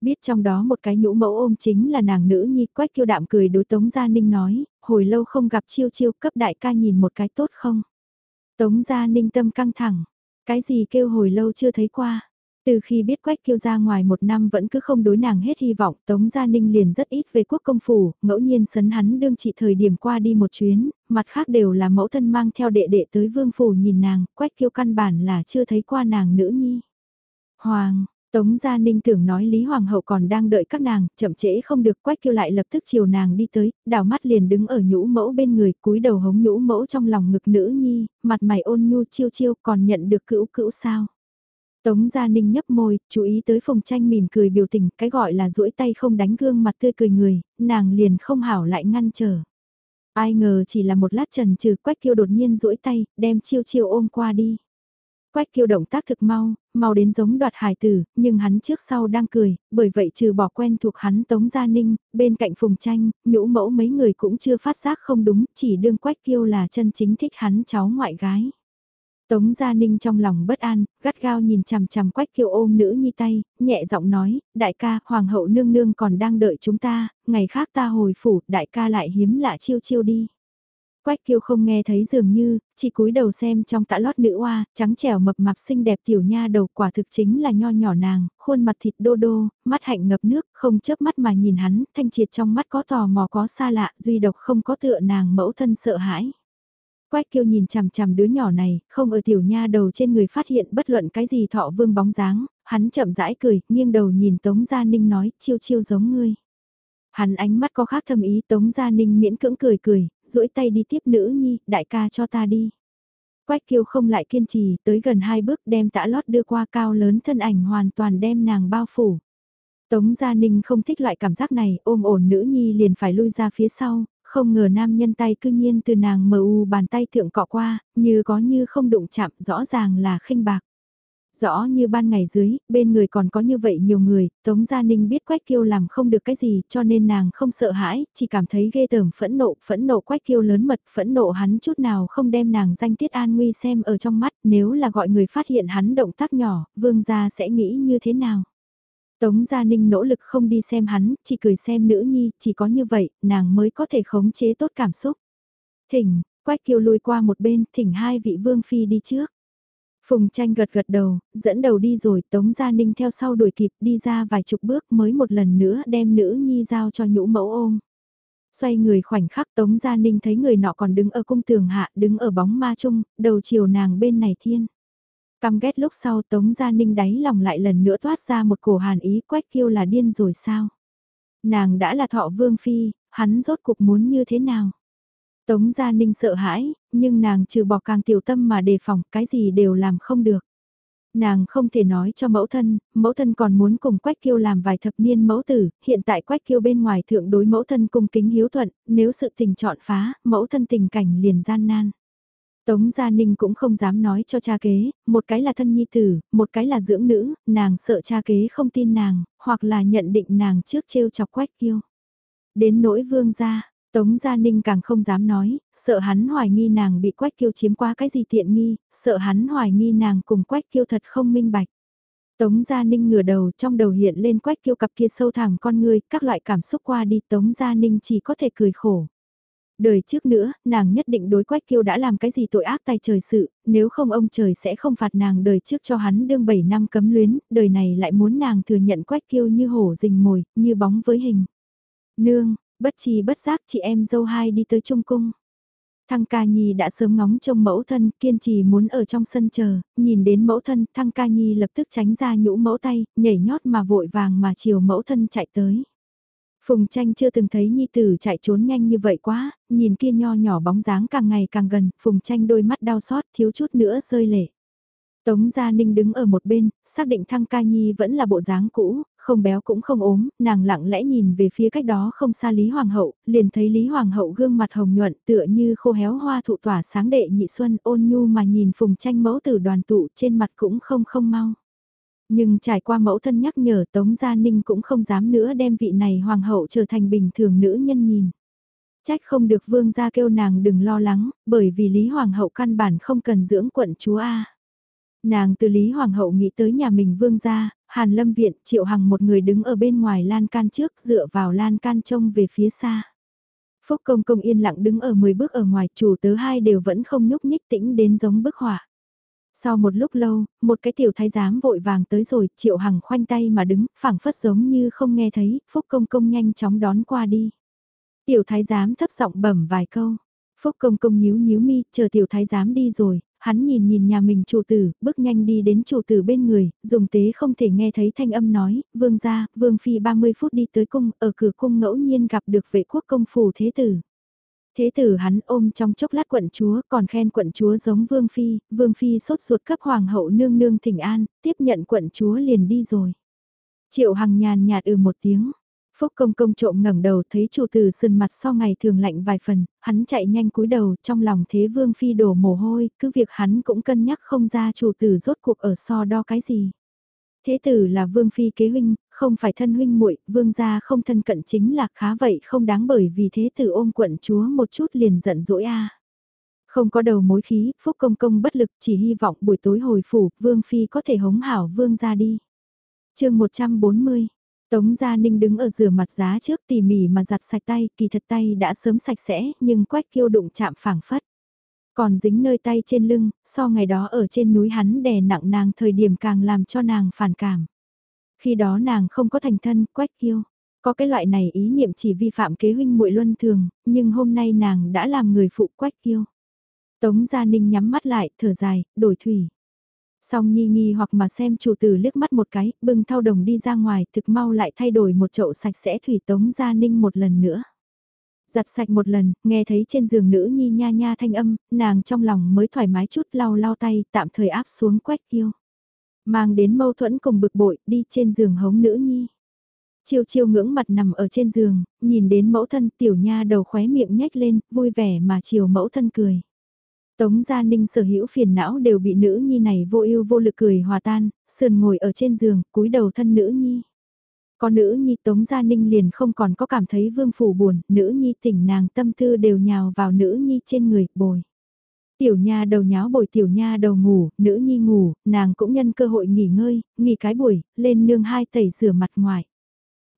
Biết trong đó một cái nhũ mẫu ôm chính là nàng nữ nhi Quách Kiêu đạm cười đối Tống Gia Ninh nói, hồi lâu không gặp chiêu chiêu cấp đại ca nhìn một cái tốt không? Tống Gia Ninh tâm căng thẳng, cái gì kêu hồi lâu chưa thấy qua? Từ khi biết Quách Kiêu ra ngoài một năm vẫn cứ không đối nàng hết hy vọng, Tống Gia Ninh liền rất ít về quốc công phủ, ngẫu nhiên sấn hắn đương trị thời điểm qua đi một chuyến, mặt khác đều là mẫu thân mang theo đệ đệ tới vương phủ nhìn nàng, Quách Kiêu căn bản là chưa thấy qua nàng nữ nhi. Hoàng, Tống Gia Ninh tưởng nói Lý Hoàng hậu còn đang đợi các nàng, chậm trễ không được Quách Kiêu lại lập tức chiều nàng đi tới, đảo mắt liền đứng ở nhũ mẫu bên người, cúi đầu hống nhũ mẫu trong lòng ngực nữ nhi, mặt mày ôn nhu chiêu chiêu còn nhận được cữu cữu sao. Tống Gia Ninh nhấp môi, chú ý tới Phùng Tranh mỉm cười biểu tình, cái gọi là duỗi tay không đánh gương mặt tươi cười người, nàng liền không hảo lại ngăn trở. Ai ngờ chỉ là một lát trần trừ Quách Kiêu đột nhiên duỗi tay, đem chiêu chiêu ôm qua đi. Quách Kiêu động tác thực mau, mau đến giống đoạt hài tử, nhưng hắn trước sau đang cười, bởi vậy trừ bỏ quen thuộc hắn Tống Gia Ninh, bên cạnh Phùng Tranh, nhũ mẫu mấy người cũng chưa phát giác không đúng, chỉ đương Quách Kiêu là chân chính thích hắn cháu ngoại gái. Tống Gia Ninh trong lòng bất an, gắt gao nhìn chằm chằm Quách Kiều ôm nữ nhi tay, nhẹ giọng nói, đại ca, hoàng hậu nương nương còn đang đợi chúng ta, ngày khác ta hồi phủ, đại ca lại hiếm lạ chiêu chiêu đi. Quách Kiều không nghe thấy dường như, chỉ cúi đầu xem trong tạ lót nữ oa, trắng trẻo mập mạp xinh đẹp tiểu nha đầu quả thực chính là nho nhỏ nàng, khuôn mặt thịt đô đô, mắt hạnh ngập nước, không chớp mắt mà nhìn hắn, thanh triệt trong mắt có tò mò có xa lạ, duy độc không có tựa nàng mẫu thân sợ hãi. Quách kiêu nhìn chằm chằm đứa nhỏ này, không ở tiểu nha đầu trên người phát hiện bất luận cái gì thọ vương bóng dáng, hắn chậm rãi cười, nghiêng đầu nhìn Tống Gia Ninh nói, chiêu chiêu giống ngươi. Hắn ánh mắt có khác thâm ý Tống Gia Ninh miễn cưỡng cười cười, duỗi tay đi tiếp nữ nhi, đại ca cho ta đi. Quách kiêu không lại kiên trì, tới gần hai bước đem tã lót đưa qua cao lớn thân ảnh hoàn toàn đem nàng bao phủ. Tống Gia Ninh không thích loại cảm giác này, ôm ổn nữ nhi liền phải lui ra phía sau, không ngờ nam nhân tay cư nhiên từ nàng mờ u bàn tay thượng cọ qua, như có như không đụng chạm rõ ràng là khinh bạc. Rõ như ban ngày dưới, bên người còn có như vậy nhiều người, Tống Gia Ninh biết Quách Kiêu làm không được cái gì cho nên nàng không sợ hãi, chỉ cảm thấy ghê tởm phẫn nộ, phẫn nộ Quách Kiêu lớn mật, phẫn nộ hắn chút nào không đem nàng danh tiết an nguy xem ở trong mắt, nếu là gọi người phát hiện hắn động tác nhỏ, vương gia sẽ nghĩ như thế nào. Tống Gia Ninh nỗ lực không đi xem hắn, chỉ cười xem nữ nhi, chỉ có như vậy, nàng mới có thể khống chế tốt cảm xúc. Thỉnh, Quách Kiều lùi qua một bên, thỉnh hai vị vương phi đi trước. Phùng tranh gật gật đầu, dẫn đầu đi rồi, Tống Gia Ninh theo sau đuổi kịp đi ra vài chục bước mới một lần nữa đem nữ nhi giao cho nhũ mẫu ôm. Xoay người khoảnh khắc Tống Gia Ninh thấy người nọ còn đứng ở cung tường hạ, đứng ở bóng ma chung, đầu chiều nàng bên này thiên. Căm ghét lúc sau Tống Gia Ninh đáy lòng lại lần nữa toát ra một cổ hàn ý quách kiêu là điên rồi sao? Nàng đã là thọ vương phi, hắn rốt cuộc muốn như thế nào? Tống Gia Ninh sợ hãi, nhưng nàng trừ bỏ càng tiểu tâm mà đề phòng, cái gì đều làm không được. Nàng không thể nói cho mẫu thân, mẫu thân còn muốn cùng Quách Kiêu làm vài thập niên mẫu tử, hiện tại Quách Kiêu bên ngoài thượng đối mẫu thân cung kính hiếu thuận, nếu sự tình chọn phá, mẫu thân tình cảnh liền gian nan. Tống Gia Ninh cũng không dám nói cho cha kế, một cái là thân nhi tử, một cái là dưỡng nữ, nàng sợ cha kế không tin nàng, hoặc là nhận định nàng trước trêu chọc quách kiêu. Đến nỗi vương gia, Tống Gia Ninh càng không dám nói, sợ hắn hoài nghi nàng bị quách kiêu chiếm qua cái gì tiện nghi, sợ hắn hoài nghi nàng cùng quách kiêu thật không minh bạch. Tống Gia Ninh ngửa đầu trong đầu hiện lên quách kiêu cặp kia sâu thẳm con người, các loại cảm xúc qua đi Tống Gia Ninh chỉ có thể cười khổ. Đời trước nữa, nàng nhất định đối quách kiêu đã làm cái gì tội ác tay trời sự, nếu không ông trời sẽ không phạt nàng đời trước cho hắn đương 7 năm cấm luyến, đời này lại muốn nàng thừa nhận quách kiêu như hổ rình mồi, như bóng với hình. Nương, bất trì bất giác chị em dâu hai đi tới trung cung. Thăng ca nhi đã sớm ngóng trông mẫu thân, kiên trì muốn ở trong sân chờ, nhìn đến mẫu thân, thăng ca nhi lập tức tránh ra nhũ mẫu tay, nhảy nhót mà vội vàng mà chiều mẫu thân chạy tới. Phùng tranh chưa từng thấy nhi tử chạy trốn nhanh như vậy quá, nhìn kia nho nhỏ bóng dáng càng ngày càng gần, phùng tranh đôi mắt đau xót thiếu chút nữa rơi lệ. Tống Gia Ninh đứng ở một bên, xác định Thăng Ca Nhi vẫn là bộ dáng cũ, không béo cũng không ốm, nàng lặng lẽ nhìn về phía cách đó không xa Lý Hoàng hậu, liền thấy Lý Hoàng hậu gương mặt hồng nhuận tựa như khô héo hoa thụ tỏa sáng đệ nhị xuân ôn nhu mà nhìn phùng tranh mẫu tử đoàn tụ trên mặt cũng không không mau. Nhưng trải qua mẫu thân nhắc nhở Tống Gia Ninh cũng không dám nữa đem vị này Hoàng hậu trở thành bình thường nữ nhân nhìn. Trách không được vương gia kêu nàng đừng lo lắng, bởi vì Lý Hoàng hậu căn bản không cần dưỡng quận chúa A. Nàng từ Lý Hoàng hậu nghĩ tới nhà mình vương gia, Hàn Lâm Viện, Triệu Hằng một người đứng ở bên ngoài lan can trước dựa vào lan can trông về phía xa. Phúc Công Công yên lặng đứng ở 10 bước ở ngoài, chủ tớ hai đều vẫn không nhúc nhích tĩnh đến giống bức họa. Sau một lúc lâu, một cái tiểu thái giám vội vàng tới rồi, Triệu Hằng khoanh tay mà đứng, phảng phất giống như không nghe thấy, Phúc Công Công nhanh chóng đón qua đi. Tiểu thái giám thấp giọng bẩm vài câu. Phúc Công Công nhíu nhíu mi, chờ tiểu thái giám đi rồi, hắn nhìn nhìn nhà mình chủ tử, bước nhanh đi đến chủ tử bên người, dùng tế không thể nghe thấy thanh âm nói, vương gia, vương phi 30 phút đi tới cung, ở cửa cung ngẫu nhiên gặp được vệ quốc công phủ thế tử. Thế tử hắn ôm trong chốc lát quận chúa, còn khen quận chúa giống vương phi, vương phi sốt ruột cấp hoàng hậu nương nương thỉnh an, tiếp nhận quận chúa liền đi rồi. Triệu hằng nhàn nhạt ừ một tiếng, Phúc công công trộm ngẩng đầu thấy chủ tử sườn mặt sau ngày thường lạnh vài phần, hắn chạy nhanh cúi đầu trong lòng thế vương phi đổ mồ hôi, cứ việc hắn cũng cân nhắc không ra chủ tử rốt cuộc ở so đo cái gì. Thế tử là vương phi kế huynh, không phải thân huynh muội, vương gia không thân cận chính là khá vậy không đáng bởi vì thế tử ôm quận chúa một chút liền giận dỗi a. Không có đầu mối khí, Phúc công công bất lực chỉ hy vọng buổi tối hồi phủ, vương phi có thể hống hảo vương gia đi. chương 140 Tống Gia Ninh đứng ở rửa mặt giá trước tỉ mỉ mà giặt sạch tay, kỳ thật tay đã sớm sạch sẽ, nhưng quách kiêu đụng chạm phẳng phất. Còn dính nơi tay trên lưng, so ngày đó ở trên núi hắn đè nặng nàng thời điểm càng làm cho nàng phản cảm. Khi đó nàng không có thành thân, quách kiêu. Có cái loại này ý niệm chỉ vi phạm kế huynh muội luân thường, nhưng hôm nay nàng đã làm người phụ quách kiêu. Tống Gia Ninh nhắm mắt lại, thở dài, đổi thủy. Song Nhi nghi hoặc mà xem chủ tử liếc mắt một cái, bưng thao đồng đi ra ngoài, thực mau lại thay đổi một chậu sạch sẽ thủy tống gia ninh một lần nữa. Giặt sạch một lần, nghe thấy trên giường nữ nhi nha nha thanh âm, nàng trong lòng mới thoải mái chút lau lau tay, tạm thời áp xuống quách kiêu. Mang đến mâu thuẫn cùng bực bội, đi trên giường hống nữ nhi. Chiêu chiêu ngưỡng mặt nằm ở trên giường, nhìn đến mẫu thân tiểu nha đầu khóe miệng nhếch lên, vui vẻ mà chiều mẫu thân cười. Tống Gia Ninh sở hữu phiền não đều bị nữ nhi này vô ưu vô lực cười hòa tan, sườn ngồi ở trên giường, cúi đầu thân nữ nhi. Có nữ nhi Tống Gia Ninh liền không còn có cảm thấy vương phủ buồn, nữ nhi tỉnh nàng tâm tư đều nhào vào nữ nhi trên người, bồi. Tiểu nha đầu nháo bồi tiểu nha đầu ngủ, nữ nhi ngủ, nàng cũng nhân cơ hội nghỉ ngơi, nghỉ cái buổi, lên nương hai tẩy rửa mặt ngoài.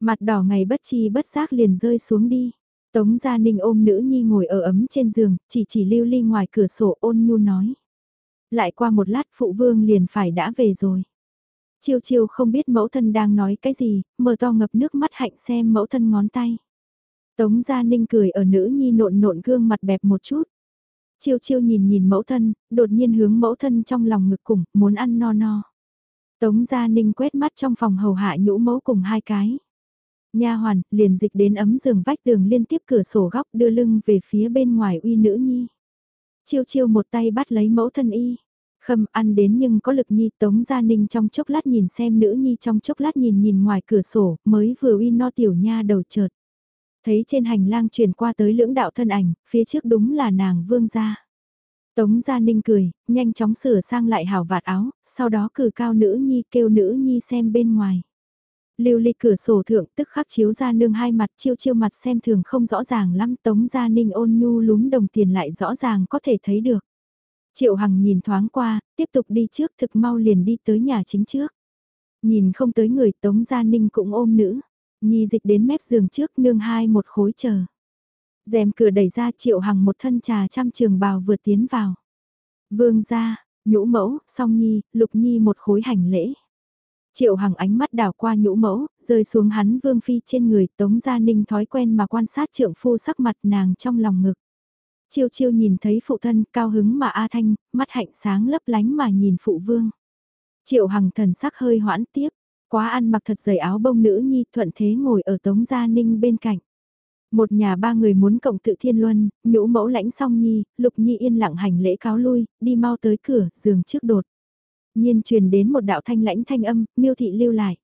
Mặt đỏ ngày bất chi bất giác liền rơi xuống đi. Tống Gia Ninh ôm nữ nhi ngồi ở ấm trên giường, chỉ chỉ lưu ly ngoài cửa sổ ôn nhu nói. Lại qua một lát phụ vương liền phải đã về rồi. Chiêu chiêu không biết mẫu thân đang nói cái gì, mở to ngập nước mắt hạnh xem mẫu thân ngón tay. Tống Gia Ninh cười ở nữ nhi nộn nộn gương mặt bẹp một chút. Chiêu chiêu nhìn nhìn mẫu thân, đột nhiên hướng mẫu thân trong lòng ngực cùng, muốn ăn no no. Tống Gia Ninh quét mắt trong phòng hầu hạ nhũ mẫu cùng hai cái. Nha hoàn, liền dịch đến ấm giường vách tường liên tiếp cửa sổ góc đưa lưng về phía bên ngoài uy nữ nhi. Chiêu chiêu một tay bắt lấy mẫu thân y. Khâm ăn đến nhưng có lực nhi tống gia ninh trong chốc lát nhìn xem nữ nhi trong chốc lát nhìn nhìn ngoài cửa sổ mới vừa uy no tiểu nha đầu chợt. Thấy trên hành lang truyền qua tới lưỡng đạo thân ảnh, phía trước đúng là nàng vương gia. Tống Gia Ninh cười, nhanh chóng sửa sang lại hào vạt áo, sau đó cử cao nữ nhi kêu nữ nhi xem bên ngoài. Lưu ly cửa sổ thượng tức khắc chiếu ra nương hai mặt chiêu chiêu mặt xem thường không rõ ràng lắm tống gia ninh ôn nhu lúm đồng tiền lại rõ ràng có thể thấy được. Triệu Hằng nhìn thoáng qua, tiếp tục đi trước thực mau liền đi tới nhà chính trước. Nhìn không tới người Tống Gia Ninh cũng ôm nữ. Nhi dịch đến mép giường trước nương hai một khối chờ. rèm cửa đẩy ra triệu hằng một thân trà trăm trường bào vừa tiến vào. Vương gia, nhũ mẫu, song nhi, lục nhi một khối hành lễ. Triệu Hằng ánh mắt đảo qua nhũ mẫu, rơi xuống hắn vương phi trên người Tống Gia Ninh thói quen mà quan sát trượng phu sắc mặt nàng trong lòng ngực. Chiêu chiêu nhìn thấy phụ thân cao hứng mà A Thanh, mắt hạnh sáng lấp lánh mà nhìn phụ vương. Triệu Hằng thần sắc hơi hoãn tiếp, quá ăn mặc thật dày áo bông nữ nhi thuận thế ngồi ở Tống Gia Ninh bên cạnh. Một nhà ba người muốn cộng tự thiên luân, nhũ mẫu lãnh song nhi, lục nhi yên lặng hành lễ cáo lui, đi mau tới cửa, giường trước đột. Nhiên truyền đến một đạo thanh lãnh thanh âm, miêu thị lưu lại.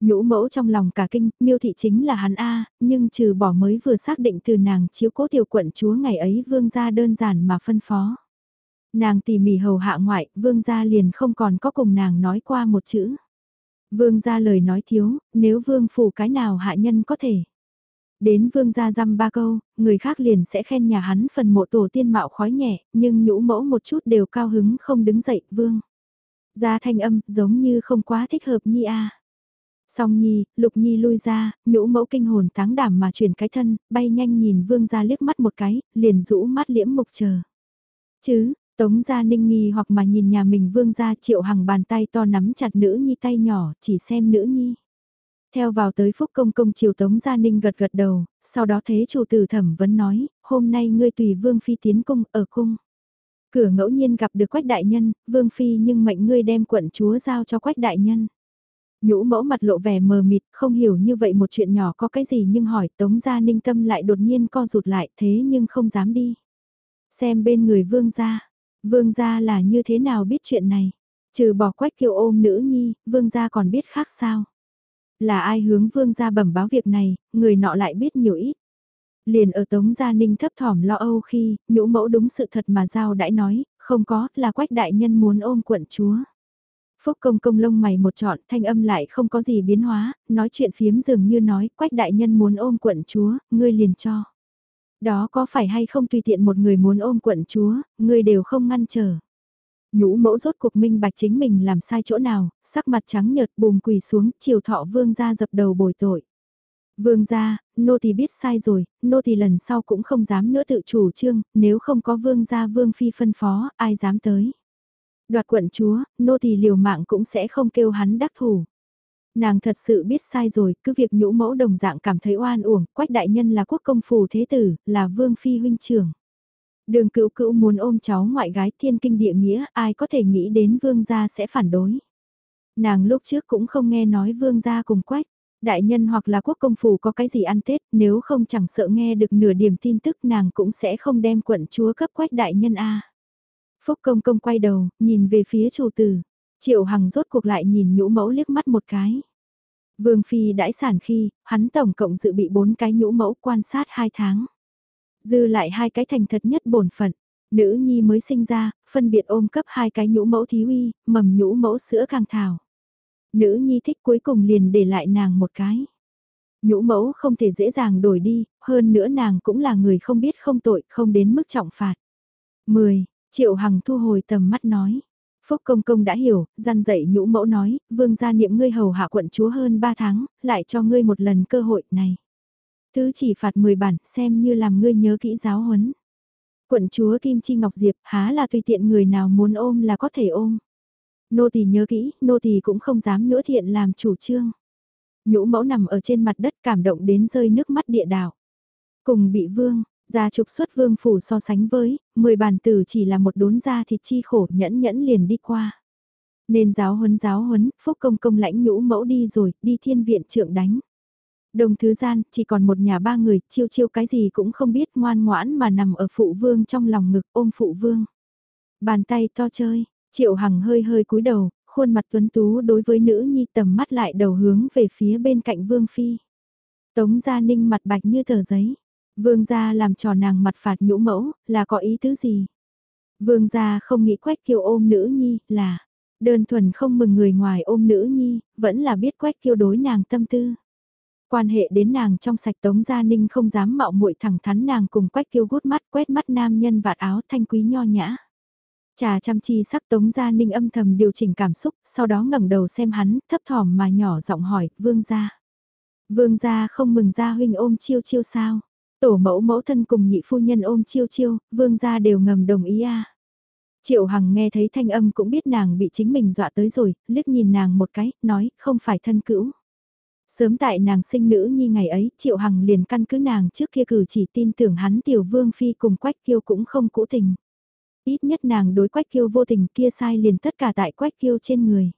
Nhũ mẫu trong lòng cả kinh, miêu thị chính là hắn A, nhưng trừ bỏ mới vừa xác định từ nàng chiếu cố tiểu quận chúa ngày ấy vương gia đơn giản mà phân phó. Nàng tỉ mỉ hầu hạ ngoại, vương gia liền không còn có cùng nàng nói qua một chữ. Vương gia lời nói thiếu, nếu vương phủ cái nào hạ nhân có thể. Đến vương gia dăm ba câu, người khác liền sẽ khen nhà hắn phần mộ tổ tiên mạo khói nhẹ, nhưng nhũ mẫu một chút đều cao hứng không đứng dậy, vương. Gia thanh âm, giống như không quá thích hợp nhi a. Song nhi, lục nhi lui ra, nhũ mẫu kinh hồn táng đảm mà chuyển cái thân, bay nhanh nhìn vương gia liếc mắt một cái, liền rũ mắt liễm mục chờ. Chứ, tống gia ninh nghi hoặc mà nhìn nhà mình vương gia triệu hằng bàn tay to nắm chặt nữ nhi tay nhỏ, chỉ xem nữ nhi. Theo vào tới phúc công công triều tống gia ninh gật gật đầu, sau đó thế chủ tử thẩm vấn nói, hôm nay ngươi tùy vương phi tiến cung ở cung. Cửa ngẫu nhiên gặp được quách đại nhân, vương phi nhưng mệnh ngươi đem quận chúa giao cho quách đại nhân. Nhũ mẫu mặt lộ vẻ mờ mịt, không hiểu như vậy một chuyện nhỏ có cái gì nhưng hỏi tống gia ninh tâm lại đột nhiên co rụt lại thế nhưng không dám đi. Xem bên người vương gia, vương gia là như thế nào biết chuyện này, trừ bỏ quách kiều ôm nữ nhi, vương gia còn biết khác sao. Là ai hướng vương gia bẩm báo việc này, người nọ lại biết nhiều ít. Liền ở Tống Gia Ninh thấp thỏm lo âu khi, nhũ mẫu đúng sự thật mà Giao đãi nói, không có, là quách đại nhân muốn ôm quận chúa. Phúc công công lông mày một trọn thanh âm lại không có gì biến hóa, nói chuyện phiếm dường như nói quách đại nhân muốn ôm quận chúa, ngươi liền cho. Đó có phải hay không tùy tiện một người muốn ôm quận chúa, người đều không ngăn trở. Nhũ mẫu rốt cuộc minh bạch chính mình làm sai chỗ nào, sắc mặt trắng nhợt bùm quỳ xuống, chiều thọ vương ra dập đầu bồi tội. Vương gia, nô tỳ biết sai rồi, nô tỳ lần sau cũng không dám nữa tự chủ trương, nếu không có vương gia vương phi phân phó, ai dám tới. Đoạt quận chúa, nô tỳ liều mạng cũng sẽ không kêu hắn đắc thủ. Nàng thật sự biết sai rồi, cứ việc nhũ mẫu đồng dạng cảm thấy oan uổng, quách đại nhân là quốc công phù thế tử, là vương phi huynh trưởng. Đường cữu cữu muốn ôm cháu ngoại gái thiên kinh địa nghĩa, ai có thể nghĩ đến vương gia sẽ phản đối. Nàng lúc trước cũng không nghe nói vương gia cùng quách, đại nhân hoặc là quốc công phủ có cái gì ăn Tết, nếu không chẳng sợ nghe được nửa điểm tin tức nàng cũng sẽ không đem quận chúa cấp quách đại nhân A. Phúc công công quay đầu, nhìn về phía chủ tử, triệu hằng rốt cuộc lại nhìn nhũ mẫu liếc mắt một cái. Vương Phi đãi sản khi, hắn tổng cộng dự bị bốn cái nhũ mẫu quan sát hai tháng. Dư lại hai cái thành thật nhất bổn phận. Nữ nhi mới sinh ra, phân biệt ôm cấp hai cái nhũ mẫu thí uy, mầm nhũ mẫu sữa càng thảo. Nữ nhi thích cuối cùng liền để lại nàng một cái. Nhũ mẫu không thể dễ dàng đổi đi, hơn nữa nàng cũng là người không biết không tội, không đến mức trọng phạt. 10. Triệu Hằng thu hồi tầm mắt nói. Phúc Công Công đã hiểu, gian dạy nhũ mẫu nói, vương gia niệm ngươi hầu hạ quận chúa hơn 3 tháng, lại cho ngươi một lần cơ hội này. Thứ chỉ phạt 10 bản, xem như làm ngươi nhớ kỹ giáo huấn. Quận chúa Kim Chi Ngọc Diệp há là tùy tiện người nào muốn ôm là có thể ôm. Nô tỳ nhớ kỹ, nô tỳ cũng không dám nữa thiện làm chủ trương. Nhũ mẫu nằm ở trên mặt đất cảm động đến rơi nước mắt địa đảo. Cùng bị vương, gia trục xuất vương phủ so sánh với, 10 bản tử chỉ là một đốn da thịt chi khổ nhẫn nhẫn liền đi qua. Nên giáo huấn giáo huấn, phúc công công lãnh nhũ mẫu đi rồi, đi thiên viện trượng đánh. Đồng thứ gian, chỉ còn một nhà ba người, chiêu chiêu cái gì cũng không biết ngoan ngoãn mà nằm ở phụ vương trong lòng ngực ôm phụ vương. Bàn tay to chơi, triệu hằng hơi hơi cúi đầu, khuôn mặt tuấn tú đối với nữ nhi tầm mắt lại đầu hướng về phía bên cạnh vương phi. Tống gia ninh mặt bạch như tờ giấy. Vương gia làm trò nàng mặt phạt nhũ mẫu, là có ý tứ gì? Vương gia không nghĩ quách kiều ôm nữ nhi, là đơn thuần không mừng người ngoài ôm nữ nhi, vẫn là biết quách kiều đối nàng tâm tư. Quan hệ đến nàng trong sạch Tống Gia Ninh không dám mạo muội thẳng thắn nàng cùng quách kiêu gút mắt quét mắt nam nhân vạt áo thanh quý nho nhã. Trà chăm chi sắc Tống Gia Ninh âm thầm điều chỉnh cảm xúc, sau đó ngẩng đầu xem hắn, thấp thỏm mà nhỏ giọng hỏi, vương gia. Vương gia không mừng gia huynh ôm chiêu chiêu sao? Tổ mẫu mẫu thân cùng nhị phu nhân ôm chiêu chiêu, vương gia đều ngầm đồng ý à. Triệu Hằng nghe thấy thanh âm cũng biết nàng bị chính mình dọa tới rồi, liếc nhìn nàng một cái, nói, không phải thân cữu. Sớm tại nàng sinh nữ nhi ngày ấy, Triệu Hằng liền căn cứ nàng trước kia cử chỉ tin tưởng hắn tiểu vương phi cùng quách kiêu cũng không cũ tình. Ít nhất nàng đối quách kiêu vô tình kia sai liền tất cả tại quách kiêu trên người.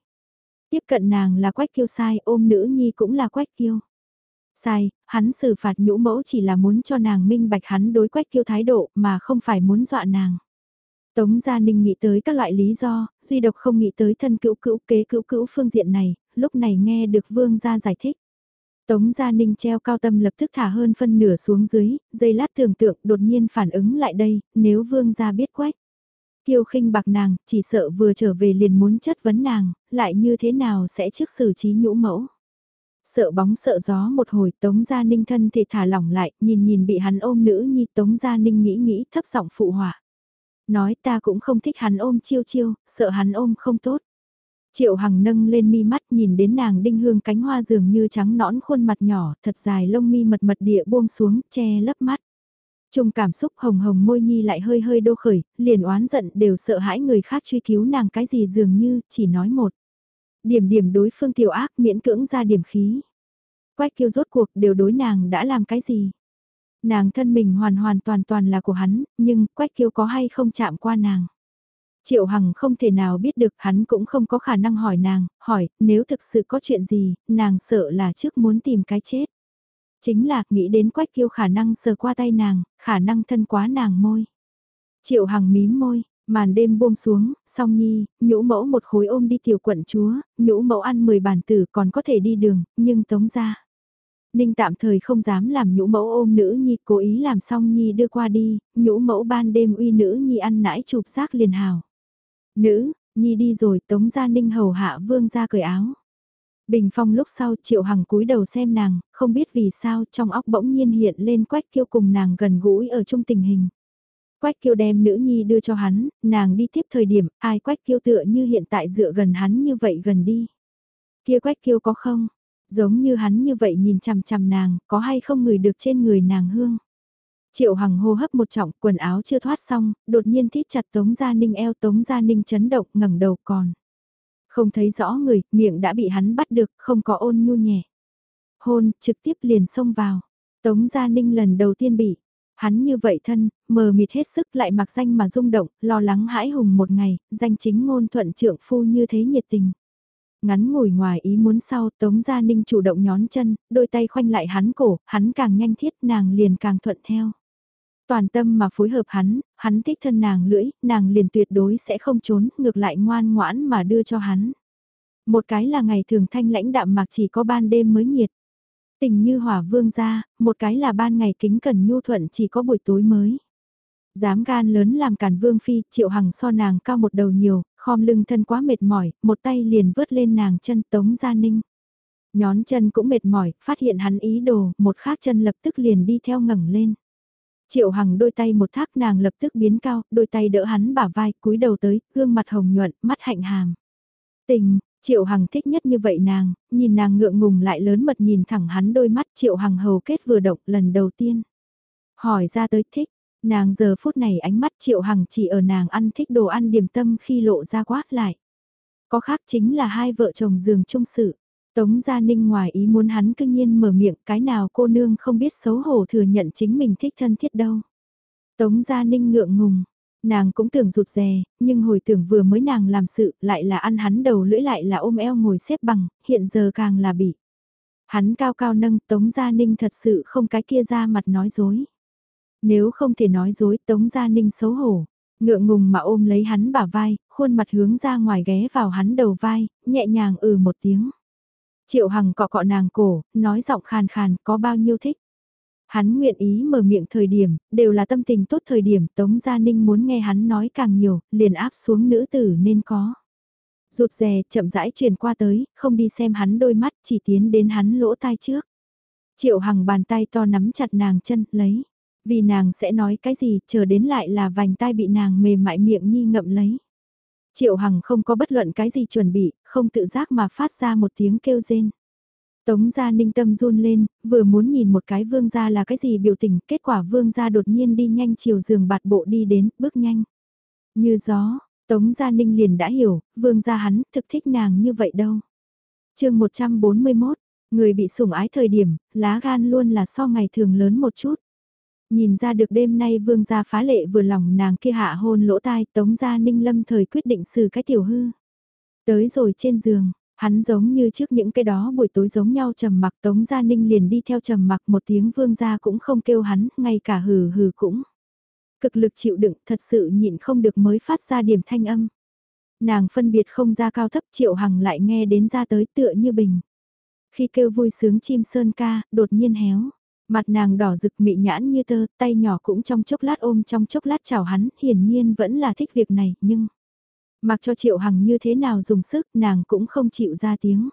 Tiếp cận nàng là quách kiêu sai, ôm nữ nhi cũng là quách kiêu. Sai, hắn xử phạt nhũ mẫu chỉ là muốn cho nàng minh bạch hắn đối quách kiêu thái độ mà không phải muốn dọa nàng. Tống Gia Ninh nghĩ tới các loại lý do, duy độc không nghĩ tới thân cữu cữu kế cữu cữu phương diện này, lúc này nghe được Vương gia giải thích. Tống Gia Ninh treo cao tâm lập tức thả hơn phân nửa xuống dưới, dây lát tưởng tượng đột nhiên phản ứng lại đây, nếu Vương gia biết quách. Kiêu khinh bạc nàng, chỉ sợ vừa trở về liền muốn chất vấn nàng, lại như thế nào sẽ trước xử trí nhũ mẫu. Sợ bóng sợ gió một hồi Tống Gia Ninh thân thể thả lỏng lại, nhìn nhìn bị hắn ôm nữ nhi Tống Gia Ninh nghĩ nghĩ thấp giọng phụ họa. Nói ta cũng không thích hắn ôm chiêu chiêu, sợ hắn ôm không tốt. Triệu Hằng nâng lên mi mắt nhìn đến nàng đinh hương cánh hoa dường như trắng nõn khuôn mặt nhỏ, thật dài lông mi mật mật địa buông xuống, che lấp mắt. Trung cảm xúc hồng hồng môi nhi lại hơi hơi đô khởi, liền oán giận đều sợ hãi người khác truy cứu nàng cái gì dường như, chỉ nói một. Điểm điểm đối phương tiểu ác miễn cưỡng ra điểm khí. Quách kiêu rốt cuộc đều đối nàng đã làm cái gì. Nàng thân mình hoàn hoàn toàn toàn là của hắn, nhưng Quách Kiêu có hay không chạm qua nàng. Triệu Hằng không thể nào biết được hắn cũng không có khả năng hỏi nàng, hỏi, nếu thực sự có chuyện gì, nàng sợ là trước muốn tìm cái chết. Chính là nghĩ đến Quách Kiêu khả năng sờ qua tay nàng, khả năng thân quá nàng môi. Triệu Hằng mím môi, màn đêm buông xuống, song nhi, nhũ mẫu một khối ôm đi tiểu quận chúa, nhũ mẫu ăn 10 bản tử còn có thể đi đường, nhưng tống ra. Ninh tạm thời không dám làm nhũ mẫu ôm nữ nhi, cố ý làm song nhi đưa qua đi, nhũ mẫu ban đêm uy nữ nhi ăn nãi chụp xác liền hào. Nữ, nhi đi rồi tống gia ninh hầu hạ vương ra cởi áo. Bình phong lúc sau triệu hằng cúi đầu xem nàng, không biết vì sao trong óc bỗng nhiên hiện lên quách kiêu cùng nàng gần gũi ở chung tình hình. Quách kiêu đem nữ nhi đưa cho hắn, nàng đi tiếp thời điểm, ai quách kiêu tựa như hiện tại dựa gần hắn như vậy gần đi. Kia quách kiêu có không, Giống như hắn như vậy nhìn chằm chằm nàng, có hay không người được trên người nàng hương. Triệu Hằng hô hấp một trọng, quần áo chưa thoát xong, đột nhiên thít chặt Tống Gia Ninh eo Tống Gia Ninh chấn động ngẩng đầu còn. Không thấy rõ người, miệng đã bị hắn bắt được, không có ôn nhu nhẹ. Hôn, trực tiếp liền xông vào. Tống Gia Ninh lần đầu tiên bị. Hắn như vậy thân, mờ mịt hết sức lại mặc danh mà rung động, lo lắng hãi hùng một ngày, danh chính ngôn thuận trưởng phu như thế nhiệt tình. Ngắn ngồi ngoài ý muốn sau Tống Gia Ninh chủ động nhón chân, đôi tay khoanh lại hắn cổ, hắn càng nhanh thiết nàng liền càng thuận theo. Toàn tâm mà phối hợp hắn, hắn thích thân nàng lưỡi, nàng liền tuyệt đối sẽ không trốn, ngược lại ngoan ngoãn mà đưa cho hắn. Một cái là ngày thường thanh lãnh đạm mạc chỉ có ban đêm mới nhiệt. Tình như hỏa vương gia một cái là ban ngày kính cẩn nhu thuận chỉ có buổi tối mới. Dám gan lớn làm cản vương phi, triệu hằng so nàng cao một đầu nhiều, khom lưng thân quá mệt mỏi, một tay liền vớt lên nàng chân tống gia ninh. Nhón chân cũng mệt mỏi, phát hiện hắn ý đồ, một khác chân lập tức liền đi theo ngẩng lên. Triệu Hằng đôi tay một thác nàng lập tức biến cao, đôi tay đỡ hắn bả vai, cúi đầu tới, gương mặt hồng nhuận, mắt hạnh hàm. Tình, Triệu Hằng thích nhất như vậy nàng, nhìn nàng ngượng ngùng lại lớn mật nhìn thẳng hắn đôi mắt Triệu Hằng hầu kết vừa động lần đầu tiên. Hỏi ra tới thích, Nàng giờ phút này ánh mắt triệu hằng chỉ ở nàng ăn thích đồ ăn điểm tâm khi lộ ra quát lại. Có khác chính là hai vợ chồng giường chung sự. Tống Gia Ninh ngoài ý muốn hắn cương nhiên mở miệng cái nào cô nương không biết xấu hổ thừa nhận chính mình thích thân thiết đâu. Tống Gia Ninh ngượng ngùng, nàng cũng tưởng rụt rè, nhưng hồi tưởng vừa mới nàng làm sự lại là ăn hắn đầu lưỡi lại là ôm eo ngồi xếp bằng, hiện giờ càng là bị. Hắn cao cao nâng Tống Gia Ninh thật sự không cái kia ra mặt nói dối. Nếu không thể nói dối Tống Gia Ninh xấu hổ, ngượng ngùng mà ôm lấy hắn bả vai, khuôn mặt hướng ra ngoài ghé vào hắn đầu vai, nhẹ nhàng ừ một tiếng. Triệu Hằng cọ cọ nàng cổ, nói giọng khàn khàn có bao nhiêu thích. Hắn nguyện ý mở miệng thời điểm, đều là tâm tình tốt thời điểm Tống Gia Ninh muốn nghe hắn nói càng nhiều, liền áp xuống nữ tử nên có. Rụt rè chậm rãi truyền qua tới, không đi xem hắn đôi mắt chỉ tiến đến hắn lỗ tai trước. Triệu Hằng bàn tay to nắm chặt nàng chân, lấy. Vì nàng sẽ nói cái gì, chờ đến lại là vành tai bị nàng mềm mại miệng nhi ngậm lấy. Triệu Hằng không có bất luận cái gì chuẩn bị, không tự giác mà phát ra một tiếng kêu rên. Tống gia ninh tâm run lên, vừa muốn nhìn một cái vương gia là cái gì biểu tình, kết quả vương gia đột nhiên đi nhanh chiều giường bạt bộ đi đến, bước nhanh. Như gió, Tống gia ninh liền đã hiểu, vương gia hắn thực thích nàng như vậy đâu. chương 141, người bị sủng ái thời điểm, lá gan luôn là so ngày thường lớn một chút. Nhìn ra được đêm nay vương gia phá lệ vừa lòng nàng kia hạ hôn lỗ tai, tống gia ninh lâm thời quyết định xử cái tiểu hư. Tới rồi trên giường, hắn giống như trước những cái đó buổi tối giống nhau trầm mặc tống gia ninh liền đi theo trầm mặc một tiếng vương gia cũng không kêu hắn, ngay cả hừ hừ cũng. Cực lực chịu đựng thật sự nhịn không được mới phát ra điểm thanh âm. Nàng phân biệt không ra cao thấp triệu hằng lại nghe đến ra tới tựa như bình. Khi kêu vui sướng chim sơn ca, đột nhiên héo. Mặt nàng đỏ rực mị nhãn như tơ, tay nhỏ cũng trong chốc lát ôm trong chốc lát chào hắn, hiển nhiên vẫn là thích việc này, nhưng... Mặc cho Triệu Hằng như thế nào dùng sức, nàng cũng không chịu ra tiếng.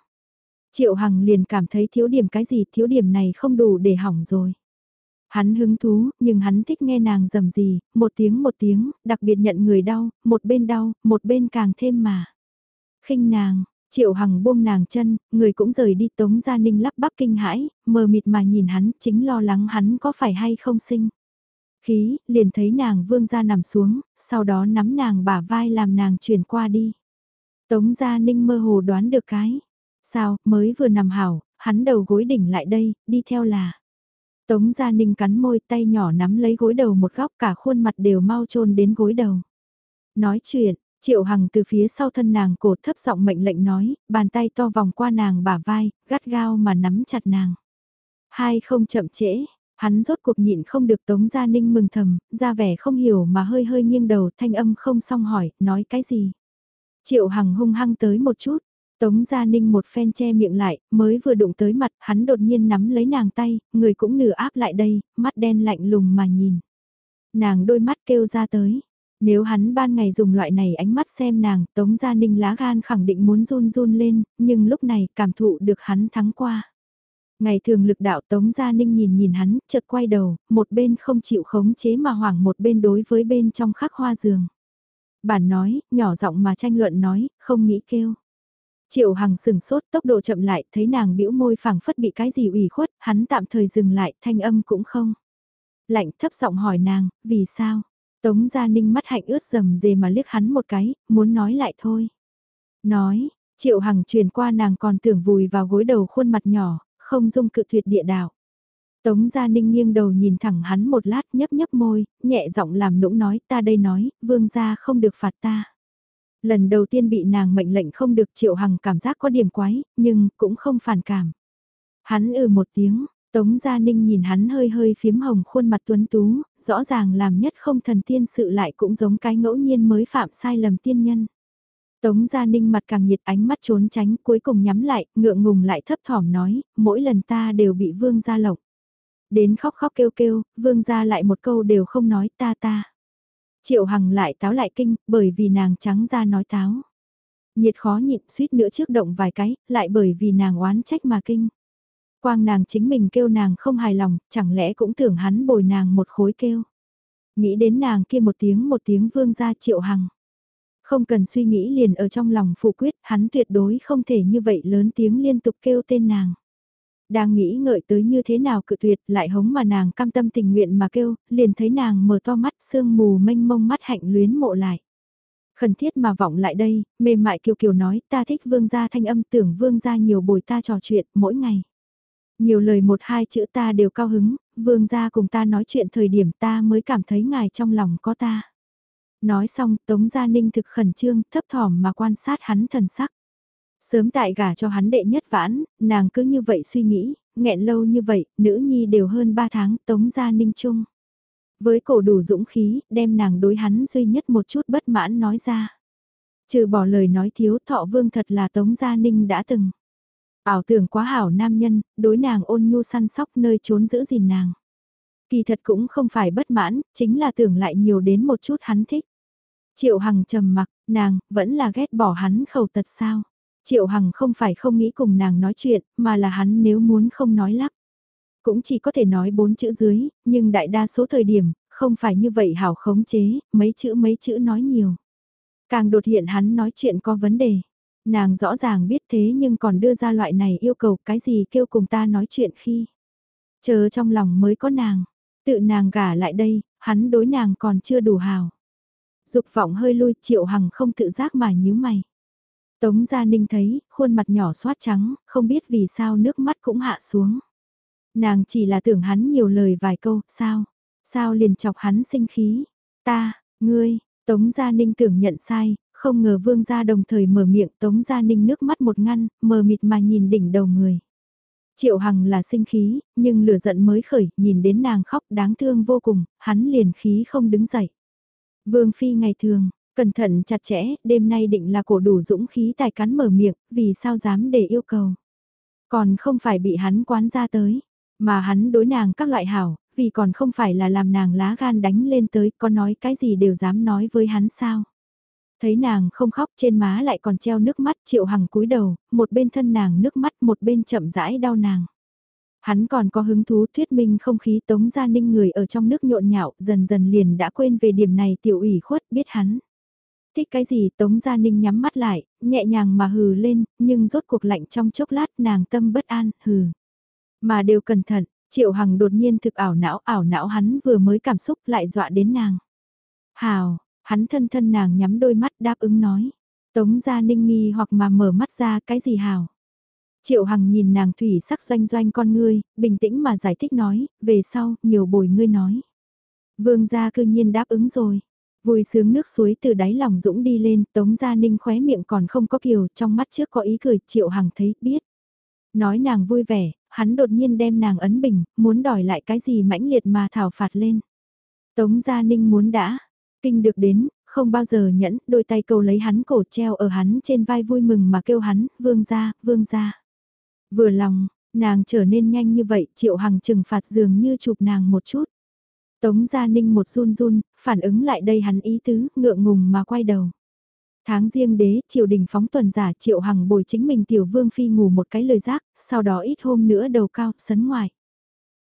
Triệu Hằng liền cảm thấy thiếu điểm cái gì, thiếu điểm này không đủ để hỏng rồi. Hắn hứng thú, nhưng hắn thích nghe nàng dầm gì, một tiếng một tiếng, đặc biệt nhận người đau, một bên đau, một bên càng thêm mà. khinh nàng, Triệu Hằng buông nàng chân, người cũng rời đi Tống Gia Ninh lắp bắp kinh hãi, mờ mịt mà nhìn hắn, chính lo lắng hắn có phải hay không sinh. Khí, liền thấy nàng vương ra nằm xuống, sau đó nắm nàng bả vai làm nàng chuyển qua đi. Tống Gia Ninh mơ hồ đoán được cái. Sao, mới vừa nằm hảo, hắn đầu gối đỉnh lại đây, đi theo là. Tống Gia Ninh cắn môi tay nhỏ nắm lấy gối đầu một góc cả khuôn mặt đều mau trôn đến gối đầu. Nói chuyện, Triệu Hằng từ phía sau thân nàng cổ thấp giọng mệnh lệnh nói, bàn tay to vòng qua nàng bả vai, gắt gao mà nắm chặt nàng. Hai không chậm trễ, hắn rốt cuộc nhịn không được Tống Gia Ninh mừng thầm, ra vẻ không hiểu mà hơi hơi nghiêng đầu thanh âm không xong hỏi, nói cái gì. Triệu Hằng hung hăng tới một chút, Tống Gia Ninh một phen che miệng lại, mới vừa đụng tới mặt, hắn đột nhiên nắm lấy nàng tay, người cũng nửa áp lại đây, mắt đen lạnh lùng mà nhìn. Nàng đôi mắt kêu ra tới. Nếu hắn ban ngày dùng loại này ánh mắt xem nàng, Tống Gia Ninh lá gan khẳng định muốn run run lên, nhưng lúc này cảm thụ được hắn thắng qua. Ngày thường lực đạo Tống Gia Ninh nhìn nhìn hắn, chợt quay đầu, một bên không chịu khống chế mà hoảng một bên đối với bên trong khắc hoa giường. Bản nói, nhỏ giọng mà tranh luận nói, không nghĩ kêu. Triệu Hằng sừng sốt tốc độ chậm lại, thấy nàng bĩu môi phẳng phất bị cái gì ủy khuất, hắn tạm thời dừng lại, thanh âm cũng không. Lạnh thấp giọng hỏi nàng, vì sao? Tống Gia Ninh mắt hạnh ướt dầm dề mà liếc hắn một cái, muốn nói lại thôi. Nói, Triệu Hằng truyền qua nàng còn tưởng vùi vào gối đầu khuôn mặt nhỏ, không dung cự tuyệt địa đạo. Tống Gia Ninh nghiêng đầu nhìn thẳng hắn một lát nhấp nhấp môi, nhẹ giọng làm nũng nói ta đây nói, vương gia không được phạt ta. Lần đầu tiên bị nàng mệnh lệnh không được Triệu Hằng cảm giác có điểm quái, nhưng cũng không phản cảm. Hắn ừ một tiếng, Tống Gia Ninh nhìn hắn hơi hơi phiếm hồng khuôn mặt tuấn tú, rõ ràng làm nhất không thần tiên sự lại cũng giống cái ngẫu nhiên mới phạm sai lầm tiên nhân. Tống Gia Ninh mặt càng nhiệt ánh mắt trốn tránh cuối cùng nhắm lại, ngượng ngùng lại thấp thỏm nói, mỗi lần ta đều bị vương gia lộc. Đến khóc khóc kêu kêu, vương gia lại một câu đều không nói ta ta. Triệu Hằng lại táo lại kinh, bởi vì nàng trắng ra nói táo. Nhiệt khó nhịn suýt nữa trước động vài cái, lại bởi vì nàng oán trách mà kinh. Quang nàng chính mình kêu nàng không hài lòng, chẳng lẽ cũng tưởng hắn bồi nàng một khối kêu. Nghĩ đến nàng kia một tiếng một tiếng vương ra triệu hằng. Không cần suy nghĩ liền ở trong lòng phụ quyết, hắn tuyệt đối không thể như vậy lớn tiếng liên tục kêu tên nàng. Đang nghĩ ngợi tới như thế nào cự tuyệt lại hống mà nàng cam tâm tình nguyện mà kêu, liền thấy nàng mở to mắt sương mù mênh mông mắt hạnh luyến mộ lại. Khẩn thiết mà vọng lại đây, mềm mại kiều kiều nói ta thích vương gia thanh âm tưởng vương gia nhiều bồi ta trò chuyện mỗi ngày. Nhiều lời một hai chữ ta đều cao hứng, vương gia cùng ta nói chuyện thời điểm ta mới cảm thấy ngài trong lòng có ta. Nói xong Tống Gia Ninh thực khẩn trương, thấp thỏm mà quan sát hắn thần sắc. Sớm tại gả cho hắn đệ nhất vãn, nàng cứ như vậy suy nghĩ, nghẹn lâu như vậy, nữ nhi đều hơn 3 tháng Tống Gia Ninh chung. Với cổ đủ dũng khí, đem nàng đối hắn duy nhất một chút bất mãn nói ra. Trừ bỏ lời nói thiếu thọ vương thật là Tống Gia Ninh đã từng. Ảo tưởng quá hảo nam nhân, đối nàng ôn nhu săn sóc nơi trốn giữ gìn nàng. Kỳ thật cũng không phải bất mãn, chính là tưởng lại nhiều đến một chút hắn thích. Triệu Hằng trầm mặc, nàng, vẫn là ghét bỏ hắn khẩu tật sao. Triệu Hằng không phải không nghĩ cùng nàng nói chuyện, mà là hắn nếu muốn không nói lắp. Cũng chỉ có thể nói bốn chữ dưới, nhưng đại đa số thời điểm, không phải như vậy hảo khống chế, mấy chữ mấy chữ nói nhiều. Càng đột hiện hắn nói chuyện có vấn đề. Nàng rõ ràng biết thế nhưng còn đưa ra loại này yêu cầu cái gì kêu cùng ta nói chuyện khi. Chờ trong lòng mới có nàng. Tự nàng gả lại đây, hắn đối nàng còn chưa đủ hào. Dục vọng hơi lui triệu hằng không tự giác mà nhíu mày. Tống Gia Ninh thấy, khuôn mặt nhỏ xoát trắng, không biết vì sao nước mắt cũng hạ xuống. Nàng chỉ là tưởng hắn nhiều lời vài câu, sao? Sao liền chọc hắn sinh khí? Ta, ngươi, Tống Gia Ninh tưởng nhận sai, không ngờ Vương Gia đồng thời mở miệng Tống Gia Ninh nước mắt một ngăn, mờ mịt mà nhìn đỉnh đầu người. Triệu Hằng là sinh khí, nhưng lửa giận mới khởi, nhìn đến nàng khóc đáng thương vô cùng, hắn liền khí không đứng dậy. Vương Phi ngày thường, cẩn thận chặt chẽ, đêm nay định là cổ đủ dũng khí tài cắn mở miệng, vì sao dám để yêu cầu. Còn không phải bị hắn quán ra tới, mà hắn đối nàng các loại hảo, vì còn không phải là làm nàng lá gan đánh lên tới, có nói cái gì đều dám nói với hắn sao. Thấy nàng không khóc trên má lại còn treo nước mắt triệu hằng cúi đầu, một bên thân nàng nước mắt một bên chậm rãi đau nàng. Hắn còn có hứng thú thuyết minh không khí tống gia ninh người ở trong nước nhộn nhạo dần dần liền đã quên về điểm này tiểu ủy khuất biết hắn. Thích cái gì tống gia ninh nhắm mắt lại, nhẹ nhàng mà hừ lên, nhưng rốt cuộc lạnh trong chốc lát nàng tâm bất an, hừ. Mà đều cẩn thận, triệu hằng đột nhiên thực ảo não ảo não hắn vừa mới cảm xúc lại dọa đến nàng. Hào, hắn thân thân nàng nhắm đôi mắt đáp ứng nói. Tống gia ninh nghi hoặc mà mở mắt ra cái gì hào. Triệu Hằng nhìn nàng thủy sắc doanh doanh con ngươi, bình tĩnh mà giải thích nói, về sau, nhiều bồi ngươi nói. Vương gia cư nhiên đáp ứng rồi. Vui sướng nước suối từ đáy lòng dũng đi lên, Tống Gia Ninh khóe miệng còn không có kiều, trong mắt trước có ý cười, Triệu Hằng thấy, biết. Nói nàng vui vẻ, hắn đột nhiên đem nàng ấn bình, muốn đòi lại cái gì mãnh liệt mà thảo phạt lên. Tống Gia Ninh muốn đã, kinh được đến, không bao giờ nhẫn, đôi tay cầu lấy hắn cổ treo ở hắn trên vai vui mừng mà kêu hắn, vương gia, vương gia. Vừa lòng, nàng trở nên nhanh như vậy, triệu hằng trừng phạt dường như chụp nàng một chút. Tống Gia Ninh một run run, phản ứng lại đây hắn ý tứ, ngượng ngùng mà quay đầu. Tháng riêng đế, triều đình phóng tuần giả triệu hằng bồi chính mình tiểu vương phi ngủ một cái lời giác, sau đó ít hôm nữa đầu cao, sấn ngoài.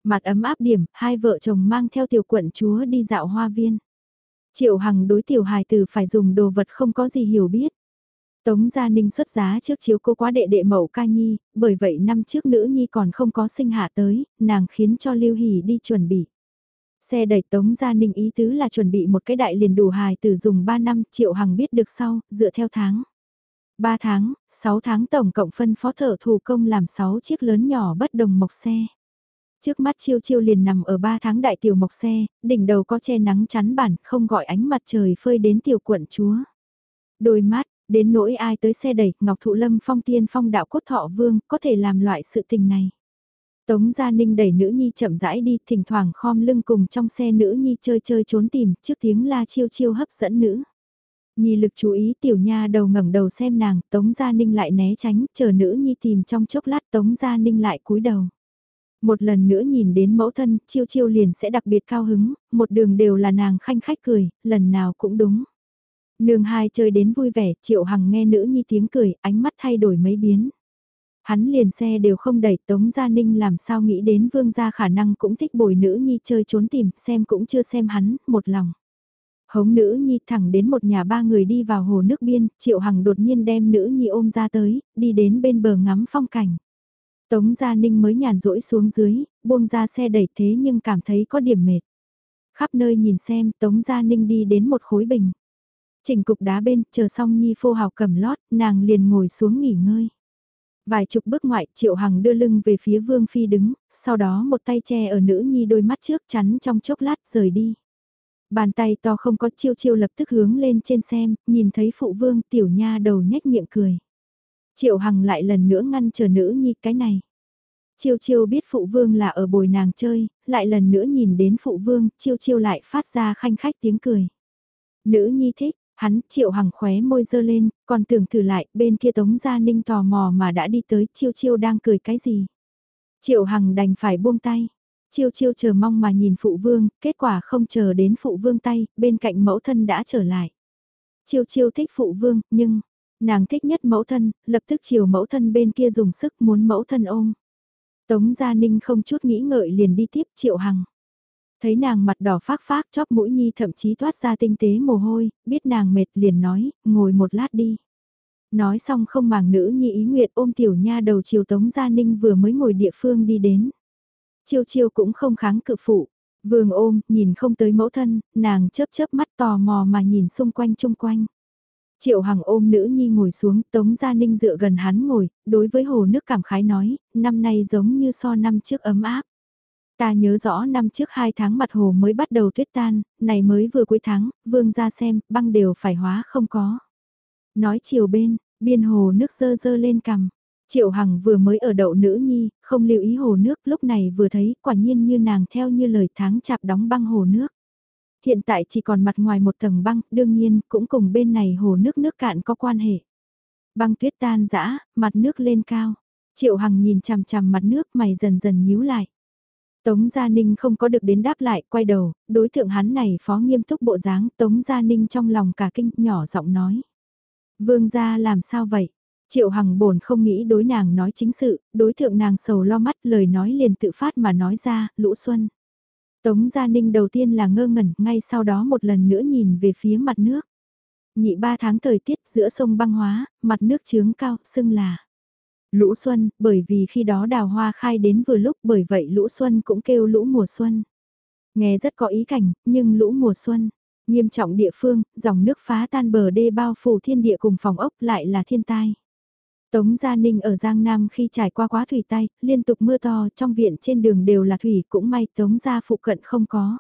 Mặt ấm áp điểm, hai vợ chồng mang theo tiểu quận chúa đi dạo hoa viên. Triệu hằng đối tiểu hài từ phải dùng đồ vật không có gì hiểu biết. Tống Gia Ninh xuất giá trước chiếu cô quá đệ đệ mậu ca nhi, bởi vậy năm trước nữ nhi còn không có sinh hạ tới, nàng khiến cho Lưu Hỷ đi chuẩn bị. Xe đẩy Tống Gia Ninh ý tứ là chuẩn bị một cái đại liền đủ hài từ dùng 3 năm triệu hằng biết được sau, dựa theo tháng. 3 tháng, 6 tháng tổng cộng phân phó thợ thủ công làm 6 chiếc lớn nhỏ bất đồng mộc xe. Trước mắt chiêu chiêu liền nằm ở 3 tháng đại tiểu mộc xe, đỉnh đầu có che nắng chắn bản, không gọi ánh mặt trời phơi đến tiểu quận chúa. Đôi mắt, đến nỗi ai tới xe đẩy, Ngọc Thụ Lâm phong tiên phong đạo cốt thọ vương, có thể làm loại sự tình này. Tống Gia Ninh đẩy nữ nhi chậm rãi đi, thỉnh thoảng khom lưng cùng trong xe nữ nhi chơi chơi trốn tìm, trước tiếng la chiêu chiêu hấp dẫn nữ. Nhi lực chú ý tiểu nha đầu ngẩng đầu xem nàng, Tống Gia Ninh lại né tránh, chờ nữ nhi tìm trong chốc lát Tống Gia Ninh lại cúi đầu. Một lần nữa nhìn đến mẫu thân, chiêu chiêu liền sẽ đặc biệt cao hứng, một đường đều là nàng khanh khách cười, lần nào cũng đúng. Nương hai chơi đến vui vẻ, triệu hằng nghe nữ nhi tiếng cười, ánh mắt thay đổi mấy biến. Hắn liền xe đều không đẩy Tống Gia Ninh làm sao nghĩ đến vương gia khả năng cũng thích bồi nữ nhi chơi trốn tìm, xem cũng chưa xem hắn, một lòng. Hống nữ nhi thẳng đến một nhà ba người đi vào hồ nước biên, Triệu Hằng đột nhiên đem nữ nhi ôm ra tới, đi đến bên bờ ngắm phong cảnh. Tống Gia Ninh mới nhàn rỗi xuống dưới, buông ra xe đẩy thế nhưng cảm thấy có điểm mệt. Khắp nơi nhìn xem, Tống Gia Ninh đi đến một khối bình. Chỉnh cục đá bên, chờ xong Nhi phô hào cầm lót, nàng liền ngồi xuống nghỉ ngơi. Vài chục bước ngoại, Triệu Hằng đưa lưng về phía Vương Phi đứng, sau đó một tay che ở nữ Nhi đôi mắt trước chắn trong chốc lát rời đi. Bàn tay to không có chiêu chiêu lập tức hướng lên trên xem, nhìn thấy phụ vương tiểu nha đầu nhếch miệng cười. Triệu Hằng lại lần nữa ngăn chờ nữ nhi cái này. Chiêu chiêu biết phụ vương là ở bồi nàng chơi, lại lần nữa nhìn đến phụ vương, chiêu chiêu lại phát ra khanh khách tiếng cười. Nữ nhi thích, hắn triệu hằng khóe môi dơ lên, còn tưởng thử lại, bên kia tống gia ninh tò mò mà đã đi tới, chiêu chiêu đang cười cái gì. Triệu hằng đành phải buông tay. Chiêu chiêu chờ mong mà nhìn phụ vương, kết quả không chờ đến phụ vương tay, bên cạnh mẫu thân đã trở lại. Chiêu chiêu thích phụ vương, nhưng, nàng thích nhất mẫu thân, lập tức chiều mẫu thân bên kia dùng sức muốn mẫu thân ôm. Tống Gia Ninh không chút nghĩ ngợi liền đi tiếp Triệu Hằng. Thấy nàng mặt đỏ phác phác chóp mũi nhi thậm chí toát ra tinh tế mồ hôi, biết nàng mệt liền nói, ngồi một lát đi. Nói xong không màng nữ nhi ý nguyện ôm tiểu nha đầu chiều Tống Gia Ninh vừa mới ngồi địa phương đi đến. Chiêu chiêu cũng không kháng cự phụ. Vương ôm, nhìn không tới mẫu thân, nàng chớp chớp mắt tò mò mà nhìn xung quanh chung quanh. Triệu Hằng ôm nữ nhi ngồi xuống, Tống Gia Ninh dựa gần hắn ngồi, đối với hồ nước cảm khái nói, năm nay giống như so năm trước ấm áp. Ta nhớ rõ năm trước hai tháng mặt hồ mới bắt đầu tuyết tan, này mới vừa cuối tháng, vương ra xem, băng đều phải hóa không có. Nói chiều bên, biên hồ nước dơ dơ lên cằm. Triệu Hằng vừa mới ở đậu nữ nhi, không lưu ý hồ nước, lúc này vừa thấy, quả nhiên như nàng theo như lời tháng chạp đóng băng hồ nước. Hiện tại chỉ còn mặt ngoài một tầng băng, đương nhiên, cũng cùng bên này hồ nước nước cạn có quan hệ. Băng tuyết tan dã mặt nước lên cao. Triệu Hằng nhìn chằm chằm mặt nước mày dần dần nhíu lại. Tống Gia Ninh không có được đến đáp lại, quay đầu, đối tượng hắn này phó nghiêm túc bộ dáng, Tống Gia Ninh trong lòng cả kinh, nhỏ giọng nói. Vương gia làm sao vậy? Triệu Hằng bổn không nghĩ đối nàng nói chính sự, đối tượng nàng sầu lo mắt lời nói liền tự phát mà nói ra, lũ xuân. Tống Gia Ninh đầu tiên là ngơ ngẩn, ngay sau đó một lần nữa nhìn về phía mặt nước. Nhị ba tháng thời tiết giữa sông băng hóa, mặt nước trướng cao, xưng là. Lũ xuân, bởi vì khi đó đào hoa khai đến vừa lúc bởi vậy lũ xuân cũng kêu lũ mùa xuân. Nghe rất có ý cảnh, nhưng lũ mùa xuân, nghiêm trọng địa phương, dòng nước phá tan bờ đê bao phủ thiên địa cùng phòng ốc lại là thiên tai. Tống Gia Ninh ở Giang Nam khi trải qua quá thủy tay, liên tục mưa to trong viện trên đường đều là thủy cũng may Tống Gia phụ cận không có.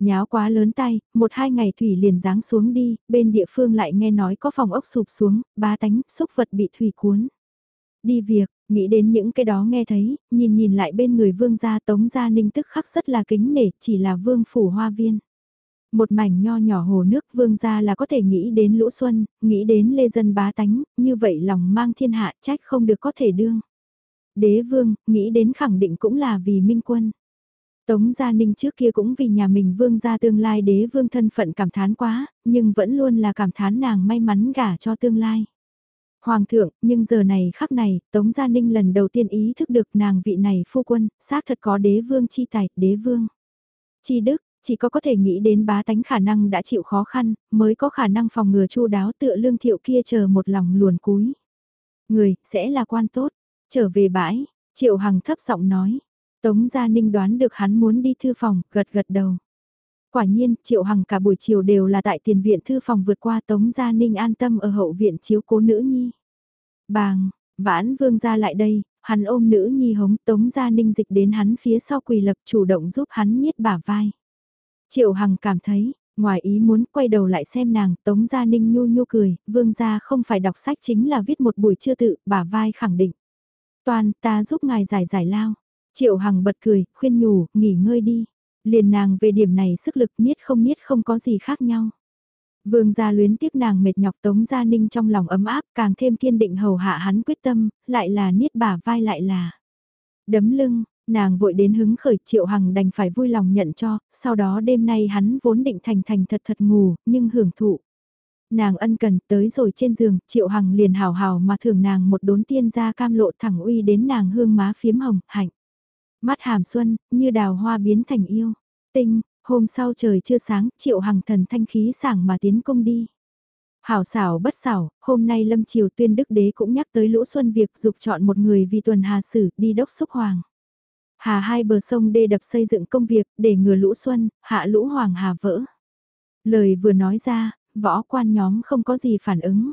Nháo quá lớn tay, một hai ngày thủy liền giáng xuống đi, bên địa phương lại nghe nói có phòng ốc sụp xuống, ba tánh, xúc vật bị thủy cuốn. Đi việc, nghĩ đến những cái đó nghe thấy, nhìn nhìn lại bên người vương gia Tống Gia Ninh tức khắc rất là kính nể, chỉ là vương phủ hoa viên. Một mảnh nho nhỏ hồ nước vương gia là có thể nghĩ đến lũ xuân, nghĩ đến lê dân bá tánh, như vậy lòng mang thiên hạ trách không được có thể đương. Đế vương, nghĩ đến khẳng định cũng là vì minh quân. Tống Gia Ninh trước kia cũng vì nhà mình vương gia tương lai đế vương thân phận cảm thán quá, nhưng vẫn luôn là cảm thán nàng may mắn gả cho tương lai. Hoàng thượng, nhưng giờ này khắc này, Tống Gia Ninh lần đầu tiên ý thức được nàng vị này phu quân, xác thật có đế vương chi tài, đế vương. Chi đức, chỉ có có thể nghĩ đến bá tánh khả năng đã chịu khó khăn, mới có khả năng phòng ngừa chu đáo tựa lương thiệu kia chờ một lòng luồn cúi. Người, sẽ là quan tốt. Trở về bãi, triệu hằng thấp giọng nói. Tống Gia Ninh đoán được hắn muốn đi thư phòng, gật gật đầu. Quả nhiên, Triệu Hằng cả buổi chiều đều là tại tiền viện thư phòng vượt qua Tống Gia Ninh an tâm ở hậu viện chiếu cố nữ nhi. Bàng, vãn vương ra lại đây, hắn ôm nữ nhi hống Tống Gia Ninh dịch đến hắn phía sau quỳ lập chủ động giúp hắn nhiết bả vai. Triệu Hằng cảm thấy, ngoài ý muốn quay đầu lại xem nàng, Tống Gia Ninh nhu nhu cười, vương gia không phải đọc sách chính là viết một buổi chưa tự, bả vai khẳng định. Toàn, ta giúp ngài giải giải lao. Triệu Hằng bật cười, khuyên nhủ, nghỉ ngơi đi. Liền nàng về điểm này sức lực niết không niết không có gì khác nhau. Vương gia luyến tiếp nàng mệt nhọc Tống Gia Ninh trong lòng ấm áp càng thêm kiên định hầu hạ hắn quyết tâm, lại là niết bả vai lại là đấm lưng, nàng vội đến hứng khởi triệu hằng đành phải vui lòng nhận cho, sau đó đêm nay hắn vốn định thành thành thật thật ngủ, nhưng hưởng thụ. Nàng ân cần tới rồi trên giường, triệu hằng liền hào hào mà thưởng nàng một đốn tiên gia cam lộ thẳng uy đến nàng hương má phiếm hồng, hạnh. Mắt hàm xuân, như đào hoa biến thành yêu. Tinh, hôm sau trời chưa sáng, triệu hằng thần thanh khí sảng mà tiến công đi. Hảo xảo bất xảo, hôm nay Lâm Triều tuyên đức đế cũng nhắc tới lũ xuân việc dục chọn một người vì tuần hà sử đi đốc xúc hoàng. Hà hai bờ sông đê đập xây dựng công việc để ngừa lũ xuân, hạ lũ hoàng hà vỡ. Lời vừa nói ra, võ quan nhóm không có gì phản ứng.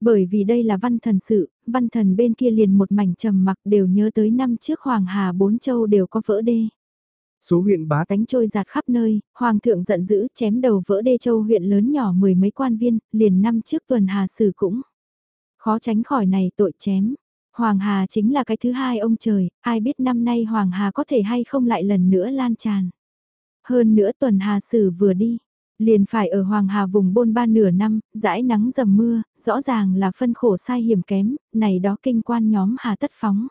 Bởi vì đây là văn thần sự, văn thần bên kia liền một mảnh trầm mặc đều nhớ tới năm trước Hoàng Hà bốn châu đều có vỡ đê. Số huyện bá tánh trôi giạt khắp nơi, Hoàng thượng giận dữ chém đầu vỡ đê châu huyện lớn nhỏ mười mấy quan viên, liền năm trước tuần Hà sử cũng. Khó tránh khỏi này tội chém. Hoàng Hà chính là cái thứ hai ông trời, ai biết năm nay Hoàng Hà có thể hay không lại lần nữa lan tràn. Hơn nữa tuần Hà sử vừa đi, Liền phải ở Hoàng Hà vùng bôn ba nửa năm, dãi nắng dầm mưa, rõ ràng là phân khổ sai hiểm kém, này đó kinh quan nhóm Hà tất phóng.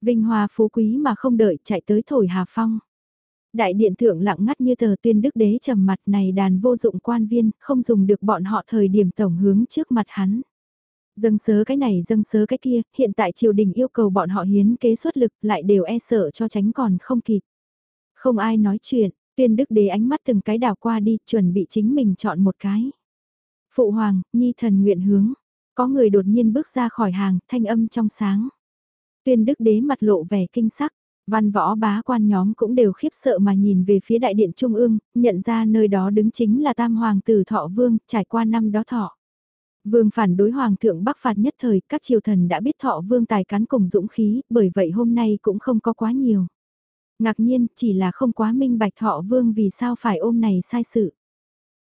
Vinh Hoa phú quý mà không đợi chạy tới thổi Hà Phong. Đại điện thượng lặng ngắt như tờ tuyên đức đế trầm mặt này đàn vô dụng quan viên, không dùng được bọn họ thời điểm tổng hướng trước mặt hắn. Dâng sớ cái này dâng sớ cái kia, hiện tại triều đình yêu cầu bọn họ hiến kế xuất lực lại đều e sợ cho tránh còn không kịp. Không ai nói chuyện, Tuyên đức đế ánh mắt từng cái đảo qua đi, chuẩn bị chính mình chọn một cái. Phụ hoàng, nhi thần nguyện hướng. Có người đột nhiên bước ra khỏi hàng, thanh âm trong sáng. Tuyên đức đế mặt lộ vẻ kinh sắc. Văn võ bá quan nhóm cũng đều khiếp sợ mà nhìn về phía đại điện trung ương, nhận ra nơi đó đứng chính là tam hoàng tử thọ vương, trải qua năm đó thọ. Vương phản đối hoàng thượng bắc phạt nhất thời, các triều thần đã biết thọ vương tài cán cùng dũng khí, bởi vậy hôm nay cũng không có quá nhiều. Ngạc nhiên, chỉ là không quá minh bạch thọ vương vì sao phải ôm này sai sự.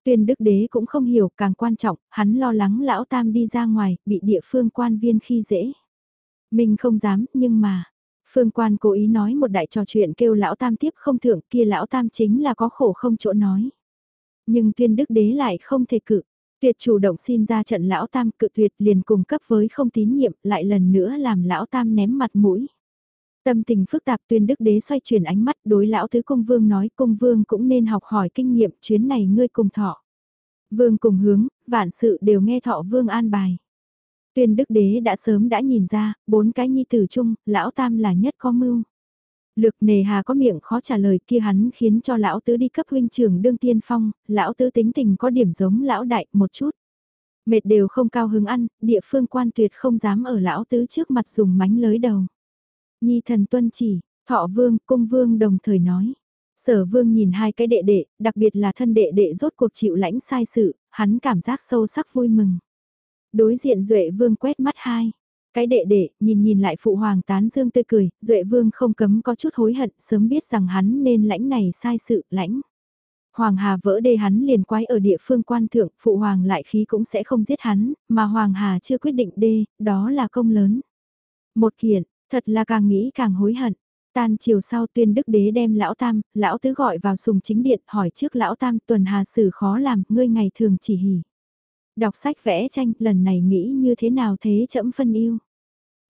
Tuyên đức đế cũng không hiểu, càng quan trọng, hắn lo lắng lão tam đi ra ngoài, bị địa phương quan viên khi dễ. Mình không dám, nhưng mà, phương quan cố ý nói một đại trò chuyện kêu lão tam tiếp không thượng kia lão tam chính là có khổ không chỗ nói. Nhưng tuyên đức đế lại không thể cự, tuyệt chủ động xin ra trận lão tam cự tuyệt liền cùng cấp với không tín nhiệm lại lần nữa làm lão tam ném mặt mũi. Tâm tình phức tạp tuyên đức đế xoay chuyển ánh mắt đối lão tứ công vương nói công vương cũng nên học hỏi kinh nghiệm chuyến này ngươi cùng thọ. Vương cùng hướng, vạn sự đều nghe thọ vương an bài. Tuyên đức đế đã sớm đã nhìn ra, bốn cái nhi tử chung, lão tam là nhất có mưu. Lược nề hà có miệng khó trả lời kia hắn khiến cho lão tứ đi cấp huynh trưởng đương tiên phong, lão tứ tính tình có điểm giống lão đại một chút. Mệt đều không cao hứng ăn, địa phương quan tuyệt không dám ở lão tứ trước mặt dùng mánh lới đầu. Nhi thần tuân chỉ, thọ vương, cung vương đồng thời nói. Sở vương nhìn hai cái đệ đệ, đặc biệt là thân đệ đệ rốt cuộc chịu lãnh sai sự, hắn cảm giác sâu sắc vui mừng. Đối diện Duệ vương quét mắt hai. Cái đệ đệ, nhìn nhìn lại phụ hoàng tán dương tươi cười, Duệ vương không cấm có chút hối hận, sớm biết rằng hắn nên lãnh này sai sự, lãnh. Hoàng Hà vỡ đê hắn liền quái ở địa phương quan thượng, phụ hoàng lại khí cũng sẽ không giết hắn, mà Hoàng Hà chưa quyết định đê, đó là công lớn. Một kiện, Thật là càng nghĩ càng hối hận. Tan chiều sau tuyên đức đế đem lão tam, lão tứ gọi vào sùng chính điện hỏi trước lão tam tuần hà sử khó làm, ngươi ngày thường chỉ hỉ. Đọc sách vẽ tranh, lần này nghĩ như thế nào thế chậm phân yêu.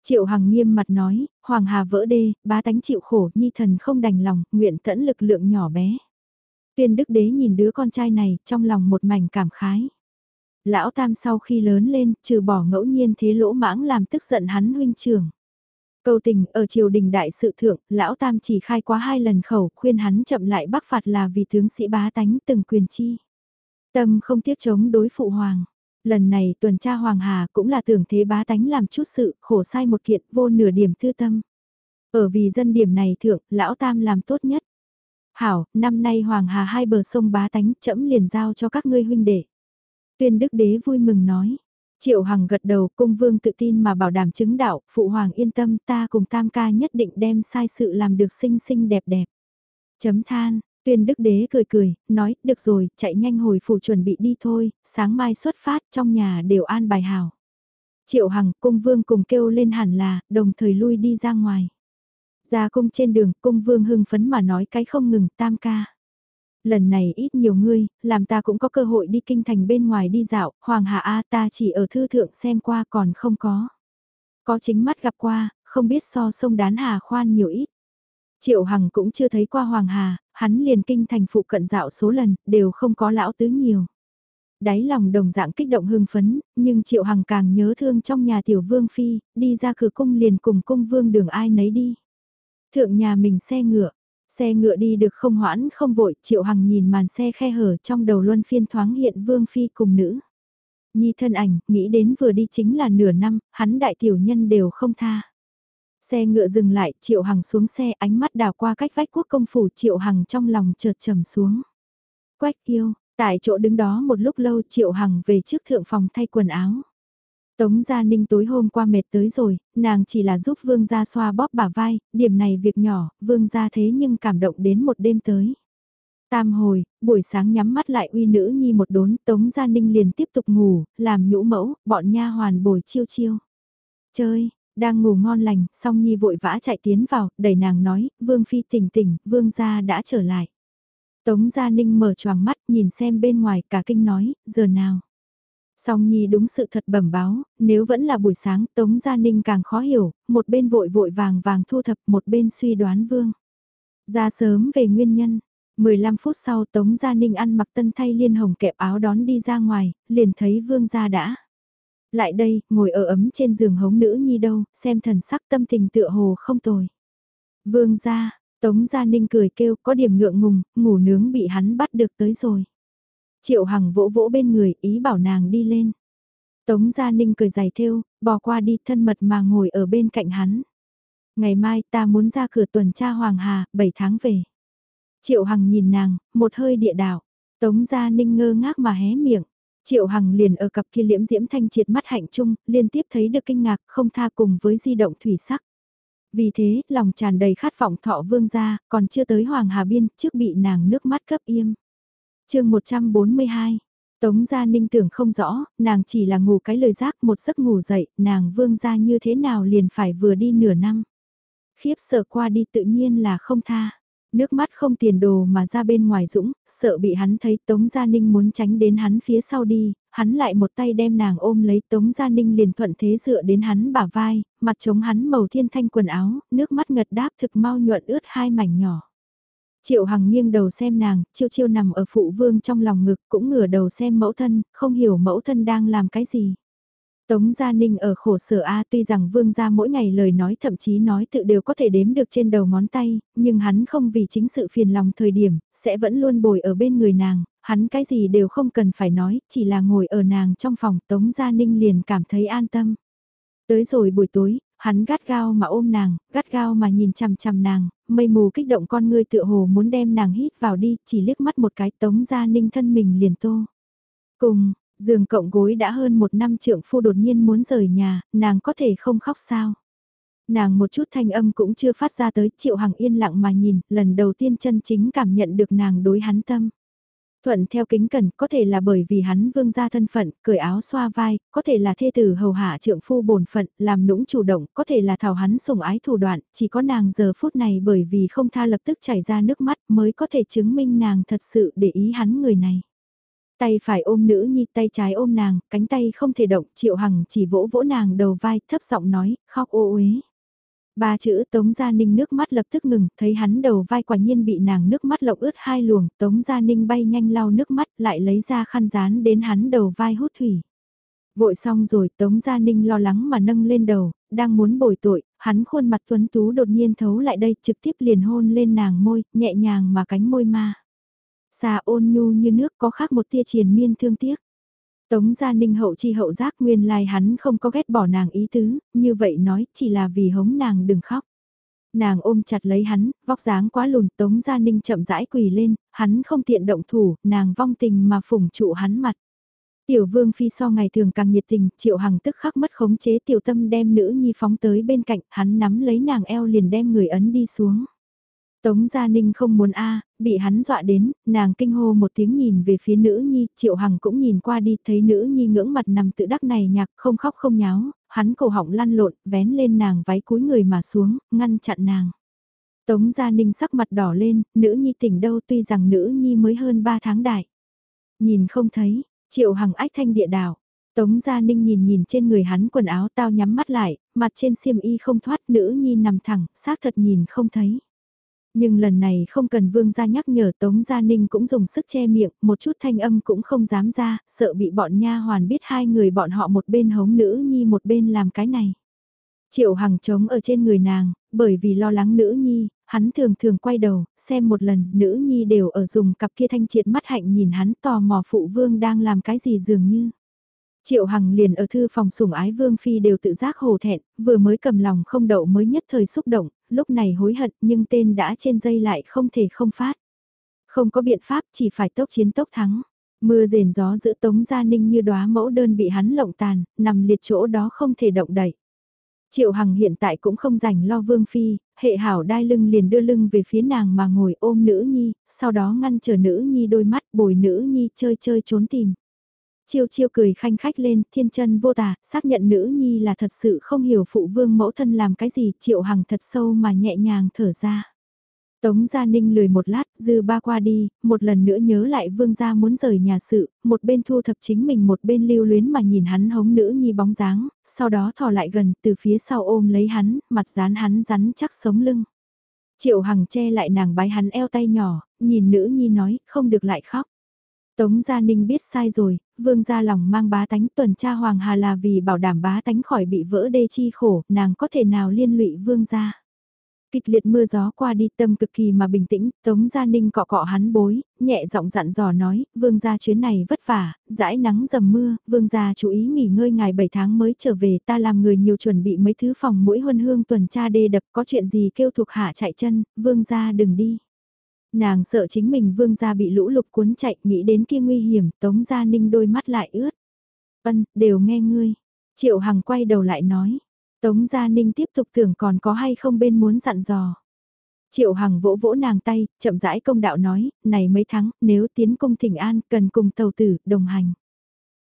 Triệu Hằng nghiêm mặt nói, Hoàng Hà vỡ đê, bá tánh chịu khổ, nhi thần không đành lòng, nguyện tẫn lực lượng nhỏ bé. Tuyên đức đế nhìn đứa con trai này, trong lòng một mảnh cảm khái. Lão Tam sau khi lớn lên, trừ bỏ ngẫu nhiên thế lỗ mãng làm tức giận hắn huynh trưởng. Câu tình ở triều đình đại sự thượng, lão tam chỉ khai quá hai lần khẩu khuyên hắn chậm lại bắc phạt là vì tướng sĩ bá tánh từng quyền chi. Tâm không tiếc chống đối phụ hoàng. Lần này tuần tra Hoàng Hà cũng là tưởng thế bá tánh làm chút sự, khổ sai một kiện vô nửa điểm thư tâm. Ở vì dân điểm này thượng, lão tam làm tốt nhất. Hảo, năm nay Hoàng Hà hai bờ sông bá tánh chậm liền giao cho các ngươi huynh đệ. Tuyên đức đế vui mừng nói, Triệu Hằng gật đầu cung vương tự tin mà bảo đảm chứng đạo, phụ hoàng yên tâm ta cùng tam ca nhất định đem sai sự làm được xinh xinh đẹp đẹp. Chấm than, tuyên đức đế cười cười, nói, được rồi, chạy nhanh hồi phủ chuẩn bị đi thôi, sáng mai xuất phát trong nhà đều an bài hảo. Triệu Hằng cung vương cùng kêu lên hẳn là, đồng thời lui đi ra ngoài. Ra cung trên đường, cung vương hưng phấn mà nói cái không ngừng, tam ca lần này ít nhiều ngươi, làm ta cũng có cơ hội đi kinh thành bên ngoài đi dạo, Hoàng Hà A ta chỉ ở thư thượng xem qua còn không có. Có chính mắt gặp qua, không biết so sông đán Hà khoan nhiều ít. Triệu Hằng cũng chưa thấy qua Hoàng Hà, hắn liền kinh thành phụ cận dạo số lần, đều không có lão tứ nhiều. Đáy lòng đồng dạng kích động hưng phấn, nhưng Triệu Hằng càng nhớ thương trong nhà tiểu vương phi, đi ra cửa cung liền cùng cung vương đường ai nấy đi. Thượng nhà mình xe ngựa, Xe ngựa đi được không hoãn không vội, Triệu Hằng nhìn màn xe khe hở trong đầu luân phiên thoáng hiện Vương Phi cùng nữ. Nhi thân ảnh, nghĩ đến vừa đi chính là nửa năm, hắn đại tiểu nhân đều không tha. Xe ngựa dừng lại, Triệu Hằng xuống xe ánh mắt đào qua cách vách quốc công phủ Triệu Hằng trong lòng chợt trầm xuống. Quách kiêu, tại chỗ đứng đó một lúc lâu Triệu Hằng về trước thượng phòng thay quần áo. Tống Gia Ninh tối hôm qua mệt tới rồi, nàng chỉ là giúp Vương Gia xoa bóp bả vai, điểm này việc nhỏ, Vương Gia thế nhưng cảm động đến một đêm tới. Tam hồi, buổi sáng nhắm mắt lại uy nữ nhi một đốn, Tống Gia Ninh liền tiếp tục ngủ, làm nhũ mẫu, bọn nha hoàn bồi chiêu chiêu. Chơi, đang ngủ ngon lành, song nhi vội vã chạy tiến vào, đẩy nàng nói, Vương Phi tỉnh tỉnh, Vương Gia đã trở lại. Tống Gia Ninh mở choàng mắt nhìn xem bên ngoài cả kinh nói, giờ nào. Song Nhi đúng sự thật bẩm báo, nếu vẫn là buổi sáng Tống Gia Ninh càng khó hiểu, một bên vội vội vàng vàng thu thập một bên suy đoán vương. Ra sớm về nguyên nhân, 15 phút sau Tống Gia Ninh ăn mặc tân thay liên hồng kẹp áo đón đi ra ngoài, liền thấy vương gia đã. Lại đây, ngồi ở ấm trên giường hống nữ nhi đâu, xem thần sắc tâm tình tựa hồ không tồi. Vương gia, Tống Gia Ninh cười kêu có điểm ngượng ngùng, ngủ nướng bị hắn bắt được tới rồi. Triệu Hằng vỗ vỗ bên người ý bảo nàng đi lên. Tống Gia Ninh cười giày thêu, bò qua đi thân mật mà ngồi ở bên cạnh hắn. Ngày mai ta muốn ra cửa tuần tra Hoàng Hà, 7 tháng về. Triệu Hằng nhìn nàng, một hơi địa đạo. Tống Gia Ninh ngơ ngác mà hé miệng. Triệu Hằng liền ở cặp kia liễm diễm thanh triệt mắt hạnh trung, liên tiếp thấy được kinh ngạc không tha cùng với di động thủy sắc. Vì thế, lòng tràn đầy khát vọng thọ vương gia, còn chưa tới Hoàng Hà Biên, trước bị nàng nước mắt cấp im chương 142 Tống Gia Ninh tưởng không rõ, nàng chỉ là ngủ cái lời giác một giấc ngủ dậy, nàng vương ra như thế nào liền phải vừa đi nửa năm. Khiếp sợ qua đi tự nhiên là không tha. Nước mắt không tiền đồ mà ra bên ngoài dũng, sợ bị hắn thấy Tống Gia Ninh muốn tránh đến hắn phía sau đi, hắn lại một tay đem nàng ôm lấy Tống Gia Ninh liền thuận thế dựa đến hắn bả vai, mặt chống hắn màu thiên thanh quần áo, nước mắt ngật đáp thực mau nhuận ướt hai mảnh nhỏ. Triệu Hằng nghiêng đầu xem nàng, chiêu chiêu nằm ở phụ vương trong lòng ngực cũng ngửa đầu xem mẫu thân, không hiểu mẫu thân đang làm cái gì. Tống Gia Ninh ở khổ sở A tuy rằng vương gia mỗi ngày lời nói thậm chí nói tự đều có thể đếm được trên đầu ngón tay, nhưng hắn không vì chính sự phiền lòng thời điểm, sẽ vẫn luôn bồi ở bên người nàng, hắn cái gì đều không cần phải nói, chỉ là ngồi ở nàng trong phòng Tống Gia Ninh liền cảm thấy an tâm. Tới rồi buổi tối, hắn gắt gao mà ôm nàng, gắt gao mà nhìn chằm chằm nàng, mây mù kích động con ngươi tựa hồ muốn đem nàng hít vào đi, chỉ liếc mắt một cái Tống Gia Ninh thân mình liền tô. Cùng, giường cộng gối đã hơn một năm trượng phu đột nhiên muốn rời nhà, nàng có thể không khóc sao. Nàng một chút thanh âm cũng chưa phát ra tới, triệu hằng yên lặng mà nhìn, lần đầu tiên chân chính cảm nhận được nàng đối hắn tâm. Thuận theo kính cẩn, có thể là bởi vì hắn vương gia thân phận, cởi áo xoa vai, có thể là thê tử hầu hạ trượng phu bổn phận, làm nũng chủ động, có thể là thảo hắn sủng ái thủ đoạn, chỉ có nàng giờ phút này bởi vì không tha lập tức chảy ra nước mắt mới có thể chứng minh nàng thật sự để ý hắn người này. Tay phải ôm nữ nhi, tay trái ôm nàng, cánh tay không thể động, triệu hằng chỉ vỗ vỗ nàng đầu vai, thấp giọng nói, khóc ô uế. Ba chữ Tống Gia Ninh nước mắt lập tức ngừng, thấy hắn đầu vai quả nhiên bị nàng nước mắt lộng ướt hai luồng, Tống Gia Ninh bay nhanh lau nước mắt lại lấy ra khăn dán đến hắn đầu vai hút thủy. Vội xong rồi Tống Gia Ninh lo lắng mà nâng lên đầu, đang muốn bồi tội, hắn khuôn mặt tuấn tú đột nhiên thấu lại đây trực tiếp liền hôn lên nàng môi, nhẹ nhàng mà cánh môi ma. Xà ôn nhu như nước có khác một tia triền miên thương tiếc. Tống Gia Ninh hậu chi hậu giác nguyên lai hắn không có ghét bỏ nàng ý tứ, như vậy nói chỉ là vì hống nàng đừng khóc. Nàng ôm chặt lấy hắn, vóc dáng quá lùn Tống Gia Ninh chậm rãi quỳ lên, hắn không tiện động thủ, nàng vong tình mà phủng trụ hắn mặt. Tiểu vương phi so ngày thường càng nhiệt tình, triệu hằng tức khắc mất khống chế tiểu tâm đem nữ nhi phóng tới bên cạnh, hắn nắm lấy nàng eo liền đem người ấn đi xuống. Tống Gia Ninh không muốn a bị hắn dọa đến, nàng kinh hô một tiếng nhìn về phía nữ nhi, Triệu Hằng cũng nhìn qua đi, thấy nữ nhi ngưỡng mặt nằm tự đắc này nhạc, không khóc không nháo, hắn cổ họng lăn lộn, vén lên nàng váy cúi người mà xuống, ngăn chặn nàng. Tống Gia Ninh sắc mặt đỏ lên, nữ nhi tỉnh đâu tuy rằng nữ nhi mới hơn 3 tháng đại. Nhìn không thấy, Triệu Hằng ách thanh địa đảo. Tống Gia Ninh nhìn nhìn trên người hắn quần áo tao nhắm mắt lại, mặt trên xiêm y không thoát nữ nhi nằm thẳng, xác thật nhìn không thấy. Nhưng lần này không cần vương gia nhắc nhở Tống Gia Ninh cũng dùng sức che miệng, một chút thanh âm cũng không dám ra, sợ bị bọn nha hoàn biết hai người bọn họ một bên hống nữ nhi một bên làm cái này. Triệu Hằng trống ở trên người nàng, bởi vì lo lắng nữ nhi, hắn thường thường quay đầu, xem một lần, nữ nhi đều ở dùng cặp kia thanh triệt mắt hạnh nhìn hắn tò mò phụ vương đang làm cái gì dường như. Triệu Hằng liền ở thư phòng sủng ái Vương Phi đều tự giác hồ thẹn, vừa mới cầm lòng không đậu mới nhất thời xúc động, lúc này hối hận nhưng tên đã trên dây lại không thể không phát. Không có biện pháp chỉ phải tốc chiến tốc thắng. Mưa rền gió giữa Tống Gia Ninh như đóa mẫu đơn bị hắn lộng tàn, nằm liệt chỗ đó không thể động đậy. Triệu Hằng hiện tại cũng không rảnh lo Vương Phi, hệ hảo đai lưng liền đưa lưng về phía nàng mà ngồi ôm nữ nhi, sau đó ngăn chờ nữ nhi đôi mắt bồi nữ nhi chơi chơi trốn tìm. Chiêu chiêu cười khanh khách lên, thiên chân vô tả, xác nhận nữ nhi là thật sự không hiểu phụ vương mẫu thân làm cái gì, triệu hằng thật sâu mà nhẹ nhàng thở ra. Tống Gia Ninh lười một lát, dư ba qua đi, một lần nữa nhớ lại vương gia muốn rời nhà sự, một bên thu thập chính mình một bên lưu luyến mà nhìn hắn hống nữ nhi bóng dáng, sau đó thò lại gần từ phía sau ôm lấy hắn, mặt dán hắn rắn chắc sống lưng. Triệu Hằng che lại nàng bái hắn eo tay nhỏ, nhìn nữ nhi nói, không được lại khóc. Tống Gia Ninh biết sai rồi, vương gia lòng mang bá tánh tuần tra Hoàng Hà là vì bảo đảm bá tánh khỏi bị vỡ đê chi khổ, nàng có thể nào liên lụy vương gia. Kịch liệt mưa gió qua đi tâm cực kỳ mà bình tĩnh, Tống Gia Ninh cọ cọ hắn bối, nhẹ giọng dặn dò nói, vương gia chuyến này vất vả, dãi nắng dầm mưa, vương gia chú ý nghỉ ngơi ngày 7 tháng mới trở về ta làm người nhiều chuẩn bị mấy thứ phòng mũi huân hương tuần tra đê đập có chuyện gì kêu thuộc hạ chạy chân, vương gia đừng đi. Nàng sợ chính mình vương gia bị lũ lụt cuốn chạy, nghĩ đến kia nguy hiểm, Tống Gia Ninh đôi mắt lại ướt. Ân, đều nghe ngươi. Triệu Hằng quay đầu lại nói. Tống Gia Ninh tiếp tục tưởng còn có hay không bên muốn dặn dò. Triệu Hằng vỗ vỗ nàng tay, chậm rãi công đạo nói, này mấy tháng, nếu tiến cung thỉnh an, cần cùng tàu tử, đồng hành.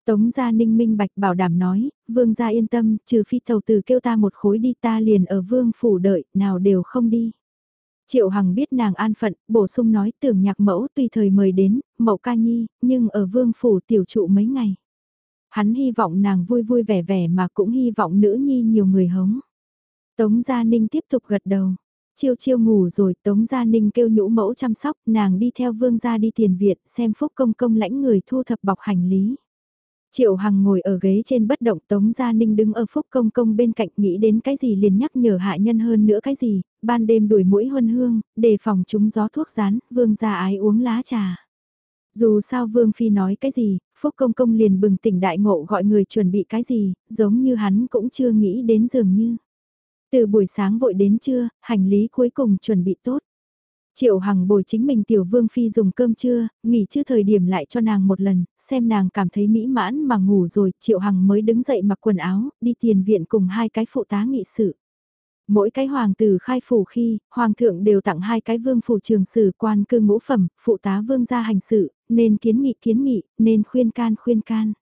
Tống Gia Ninh minh bạch bảo đảm nói, vương gia yên tâm, trừ phi tàu tử kêu ta một khối đi ta liền ở vương phủ đợi, nào đều không đi. Triệu Hằng biết nàng an phận, bổ sung nói tưởng nhạc mẫu tùy thời mời đến, mẫu ca nhi, nhưng ở vương phủ tiểu trụ mấy ngày. Hắn hy vọng nàng vui vui vẻ vẻ mà cũng hy vọng nữ nhi nhiều người hống. Tống Gia Ninh tiếp tục gật đầu. Chiêu chiêu ngủ rồi Tống Gia Ninh kêu nhũ mẫu chăm sóc nàng đi theo vương gia đi tiền viện xem phúc công công lãnh người thu thập bọc hành lý. Triệu Hằng ngồi ở ghế trên bất động Tống Gia Ninh đứng ở phúc công công bên cạnh nghĩ đến cái gì liền nhắc nhở hạ nhân hơn nữa cái gì, ban đêm đuổi mũi huân hương, đề phòng chúng gió thuốc rán, vương gia ái uống lá trà. Dù sao Vương Phi nói cái gì, Phúc Công Công liền bừng tỉnh đại ngộ gọi người chuẩn bị cái gì, giống như hắn cũng chưa nghĩ đến dường như. Từ buổi sáng vội đến trưa, hành lý cuối cùng chuẩn bị tốt. Triệu Hằng bồi chính mình tiểu vương phi dùng cơm trưa, nghỉ chưa thời điểm lại cho nàng một lần, xem nàng cảm thấy mỹ mãn mà ngủ rồi, Triệu Hằng mới đứng dậy mặc quần áo, đi tiền viện cùng hai cái phụ tá nghị sự. Mỗi cái hoàng tử khai phủ khi, hoàng thượng đều tặng hai cái vương phủ trường sử quan cư ngũ phẩm, phụ tá vương gia hành sự, nên kiến nghị kiến nghị, nên khuyên can khuyên can.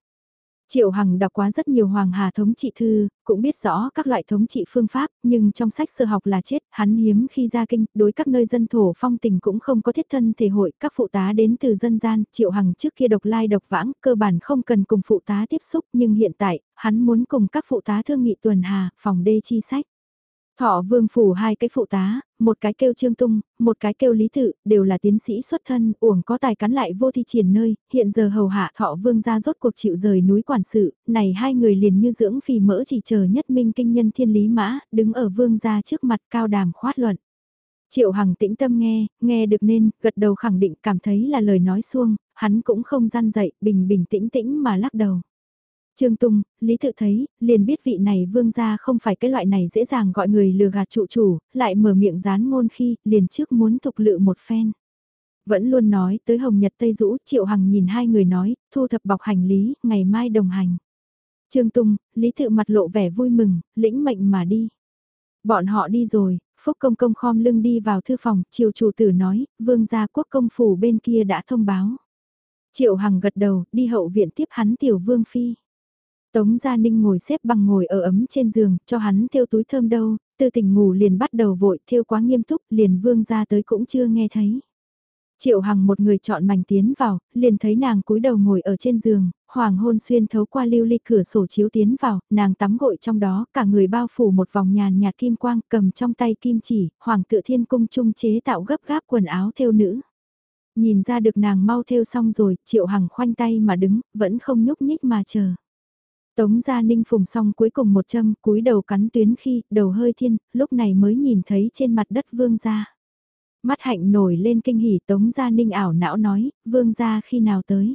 Triệu Hằng đọc quá rất nhiều hoàng hà thống trị thư, cũng biết rõ các loại thống trị phương pháp, nhưng trong sách sơ học là chết, hắn hiếm khi ra kinh, đối các nơi dân thổ phong tình cũng không có thiết thân thể hội, các phụ tá đến từ dân gian, Triệu Hằng trước kia độc lai độc vãng, cơ bản không cần cùng phụ tá tiếp xúc, nhưng hiện tại, hắn muốn cùng các phụ tá thương nghị tuần hà, phòng đê chi sách. Thọ vương phủ hai cái phụ tá, một cái kêu trương tung, một cái kêu lý tự, đều là tiến sĩ xuất thân, uổng có tài cắn lại vô thi triển nơi, hiện giờ hầu hạ thọ vương ra rốt cuộc chịu rời núi quản sự, này hai người liền như dưỡng phì mỡ chỉ chờ nhất minh kinh nhân thiên lý mã, đứng ở vương ra trước mặt cao đàm khoát luận. Triệu Hằng tĩnh tâm nghe, nghe được nên, gật đầu khẳng định cảm thấy là lời nói xuông, hắn cũng không gian dậy, bình bình tĩnh tĩnh mà lắc đầu. Trương Tung, Lý Tự thấy, liền biết vị này vương gia không phải cái loại này dễ dàng gọi người lừa gạt trụ chủ, lại mở miệng dán ngôn khi, liền trước muốn thục lự một phen. Vẫn luôn nói tới Hồng Nhật Tây Dũ, Triệu Hằng nhìn hai người nói, thu thập bọc hành lý, ngày mai đồng hành. Trương Tung, Lý Tự mặt lộ vẻ vui mừng, lĩnh mệnh mà đi. Bọn họ đi rồi, Phúc Công Công khom lưng đi vào thư phòng, Triều chủ tử nói, vương gia quốc công phủ bên kia đã thông báo. Triệu Hằng gật đầu, đi hậu viện tiếp hắn tiểu vương phi. Tống Gia Ninh ngồi xếp bằng ngồi ở ấm trên giường, cho hắn theo túi thơm đâu, từ tỉnh ngủ liền bắt đầu vội, theo quá nghiêm túc, liền vương ra tới cũng chưa nghe thấy. Triệu Hằng một người chọn mảnh tiến vào, liền thấy nàng cúi đầu ngồi ở trên giường, hoàng hôn xuyên thấu qua lưu ly cửa sổ chiếu tiến vào, nàng tắm gội trong đó, cả người bao phủ một vòng nhàn nhạt kim quang, cầm trong tay kim chỉ, hoàng tự thiên cung trung chế tạo gấp gáp quần áo theo nữ. Nhìn ra được nàng mau theo xong rồi, Triệu Hằng khoanh tay mà đứng, vẫn không nhúc nhích mà chờ. Tống Gia Ninh phùng xong cuối cùng một châm, cúi đầu cắn tuyến khi, đầu hơi thiên, lúc này mới nhìn thấy trên mặt đất vương gia. Mắt hạnh nổi lên kinh hỉ Tống Gia Ninh ảo não nói, vương gia khi nào tới.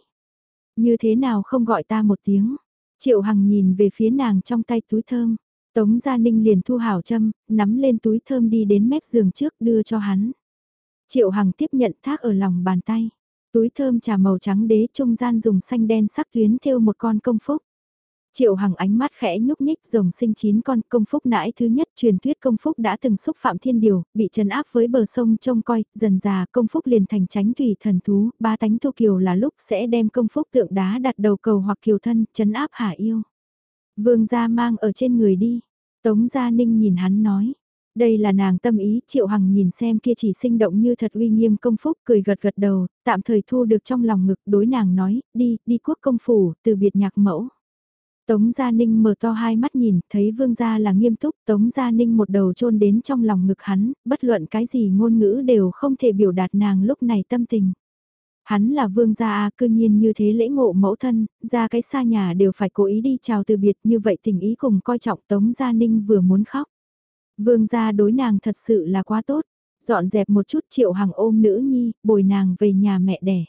Như thế nào không gọi ta một tiếng. Triệu Hằng nhìn về phía nàng trong tay túi thơm. Tống Gia Ninh liền thu hảo châm, nắm lên túi thơm đi đến mép giường trước đưa cho hắn. Triệu Hằng tiếp nhận thác ở lòng bàn tay. Túi thơm trà màu trắng đế trung gian dùng xanh đen sắc tuyến theo một con công phúc. Triệu Hằng ánh mắt khẽ nhúc nhích rồng sinh chín con công phúc nãi thứ nhất truyền thuyết công phúc đã từng xúc phạm thiên điều, bị trấn áp với bờ sông trông coi, dần già công phúc liền thành tránh thủy thần thú, ba tánh thu kiều là lúc sẽ đem công phúc tượng đá đặt đầu cầu hoặc kiều thân, trấn áp hạ yêu. Vương gia mang ở trên người đi, Tống Gia Ninh nhìn hắn nói. Đây là nàng tâm ý, Triệu Hằng nhìn xem kia chỉ sinh động như thật uy nghiêm công phúc cười gật gật đầu, tạm thời thu được trong lòng ngực đối nàng nói, đi, đi quốc công phủ, từ biệt nhạc mẫu. Tống Gia Ninh mở to hai mắt nhìn, thấy vương gia là nghiêm túc, Tống Gia Ninh một đầu chôn đến trong lòng ngực hắn, bất luận cái gì ngôn ngữ đều không thể biểu đạt nàng lúc này tâm tình. Hắn là vương gia a cư nhiên như thế lễ ngộ mẫu thân, ra cái xa nhà đều phải cố ý đi chào từ biệt như vậy tình ý cùng coi trọng Tống Gia Ninh vừa muốn khóc. Vương gia đối nàng thật sự là quá tốt, dọn dẹp một chút triệu hàng ôm nữ nhi, bồi nàng về nhà mẹ đẻ.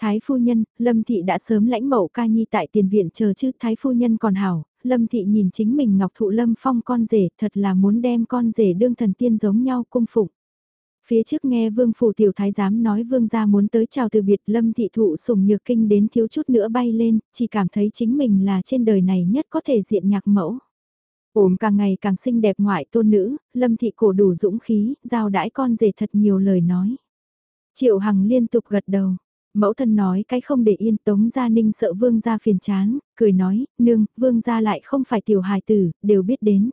Thái phu nhân, Lâm Thị đã sớm lãnh mẫu ca nhi tại tiền viện chờ chứ, Thái phu nhân còn hảo, Lâm Thị nhìn chính mình ngọc thụ Lâm Phong con rể, thật là muốn đem con rể đương thần tiên giống nhau cung phụng. Phía trước nghe vương phủ tiểu thái giám nói vương gia muốn tới chào từ biệt Lâm Thị thụ sủng nhược kinh đến thiếu chút nữa bay lên, chỉ cảm thấy chính mình là trên đời này nhất có thể diện nhạc mẫu. Ổm càng ngày càng xinh đẹp ngoại tôn nữ, Lâm Thị cổ đủ dũng khí, giao đãi con rể thật nhiều lời nói. Triệu Hằng liên tục gật đầu. Mẫu thân nói cái không để yên Tống Gia Ninh sợ Vương Gia phiền chán, cười nói, nương, Vương Gia lại không phải tiểu hài tử, đều biết đến.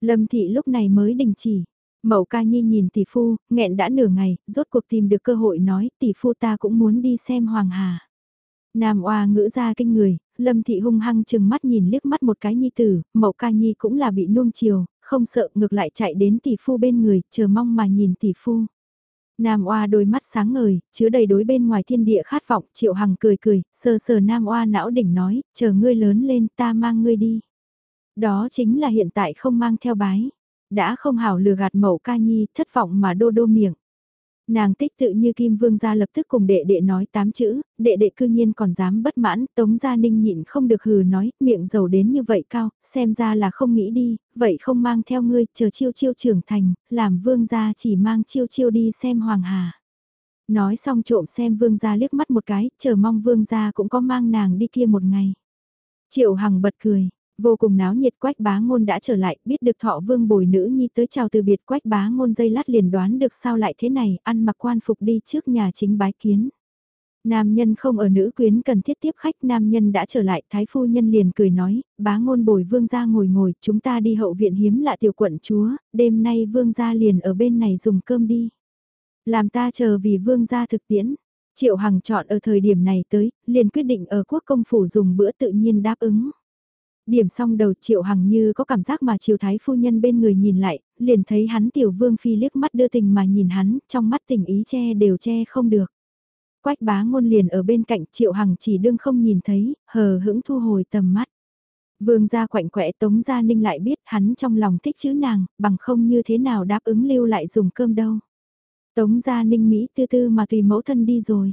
Lâm Thị lúc này mới đình chỉ. Mậu ca nhi nhìn tỷ phu, nghẹn đã nửa ngày, rốt cuộc tìm được cơ hội nói tỷ phu ta cũng muốn đi xem Hoàng Hà. Nam oa ngữ ra kinh người, Lâm Thị hung hăng chừng mắt nhìn liếc mắt một cái nhi tử, Mậu ca nhi cũng là bị nuông chiều, không sợ ngược lại chạy đến tỷ phu bên người, chờ mong mà nhìn tỷ phu. Nam Oa đôi mắt sáng ngời, chứa đầy đối bên ngoài thiên địa khát vọng, Triệu Hằng cười cười, sờ sờ Nam Oa não đỉnh nói, chờ ngươi lớn lên ta mang ngươi đi. Đó chính là hiện tại không mang theo bái. Đã không hảo lừa gạt mẫu ca nhi, thất vọng mà đô đô miệng. Nàng tích tự như Kim Vương gia lập tức cùng đệ đệ nói tám chữ, đệ đệ cư nhiên còn dám bất mãn, Tống Gia Ninh nhịn không được hừ nói, miệng giàu đến như vậy cao, xem ra là không nghĩ đi, vậy không mang theo ngươi, chờ chiêu chiêu trưởng thành, làm Vương gia chỉ mang chiêu chiêu đi xem Hoàng Hà. Nói xong trộm xem Vương gia liếc mắt một cái, chờ mong Vương gia cũng có mang nàng đi kia một ngày. Triệu Hằng bật cười, Vô cùng náo nhiệt quách bá ngôn đã trở lại, biết được thọ vương bồi nữ nhi tới chào từ biệt quách bá ngôn dây lát liền đoán được sao lại thế này, ăn mặc quan phục đi trước nhà chính bái kiến. Nam nhân không ở nữ quyến cần thiết tiếp khách, nam nhân đã trở lại, thái phu nhân liền cười nói, bá ngôn bồi vương gia ngồi ngồi, chúng ta đi hậu viện hiếm lạ tiểu quận chúa, đêm nay vương gia liền ở bên này dùng cơm đi. Làm ta chờ vì vương gia thực tiễn. Triệu Hằng chọn ở thời điểm này tới, liền quyết định ở quốc công phủ dùng bữa tự nhiên đáp ứng. Điểm xong đầu triệu hằng như có cảm giác mà triều thái phu nhân bên người nhìn lại, liền thấy hắn tiểu vương phi liếc mắt đưa tình mà nhìn hắn, trong mắt tình ý che đều che không được. Quách bá ngôn liền ở bên cạnh triệu hằng chỉ đương không nhìn thấy, hờ hững thu hồi tầm mắt. Vương gia quạnh quẽ tống gia ninh lại biết hắn trong lòng thích chữ nàng, bằng không như thế nào đáp ứng lưu lại dùng cơm đâu. Tống gia ninh Mỹ tư tư mà tùy mẫu thân đi rồi.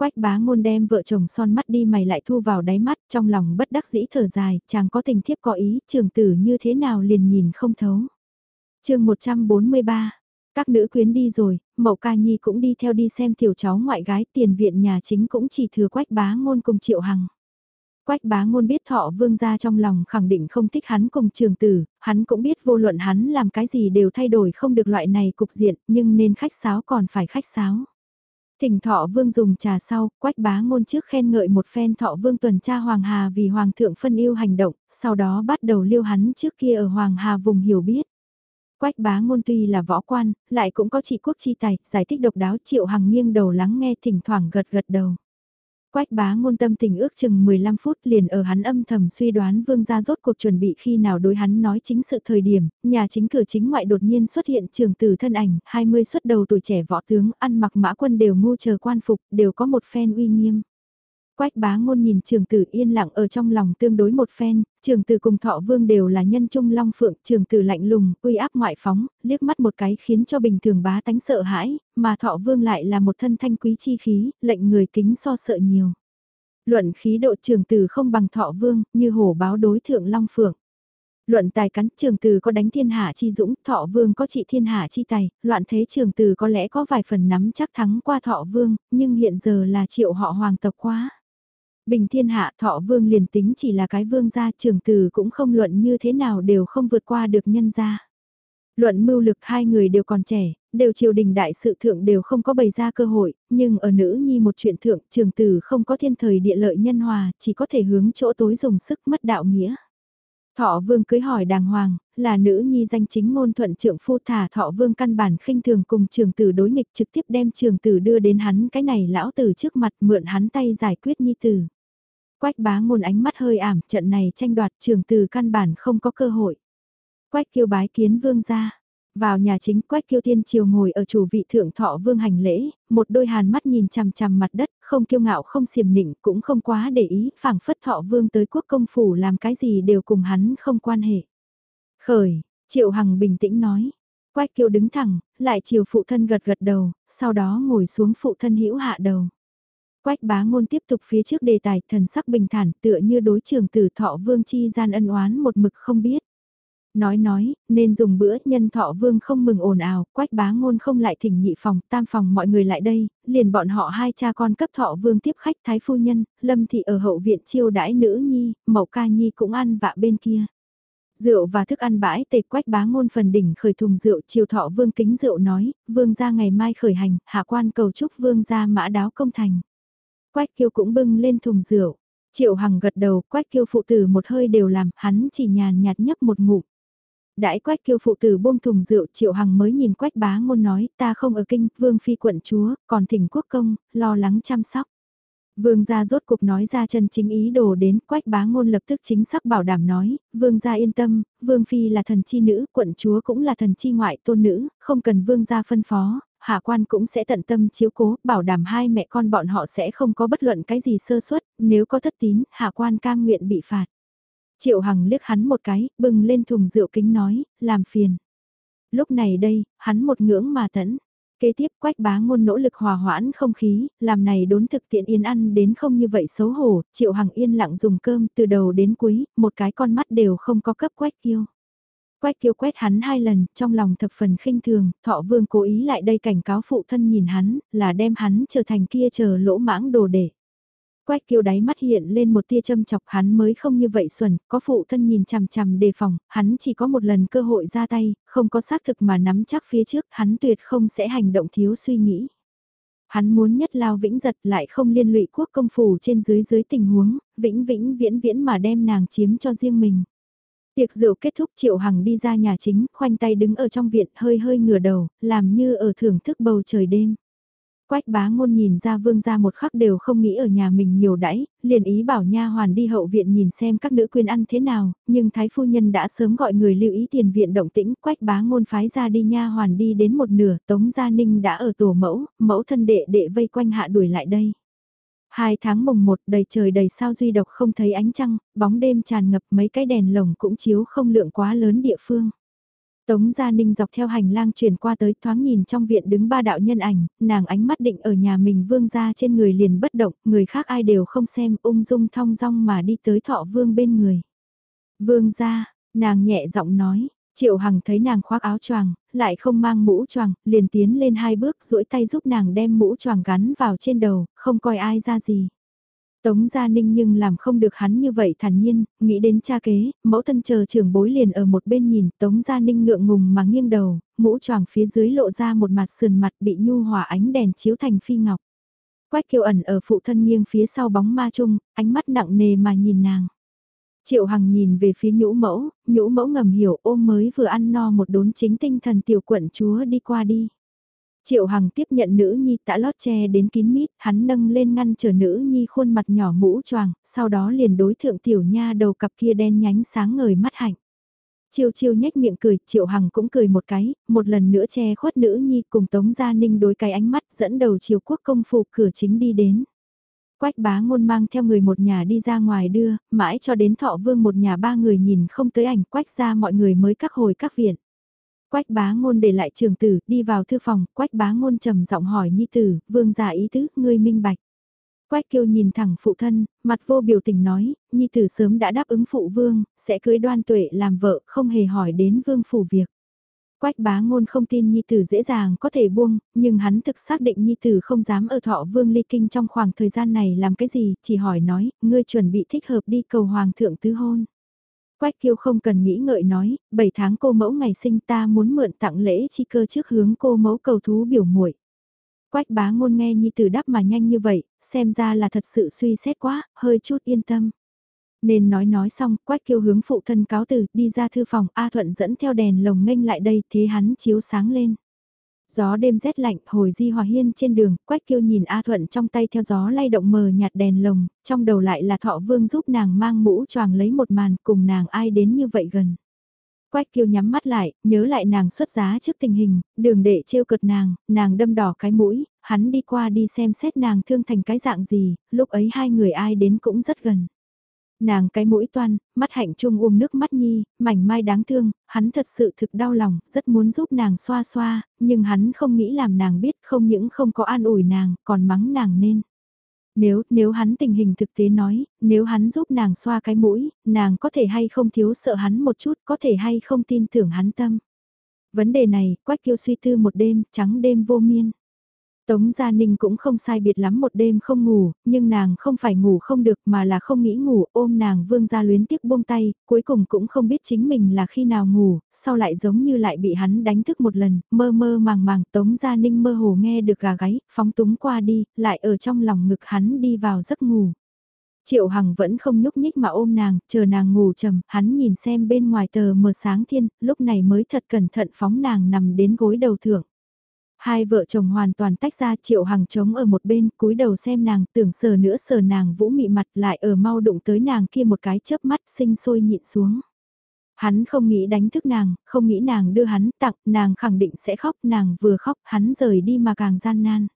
Quách bá ngôn đem vợ chồng son mắt đi mày lại thu vào đáy mắt trong lòng bất đắc dĩ thở dài, chàng có tình thiếp có ý, trường tử như thế nào liền nhìn không thấu. chương 143, các nữ quyến đi rồi, mậu ca nhi cũng đi theo đi xem tiểu cháu ngoại gái tiền viện nhà chính cũng chỉ thừa quách bá ngôn cùng triệu hằng. Quách bá ngôn biết thọ vương gia trong lòng khẳng định không thích hắn cùng trường tử, hắn cũng biết vô luận hắn làm cái gì đều thay đổi không được loại này cục diện, nhưng nên khách sáo còn phải khách sáo. Thỉnh thọ vương dùng trà sau, quách bá ngôn trước khen ngợi một phen thọ vương tuần tra Hoàng Hà vì Hoàng thượng phân yêu hành động, sau đó bắt đầu liêu hắn trước kia ở Hoàng Hà vùng hiểu biết. Quách bá ngôn tuy là võ quan, lại cũng có trị quốc chi tài, giải thích độc đáo triệu hằng nghiêng đầu lắng nghe thỉnh thoảng gật gật đầu. Quách bá ngôn tâm tình ước chừng 15 phút liền ở hắn âm thầm suy đoán vương gia rốt cuộc chuẩn bị khi nào đối hắn nói chính sự thời điểm, nhà chính cửa chính ngoại đột nhiên xuất hiện trường tử thân ảnh, 20 xuất đầu tuổi trẻ võ tướng, ăn mặc mã quân đều ngu chờ quan phục, đều có một phen uy nghiêm. Quách bá ngôn nhìn trường tử yên lặng ở trong lòng tương đối một phen, trường tử cùng thọ vương đều là nhân trung long phượng, trường tử lạnh lùng, uy áp ngoại phóng, liếc mắt một cái khiến cho bình thường bá tánh sợ hãi, mà thọ vương lại là một thân thanh quý chi khí, lệnh người kính so sợ nhiều. Luận khí độ trường tử không bằng thọ vương, như hổ báo đối thượng long phượng. Luận tài cắn trường tử có đánh thiên hạ chi dũng, thọ vương có trị thiên hạ chi tài, loạn thế trường tử có lẽ có vài phần nắm chắc thắng qua thọ vương, nhưng hiện giờ là triệu họ hoàng tộc quá. Bình thiên hạ thọ vương liền tính chỉ là cái vương gia trường từ cũng không luận như thế nào đều không vượt qua được nhân gia. Luận mưu lực hai người đều còn trẻ, đều triều đình đại sự thượng đều không có bày ra cơ hội, nhưng ở nữ nhi một chuyện thượng trường từ không có thiên thời địa lợi nhân hòa, chỉ có thể hướng chỗ tối dùng sức mất đạo nghĩa. Thọ vương cưới hỏi đàng hoàng, là nữ nhi danh chính ngôn thuận trượng phu thả thọ vương căn bản khinh thường cùng trường tử đối nghịch trực tiếp đem trường tử đưa đến hắn cái này lão tử trước mặt mượn hắn tay giải quyết nhi tử. Quách bá ngôn ánh mắt hơi ảm, trận này tranh đoạt trường từ căn bản không có cơ hội. Quách kiêu bái kiến vương ra. Vào nhà chính Quách Kiêu Tiên Triều ngồi ở chủ vị thượng thọ vương hành lễ, một đôi hàn mắt nhìn chằm chằm mặt đất, không kiêu ngạo không xiềm nịnh cũng không quá để ý, phảng phất thọ vương tới quốc công phủ làm cái gì đều cùng hắn không quan hệ. Khởi, Triệu Hằng bình tĩnh nói. Quách Kiêu đứng thẳng, lại chiều phụ thân gật gật đầu, sau đó ngồi xuống phụ thân hữu hạ đầu. Quách bá ngôn tiếp tục phía trước đề tài thần sắc bình thản tựa như đối trường tử thọ vương chi gian ân oán một mực không biết. Nói nói, nên dùng bữa nhân thọ vương không mừng ồn ào, quách bá ngôn không lại thỉnh nhị phòng, tam phòng mọi người lại đây, liền bọn họ hai cha con cấp thọ vương tiếp khách thái phu nhân, lâm thị ở hậu viện chiêu đãi nữ nhi, mậu ca nhi cũng ăn vạ bên kia. Rượu và thức ăn bãi tề quách bá ngôn phần đỉnh khởi thùng rượu chiều thọ vương kính rượu nói, vương gia ngày mai khởi hành, hạ quan cầu chúc vương gia mã đáo công thành. Quách kiêu cũng bưng lên thùng rượu. Triệu Hằng gật đầu, quách kiêu phụ tử một hơi đều làm, hắn chỉ nhàn nhạt nhấp một ngụm. Đãi quách kiêu phụ tử buông thùng rượu, Triệu Hằng mới nhìn quách bá ngôn nói, ta không ở kinh, vương phi quận chúa, còn thỉnh quốc công, lo lắng chăm sóc. Vương gia rốt cuộc nói ra chân chính ý đồ đến, quách bá ngôn lập tức chính xác bảo đảm nói, vương gia yên tâm, vương phi là thần chi nữ, quận chúa cũng là thần chi ngoại tôn nữ, không cần vương gia phân phó, hạ quan cũng sẽ tận tâm chiếu cố, bảo đảm hai mẹ con bọn họ sẽ không có bất luận cái gì sơ suất, nếu có thất tín, hạ quan cam nguyện bị phạt. Triệu Hằng liếc hắn một cái, bưng lên thùng rượu kính nói, làm phiền. Lúc này đây, hắn một ngưỡng mà tẫn. Kế tiếp quách bá ngôn nỗ lực hòa hoãn không khí, làm này đốn thực tiện yên ăn đến không như vậy xấu hổ, Triệu Hằng yên lặng dùng cơm từ đầu đến cuối, một cái con mắt đều không có cấp quách kiêu. Quách kiêu quét hắn hai lần, trong lòng thập phần khinh thường, thọ vương cố ý lại đây cảnh cáo phụ thân nhìn hắn, là đem hắn trở thành kia chờ lỗ mãng đồ để. Quách kiêu đáy mắt hiện lên một tia châm chọc hắn mới không như vậy xuẩn, có phụ thân nhìn chằm chằm đề phòng, hắn chỉ có một lần cơ hội ra tay, không có xác thực mà nắm chắc phía trước, hắn tuyệt không sẽ hành động thiếu suy nghĩ. Hắn muốn nhất lao vĩnh giật lại không liên lụy quốc công phủ trên dưới dưới tình huống, vĩnh vĩnh viễn viễn mà đem nàng chiếm cho riêng mình. Tiệc rượu kết thúc Triệu Hằng đi ra nhà chính, khoanh tay đứng ở trong viện hơi hơi ngửa đầu, làm như ở thưởng thức bầu trời đêm. Quách bá ngôn nhìn ra vương gia một khắc đều không nghĩ ở nhà mình nhiều đãi, liền ý bảo nha hoàn đi hậu viện nhìn xem các nữ quyên ăn thế nào, nhưng thái phu nhân đã sớm gọi người lưu ý tiền viện động tĩnh, quách bá ngôn phái ra đi nha hoàn đi đến một nửa, tống gia ninh đã ở tổ mẫu, mẫu thân đệ đệ vây quanh hạ đuổi lại đây. Hai tháng mùng một đầy trời đầy sao duy độc không thấy ánh trăng, bóng đêm tràn ngập mấy cái đèn lồng cũng chiếu không lượng quá lớn địa phương. Tống Gia Ninh dọc theo hành lang chuyển qua tới thoáng nhìn trong viện đứng ba đạo nhân ảnh, nàng ánh mắt định ở nhà mình vương gia trên người liền bất động, người khác ai đều không xem ung dung thong dong mà đi tới thọ vương bên người. Vương gia, nàng nhẹ giọng nói, Triệu Hằng thấy nàng khoác áo choàng, lại không mang mũ choàng, liền tiến lên hai bước duỗi tay giúp nàng đem mũ choàng gắn vào trên đầu, không coi ai ra gì. Tống Gia Ninh nhưng làm không được hắn như vậy thản nhiên, nghĩ đến cha kế, mẫu thân chờ trưởng bối liền ở một bên nhìn, Tống Gia Ninh ngượng ngùng mà nghiêng đầu, mũ choàng phía dưới lộ ra một mặt sườn mặt bị nhu hòa ánh đèn chiếu thành phi ngọc. Quách kiều ẩn ở phụ thân nghiêng phía sau bóng ma trung, ánh mắt nặng nề mà nhìn nàng. Triệu Hằng nhìn về phía nhũ mẫu, nhũ mẫu ngầm hiểu ôm mới vừa ăn no một đốn chính tinh thần tiểu quận chúa đi qua đi. Triệu Hằng tiếp nhận nữ nhi tã lót che đến kín mít, hắn nâng lên ngăn chờ nữ nhi khuôn mặt nhỏ mũ choàng, sau đó liền đối thượng tiểu nha đầu cặp kia đen nhánh sáng ngời mắt hạnh. Chiêu chiêu nhếch miệng cười, Triệu Hằng cũng cười một cái, một lần nữa che khuất nữ nhi cùng Tống Gia Ninh đối cái ánh mắt dẫn đầu Triều Quốc công phủ cửa chính đi đến. Quách bá ngôn mang theo người một nhà đi ra ngoài đưa, mãi cho đến thọ vương một nhà ba người nhìn không tới ảnh quách ra mọi người mới các hồi các viện. Quách bá ngôn để lại trường tử, đi vào thư phòng, quách bá ngôn trầm giọng hỏi nhi tử, vương giả ý tứ, ngươi minh bạch. Quách kiêu nhìn thẳng phụ thân, mặt vô biểu tình nói, nhi tử sớm đã đáp ứng phụ vương, sẽ cưới đoan tuệ làm vợ, không hề hỏi đến vương phủ việc. Quách bá ngôn không tin Nhi Tử dễ dàng có thể buông, nhưng hắn thực xác định Nhi Tử không dám ở thọ vương ly kinh trong khoảng thời gian này làm cái gì, chỉ hỏi nói, ngươi chuẩn bị thích hợp đi cầu hoàng thượng tứ hôn. Quách kiêu không cần nghĩ ngợi nói, 7 tháng cô mẫu ngày sinh ta muốn mượn tặng lễ chi cơ trước hướng cô mẫu cầu thú biểu muội. Quách bá ngôn nghe Nhi Tử đáp mà nhanh như vậy, xem ra là thật sự suy xét quá, hơi chút yên tâm. Nên nói nói xong, quách kiêu hướng phụ thân cáo từ, đi ra thư phòng, A Thuận dẫn theo đèn lồng nghênh lại đây, thế hắn chiếu sáng lên. Gió đêm rét lạnh, hồi di hòa hiên trên đường, quách kiêu nhìn A Thuận trong tay theo gió lay động mờ nhạt đèn lồng, trong đầu lại là thọ vương giúp nàng mang mũ choàng lấy một màn cùng nàng ai đến như vậy gần. Quách kiêu nhắm mắt lại, nhớ lại nàng xuất giá trước tình hình, đường đệ trêu cợt nàng, nàng đâm đỏ cái mũi, hắn đi qua đi xem xét nàng thương thành cái dạng gì, lúc ấy hai người ai đến cũng rất gần. Nàng cái mũi toan, mắt hạnh trung uông nước mắt nhi, mảnh mai đáng thương, hắn thật sự thực đau lòng, rất muốn giúp nàng xoa xoa, nhưng hắn không nghĩ làm nàng biết không những không có an ủi nàng, còn mắng nàng nên. Nếu, nếu hắn tình hình thực tế nói, nếu hắn giúp nàng xoa cái mũi, nàng có thể hay không thiếu sợ hắn một chút, có thể hay không tin tưởng hắn tâm. Vấn đề này, Quách Kiêu suy tư một đêm, trắng đêm vô miên. Tống Gia Ninh cũng không sai biệt lắm một đêm không ngủ, nhưng nàng không phải ngủ không được mà là không nghĩ ngủ, ôm nàng vương gia luyến tiếc buông tay, cuối cùng cũng không biết chính mình là khi nào ngủ, sau lại giống như lại bị hắn đánh thức một lần, mơ mơ màng màng, Tống Gia Ninh mơ hồ nghe được gà gáy, phóng túng qua đi, lại ở trong lòng ngực hắn đi vào giấc ngủ. Triệu Hằng vẫn không nhúc nhích mà ôm nàng, chờ nàng ngủ trầm, hắn nhìn xem bên ngoài tờ mờ sáng thiên, lúc này mới thật cẩn thận phóng nàng nằm đến gối đầu thượng. Hai vợ chồng hoàn toàn tách ra Triệu Hằng trống ở một bên, cúi đầu xem nàng, tưởng sờ nữa sờ nàng vũ mị mặt lại ở mau đụng tới nàng kia một cái chớp mắt sinh sôi nhịn xuống. Hắn không nghĩ đánh thức nàng, không nghĩ nàng đưa hắn tặng, nàng khẳng định sẽ khóc, nàng vừa khóc, hắn rời đi mà càng gian nan.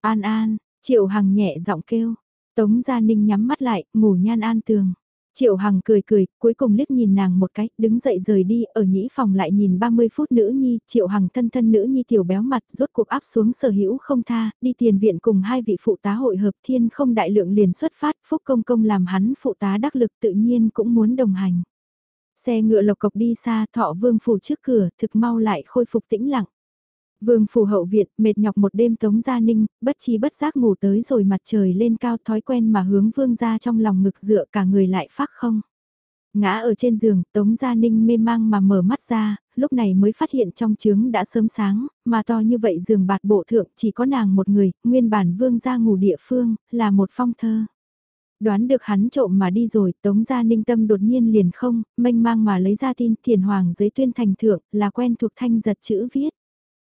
An an, Triệu Hằng nhẹ giọng kêu, Tống Gia Ninh nhắm mắt lại, ngủ nhan an tường. Triệu Hằng cười cười, cuối cùng liếc nhìn nàng một cái, đứng dậy rời đi, ở nhĩ phòng lại nhìn 30 phút nữ nhi, Triệu Hằng thân thân nữ nhi tiểu béo mặt rốt cuộc áp xuống sở hữu không tha, đi tiền viện cùng hai vị phụ tá hội hợp thiên không đại lượng liền xuất phát, Phúc Công Công làm hắn phụ tá đắc lực tự nhiên cũng muốn đồng hành. Xe ngựa lộc cộc đi xa, thọ vương phủ trước cửa, thực mau lại khôi phục tĩnh lặng. Vương phủ hậu viện, mệt nhọc một đêm Tống Gia Ninh, bất chi bất giác ngủ tới rồi mặt trời lên cao thói quen mà hướng vương ra trong lòng ngực dựa cả người lại phát không. Ngã ở trên giường, Tống Gia Ninh mê mang mà mở mắt ra, lúc này mới phát hiện trong trướng đã sớm sáng, mà to như vậy giường bạt bộ thượng chỉ có nàng một người, nguyên bản vương ra ngủ địa phương, là một phong thơ. Đoán được hắn trộm mà đi rồi, Tống Gia Ninh tâm đột nhiên liền không, mênh mang mà lấy ra tin thiền hoàng giấy tuyên thành thượng, là quen thuộc thanh giật chữ viết.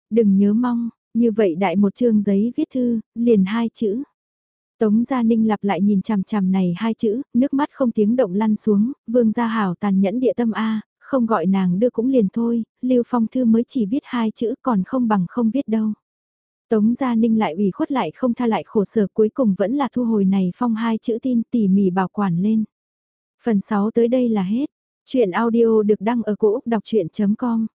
Đừng nhớ mong, như vậy đại một chương giấy viết thư, liền hai chữ. Tống Gia Ninh lặp lại nhìn chằm chằm này hai chữ, nước mắt không tiếng động lăn xuống, vương gia hảo tàn nhẫn địa tâm A, không gọi nàng đưa cũng liền thôi, Lưu Phong Thư mới chỉ viết hai chữ còn không bằng không viết đâu. Tống Gia Ninh lại ủy khuất lại không tha lại khổ sở cuối cùng vẫn là thu hồi này phong hai chữ tin tỉ mỉ bảo quản lên. Phần 6 tới đây là hết. Chuyện audio được đăng ở cổ Úc đọc chuyện.com